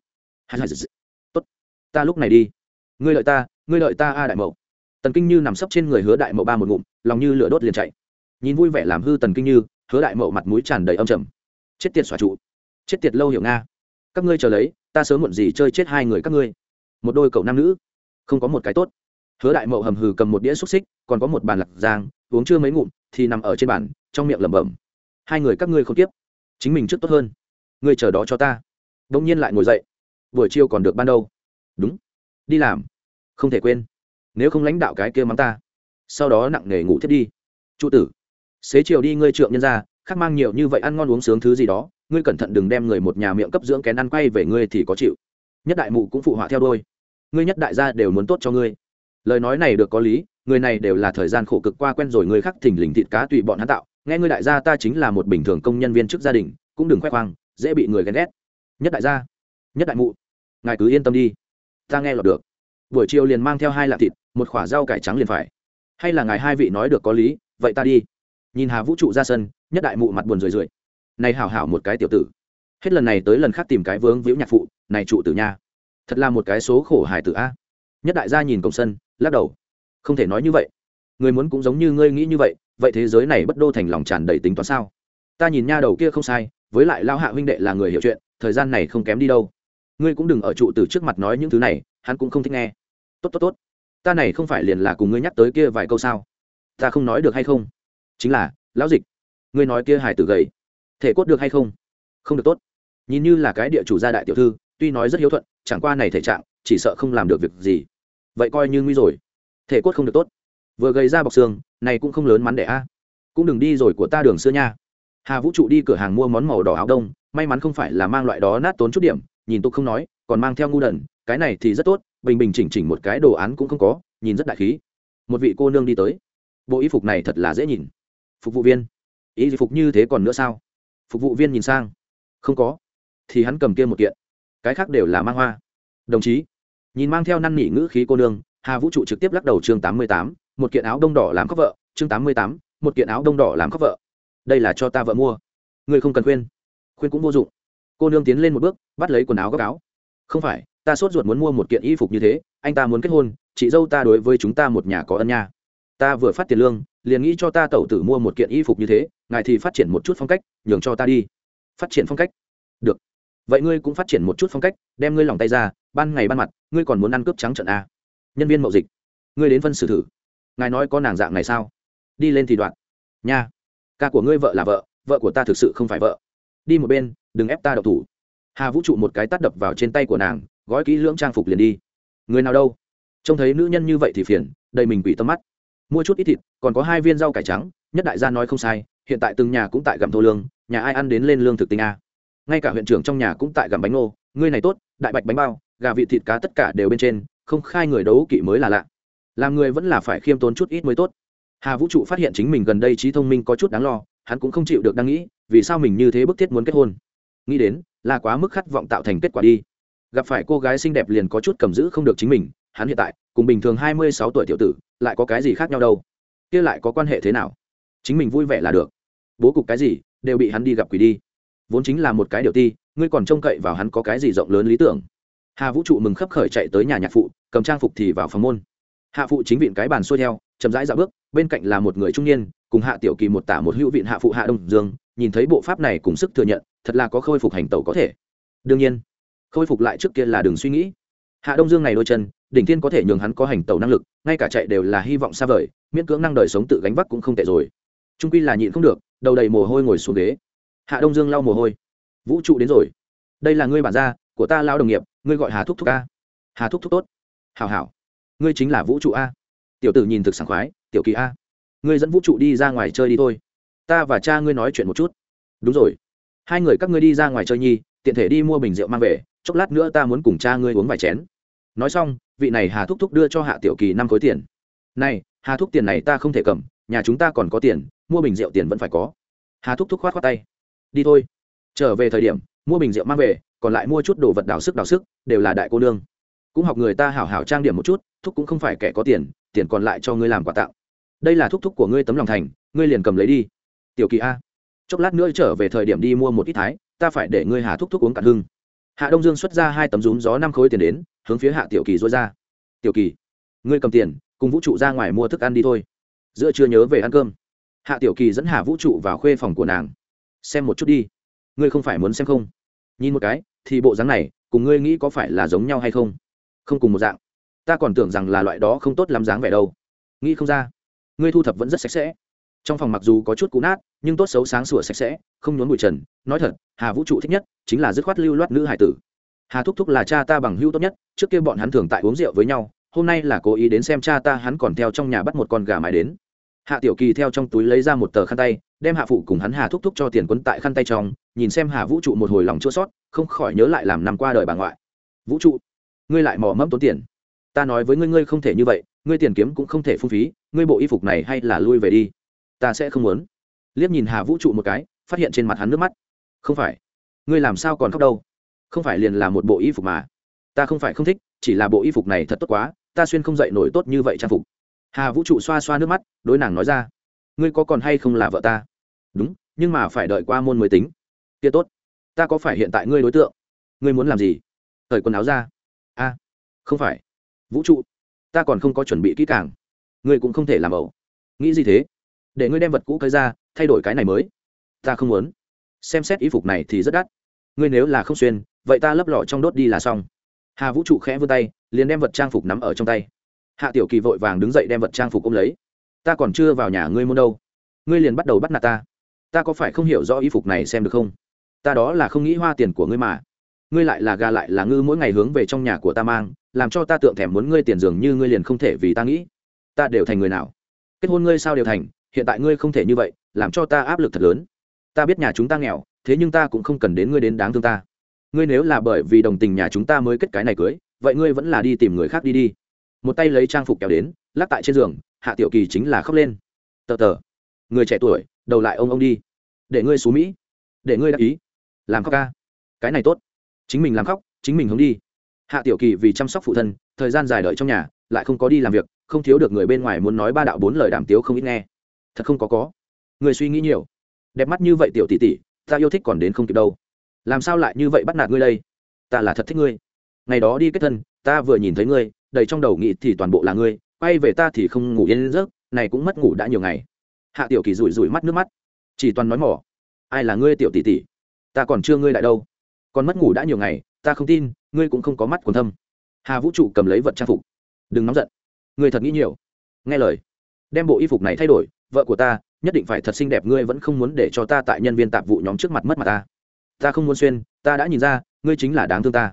Tốt. Ta lúc này đi. Ngươi lợi ta, ngươi lợi ta a, đại mậu tần kinh như nằm sấp trên người hứa đại mậu ba một ngụm, lòng như lửa đốt liền chạy. Nhìn vui vẻ làm hư tần kinh như, hứa đại mậu mặt mũi tràn đầy âm trầm. Chết tiệt xòa trụ. Chết tiệt lâu hiểu nga. Các ngươi chờ lấy, ta sớm muộn gì chơi chết hai người các ngươi. Một đôi cậu nam nữ. Không có một cái tốt. Hứa đại mậu hầm hừ cầm một đĩa xúc xích, còn có một bàn lạc giang, uống chưa mấy ngụm thì nằm ở trên bàn, trong miệng lẩm bẩm. Hai người các ngươi không tiếp. Chính mình trước tốt hơn. Ngươi chờ đó cho ta. Đông nhiên lại ngồi dậy. Buổi chiều còn được ban đâu. Đúng. Đi làm. Không thể quên nếu không lãnh đạo cái kia mắng ta, sau đó nặng nề ngủ thiết đi. Trụ tử, xế chiều đi ngươi trượng nhân ra, khác mang nhiều như vậy ăn ngon uống sướng thứ gì đó, ngươi cẩn thận đừng đem người một nhà miệng cấp dưỡng kén ăn quay về ngươi thì có chịu. Nhất đại mụ cũng phụ họa theo đôi. Ngươi nhất đại gia đều muốn tốt cho ngươi. Lời nói này được có lý, người này đều là thời gian khổ cực qua quen rồi người khác thỉnh lình thịt cá tùy bọn hắn tạo. Nghe ngươi đại gia ta chính là một bình thường công nhân viên chức gia đình, cũng đừng khoe khoang, dễ bị người ghen ghét. Nhất đại gia, nhất đại mụ, ngài cứ yên tâm đi. Ta nghe lọt được buổi chiều liền mang theo hai lạ thịt, một khoả rau cải trắng liền phải. Hay là ngài hai vị nói được có lý, vậy ta đi. Nhìn hà vũ trụ ra sân, nhất đại mụ mặt buồn rười rượi. Này hảo hảo một cái tiểu tử. Hết lần này tới lần khác tìm cái vướng víu nhạc phụ, này trụ tử nha. Thật là một cái số khổ hài tử a. Nhất đại gia nhìn cổng sân, lắc đầu. Không thể nói như vậy. Người muốn cũng giống như ngươi nghĩ như vậy vậy thế giới này bất đô thành lòng tràn đầy tính toán sao? Ta nhìn nha đầu kia không sai, với lại lao hạ huynh đệ là người hiểu chuyện, thời gian này không kém đi đâu. Ngươi cũng đừng ở trụ từ trước mặt nói những thứ này, hắn cũng không thích nghe tốt tốt tốt. Ta này không phải liền là cùng ngươi nhắc tới kia vài câu sao? Ta không nói được hay không? Chính là, lão dịch, ngươi nói kia hải tử gầy, thể cốt được hay không? Không được tốt. Nhìn như là cái địa chủ gia đại tiểu thư, tuy nói rất hiếu thuận, chẳng qua này thể trạng, chỉ sợ không làm được việc gì. Vậy coi như nguy rồi. Thể cốt không được tốt. Vừa gầy ra bọc xương, này cũng không lớn mắn để a. Cũng đừng đi rồi của ta đường xưa nha. Hà vũ trụ đi cửa hàng mua món màu đỏ áo đông, may mắn không phải là mang loại đó nát tốn chút điểm, nhìn tục không nói, còn mang theo ngu đần, cái này thì rất tốt bình bình chỉnh chỉnh một cái đồ án cũng không có, nhìn rất đại khí. Một vị cô nương đi tới. Bộ y phục này thật là dễ nhìn. Phục vụ viên. Y phục như thế còn nữa sao? Phục vụ viên nhìn sang. Không có. Thì hắn cầm kia một kiện. Cái khác đều là mang hoa. Đồng chí. Nhìn mang theo năn nỉ ngữ khí cô nương, hà vũ trụ trực tiếp lắc đầu chương tám mươi tám, một kiện áo đông đỏ làm khóc vợ, chương tám mươi tám, một kiện áo đông đỏ làm khóc vợ. Đây là cho ta vợ mua. Ngươi không cần khuyên. Khuyên cũng vô dụng. Cô nương tiến lên một bước, bắt lấy quần áo góc áo. Không phải ta sốt ruột muốn mua một kiện y phục như thế, anh ta muốn kết hôn, chị dâu ta đối với chúng ta một nhà có ân nha. Ta vừa phát tiền lương, liền nghĩ cho ta tẩu tử mua một kiện y phục như thế, ngài thì phát triển một chút phong cách, nhường cho ta đi. Phát triển phong cách? Được. Vậy ngươi cũng phát triển một chút phong cách, đem ngươi lòng tay ra, ban ngày ban mặt, ngươi còn muốn ăn cướp trắng trận a nhân viên mậu dịch. Ngươi đến phân xử thử. Ngài nói có nàng dạng này sao? Đi lên thì đoạn. Nha. Ca của ngươi vợ là vợ vợ của ta thực sự không phải vợ. Đi một bên, đừng ép ta đậu thủ. Hà vũ trụ một cái tắt đập vào trên tay của nàng gói kỹ lưỡng trang phục liền đi. Người nào đâu? Trông thấy nữ nhân như vậy thì phiền, đầy mình quỷ tâm mắt. Mua chút ít thịt, còn có hai viên rau cải trắng, nhất đại gia nói không sai, hiện tại từng nhà cũng tại gặm thô lương, nhà ai ăn đến lên lương thực tinh a. Ngay cả huyện trưởng trong nhà cũng tại gặm bánh ngô, ngươi này tốt, đại bạch bánh bao, gà vịt thịt cá tất cả đều bên trên, không khai người đấu kỵ mới là lạ. Làm người vẫn là phải khiêm tốn chút ít mới tốt. Hà vũ trụ phát hiện chính mình gần đây trí thông minh có chút đáng lo, hắn cũng không chịu được đang nghĩ, vì sao mình như thế bức thiết muốn kết hôn. Nghĩ đến, là quá mức khát vọng tạo thành kết quả đi gặp phải cô gái xinh đẹp liền có chút cầm giữ không được chính mình, hắn hiện tại, cùng bình thường hai mươi sáu tuổi tiểu tử, lại có cái gì khác nhau đâu? Kia lại có quan hệ thế nào? Chính mình vui vẻ là được. Bố cục cái gì, đều bị hắn đi gặp quỷ đi. Vốn chính là một cái điều ti, ngươi còn trông cậy vào hắn có cái gì rộng lớn lý tưởng. Hà vũ trụ mừng khấp khởi chạy tới nhà nhạc phụ, cầm trang phục thì vào phòng môn. Hạ phụ chính viện cái bàn xuôi theo, chậm rãi dạo bước, bên cạnh là một người trung niên, cùng hạ tiểu kỳ một tả một hữu viện hạ phụ hạ đông dương, nhìn thấy bộ pháp này cùng sức thừa nhận, thật là có khôi phục hành tẩu có thể. Đương nhiên khôi phục lại trước kia là đừng suy nghĩ. Hạ đông dương này đôi chân, đỉnh thiên có thể nhường hắn có hành tẩu năng lực, ngay cả chạy đều là hy vọng xa vời, miễn cưỡng năng đời sống tự gánh vác cũng không tệ rồi. Trung quy là nhịn không được, đầu đầy mồ hôi ngồi xuống ghế. Hạ đông dương lau mồ hôi. Vũ trụ đến rồi. Đây là ngươi bản gia, của ta lao đồng nghiệp, ngươi gọi hà thúc thúc a. Hà thúc thúc tốt. Hào hảo. Ngươi chính là vũ trụ a. Tiểu tử nhìn thực sảng khoái, tiểu kỳ a. Ngươi dẫn vũ trụ đi ra ngoài chơi đi thôi. Ta và cha ngươi nói chuyện một chút. Đúng rồi. Hai người các ngươi đi ra ngoài chơi nhi tiện thể đi mua bình rượu mang về, chốc lát nữa ta muốn cùng cha ngươi uống vài chén. Nói xong, vị này hà thúc thúc đưa cho hạ tiểu kỳ năm khối tiền. Này, hà thúc tiền này ta không thể cầm, nhà chúng ta còn có tiền, mua bình rượu tiền vẫn phải có. Hà thúc thúc khoát khoát tay. Đi thôi. Trở về thời điểm, mua bình rượu mang về, còn lại mua chút đồ vật đào sức đào sức, đều là đại cô nương. Cũng học người ta hảo hảo trang điểm một chút, thúc cũng không phải kẻ có tiền tiền còn lại cho ngươi làm quà tặng. Đây là thúc thúc của ngươi tấm lòng thành, ngươi liền cầm lấy đi. Tiểu kỳ a. Chốc lát nữa trở về thời điểm đi mua một ít thái ta phải để ngươi hà thúc thúc uống cạn hưng. Hạ đông dương xuất ra hai tấm rúm gió năm khối tiền đến, hướng phía hạ tiểu kỳ dối ra. Tiểu kỳ, ngươi cầm tiền, cùng vũ trụ ra ngoài mua thức ăn đi thôi. Giữa chưa nhớ về ăn cơm. Hạ tiểu kỳ dẫn hà vũ trụ vào khuê phòng của nàng. Xem một chút đi, ngươi không phải muốn xem không? Nhìn một cái, thì bộ dáng này, cùng ngươi nghĩ có phải là giống nhau hay không? Không cùng một dạng. Ta còn tưởng rằng là loại đó không tốt lắm dáng vẻ đâu. Nghĩ không ra, ngươi thu thập vẫn rất sạch sẽ trong phòng mặc dù có chút cũ nát, nhưng tốt xấu sáng sủa sạch sẽ, không nhốn bụi trần. Nói thật, hà vũ trụ thích nhất chính là dứt khoát lưu loát nữ hải tử. Hà thúc thúc là cha ta bằng hữu tốt nhất, trước kia bọn hắn thường tại uống rượu với nhau, hôm nay là cố ý đến xem cha ta, hắn còn theo trong nhà bắt một con gà mái đến. Hạ tiểu kỳ theo trong túi lấy ra một tờ khăn tay, đem hạ phụ cùng hắn hà thúc thúc cho tiền quấn tại khăn tay trong, nhìn xem hà vũ trụ một hồi lòng chua sót, không khỏi nhớ lại làm năm qua đời bà ngoại. Vũ trụ, ngươi lại mò mẫm tốn tiền. Ta nói với ngươi ngươi không thể như vậy, ngươi tiền kiếm cũng không thể phung phí, ngươi bộ y phục này hay là lui về đi ta sẽ không muốn. Liếc nhìn hà vũ trụ một cái, phát hiện trên mặt hắn nước mắt. Không phải. Ngươi làm sao còn khóc đâu? Không phải liền là một bộ y phục mà. Ta không phải không thích, chỉ là bộ y phục này thật tốt quá, ta xuyên không dậy nổi tốt như vậy trang phục. Hà vũ trụ xoa xoa nước mắt, đối nàng nói ra. Ngươi có còn hay không là vợ ta? Đúng, nhưng mà phải đợi qua môn mới tính. Kia tốt. Ta có phải hiện tại ngươi đối tượng? Ngươi muốn làm gì? Thời quần áo ra. A. Không phải. Vũ trụ, ta còn không có chuẩn bị kỹ càng. Ngươi cũng không thể làm ẩu. Nghĩ gì thế? Để ngươi đem vật cũ cơi ra, thay đổi cái này mới. Ta không muốn. Xem xét y phục này thì rất đắt. Ngươi nếu là không xuyên, vậy ta lấp lọ trong đốt đi là xong. Hà vũ trụ khẽ vươn tay, liền đem vật trang phục nắm ở trong tay. Hạ tiểu kỳ vội vàng đứng dậy đem vật trang phục ôm lấy. Ta còn chưa vào nhà ngươi muốn đâu. Ngươi liền bắt đầu bắt nạt ta. Ta có phải không hiểu rõ y phục này xem được không? Ta đó là không nghĩ hoa tiền của ngươi mà. Ngươi lại là gà lại là ngư mỗi ngày hướng về trong nhà của ta mang, làm cho ta tượng thèm muốn ngươi tiền dường như ngươi liền không thể vì ta nghĩ. Ta đều thành người nào? Kết hôn ngươi sao đều thành hiện tại ngươi không thể như vậy, làm cho ta áp lực thật lớn. Ta biết nhà chúng ta nghèo, thế nhưng ta cũng không cần đến ngươi đến đáng thương ta. Ngươi nếu là bởi vì đồng tình nhà chúng ta mới kết cái này cưới, vậy ngươi vẫn là đi tìm người khác đi đi. Một tay lấy trang phục kéo đến, lắc tại trên giường, hạ tiểu kỳ chính là khóc lên. Tờ tờ. Người trẻ tuổi, đầu lại ông ông đi. Để ngươi xú mỹ. Để ngươi đáp ý. Làm khóc ca. Cái này tốt. Chính mình làm khóc, chính mình hướng đi. Hạ tiểu kỳ vì chăm sóc phụ thân, thời gian dài đợi trong nhà, lại không có đi làm việc, không thiếu được người bên ngoài muốn nói ba đạo bốn lời đàm tiếu không ít nghe thật không có có. Người suy nghĩ nhiều. Đẹp mắt như vậy tiểu tỷ tỷ, ta yêu thích còn đến không kịp đâu. Làm sao lại như vậy bắt nạt ngươi đây? Ta là thật thích ngươi. Ngày đó đi kết thân, ta vừa nhìn thấy ngươi, đầy trong đầu nghĩ thì toàn bộ là ngươi, quay về ta thì không ngủ yên giấc, này cũng mất ngủ đã nhiều ngày. Hạ tiểu kỳ rủi rủi mắt nước mắt. Chỉ toàn nói mỏ. Ai là ngươi tiểu tỷ tỷ? Ta còn chưa ngươi lại đâu. Còn mất ngủ đã nhiều ngày, ta không tin, ngươi cũng không có mắt còn thâm. Hà vũ trụ cầm lấy vật trang phục. Đừng nóng giận. Ngươi thật nghĩ nhiều. Nghe lời. Đem bộ y phục này thay đổi vợ của ta, nhất định phải thật xinh đẹp, ngươi vẫn không muốn để cho ta tại nhân viên tạp vụ nhóm trước mặt mất mặt ta. Ta không muốn xuyên, ta đã nhìn ra, ngươi chính là đáng thương ta.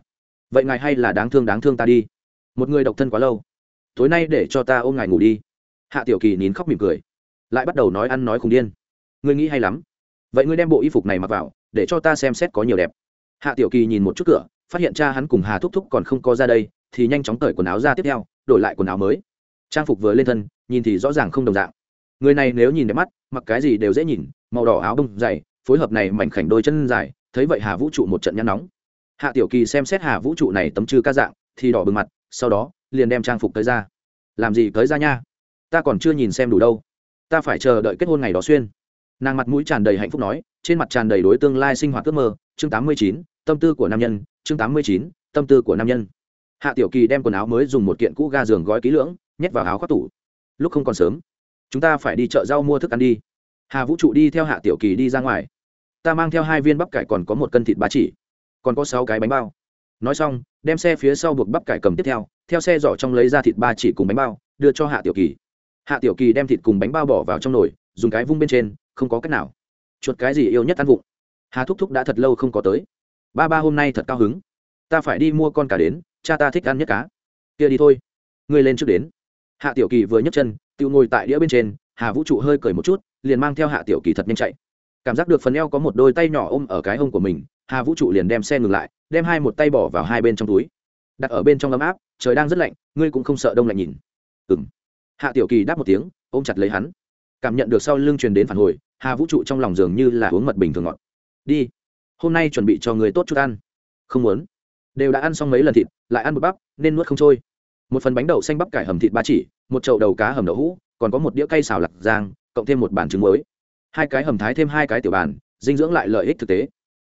Vậy ngài hay là đáng thương đáng thương ta đi. Một người độc thân quá lâu. Tối nay để cho ta ôm ngài ngủ đi. Hạ tiểu kỳ nín khóc mỉm cười. Lại bắt đầu nói ăn nói khùng điên. Ngươi nghĩ hay lắm. Vậy ngươi đem bộ y phục này mặc vào, để cho ta xem xét có nhiều đẹp. Hạ tiểu kỳ nhìn một chút cửa, phát hiện cha hắn cùng hà thúc thúc còn không có ra đây, thì nhanh chóng cởi quần áo ra tiếp theo, đổi lại quần áo mới. Trang phục vừa lên thân, nhìn thì rõ ràng không đồng dạng người này nếu nhìn đẹp mắt, mặc cái gì đều dễ nhìn, màu đỏ áo bông dày, phối hợp này mảnh khảnh đôi chân dài, thấy vậy hà vũ trụ một trận nhăn nóng. Hạ tiểu kỳ xem xét hà vũ trụ này tấm chư ca dạng, thì đỏ bừng mặt, sau đó, liền đem trang phục tới ra. Làm gì tới ra nha? Ta còn chưa nhìn xem đủ đâu. Ta phải chờ đợi kết hôn ngày đó xuyên. Nàng mặt mũi tràn đầy hạnh phúc nói, trên mặt tràn đầy đối tương lai sinh hoạt ước mơ, chương tám mươi chín, tâm tư của nam nhân, chương tám mươi chín, tâm tư của nam nhân. Hạ tiểu kỳ đem quần áo mới dùng một kiện cũ ga giường gói kỹ lưỡng, nhét vào áo khoác tủ. Lúc không còn sớm chúng ta phải đi chợ rau mua thức ăn đi. Hà vũ trụ đi theo hạ tiểu kỳ đi ra ngoài. Ta mang theo hai viên bắp cải còn có một cân thịt ba chỉ. Còn có sáu cái bánh bao. Nói xong, đem xe phía sau buộc bắp cải cầm tiếp theo theo xe giỏ trong lấy ra thịt ba chỉ cùng bánh bao, đưa cho hạ tiểu kỳ. Hạ tiểu kỳ đem thịt cùng bánh bao bỏ vào trong nồi, dùng cái vung bên trên, không có cách nào. Chuột cái gì yêu nhất ăn vụng. Hà thúc thúc đã thật lâu không có tới. Ba ba hôm nay thật cao hứng. Ta phải đi mua con cá đến, cha ta thích ăn nhất cá. Kia đi thôi. Ngươi lên trước đến. Hạ tiểu kỳ vừa nhấc chân tự ngồi tại đĩa bên trên, hà vũ trụ hơi cười một chút, liền mang theo hạ tiểu kỳ thật nhanh chạy. Cảm giác được phần eo có một đôi tay nhỏ ôm ở cái hông của mình, hà vũ trụ liền đem xe ngừng lại, đem hai một tay bỏ vào hai bên trong túi. Đặt ở bên trong ấm áp, trời đang rất lạnh, ngươi cũng không sợ đông lạnh nhìn. Ừng hạ tiểu kỳ đáp một tiếng, ôm chặt lấy hắn. Cảm nhận được sau lưng truyền đến phản hồi, hà vũ trụ trong lòng giường như là uống mật bình thường ngọt. Đi. Hôm nay chuẩn bị cho người tốt chút ăn. Không muốn. Đều đã ăn xong mấy lần thịt, lại ăn một bắp, nên nuốt không trôi một phần bánh đậu xanh bắp cải hầm thịt ba chỉ, một chậu đầu cá hầm đậu hũ, còn có một đĩa cây xào lạc giang, cộng thêm một bàn trứng mới hai cái hầm thái thêm hai cái tiểu bàn, dinh dưỡng lại lợi ích thực tế.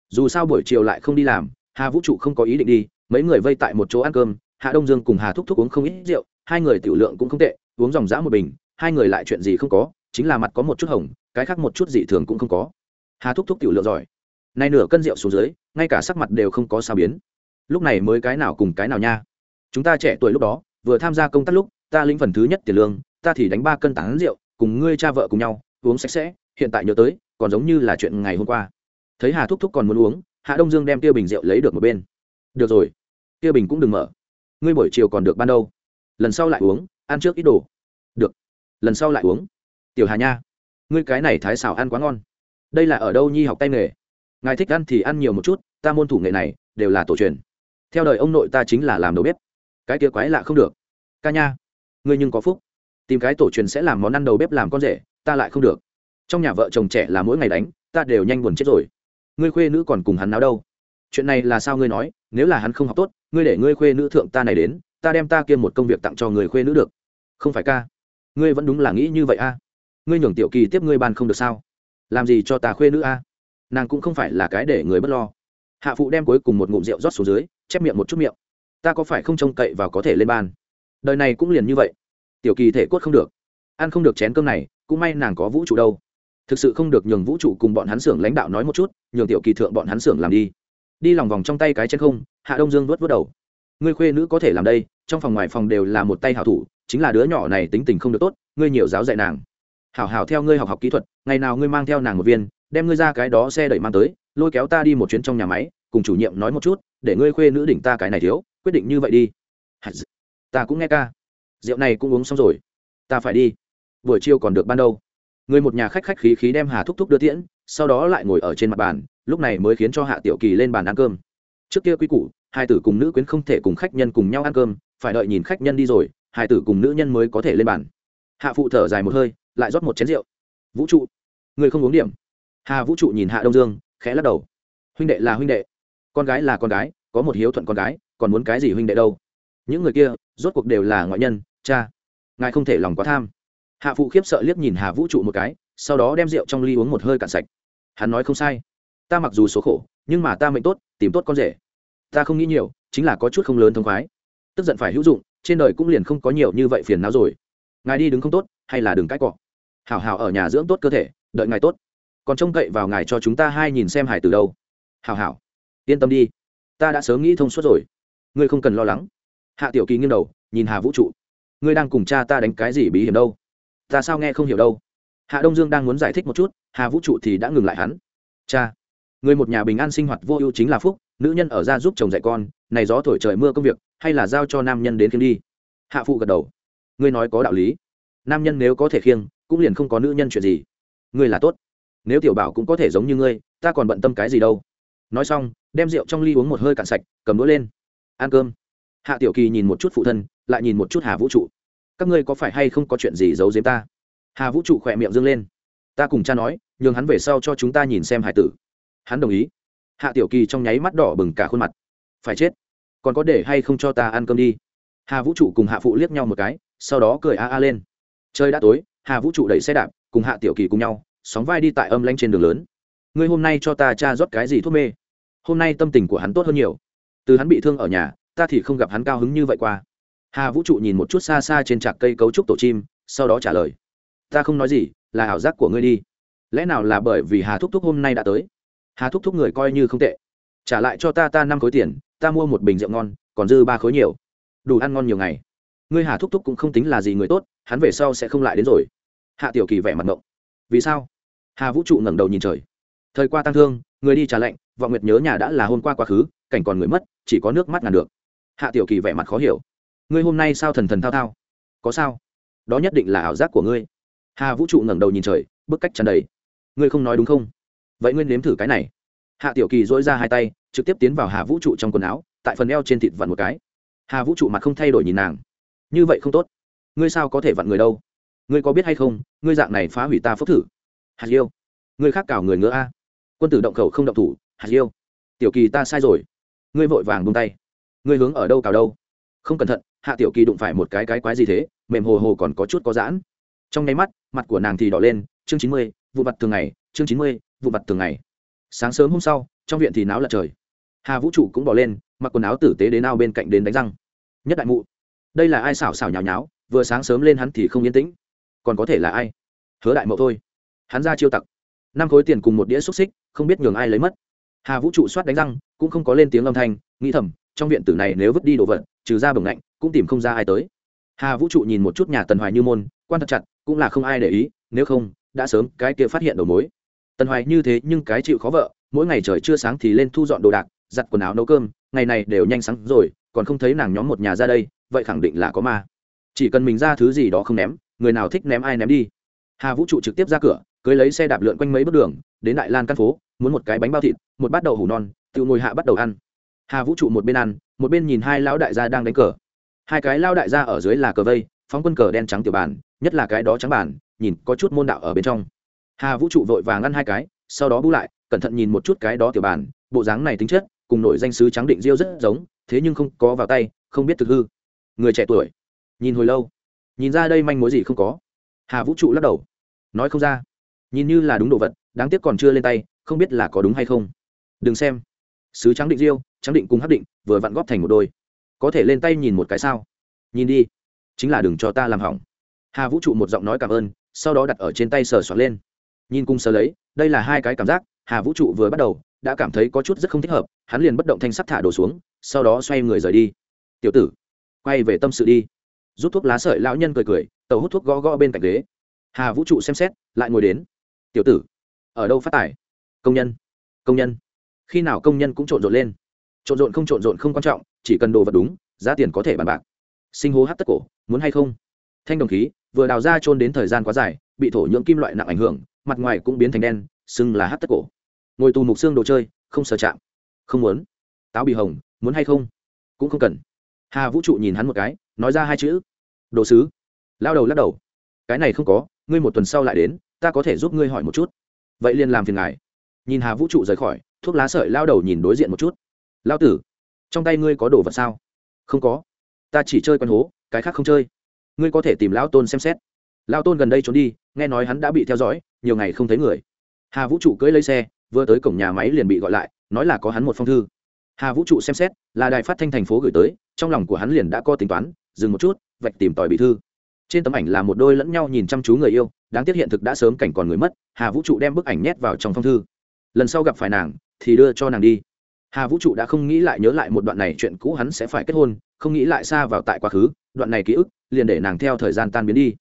Dù sao buổi chiều lại không đi làm, hà vũ trụ không có ý định đi, mấy người vây tại một chỗ ăn cơm, hạ đông dương cùng hà thúc thúc uống không ít rượu, hai người tiểu lượng cũng không tệ, uống dòng dã một bình, hai người lại chuyện gì không có, chính là mặt có một chút hồng, cái khác một chút dị thường cũng không có. Hà thúc thúc tiểu lượng giỏi. Nay nửa cân rượu xuống dưới, ngay cả sắc mặt đều không có sao biến. Lúc này mới cái nào cùng cái nào nha. Chúng ta trẻ tuổi lúc đó vừa tham gia công tác lúc, ta lĩnh phần thứ nhất tiền lương, ta thì đánh ba cân tán rượu, cùng ngươi cha vợ cùng nhau, uống sạch sẽ, hiện tại nhớ tới, còn giống như là chuyện ngày hôm qua. Thấy hà thúc thúc còn muốn uống, hạ đông dương đem tiêu bình rượu lấy được một bên. Được rồi tiêu bình cũng đừng mở. Ngươi buổi chiều còn được ban đâu? Lần sau lại uống, ăn trước ít đồ. Được, lần sau lại uống. Tiểu hà nha, ngươi cái này thái xào ăn quá ngon. Đây là ở đâu nhi học tay nghề? Ngài thích ăn thì ăn nhiều một chút, ta môn thủ nghệ này, đều là tổ truyền. Theo đời ông nội ta chính là làm đầu bếp. Cái kia quái lạ không được ca nha. Ngươi nhưng có phúc. Tìm cái tổ truyền sẽ làm món ăn đầu bếp làm con rể, ta lại không được. Trong nhà vợ chồng trẻ là mỗi ngày đánh, ta đều nhanh buồn chết rồi. Ngươi khuê nữ còn cùng hắn nào đâu? Chuyện này là sao ngươi nói? Nếu là hắn không học tốt, ngươi để ngươi khuê nữ thượng ta này đến, ta đem ta kia một công việc tặng cho người khuê nữ được. Không phải ca. Ngươi vẫn đúng là nghĩ như vậy a. Ngươi nhường tiểu kỳ tiếp ngươi ban không được sao? Làm gì cho ta khuê nữ a? Nàng cũng không phải là cái để người bất lo. Hạ phụ đem cuối cùng một ngụm rượu rót xuống dưới, chép miệng một chút miệng. Ta có phải không trông cậy vào có thể lên ban? Đời này cũng liền như vậy. Tiểu kỳ thể cốt không được. Ăn không được chén cơm này, cũng may nàng có vũ trụ đâu. Thực sự không được nhường vũ trụ cùng bọn hắn xưởng lãnh đạo nói một chút, nhường tiểu kỳ thượng bọn hắn xưởng làm đi. Đi lòng vòng trong tay cái chân không, hạ đông dương vớt vớt đầu. Ngươi khuê nữ có thể làm đây, trong phòng ngoài phòng đều là một tay hảo thủ, chính là đứa nhỏ này tính tình không được tốt, ngươi nhiều giáo dạy nàng. Hảo hảo theo ngươi học học kỹ thuật, ngày nào ngươi mang theo nàng một viên, đem ngươi ra cái đó xe đẩy mang tới, lôi kéo ta đi một chuyến trong nhà máy, cùng chủ nhiệm nói một chút, để ngươi khuê nữ đỉnh ta cái này thiếu, quyết định như vậy đi ta cũng nghe ca. Rượu này cũng uống xong rồi. Ta phải đi. Buổi chiều còn được ban đâu. Người một nhà khách khách khí khí đem hà thúc thúc đưa tiễn, sau đó lại ngồi ở trên mặt bàn, lúc này mới khiến cho hạ tiểu kỳ lên bàn ăn cơm. Trước kia quy củ, hai tử cùng nữ quyến không thể cùng khách nhân cùng nhau ăn cơm, phải đợi nhìn khách nhân đi rồi, hai tử cùng nữ nhân mới có thể lên bàn. Hạ phụ thở dài một hơi, lại rót một chén rượu. Vũ trụ, người không uống điểm. Hà vũ trụ nhìn hạ đông dương, khẽ lắc đầu. Huynh đệ là huynh đệ. Con gái là con gái, có một hiếu thuận con gái, còn muốn cái gì huynh đệ đâu? Những người kia, rốt cuộc đều là ngoại nhân, cha. Ngài không thể lòng quá tham. Hạ phụ khiếp sợ liếc nhìn hà vũ trụ một cái, sau đó đem rượu trong ly uống một hơi cạn sạch. Hắn nói không sai. Ta mặc dù số khổ, nhưng mà ta mệnh tốt, tìm tốt con rể. Ta không nghĩ nhiều, chính là có chút không lớn thông khoái. Tức giận phải hữu dụng, trên đời cũng liền không có nhiều như vậy phiền não rồi. Ngài đi đứng không tốt, hay là đừng cãi cọ. Hảo hảo ở nhà dưỡng tốt cơ thể, đợi ngài tốt. Còn trông cậy vào ngài cho chúng ta hai nhìn xem hải từ đâu. Hảo hảo. Yên tâm đi. Ta đã sớm nghĩ thông suốt rồi. Ngươi không cần lo lắng hạ tiểu kỳ nghiêng đầu, nhìn hà vũ trụ. Ngươi đang cùng cha ta đánh cái gì bí hiểm đâu? Ta sao nghe không hiểu đâu? Hạ đông dương đang muốn giải thích một chút, hà vũ trụ thì đã ngừng lại hắn. Cha, người một nhà bình an sinh hoạt vô ưu chính là phúc, nữ nhân ở ra giúp chồng dạy con, này gió thổi trời mưa công việc, hay là giao cho nam nhân đến khiêng đi? Hạ phụ gật đầu. Ngươi nói có đạo lý. Nam nhân nếu có thể khiêng, cũng liền không có nữ nhân chuyện gì. Ngươi là tốt. Nếu tiểu bảo cũng có thể giống như ngươi, ta còn bận tâm cái gì đâu? Nói xong, đem rượu trong ly uống một hơi cạn sạch, cầm đũa lên. Ăn cơm hạ tiểu kỳ nhìn một chút phụ thân, lại nhìn một chút hà vũ trụ. Các ngươi có phải hay không có chuyện gì giấu giếm ta? Hà vũ trụ khỏe miệng dâng lên. Ta cùng cha nói, nhường hắn về sau cho chúng ta nhìn xem hải tử. Hắn đồng ý. Hạ tiểu kỳ trong nháy mắt đỏ bừng cả khuôn mặt. Phải chết. Còn có để hay không cho ta ăn cơm đi? Hà vũ trụ cùng hạ phụ liếc nhau một cái, sau đó cười a a lên. Chơi đã tối, hà vũ trụ đẩy xe đạp, cùng hạ tiểu kỳ cùng nhau, sóng vai đi tại âm lanh trên đường lớn. Ngươi hôm nay cho ta cha rót cái gì thuốc mê? Hôm nay tâm tình của hắn tốt hơn nhiều. Từ hắn bị thương ở nhà ta thì không gặp hắn cao hứng như vậy qua. Hà vũ trụ nhìn một chút xa xa trên trạc cây cấu trúc tổ chim, sau đó trả lời. Ta không nói gì, là ảo giác của ngươi đi. Lẽ nào là bởi vì hà thúc thúc hôm nay đã tới? Hà thúc thúc người coi như không tệ. Trả lại cho ta ta năm khối tiền, ta mua một bình rượu ngon, còn dư ba khối nhiều. Đủ ăn ngon nhiều ngày. Ngươi hà thúc thúc cũng không tính là gì người tốt, hắn về sau sẽ không lại đến rồi. Hạ tiểu kỳ vẻ mặt ngộng. Vì sao? Hà vũ trụ ngẩng đầu nhìn trời. Thời qua tăng thương, người đi trả lệnh, vọng nguyệt nhớ nhà đã là hôm qua quá khứ, cảnh còn người mất, chỉ có nước mắt ngàn được hạ tiểu kỳ vẻ mặt khó hiểu. Ngươi hôm nay sao thần thần thao thao? Có sao? Đó nhất định là ảo giác của ngươi. Hà vũ trụ ngẩng đầu nhìn trời, bức cách tràn đầy. Ngươi không nói đúng không? Vậy ngươi nếm thử cái này. Hạ tiểu kỳ dỗi ra hai tay, trực tiếp tiến vào hà vũ trụ trong quần áo, tại phần eo trên thịt vặn một cái. Hà vũ trụ mặt không thay đổi nhìn nàng. Như vậy không tốt. Ngươi sao có thể vặn người đâu? Ngươi có biết hay không, ngươi dạng này phá hủy ta phúc thử. Hạt yêu ngươi khác cào người ngựa a. Quân tử động khẩu không động thủ. Hạt yêu tiểu kỳ ta sai rồi. Ngươi vội vàng bung tay ngươi hướng ở đâu cào đâu? Không cẩn thận, hạ tiểu kỳ đụng phải một cái cái quái gì thế? Mềm hồ hồ còn có chút có giãn. Trong nháy mắt, mặt của nàng thì đỏ lên, chương chín mươi, vụ mặt thường ngày, chương chín mươi, vụ mặt thường ngày. Sáng sớm hôm sau, trong viện thì náo lật trời. Hà vũ trụ cũng bỏ lên, mặc quần áo tử tế đến ao bên cạnh đến đánh răng. Nhất đại mụ. Đây là ai xảo xảo nhào nháo, vừa sáng sớm lên hắn thì không yên tĩnh. Còn có thể là ai? Hứa đại mậu thôi. Hắn ra chiêu tặc. Năm khối tiền cùng một đĩa xúc xích, không biết nhường ai lấy mất. Hà vũ trụ soát đánh răng, cũng không có lên tiếng âm thanh, nghĩ thầm trong viện tử này nếu vứt đi đồ vật, trừ ra bồng lạnh, cũng tìm không ra ai tới. Hà vũ trụ nhìn một chút nhà tần hoài như môn, quan thật chặt, cũng là không ai để ý, nếu không, đã sớm cái kia phát hiện đầu mối. Tần hoài như thế nhưng cái chịu khó vợ, mỗi ngày trời chưa sáng thì lên thu dọn đồ đạc, giặt quần áo nấu cơm, ngày này đều nhanh sáng rồi, còn không thấy nàng nhóm một nhà ra đây, vậy khẳng định là có ma. Chỉ cần mình ra thứ gì đó không ném, người nào thích ném ai ném đi. Hà vũ trụ trực tiếp ra cửa, cưới lấy xe đạp lượn quanh mấy bước đường, đến đại lan căn phố, muốn một cái bánh bao thịt, một bát đậu hủ non, tự ngồi hạ bắt đầu ăn hà vũ trụ một bên ăn, một bên nhìn hai lão đại gia đang đánh cờ. Hai cái lao đại gia ở dưới là cờ vây, phóng quân cờ đen trắng tiểu bàn, nhất là cái đó trắng bàn, nhìn có chút môn đạo ở bên trong. Hà vũ trụ vội vàng ăn hai cái, sau đó bu lại, cẩn thận nhìn một chút cái đó tiểu bàn, bộ dáng này tính chất, cùng nổi danh sứ trắng định diêu rất giống, thế nhưng không có vào tay, không biết thực hư. Người trẻ tuổi. Nhìn hồi lâu. Nhìn ra đây manh mối gì không có. Hà vũ trụ lắc đầu. Nói không ra. Nhìn như là đúng đồ vật, đáng tiếc còn chưa lên tay, không biết là có đúng hay không. Đừng xem. Sứ trắng định diêu trắng định cùng hấp định vừa vặn góp thành một đôi. Có thể lên tay nhìn một cái sao? Nhìn đi. Chính là đừng cho ta làm hỏng. Hà vũ trụ một giọng nói cảm ơn, sau đó đặt ở trên tay sờ soạt lên. Nhìn cung sờ lấy, đây là hai cái cảm giác, hà vũ trụ vừa bắt đầu, đã cảm thấy có chút rất không thích hợp, hắn liền bất động thanh sắc thả đổ xuống, sau đó xoay người rời đi. Tiểu tử, quay về tâm sự đi. Rút thuốc lá sợi lão nhân cười cười, tàu hút thuốc gõ gõ bên cạnh ghế. Hà vũ trụ xem xét, lại ngồi đến. Tiểu tử, ở đâu phát tải công nhân công nhân. Khi nào công nhân cũng trộn rộn lên trộn rộn không trộn rộn không quan trọng, chỉ cần đồ vật đúng, giá tiền có thể bàn bạc. Sinh hô hát tất cổ, muốn hay không? Thanh đồng khí, vừa đào ra trôn đến thời gian quá dài, bị thổ nhưỡng kim loại nặng ảnh hưởng, mặt ngoài cũng biến thành đen sưng là hát tất cổ. Ngồi tù mục xương đồ chơi, không sờ chạm. Không muốn. Táo bị hồng, muốn hay không? Cũng không cần. Hà vũ trụ nhìn hắn một cái, nói ra hai chữ. Đồ sứ. Lao đầu lắc đầu. Cái này không có, ngươi một tuần sau lại đến, ta có thể giúp ngươi hỏi một chút. Vậy liền làm phiền ngài. Nhìn hà vũ trụ rời khỏi, thuốc lá sợi lao đầu nhìn đối diện một chút lao tử, trong tay ngươi có đồ vật sao? Không có. Ta chỉ chơi quân hố, cái khác không chơi. Ngươi có thể tìm lão tôn xem xét. Lão tôn gần đây trốn đi, nghe nói hắn đã bị theo dõi, nhiều ngày không thấy người. Hà vũ trụ cưỡi lấy xe, vừa tới cổng nhà máy liền bị gọi lại, nói là có hắn một phong thư. Hà vũ trụ xem xét, là đài phát thanh thành phố gửi tới, trong lòng của hắn liền đã có tính toán, dừng một chút, vạch tìm tòi bị thư. Trên tấm ảnh là một đôi lẫn nhau nhìn chăm chú người yêu, đáng tiếc hiện thực đã sớm cảnh còn người mất, hà vũ trụ đem bức ảnh nhét vào trong phong thư. Lần sau gặp phải nàng, thì đưa cho nàng đi hà vũ trụ đã không nghĩ lại nhớ lại một đoạn này chuyện cũ hắn sẽ phải kết hôn, không nghĩ lại xa vào tại quá khứ, đoạn này ký ức liền để nàng theo thời gian tan biến đi.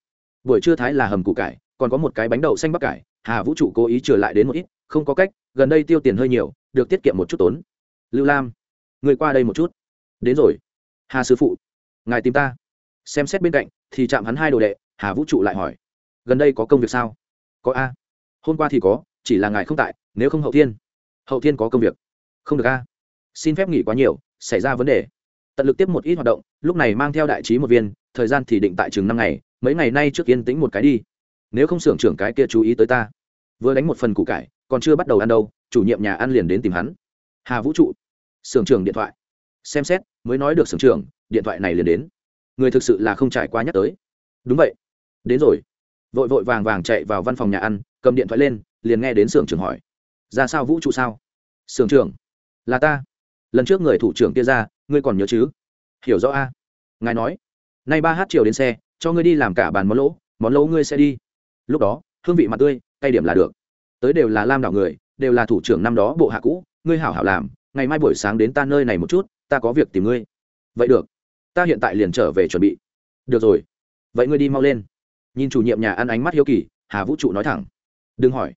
Buổi trưa thái là hầm củ cải, còn có một cái bánh đậu xanh bắp cải, hà vũ trụ cố ý trở lại đến một ít, không có cách, gần đây tiêu tiền hơi nhiều, được tiết kiệm một chút tốn. Lưu lam, người qua đây một chút. Đến rồi. Hà sư phụ, ngài tìm ta. Xem xét bên cạnh, thì chạm hắn hai đồ đệ, hà vũ trụ lại hỏi. Gần đây có công việc sao? Có a. Hôm qua thì có, chỉ là ngài không tại, nếu không hậu thiên. Hậu thiên có công việc không được a. Xin phép nghỉ quá nhiều, xảy ra vấn đề. Tận lực tiếp một ít hoạt động, lúc này mang theo đại trí một viên, thời gian thì định tại chừng năm ngày, mấy ngày nay trước yên tĩnh một cái đi. Nếu không xưởng trưởng cái kia chú ý tới ta. Vừa đánh một phần củ cải, còn chưa bắt đầu ăn đâu, chủ nhiệm nhà ăn liền đến tìm hắn. Hà vũ trụ. Xưởng trưởng điện thoại. Xem xét, mới nói được xưởng trưởng, điện thoại này liền đến. Người thực sự là không trải qua nhắc tới. Đúng vậy. Đến rồi. Vội vội vàng vàng chạy vào văn phòng nhà ăn, cầm điện thoại lên, liền nghe đến xưởng trưởng hỏi. Ra sao vũ trụ sao? Xưởng trưởng là ta. Lần trước người thủ trưởng kia ra, ngươi còn nhớ chứ? Hiểu rõ a. Ngài nói, nay ba h chiều đến xe, cho ngươi đi làm cả bàn món lỗ món lỗ ngươi sẽ đi. Lúc đó, hương vị mặt tươi, cay điểm là được. Tới đều là lam đảo người, đều là thủ trưởng năm đó bộ hạ cũ, ngươi hảo hảo làm, ngày mai buổi sáng đến ta nơi này một chút, ta có việc tìm ngươi. Vậy được. Ta hiện tại liền trở về chuẩn bị. Được rồi. Vậy ngươi đi mau lên. Nhìn chủ nhiệm nhà ăn ánh mắt hiếu kỳ, hà vũ trụ nói thẳng. Đừng hỏi.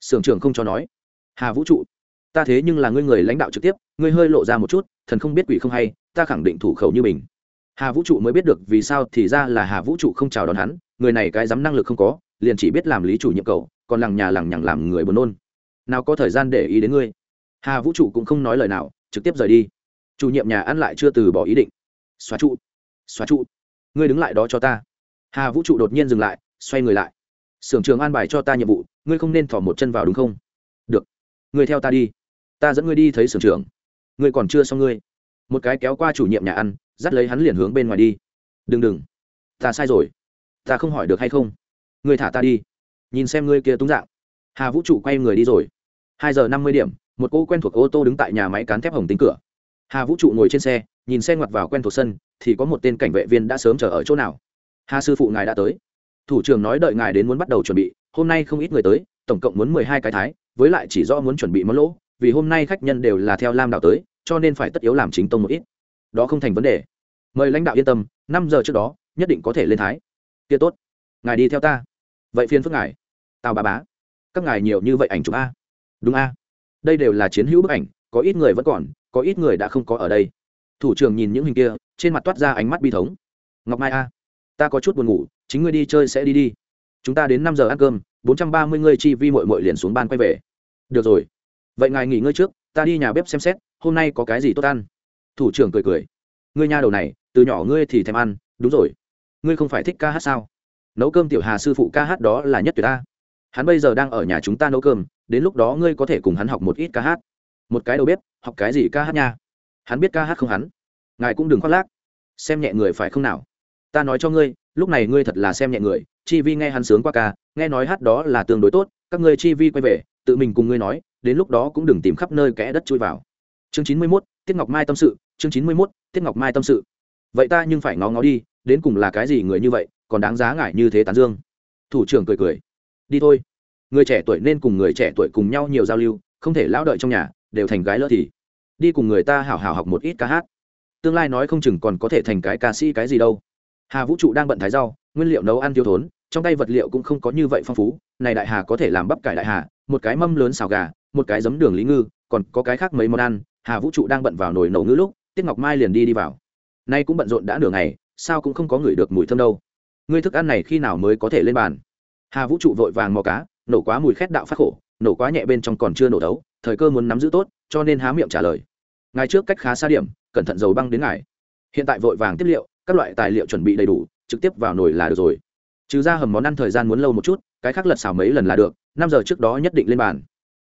Sưởng trưởng không cho nói. Hà vũ trụ ta thế nhưng là ngươi người lãnh đạo trực tiếp ngươi hơi lộ ra một chút thần không biết quỷ không hay ta khẳng định thủ khẩu như mình. Hà vũ trụ mới biết được vì sao thì ra là hà vũ trụ không chào đón hắn người này cái dám năng lực không có liền chỉ biết làm lý chủ nhiệm cậu, còn lằng nhà lằng nhằng làm người buồn nôn. Nào có thời gian để ý đến ngươi. Hà vũ trụ cũng không nói lời nào trực tiếp rời đi. Chủ nhiệm nhà ăn lại chưa từ bỏ ý định. Xóa trụ. Xóa trụ. Ngươi đứng lại đó cho ta. Hà vũ trụ đột nhiên dừng lại xoay người lại. Sưởng trường an bài cho ta nhiệm vụ ngươi không nên thỏ một chân vào đúng không? Được. Ngươi theo ta đi ta dẫn ngươi đi thấy sưởng trưởng, ngươi còn chưa xong ngươi. Một cái kéo qua chủ nhiệm nhà ăn dắt lấy hắn liền hướng bên ngoài đi. Đừng đừng. Ta sai rồi. Ta không hỏi được hay không? Ngươi thả ta đi. Nhìn xem ngươi kia túng dạng. Hà vũ trụ quay người đi rồi. Hai giờ năm mươi điểm một cô quen thuộc ô tô đứng tại nhà máy cán thép hồng tính cửa. Hà vũ trụ ngồi trên xe nhìn xe ngoặt vào quen thuộc sân thì có một tên cảnh vệ viên đã sớm chờ ở chỗ nào. Hà sư phụ ngài đã tới. Thủ trưởng nói đợi ngài đến muốn bắt đầu chuẩn bị hôm nay không ít người tới tổng cộng muốn mười hai cái thái với lại chỉ do muốn chuẩn bị món lỗ vì hôm nay khách nhân đều là theo lam đạo tới, cho nên phải tất yếu làm chính tông một ít. Đó không thành vấn đề. Mời lãnh đạo yên tâm, năm giờ trước đó, nhất định có thể lên thái. Kia tốt. Ngài đi theo ta. Vậy phiên phước ngài. Tào bà bá. Các ngài nhiều như vậy ảnh chụp a. Đúng a. Đây đều là chiến hữu bức ảnh, có ít người vẫn còn, có ít người đã không có ở đây. Thủ trưởng nhìn những hình kia, trên mặt toát ra ánh mắt bi thống. Ngọc mai a. Ta có chút buồn ngủ, chính ngươi đi chơi sẽ đi đi. Chúng ta đến năm giờ ăn cơm, bốn trăm ba mươi ngươi chi vi mội mội liền xuống ban quay về. Được rồi vậy ngài nghỉ ngơi trước, ta đi nhà bếp xem xét, hôm nay có cái gì tốt ăn? Thủ trưởng cười cười. Ngươi nha đầu này, từ nhỏ ngươi thì thèm ăn, đúng rồi. Ngươi không phải thích ca hát sao? Nấu cơm tiểu hà sư phụ ca hát đó là nhất tuyệt ta hắn bây giờ đang ở nhà chúng ta nấu cơm, đến lúc đó ngươi có thể cùng hắn học một ít ca hát. Một cái đầu bếp, học cái gì ca hát nha? Hắn biết ca hát không hắn? Ngài cũng đừng khoác lác. Xem nhẹ người phải không nào? Ta nói cho ngươi, lúc này ngươi thật là xem nhẹ người, chi vi nghe hắn sướng qua ca, nghe nói hát đó là tương đối tốt, các ngươi chi vi quay về tự mình cùng ngươi nói, đến lúc đó cũng đừng tìm khắp nơi kẽ đất chui vào. Chương chín mươi mốt, tiết ngọc mai tâm sự, chương chín mươi mốt, tiết ngọc mai tâm sự. Vậy ta nhưng phải ngó ngó đi, đến cùng là cái gì người như vậy, còn đáng giá ngại như thế tán dương. Thủ trưởng cười cười. Đi thôi. Người trẻ tuổi nên cùng người trẻ tuổi cùng nhau nhiều giao lưu, không thể lão đợi trong nhà, đều thành gái lỡ thì. Đi cùng người ta hảo hảo học một ít ca hát. Tương lai nói không chừng còn có thể thành cái ca sĩ cái gì đâu. Hà vũ trụ đang bận thái rau, nguyên liệu nấu ăn thiếu thốn, trong tay vật liệu cũng không có như vậy phong phú, này đại hà có thể làm bắp cải đại hà một cái mâm lớn xào gà, một cái giấm đường lý ngư, còn có cái khác mấy món ăn, hà vũ trụ đang bận vào nồi nấu ngữ lúc, tiết ngọc mai liền đi đi vào. Nay cũng bận rộn đã nửa ngày, sao cũng không có ngửi được mùi thơm đâu. Ngươi thức ăn này khi nào mới có thể lên bàn? Hà vũ trụ vội vàng mò cá, nổ quá mùi khét đạo phát khổ, nổ quá nhẹ bên trong còn chưa nổ đấu, thời cơ muốn nắm giữ tốt, cho nên há miệng trả lời. Ngày trước cách khá xa điểm, cẩn thận dầu băng đến ngày hiện tại vội vàng tiếp liệu, các loại tài liệu chuẩn bị đầy đủ, trực tiếp vào nồi là được rồi trừ ra hầm món ăn thời gian muốn lâu một chút, cái khác lật xào mấy lần là được, năm giờ trước đó nhất định lên bàn.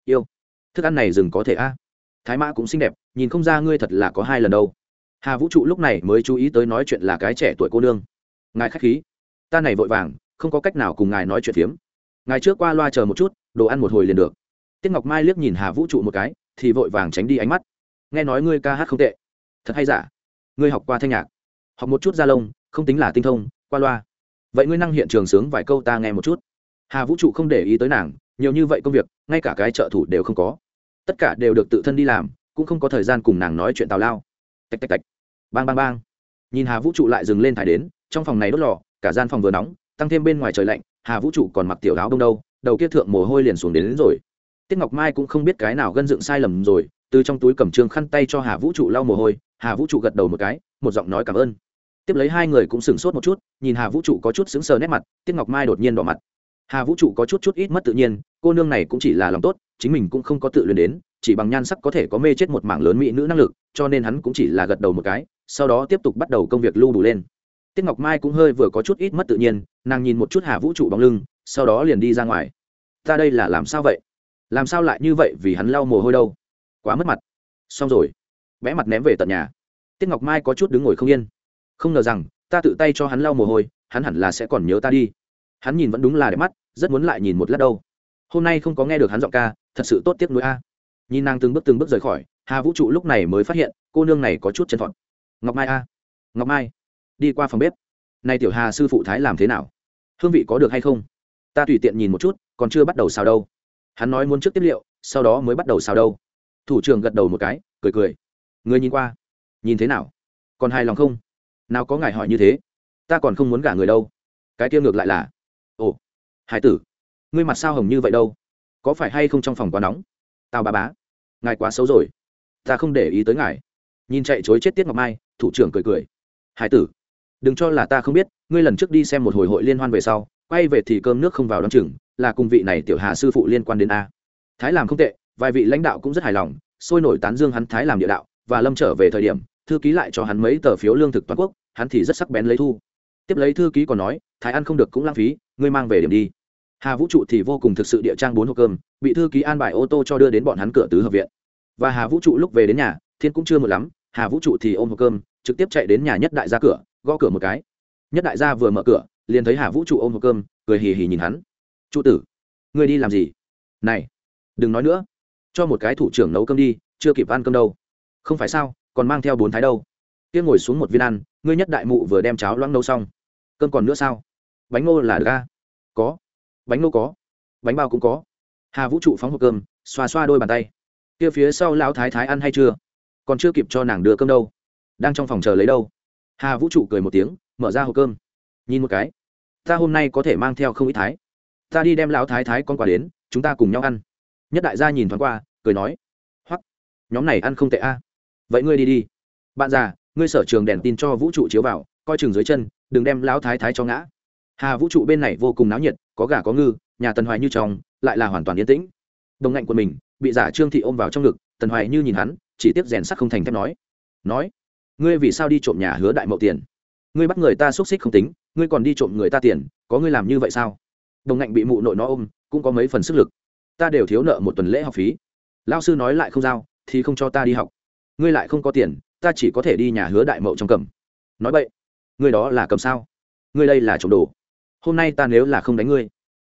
Yêu. Thức ăn này dừng có thể a. À? Thái mã cũng xinh đẹp, nhìn không ra ngươi thật là có hai lần đâu. Hà vũ trụ lúc này mới chú ý tới nói chuyện là cái trẻ tuổi cô nương. Ngài k h á c h khí. Ta này vội vàng, không có cách nào cùng ngài nói chuyện phiếm. Ngài trước qua loa chờ một chút, đồ ăn một hồi liền được. Tiết ngọc mai liếc nhìn hà vũ trụ một cái, thì vội vàng tránh đi ánh mắt. Nghe nói ngươi ca hát không tệ. Thật hay giả? Ngươi học qua thanh nhạc. Học một chút gia lông, không tính là tinh thông, qua loa vậy ngươi năng hiện trường sướng vài câu ta nghe một chút. Hà vũ trụ không để ý tới nàng nhiều như vậy công việc ngay cả cái trợ thủ đều không có. Tất cả đều được tự thân đi làm cũng không có thời gian cùng nàng nói chuyện tào lao. Tạch tạch tạch. Bang bang bang. Nhìn hà vũ trụ lại dừng lên thải đến trong phòng này đốt lò cả gian phòng vừa nóng tăng thêm bên ngoài trời lạnh hà vũ trụ còn mặc tiểu áo đông đâu đầu kia thượng mồ hôi liền xuống đến, đến rồi. Tiết ngọc mai cũng không biết cái nào gân dựng sai lầm rồi từ trong túi cầm trương khăn tay cho hà vũ trụ lau mồ hôi hà vũ trụ gật đầu một cái một giọng nói cảm ơn tiếp lấy hai người cũng sửng sốt một chút, nhìn hà vũ trụ có chút sững sờ nét mặt, tiết ngọc mai đột nhiên đỏ mặt. Hà vũ trụ có chút chút ít mất tự nhiên, cô nương này cũng chỉ là lòng tốt, chính mình cũng không có tự luyện đến, chỉ bằng nhan sắc có thể có mê chết một mảng lớn mỹ nữ năng lực, cho nên hắn cũng chỉ là gật đầu một cái, sau đó tiếp tục bắt đầu công việc lưu đủ lên. Tiết ngọc mai cũng hơi vừa có chút ít mất tự nhiên, nàng nhìn một chút hà vũ trụ bóng lưng, sau đó liền đi ra ngoài. Ta đây là làm sao vậy? Làm sao lại như vậy vì hắn lau mồ hôi đâu? Quá mất mặt. Xong rồi. Vẽ mặt ném về tận nhà. Tiết ngọc mai có chút đứng ngồi không yên không ngờ rằng, ta tự tay cho hắn lau mồ hôi, hắn hẳn là sẽ còn nhớ ta đi. Hắn nhìn vẫn đúng là đẹp mắt, rất muốn lại nhìn một lát đâu. Hôm nay không có nghe được hắn giọng ca, thật sự tốt tiếc nuối a. Nhìn nàng từng bước từng bước rời khỏi, hà vũ trụ lúc này mới phát hiện, cô nương này có chút chân thọn ngọc mai a. Ngọc mai, đi qua phòng bếp. Nay tiểu hà sư phụ thái làm thế nào? Hương vị có được hay không? Ta tùy tiện nhìn một chút, còn chưa bắt đầu xào đâu. Hắn nói muốn trước tiếp liệu, sau đó mới bắt đầu xào đâu. Thủ trưởng gật đầu một cái, cười cười. Người nhìn qua, nhìn thế nào? Còn hài lòng không? Nào có ngài hỏi như thế? Ta còn không muốn gả người đâu. Cái kia ngược lại là, ồ, hải tử, ngươi mặt sao hồng như vậy đâu? Có phải hay không trong phòng quá nóng? Tao bà bá, ngài quá xấu rồi. Ta không để ý tới ngài. Nhìn chạy chối chết tiết ngọc mai, thủ trưởng cười cười. Hải tử, đừng cho là ta không biết, ngươi lần trước đi xem một hồi hội liên hoan về sau, quay về thì cơm nước không vào đ o chừng, là cùng vị này tiểu hà sư phụ liên quan đến a. Thái làm không tệ, vài vị lãnh đạo cũng rất hài lòng, sôi nổi tán dương hắn thái làm địa đạo, và lâm trở về thời điểm thư ký lại cho hắn mấy tờ phiếu lương thực toàn quốc, hắn thì rất sắc bén lấy thu. Tiếp lấy thư ký còn nói, thái ăn không được cũng lãng phí, ngươi mang về điểm đi. Hà vũ trụ thì vô cùng thực sự địa trang bốn hộp cơm, bị thư ký an bài ô tô cho đưa đến bọn hắn cửa tứ hợp viện. Và hà vũ trụ lúc về đến nhà, thiên cũng chưa một lắm, hà vũ trụ thì ôm hộp cơm, trực tiếp chạy đến nhà nhất đại gia cửa, gõ cửa một cái. Nhất đại gia vừa mở cửa, liền thấy hà vũ trụ ôm hộp cơm, cười hì hì nhìn hắn. Trụ tử, ngươi đi làm gì? Này, đừng nói nữa, cho một cái thủ trưởng nấu cơm đi, chưa kịp ăn cơm đâu. Không phải sao còn mang theo bốn thái đâu. Kia ngồi xuống một viên ăn, ngươi nhất đại mụ vừa đem cháo loãng nấu xong. Cơm còn nữa sao? Bánh ngô là ga à? có. Bánh ngô có. Bánh bao cũng có. Hà vũ trụ phóng hộp cơm, xoa xoa đôi bàn tay. Kia phía sau lão thái thái ăn hay chưa? Còn chưa kịp cho nàng đưa cơm đâu. Đang trong phòng chờ lấy đâu? Hà vũ trụ cười một tiếng, mở ra hộp cơm. Nhìn một cái. Ta hôm nay có thể mang theo không ít thái. Ta đi đem lão thái thái con quà đến, chúng ta cùng nhau ăn. Nhất đại gia nhìn thoáng qua, cười nói. Hoắc, nhóm này ăn không tệ a vậy ngươi đi đi. Bạn già, ngươi sở trường đèn tin cho vũ trụ chiếu vào, coi chừng dưới chân, đừng đem lão thái thái cho ngã. Hà vũ trụ bên này vô cùng náo nhiệt, có gà có ngư, nhà tần hoài như trong lại là hoàn toàn yên tĩnh. Đồng ngạnh của mình, bị giả trương thị ôm vào trong ngực, tần hoài như nhìn hắn, chỉ tiếp rèn sắt không thành thép nói. Nói, ngươi vì sao đi trộm nhà hứa đại mậu tiền? Ngươi bắt người ta xúc xích không tính, ngươi còn đi trộm người ta tiền, có ngươi làm như vậy sao? Đồng ngạnh bị mụ nội nó ôm, cũng có mấy phần sức lực. Ta đều thiếu nợ một tuần lễ học phí. Lao sư nói lại không giao, thì không cho ta đi học ngươi lại không có tiền, ta chỉ có thể đi nhà hứa đại mậu trong cầm. Nói vậy, ngươi đó là cầm sao? Ngươi đây là trộm đồ. Hôm nay ta nếu là không đánh ngươi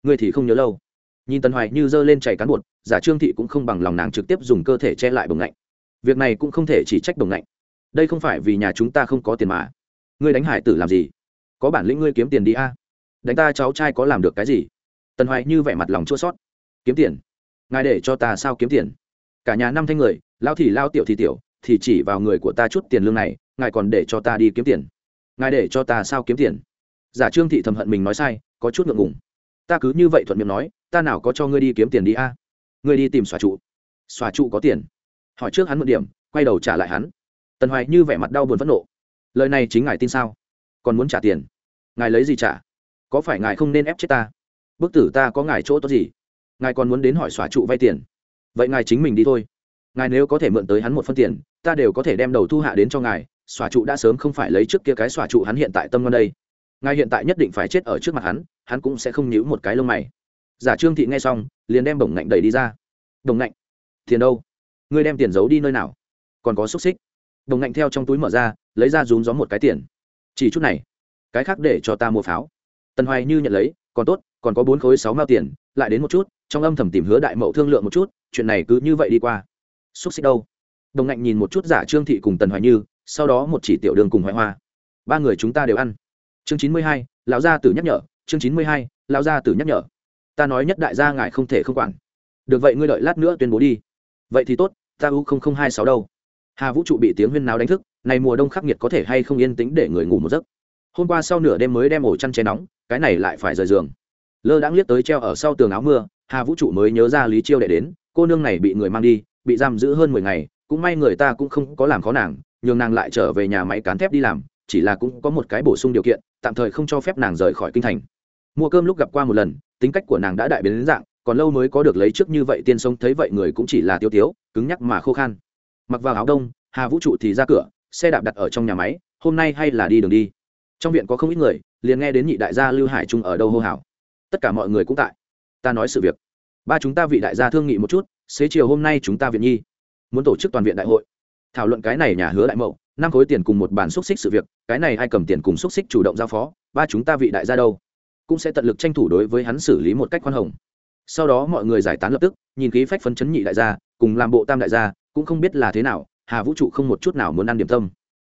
ngươi thì không nhớ lâu. Nhìn tần hoài như giơ lên chảy cán bột, giả trương thị cũng không bằng lòng nàng trực tiếp dùng cơ thể che lại bồng lạnh. Việc này cũng không thể chỉ trách đồng lạnh. Đây không phải vì nhà chúng ta không có tiền mà. Ngươi đánh hải tử làm gì? Có bản lĩnh ngươi kiếm tiền đi a. Đánh ta cháu trai có làm được cái gì? Tần hoài như vẻ mặt lòng chua sót kiếm tiền? Ngài để cho ta sao kiếm tiền? Cả nhà năm thanh người lao thì lao tiểu thì tiểu thì chỉ vào người của ta chút tiền lương này, ngài còn để cho ta đi kiếm tiền. Ngài để cho ta sao kiếm tiền? Giả trương thị thầm hận mình nói sai, có chút ngượng ngùng. Ta cứ như vậy thuận miệng nói, ta nào có cho ngươi đi kiếm tiền đi a? Ngươi đi tìm xòa trụ. Xòa trụ có tiền. Hỏi trước hắn một điểm, quay đầu trả lại hắn. Tần hoài như vẻ mặt đau buồn phẫn nộ. Lời này chính ngài tin sao? Còn muốn trả tiền? Ngài lấy gì trả? Có phải ngài không nên ép chết ta? Bức tử ta có ngài chỗ tốt gì? Ngài còn muốn đến hỏi xóa trụ vay tiền. Vậy ngài chính mình đi thôi ngài nếu có thể mượn tới hắn một phân tiền, ta đều có thể đem đầu thu hạ đến cho ngài xóa trụ đã sớm không phải lấy trước kia cái xóa trụ hắn hiện tại tâm ngon đây. Ngài hiện tại nhất định phải chết ở trước mặt hắn hắn cũng sẽ không nhíu một cái lông mày. Giả trương thị nghe xong, liền đem bổng ngạnh đẩy đi ra. Đồng ngạnh, tiền đâu? Ngươi đem tiền giấu đi nơi nào? Còn có xúc xích. Đồng ngạnh theo trong túi mở ra, lấy ra rúm gió một cái tiền. Chỉ chút này, cái khác để cho ta mua pháo. Tần hoài như nhận lấy, còn tốt, còn có bốn khối sáu mao tiền, lại đến một chút, trong âm thầm tìm hứa đại mậu thương lượng một chút, chuyện này cứ như vậy đi qua xúc xích đâu? Đồng ngạnh nhìn một chút giả trương thị cùng tần hoài như, sau đó một chỉ tiểu đường cùng hoài hoa. Ba người chúng ta đều ăn. Chương chín mươi hai, lão gia tử nhắc nhở, chương chín mươi hai, lão gia tử nhắc nhở. Ta nói nhất đại gia ngài không thể không quản. Được vậy ngươi đợi lát nữa tuyên bố đi. Vậy thì tốt, ta u hai sáu đâu. Hà vũ trụ bị tiếng huyên náo đánh thức, này mùa đông khắc nghiệt có thể hay không yên tĩnh để người ngủ một giấc? Hôm qua sau nửa đêm mới đem ổ chăn che nóng, cái này lại phải rời giường. Lơ đãng liếc tới treo ở sau tường áo mưa, hà vũ trụ mới nhớ ra lý chiêu đệ đến, cô nương này bị người mang đi bị giam giữ hơn mười ngày, cũng may người ta cũng không có làm khó nàng, nhường nàng lại trở về nhà máy cán thép đi làm, chỉ là cũng có một cái bổ sung điều kiện, tạm thời không cho phép nàng rời khỏi kinh thành. Mua cơm lúc gặp qua một lần, tính cách của nàng đã đại biến đến dạng, còn lâu mới có được lấy trước như vậy tiên sông, thấy vậy người cũng chỉ là tiêu tiếu, cứng nhắc mà khô khan. Mặc vào áo đông, hà vũ trụ thì ra cửa, xe đạp đặt ở trong nhà máy, hôm nay hay là đi đường đi. Trong viện có không ít người, liền nghe đến nhị đại gia lưu hải trung ở đâu hô hào. Tất cả mọi người cũng tại. Ta nói sự việc. Ba chúng ta vị đại gia thương nghị một chút xế chiều hôm nay chúng ta viện nhi, muốn tổ chức toàn viện đại hội. Thảo luận cái này nhà hứa đại mậu, năm khối tiền cùng một bản xúc xích sự việc, cái này ai cầm tiền cùng xúc xích chủ động giao phó, ba chúng ta vị đại gia đâu? Cũng sẽ tận lực tranh thủ đối với hắn xử lý một cách khoan hồng. Sau đó mọi người giải tán lập tức, nhìn khí phách phấn chấn nhị đại gia, cùng làm bộ tam đại gia, cũng không biết là thế nào, hà vũ trụ không một chút nào muốn ăn điểm tâm.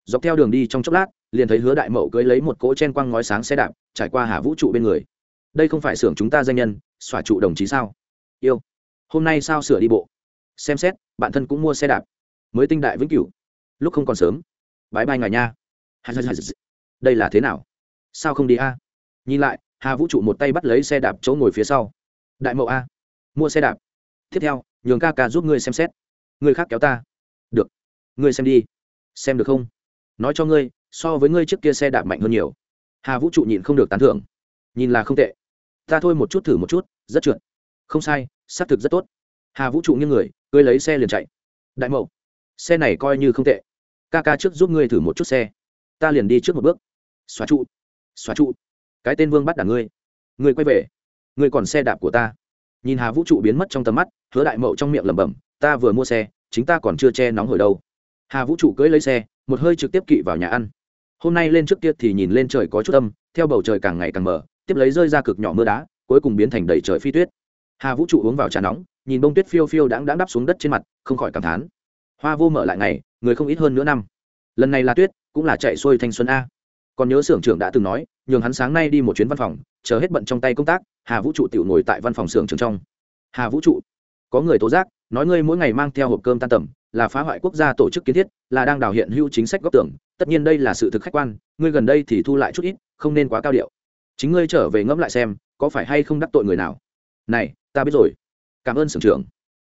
Dọc theo đường đi trong chốc lát, liền thấy hứa đại mậu cưới lấy một cỗ chen quăng ngói sáng xe đạp, trải qua hà vũ trụ bên người. Đây không phải xưởng chúng ta danh nhân, xòa trụ đồng chí sao? Yêu hôm nay sao sửa đi bộ? Xem xét, bạn thân cũng mua xe đạp. Mới tinh đại vĩnh cửu. Lúc không còn sớm. Bãi bay ngài nha. Đây là thế nào? Sao không đi a? Nhìn lại, hà vũ trụ một tay bắt lấy xe đạp chỗ ngồi phía sau. Đại mậu a, mua xe đạp. Tiếp theo, nhường ca ca giúp ngươi xem xét. Ngươi khác kéo ta. Được. Ngươi xem đi. Xem được không? Nói cho ngươi, so với ngươi trước kia xe đạp mạnh hơn nhiều. Hà vũ trụ nhịn không được tán thưởng. Nhìn là không tệ. Ta thôi một chút thử một chút, rất trượt không sai, xác thực rất tốt. Hà vũ trụ như người, cưới lấy xe liền chạy. Đại mậu, xe này coi như không tệ. Ca ca trước giúp ngươi thử một chút xe. Ta liền đi trước một bước. Xóa trụ xóa trụ. Cái tên vương bắt đả ngươi. Ngươi quay về. Ngươi còn xe đạp của ta. Nhìn hà vũ trụ biến mất trong tầm mắt, hứa đại mậu trong miệng lẩm bẩm, ta vừa mua xe, chính ta còn chưa che nóng hồi đâu. Hà vũ trụ cưỡi lấy xe, một hơi trực tiếp kỵ vào nhà ăn. Hôm nay lên trước kia thì nhìn lên trời có chút âm, theo bầu trời càng ngày càng mở tiếp lấy rơi ra cực nhỏ mưa đá, cuối cùng biến thành đầy trời phi tuyết hà vũ trụ uống vào trà nóng, nhìn bông tuyết phiêu phiêu đáng đáng đắp xuống đất trên mặt, không khỏi cảm thán. Hoa vô mở lại ngày, người không ít hơn nửa năm. Lần này là tuyết, cũng là chạy xuôi thanh xuân a. Còn nhớ xưởng trưởng đã từng nói, nhường hắn sáng nay đi một chuyến văn phòng, chờ hết bận trong tay công tác, hà vũ trụ tự ngồi tại văn phòng xưởng trưởng trong. Hà vũ trụ, có người tố giác, nói ngươi mỗi ngày mang theo hộp cơm tan tầm, là phá hoại quốc gia tổ chức kiến thiết, là đang đào hiện hữu chính sách góp tưởng, tất nhiên đây là sự thực khách quan, ngươi gần đây thì thu lại chút ít, không nên quá cao điệu. Chính ngươi trở về ngẫm lại xem, có phải hay không đắc tội người nào? Này ta biết rồi. Cảm ơn sưởng trưởng.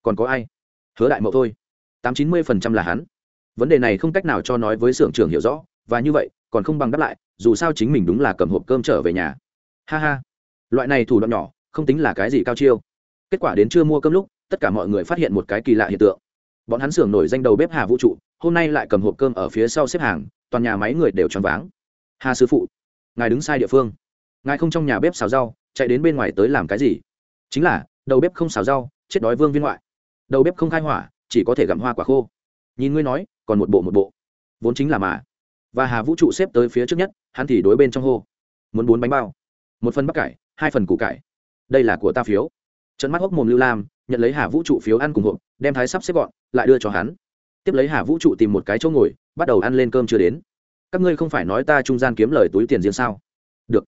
Còn có ai? Hứa đại mậu thôi. Tám chín mươi phần trăm là hắn. Vấn đề này không cách nào cho nói với sưởng trưởng hiểu rõ, và như vậy, còn không bằng đáp lại, dù sao chính mình đúng là cầm hộp cơm trở về nhà. Ha ha. Loại này thủ đoạn nhỏ, không tính là cái gì cao chiêu. Kết quả đến chưa mua cơm lúc, tất cả mọi người phát hiện một cái kỳ lạ hiện tượng. Bọn hắn xưởng nổi danh đầu bếp hà vũ trụ, hôm nay lại cầm hộp cơm ở phía sau xếp hàng, toàn nhà máy người đều choáng váng. Hà sư phụ, ngài đứng sai địa phương. Ngài không trong nhà bếp xào rau, chạy đến bên ngoài tới làm cái gì? Chính là, đầu bếp không xào rau, chết đói vương viên ngoại. Đầu bếp không khai hỏa, chỉ có thể gặm hoa quả khô. Nhìn ngươi nói, còn một bộ một bộ. Vốn chính là mà. Và hà vũ trụ xếp tới phía trước nhất, hắn thì đối bên trong hô. Muốn bốn bánh bao. Một phần bắp cải, hai phần củ cải. Đây là của ta phiếu. Trận mắt hốc mồm lưu lam, nhận lấy hà vũ trụ phiếu ăn cùng hộp, đem thái sắp xếp gọn, lại đưa cho hắn. Tiếp lấy hà vũ trụ tìm một cái chỗ ngồi, bắt đầu ăn lên cơm chưa đến. Các ngươi không phải nói ta trung gian kiếm lời túi tiền riêng sao? Được.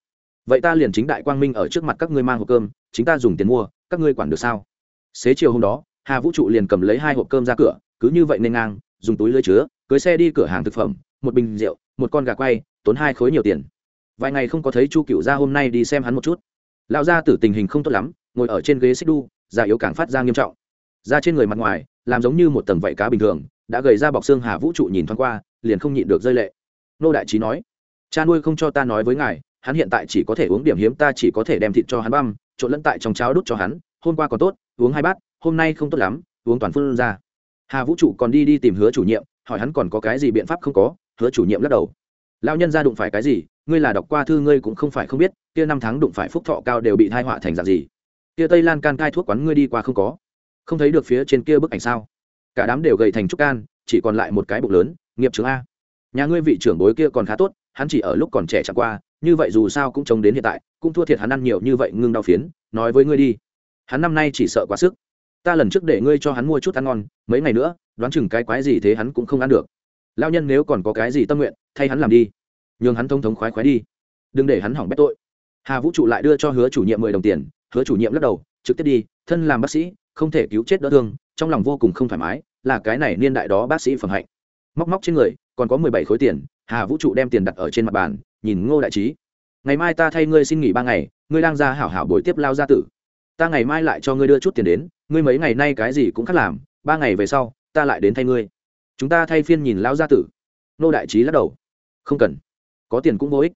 Vậy ta liền chính đại quang minh ở trước mặt các ngươi mang hộp cơm chính ta dùng tiền mua, các ngươi quản được sao? Xế chiều hôm đó, hà vũ trụ liền cầm lấy hai hộp cơm ra cửa, cứ như vậy nên ngang, dùng túi lưới chứa, cưới xe đi cửa hàng thực phẩm, một bình rượu, một con gà quay, tốn hai khối nhiều tiền. Vài ngày không có thấy chu cựu ra hôm nay đi xem hắn một chút. Lão gia tử tình hình không tốt lắm, ngồi ở trên ghế xích đu, già yếu càng phát ra nghiêm trọng. Da trên người mặt ngoài, làm giống như một tầng vảy cá bình thường, đã gầy ra bọc xương hà vũ trụ nhìn thoáng qua, liền không nhịn được rơi lệ. Nô đại trí nói, cha nuôi không cho ta nói với ngài, hắn hiện tại chỉ có thể uống điểm hiếm, ta chỉ có thể đem thịt cho hắn băm trộn lẫn tại trong cháo đút cho hắn, hôm qua còn tốt, uống hai bát, hôm nay không tốt lắm, uống toàn phương ra. Hà vũ trụ còn đi đi tìm hứa chủ nhiệm, hỏi hắn còn có cái gì biện pháp không có, hứa chủ nhiệm lắc đầu. Lao nhân ra đụng phải cái gì, ngươi là đọc qua thư ngươi cũng không phải không biết, kia năm tháng đụng phải phúc thọ cao đều bị thai họa thành dạng gì. Kia tây lan can cai thuốc quán ngươi đi qua không có. Không thấy được phía trên kia bức ảnh sao? Cả đám đều gầy thành trúc can, chỉ còn lại một cái bụng lớn, nghiệp trưởng a. Nhà ngươi vị trưởng bối kia còn khá tốt, hắn chỉ ở lúc còn trẻ chẳng qua như vậy dù sao cũng chống đến hiện tại, cũng thua thiệt hắn ăn nhiều như vậy ngưng đau phiến, nói với ngươi đi. Hắn năm nay chỉ sợ quá sức. Ta lần trước để ngươi cho hắn mua chút ăn ngon, mấy ngày nữa, đoán chừng cái quái gì thế hắn cũng không ăn được. Lao nhân nếu còn có cái gì tâm nguyện, thay hắn làm đi. Nhường hắn thông thống khoái khoái đi. Đừng để hắn hỏng bét tội. Hà vũ trụ lại đưa cho hứa chủ nhiệm mười đồng tiền. Hứa chủ nhiệm lắc đầu, trực tiếp đi, thân làm bác sĩ, không thể cứu chết đỡ thương, trong lòng vô cùng không thoải mái, là cái này niên đại đó bác sĩ phẩm hạnh. Móc móc trên người, còn có mười bảy khối tiền. Hà vũ trụ đem tiền đặt ở trên mặt bàn nhìn ngô đại trí. Ngày mai ta thay ngươi xin nghỉ ba ngày, ngươi đang ra hảo hảo buổi tiếp lao gia tử. Ta ngày mai lại cho ngươi đưa chút tiền đến, ngươi mấy ngày nay cái gì cũng khác làm, ba ngày về sau, ta lại đến thay ngươi. Chúng ta thay phiên nhìn lao gia tử. Ngô đại trí lắc đầu. Không cần. Có tiền cũng vô ích.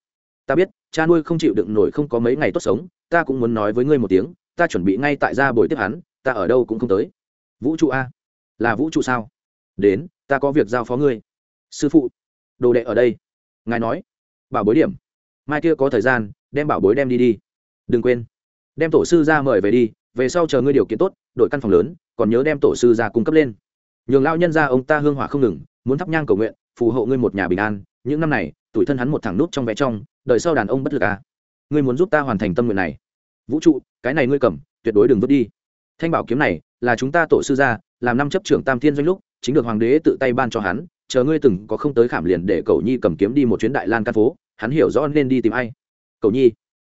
Ta biết, cha nuôi không chịu đựng nổi không có mấy ngày tốt sống, ta cũng muốn nói với ngươi một tiếng, ta chuẩn bị ngay tại ra buổi tiếp hắn, ta ở đâu cũng không tới. Vũ trụ a? Là vũ trụ sao? Đến, ta có việc giao phó ngươi. Sư phụ, đồ đệ ở đây. Ngài nói bảo bối điểm. Mai kia có thời gian, đem bảo bối đem đi đi. Đừng quên. Đem tổ sư ra mời về đi, về sau chờ ngươi điều kiện tốt đội căn phòng lớn, còn nhớ đem tổ sư ra cung cấp lên. Nhường lao nhân ra ông ta hương hỏa không ngừng, muốn thắp nhang cầu nguyện, phù hộ ngươi một nhà bình an. Những năm này, tuổi thân hắn một thằng nút trong vẽ trong đợi sau đàn ông bất lực à. Ngươi muốn giúp ta hoàn thành tâm nguyện này. Vũ trụ, cái này ngươi cầm, tuyệt đối đừng vứt đi. Thanh bảo kiếm này, là chúng ta tổ sư gia làm năm chấp trưởng tam thiên doanh lúc, chính được hoàng đế tự tay ban cho hắn chờ ngươi từng có không tới khảm liền để cậu nhi cầm kiếm đi một chuyến đại lan căn phố hắn hiểu rõ nên đi tìm ai. Cậu nhi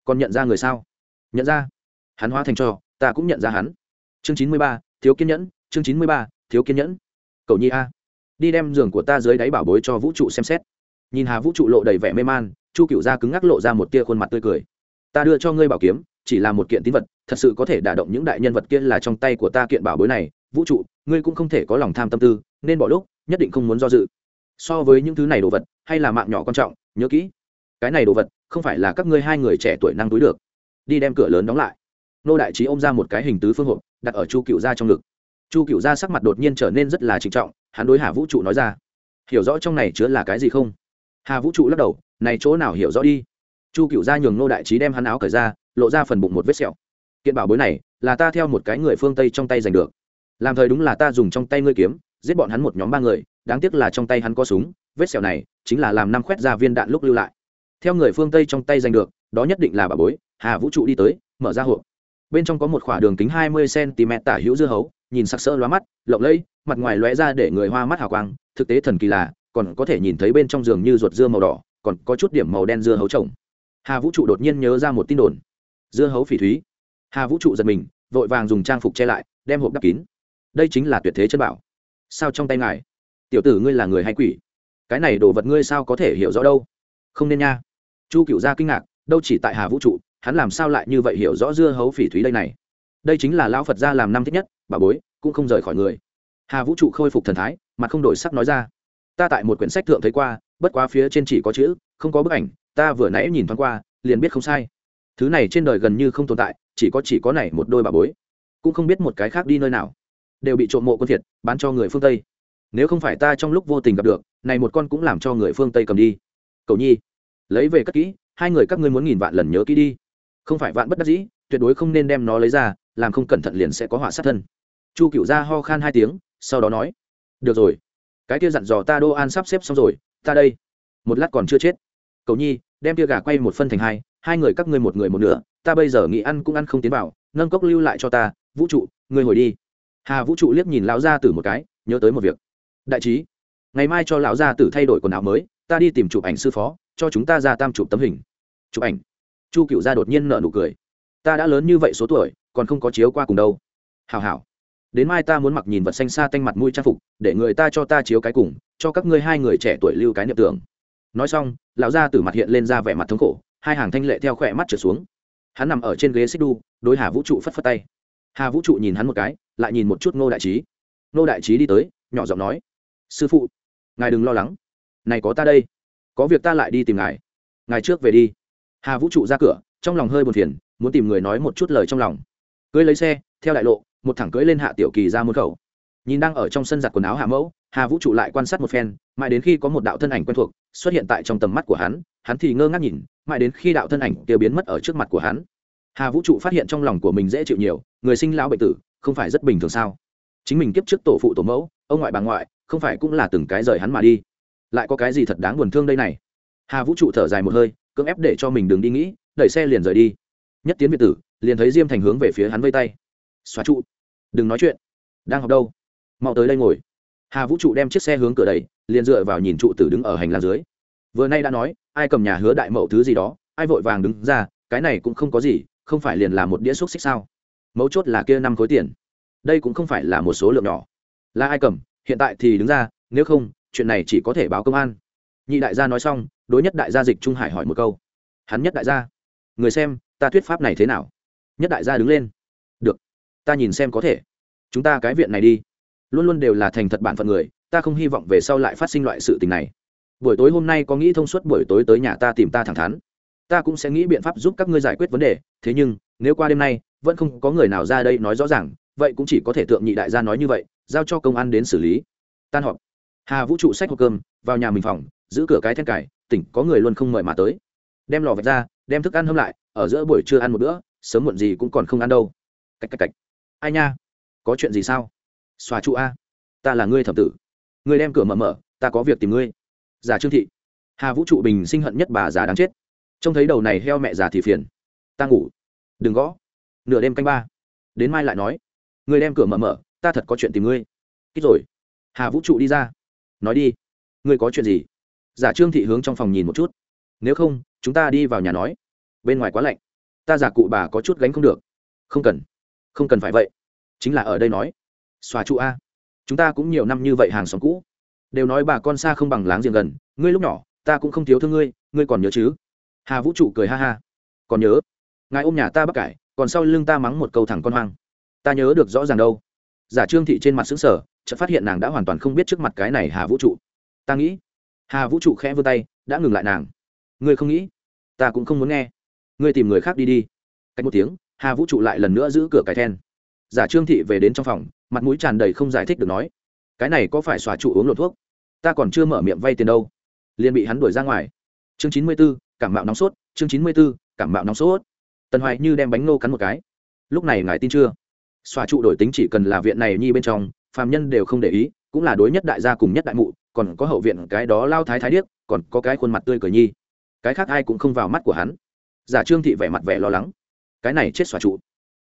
còn nhận ra người sao? Nhận ra. Hắn hóa thành trò, ta cũng nhận ra hắn. Chương chín mươi ba thiếu kiên nhẫn chương chín mươi ba thiếu kiên nhẫn. Cậu nhi a đi đem giường của ta dưới đáy bảo bối cho vũ trụ xem xét. Nhìn hà vũ trụ lộ đầy vẻ mê man chu cựu gia cứng ngắc lộ ra một tia khuôn mặt tươi cười. Ta đưa cho ngươi bảo kiếm chỉ là một kiện tín vật thật sự có thể đả động những đại nhân vật kia là trong tay của ta kiện bảo bối này. Vũ trụ ngươi cũng không thể có lòng tham tâm tư nên bỏ lúc nhất định không muốn do dự. So với những thứ này đồ vật, hay là mạng nhỏ quan trọng, nhớ kỹ. Cái này đồ vật, không phải là các ngươi hai người trẻ tuổi năng túi được. Đi đem cửa lớn đóng lại. Nô đại trí ôm ra một cái hình tứ phương hộp, đặt ở chu cựu gia trong ngực. Chu cựu gia sắc mặt đột nhiên trở nên rất là trịnh trọng, hắn đối hà vũ trụ nói ra, hiểu rõ trong này chứa là cái gì không? Hà vũ trụ lắc đầu, này chỗ nào hiểu rõ đi. Chu cựu gia nhường nô đại trí đem hắn áo cởi ra, lộ ra phần bụng một vết sẹo. Kiện bảo bối này, là ta theo một cái người phương tây trong tay giành được. Làm thời đúng là ta dùng trong tay ngươi kiếm giết bọn hắn một nhóm ba người, đáng tiếc là trong tay hắn có súng, vết sẹo này chính là làm năm khoét ra viên đạn lúc lưu lại. Theo người phương tây trong tay giành được, đó nhất định là bà bối, hà vũ trụ đi tới, mở ra hộp. Bên trong có một khoả đường kính hai mươi cm tả hữu dưa hấu, nhìn sặc sỡ lóa mắt, lộng lẫy, mặt ngoài lóe ra để người hoa mắt hào quang, thực tế thần kỳ là, còn có thể nhìn thấy bên trong giường như ruột dưa màu đỏ, còn có chút điểm màu đen dưa hấu trồng. Hà vũ trụ đột nhiên nhớ ra một tin đồn. Dưa hấu phỉ thúy. Hà vũ trụ giật mình, vội vàng dùng trang phục che lại, đem hộp đắp kín. Đây chính là tuyệt thế chân bảo sao trong tay ngài? Tiểu tử ngươi là người hay quỷ? Cái này đồ vật ngươi sao có thể hiểu rõ đâu? Không nên nha. Chu cựu gia kinh ngạc, đâu chỉ tại hà vũ trụ, hắn làm sao lại như vậy hiểu rõ dưa hấu phỉ thúy đây này? Đây chính là lão phật gia làm năm thích nhất, bà bối, cũng không rời khỏi người. Hà vũ trụ khôi phục thần thái mà không đổi sắc nói ra. Ta tại một quyển sách thượng thấy qua, bất quá phía trên chỉ có chữ, không có bức ảnh, ta vừa nãy nhìn thoáng qua, liền biết không sai. Thứ này trên đời gần như không tồn tại, chỉ có chỉ có này một đôi bà bối. Cũng không biết một cái khác đi nơi nào đều bị trộm mộ quân thiệt, bán cho người phương tây. Nếu không phải ta trong lúc vô tình gặp được, này một con cũng làm cho người phương tây cầm đi. Cầu nhi, lấy về cất kỹ, hai người các ngươi muốn nghìn vạn lần nhớ kỹ đi. Không phải vạn bất đắc dĩ, tuyệt đối không nên đem nó lấy ra, làm không cẩn thận liền sẽ có họa sát thân. Chu cựu ra ho khan hai tiếng, sau đó nói, được rồi, cái kia dặn dò ta đô an sắp xếp xong rồi, ta đây. Một lát còn chưa chết. Cầu nhi, đem tia gà quay một phân thành hai hai người các ngươi một người một nửa, ta bây giờ nghĩ ăn cũng ăn không tiến vào, nâng cốc lưu lại cho ta, vũ trụ, ngươi hồi đi hà vũ trụ liếc nhìn lão gia tử một cái, nhớ tới một việc. Đại trí, ngày mai cho lão gia tử thay đổi quần áo mới, ta đi tìm chụp ảnh sư phó, cho chúng ta ra tam chụp tấm hình. Chụp ảnh. Chu cựu gia đột nhiên nợ nụ cười. Ta đã lớn như vậy số tuổi, còn không có chiếu qua cùng đâu. Hào hào đến mai ta muốn mặc nhìn vật xanh xa tanh mặt mũi trang phục, để người ta cho ta chiếu cái cùng, cho các ngươi hai người trẻ tuổi lưu cái niệm tưởng. Nói xong, lão gia tử mặt hiện lên ra vẻ mặt thống khổ, hai hàng thanh lệ theo khỏe mắt trở xuống. Hắn nằm ở trên ghế xích đu đối hà vũ trụ phất phất tay. Hà vũ trụ nhìn hắn một cái lại nhìn một chút ngô đại trí. Ngô đại trí đi tới, nhỏ giọng nói, sư phụ, ngài đừng lo lắng. Này có ta đây. Có việc ta lại đi tìm ngài. Ngài trước về đi. Hà vũ trụ ra cửa, trong lòng hơi buồn phiền, muốn tìm người nói một chút lời trong lòng. Cưới lấy xe, theo đại lộ, một thẳng cưới lên hạ tiểu kỳ ra môn khẩu. Nhìn đang ở trong sân giặt quần áo hạ mẫu, hà vũ trụ lại quan sát một phen, mãi đến khi có một đạo thân ảnh quen thuộc xuất hiện tại trong tầm mắt của hắn hắn thì ngơ ngác nhìn, mãi đến khi đạo thân ảnh kia biến mất ở trước mặt của hắn hà vũ trụ phát hiện trong lòng của mình dễ chịu nhiều, người sinh lão bệnh tử, không phải rất bình thường sao? Chính mình kiếp trước tổ phụ tổ mẫu, ông ngoại bà ngoại, không phải cũng là từng cái rời hắn mà đi. Lại có cái gì thật đáng buồn thương đây này? Hà vũ trụ thở dài một hơi, cưỡng ép để cho mình đừng đi nghĩ, đẩy xe liền rời đi. Nhất tiến việt tử, liền thấy diêm thành hướng về phía hắn vây tay. Xóa trụ. Đừng nói chuyện. Đang học đâu? Mau tới đây ngồi. Hà vũ trụ đem chiếc xe hướng cửa đầy liền dựa vào nhìn trụ tử đứng ở hành lang dưới. Vừa nay đã nói, ai cầm nhà hứa đại mậu thứ gì đó, ai vội vàng đứng ra, cái này cũng không có gì không phải liền là một đĩa xúc xích sao? Mấu chốt là kia năm khối tiền. Đây cũng không phải là một số lượng nhỏ. Là ai cầm? Hiện tại thì đứng ra, nếu không, chuyện này chỉ có thể báo công an. Nhị đại gia nói xong, đối nhất đại gia dịch trung hải hỏi một câu. Hắn nhất đại gia, người xem, ta thuyết pháp này thế nào? Nhất đại gia đứng lên. Được, ta nhìn xem có thể. Chúng ta cái viện này đi. Luôn luôn đều là thành thật bản phận người, ta không hy vọng về sau lại phát sinh loại sự tình này. Buổi tối hôm nay có nghĩ thông suốt buổi tối tới nhà ta tìm ta thẳng thắn ta cũng sẽ nghĩ biện pháp giúp các ngươi giải quyết vấn đề, thế nhưng, nếu qua đêm nay, vẫn không có người nào ra đây nói rõ ràng, vậy cũng chỉ có thể tượng nhị đại gia nói như vậy, giao cho công an đến xử lý. Tan họp. Hà vũ trụ sách hộp cơm, vào nhà mình phòng, giữ cửa cái then cải tỉnh, có người luôn không mời mà tới. Đem lò vạch ra, đem thức ăn hâm lại, ở giữa buổi trưa ăn một bữa, sớm muộn gì cũng còn không ăn đâu. Cách cách cách ai nha? Có chuyện gì sao? Xòa trụ a. Ta là ngươi thẩm tử. Ngươi đem cửa mở mở, ta có việc tìm ngươi. Giả trương thị. Hà vũ trụ bình sinh hận nhất bà già đáng chết trông thấy đầu này heo mẹ già thì phiền. Ta ngủ. Đừng gõ. Nửa đêm canh ba. Đến mai lại nói. Người đem cửa mở mở, ta thật có chuyện tìm ngươi. Kích rồi. Hà vũ trụ đi ra. Nói đi. Ngươi có chuyện gì? Giả trương thị hướng trong phòng nhìn một chút. Nếu không, chúng ta đi vào nhà nói. Bên ngoài quá lạnh. Ta giả cụ bà có chút gánh không được. Không cần. Không cần phải vậy. Chính là ở đây nói. Xòa trụ a. Chúng ta cũng nhiều năm như vậy hàng xóm cũ. Đều nói bà con xa không bằng láng giềng gần. Ngươi lúc nhỏ, ta cũng không thiếu thương ngươi. Ngươi còn nhớ chứ? Hà vũ trụ cười ha ha. Còn nhớ, ngài ôm nhà ta bắc cải, còn sau lưng ta mắng một câu thẳng con hoang. Ta nhớ được rõ ràng đâu. Giả trương thị trên mặt xứng sở chợt phát hiện nàng đã hoàn toàn không biết trước mặt cái này hà vũ trụ. Ta nghĩ, hà vũ trụ khẽ vươn tay, đã ngừng lại nàng. Ngươi không nghĩ, ta cũng không muốn nghe. Ngươi tìm người khác đi đi. Cách một tiếng, hà vũ trụ lại lần nữa giữ cửa cái then. Giả trương thị về đến trong phòng, mặt mũi tràn đầy không giải thích được nói, cái này có phải xóa trụ uống lột thuốc? Ta còn chưa mở miệng vay tiền đâu. Liền bị hắn đuổi ra ngoài. Chương chín mươi b ố cảm mạo nóng sốt, chương chín mươi b ố cảm mạo nóng sốt. Tần hoài như đem bánh nô cắn một cái. Lúc này ngài tin chưa? Xoa trụ đổi tính chỉ cần là viện này nhi bên trong, phàm nhân đều không để ý, cũng là đối nhất đại gia cùng nhất đại mụ, còn có hậu viện cái đó lao thái thái điếc, còn có cái khuôn mặt tươi cười nhi. Cái khác ai cũng không vào mắt của hắn. Giả trương thị vẻ mặt vẻ lo lắng. Cái này chết xoa trụ.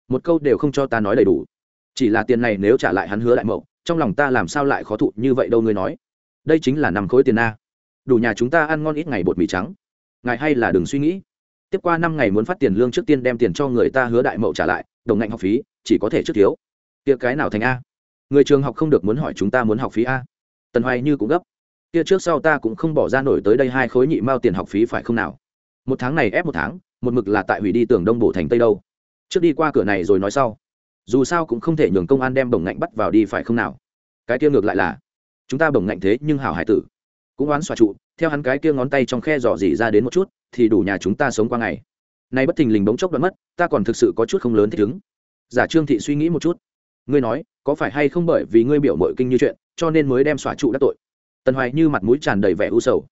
Một câu đều không cho ta nói đầy đủ. Chỉ là tiền này nếu trả lại hắn hứa đại mậu, trong lòng ta làm sao lại khó thụ như vậy đâu ngươi nói. Đây chính là năm khối tiền na đủ nhà chúng ta ăn ngon ít ngày bột mì trắng ngài hay là đừng suy nghĩ. Tiếp qua năm ngày muốn phát tiền lương trước tiên đem tiền cho người ta hứa đại mậu trả lại, đồng ngạnh học phí, chỉ có thể trước thiếu. Kia cái nào thành a? Người trường học không được muốn hỏi chúng ta muốn học phí a. Tần hoài như cũng gấp. Kia trước sau ta cũng không bỏ ra nổi tới đây hai khối nhị mao tiền học phí phải không nào? Một tháng này ép một tháng, một mực là tại hủy đi tường đông bổ thành tây đâu. Trước đi qua cửa này rồi nói sau. Dù sao cũng không thể nhường công an đem bổng ngạnh bắt vào đi phải không nào? Cái kia ngược lại là, chúng ta bổng ngạnh thế nhưng hảo hải tử cũng oán xòa trụ, theo hắn cái kia ngón tay trong khe dò dỉ ra đến một chút, thì đủ nhà chúng ta sống qua ngày. Nay bất thình lình bỗng chốc đoạn mất, ta còn thực sự có chút không lớn thích ứng. Giả trương thị suy nghĩ một chút. Ngươi nói, có phải hay không bởi vì ngươi biểu mội kinh như chuyện, cho nên mới đem xòa trụ đắc tội? Tần hoài như mặt mũi tràn đầy vẻ u sầu.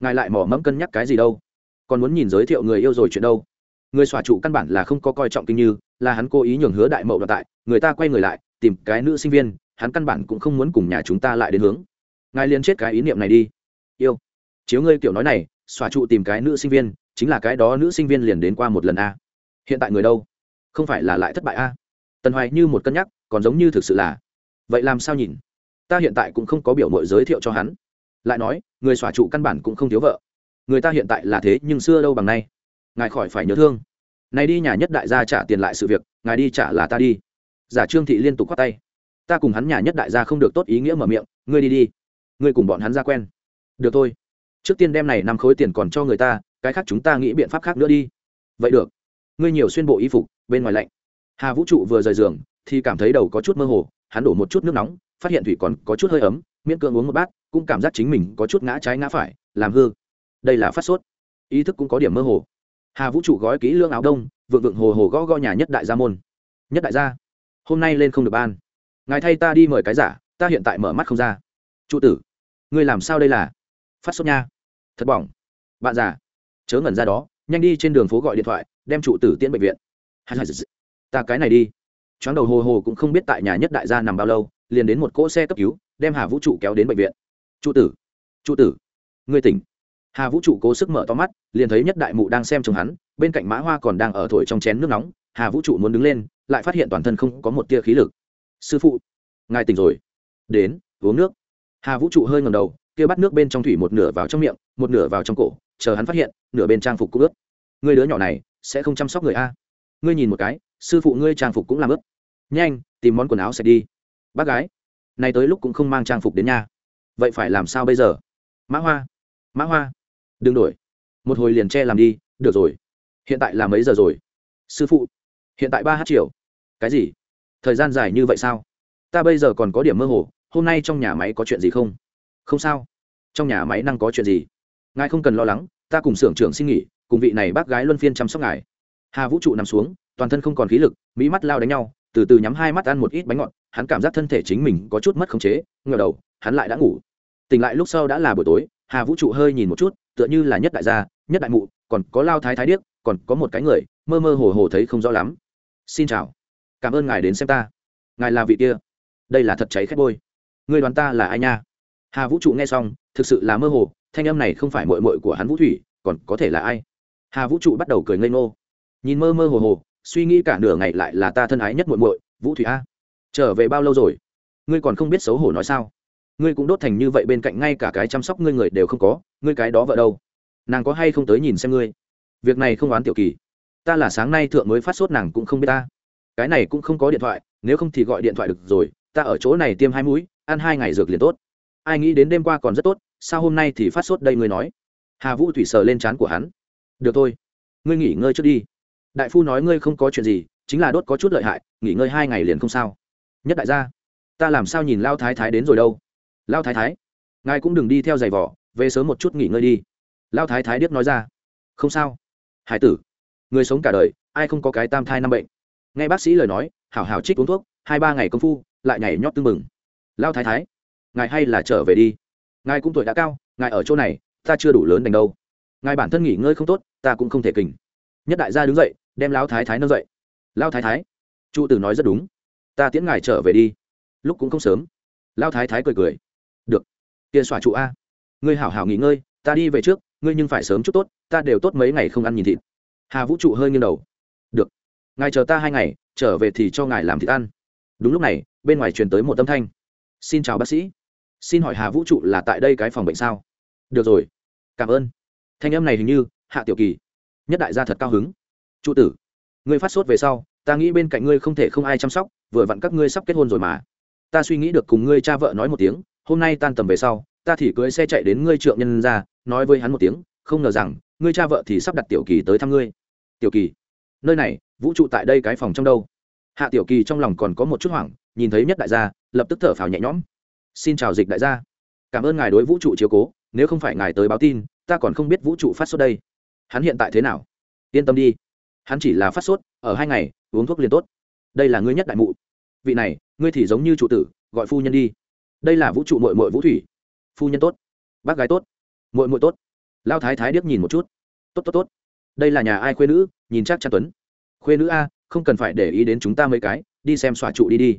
Ngài lại mỏ mẫm cân nhắc cái gì đâu? Còn muốn nhìn giới thiệu người yêu rồi chuyện đâu? Người xòa trụ căn bản là không có coi trọng kinh như, là hắn cố ý nhường hứa đại mậu đoạt tại, người ta quay người lại, tìm cái nữ sinh viên, hắn căn bản cũng không muốn cùng nhà chúng ta lại đến hướng. Ngài liên chết cái ý niệm này đi yêu. Chiếu ngươi kiểu nói này xóa trụ tìm cái nữ sinh viên, chính là cái đó nữ sinh viên liền đến qua một lần a. Hiện tại người đâu? Không phải là lại thất bại a? Tần hoài như một cân nhắc, còn giống như thực sự là. Vậy làm sao nhìn? Ta hiện tại cũng không có biểu mội giới thiệu cho hắn. Lại nói, người xóa trụ căn bản cũng không thiếu vợ. Người ta hiện tại là thế nhưng xưa đâu bằng nay. Ngài khỏi phải nhớ thương. Này đi nhà nhất đại gia trả tiền lại sự việc, ngài đi trả là ta đi. Giả trương thị liên tục khoát tay. Ta cùng hắn nhà nhất đại gia không được tốt ý nghĩa mở miệng, ngươi đi đi. Ngươi cùng bọn hắn ra quen được thôi. Trước tiên đem này năm khối tiền còn cho người ta, cái khác chúng ta nghĩ biện pháp khác nữa đi. Vậy được. Ngươi nhiều xuyên bộ y phục, bên ngoài lạnh. Hà vũ trụ vừa rời giường, thì cảm thấy đầu có chút mơ hồ, hắn đổ một chút nước nóng, phát hiện thủy còn có chút hơi ấm, miễn cưỡng uống một bát, cũng cảm giác chính mình có chút ngã trái ngã phải, làm hư. Đây là phát sốt. Ý thức cũng có điểm mơ hồ. Hà vũ trụ gói kỹ lương áo đông, vượng vượng hồ hồ gõ gõ nhà nhất đại gia môn. Nhất đại gia, hôm nay lên không được ban. Ngài thay ta đi mời cái giả, ta hiện tại mở mắt không ra. Trụ tử, ngươi làm sao đây là? Phát sốt nha. Thật bỏng. Bạn già. Chớ ngẩn ra đó, nhanh đi trên đường phố gọi điện thoại, đem trụ tử tiễn bệnh viện. Ta cái này đi. Choáng đầu hồ hồ cũng không biết tại nhà nhất đại gia nằm bao lâu, liền đến một cỗ xe cấp cứu, đem hà vũ trụ kéo đến bệnh viện. Trụ tử. Trụ tử. Ngươi tỉnh. Hà vũ trụ cố sức mở to mắt, liền thấy nhất đại mụ đang xem chồng hắn, bên cạnh mã hoa còn đang ở thổi trong chén nước nóng. Hà vũ trụ muốn đứng lên, lại phát hiện toàn thân không có một tia khí lực. Sư phụ. Ngài tỉnh rồi. Đến, uống nước. Hà vũ trụ hơi ngầm đầu kia bắt nước bên trong thủy một nửa vào trong miệng, một nửa vào trong cổ, chờ hắn phát hiện, nửa bên trang phục cũng ướt. Người đứa nhỏ này, sẽ không chăm sóc người a. Ngươi nhìn một cái, sư phụ ngươi trang phục cũng làm ướt. Nhanh, tìm món quần áo sạch đi. Bác gái nay tới lúc cũng không mang trang phục đến nhà. Vậy phải làm sao bây giờ? Mã hoa mã hoa, đừng đổi. Một hồi liền che làm đi, được rồi. Hiện tại là mấy giờ rồi? Sư phụ, hiện tại ba h chiều. cái gì? Thời gian dài như vậy sao? Ta bây giờ còn có điểm mơ hồ, hôm nay trong nhà máy có chuyện gì không? Không sao. Trong nhà máy năng có chuyện gì? Ngài không cần lo lắng, ta cùng xưởng trưởng xin nghỉ, cùng vị này bác gái luân phiên chăm sóc ngài. Hà vũ trụ nằm xuống, toàn thân không còn khí lực, mỹ mắt lao đánh nhau, từ từ nhắm hai mắt ăn một ít bánh ngọt, hắn cảm giác thân thể chính mình có chút mất khống chế ngờ đầu, hắn lại đã ngủ. Tỉnh lại lúc sau đã là buổi tối, hà vũ trụ hơi nhìn một chút, tựa như là nhất đại gia, nhất đại mụ, còn có lao thái thái điếc, còn có một cái người, mơ mơ hồ hồ thấy không rõ lắm. Xin chào. Cảm ơn ngài đến xem ta. Ngài là vị kia. Đây là thật cháy khét bôi. Người đoán ta là ai nha? Hà vũ trụ nghe xong, thực sự là mơ hồ, thanh âm này không phải mội mội của hắn vũ thủy, còn có thể là ai? Hà vũ trụ bắt đầu cười ngây ngô. Nhìn mơ mơ hồ hồ, suy nghĩ cả nửa ngày lại là ta thân ái nhất muội muội, vũ thủy a. Trở về bao lâu rồi? Ngươi còn không biết xấu hổ nói sao? Ngươi cũng đốt thành như vậy bên cạnh ngay cả cái chăm sóc ngươi người đều không có, ngươi cái đó vợ đâu? Nàng có hay không tới nhìn xem ngươi? Việc này không oán tiểu kỳ. Ta là sáng nay thượng mới phát sốt nàng cũng không biết ta. Cái này cũng không có điện thoại, nếu không thì gọi điện thoại được rồi, ta ở chỗ này tiêm hai mũi, ăn hai ngày dược liền tốt ai nghĩ đến đêm qua còn rất tốt, sao hôm nay thì phát sốt đây ngươi nói? Hà vũ thủy sờ lên trán của hắn. Được thôi, ngươi nghỉ ngơi trước đi. Đại phu nói ngươi không có chuyện gì, chính là đốt có chút lợi hại, nghỉ ngơi hai ngày liền không sao. Nhất đại gia, ta làm sao nhìn lao thái thái đến rồi đâu? Lao thái thái, ngài cũng đừng đi theo giày vỏ về sớm một chút nghỉ ngơi đi. Lao thái thái điếc nói ra. Không sao. Hải tử, người sống cả đời, ai không có cái tam thai năm bệnh? Nghe bác sĩ lời nói, hảo hảo trích uống thuốc, hai ba ngày công phu, lại nhảy nhót tư mừng lao thái thái ngài hay là trở về đi. Ngài cũng tuổi đã cao, ngài ở chỗ này, ta chưa đủ lớn đành đâu. Ngài bản thân nghỉ ngơi không tốt, ta cũng không thể kình. Nhất đại gia đứng dậy, đem lão thái thái nâng dậy. Lao thái thái trụ tử nói rất đúng. Ta tiễn ngài trở về đi. Lúc cũng không sớm. Lao thái thái cười cười. Được. Tiền xòa trụ a. Ngươi hảo hảo nghỉ ngơi, ta đi về trước, ngươi nhưng phải sớm chút tốt, ta đều tốt mấy ngày không ăn nhìn thịt. Hà vũ trụ hơi nghiêng đầu. Được. Ngài chờ ta hai ngày, trở về thì cho ngài làm thịt ăn. Đúng lúc này, bên ngoài truyền tới một tâm thanh. Xin chào bác sĩ xin hỏi hà vũ trụ là tại đây cái phòng bệnh sao? Được rồi. Cảm ơn. Thanh âm này hình như, hạ tiểu kỳ. Nhất đại gia thật cao hứng. Trụ tử, ngươi phát sốt về sau, ta nghĩ bên cạnh ngươi không thể không ai chăm sóc, vừa vặn các ngươi sắp kết hôn rồi mà. Ta suy nghĩ được cùng ngươi cha vợ nói một tiếng, hôm nay tan tầm về sau, ta thì cưới xe chạy đến ngươi trượng nhân ra, nói với hắn một tiếng, không ngờ rằng, ngươi cha vợ thì sắp đặt tiểu kỳ tới thăm ngươi. Tiểu kỳ, nơi này, vũ trụ tại đây cái phòng trong đâu? Hạ tiểu kỳ trong lòng còn có một chút hoảng, nhìn thấy nhất đại gia, lập tức thở phào nhẹ nhõm xin chào dịch đại gia. Cảm ơn ngài đối vũ trụ chiếu cố, nếu không phải ngài tới báo tin, ta còn không biết vũ trụ phát sốt đây. Hắn hiện tại thế nào? Yên tâm đi. Hắn chỉ là phát sốt, ở hai ngày, uống thuốc liền tốt. Đây là ngươi nhất đại mụ. Vị này, ngươi thì giống như trụ tử, gọi phu nhân đi. Đây là vũ trụ mội mội vũ thủy. Phu nhân tốt. Bác gái tốt. Mội mội tốt. Lao thái thái điếc nhìn một chút. Tốt tốt tốt. Đây là nhà ai khuê nữ, nhìn chắc chắn tuấn. Khuê nữ a, không cần phải để ý đến chúng ta mấy cái, đi xem xòa trụ đi đi.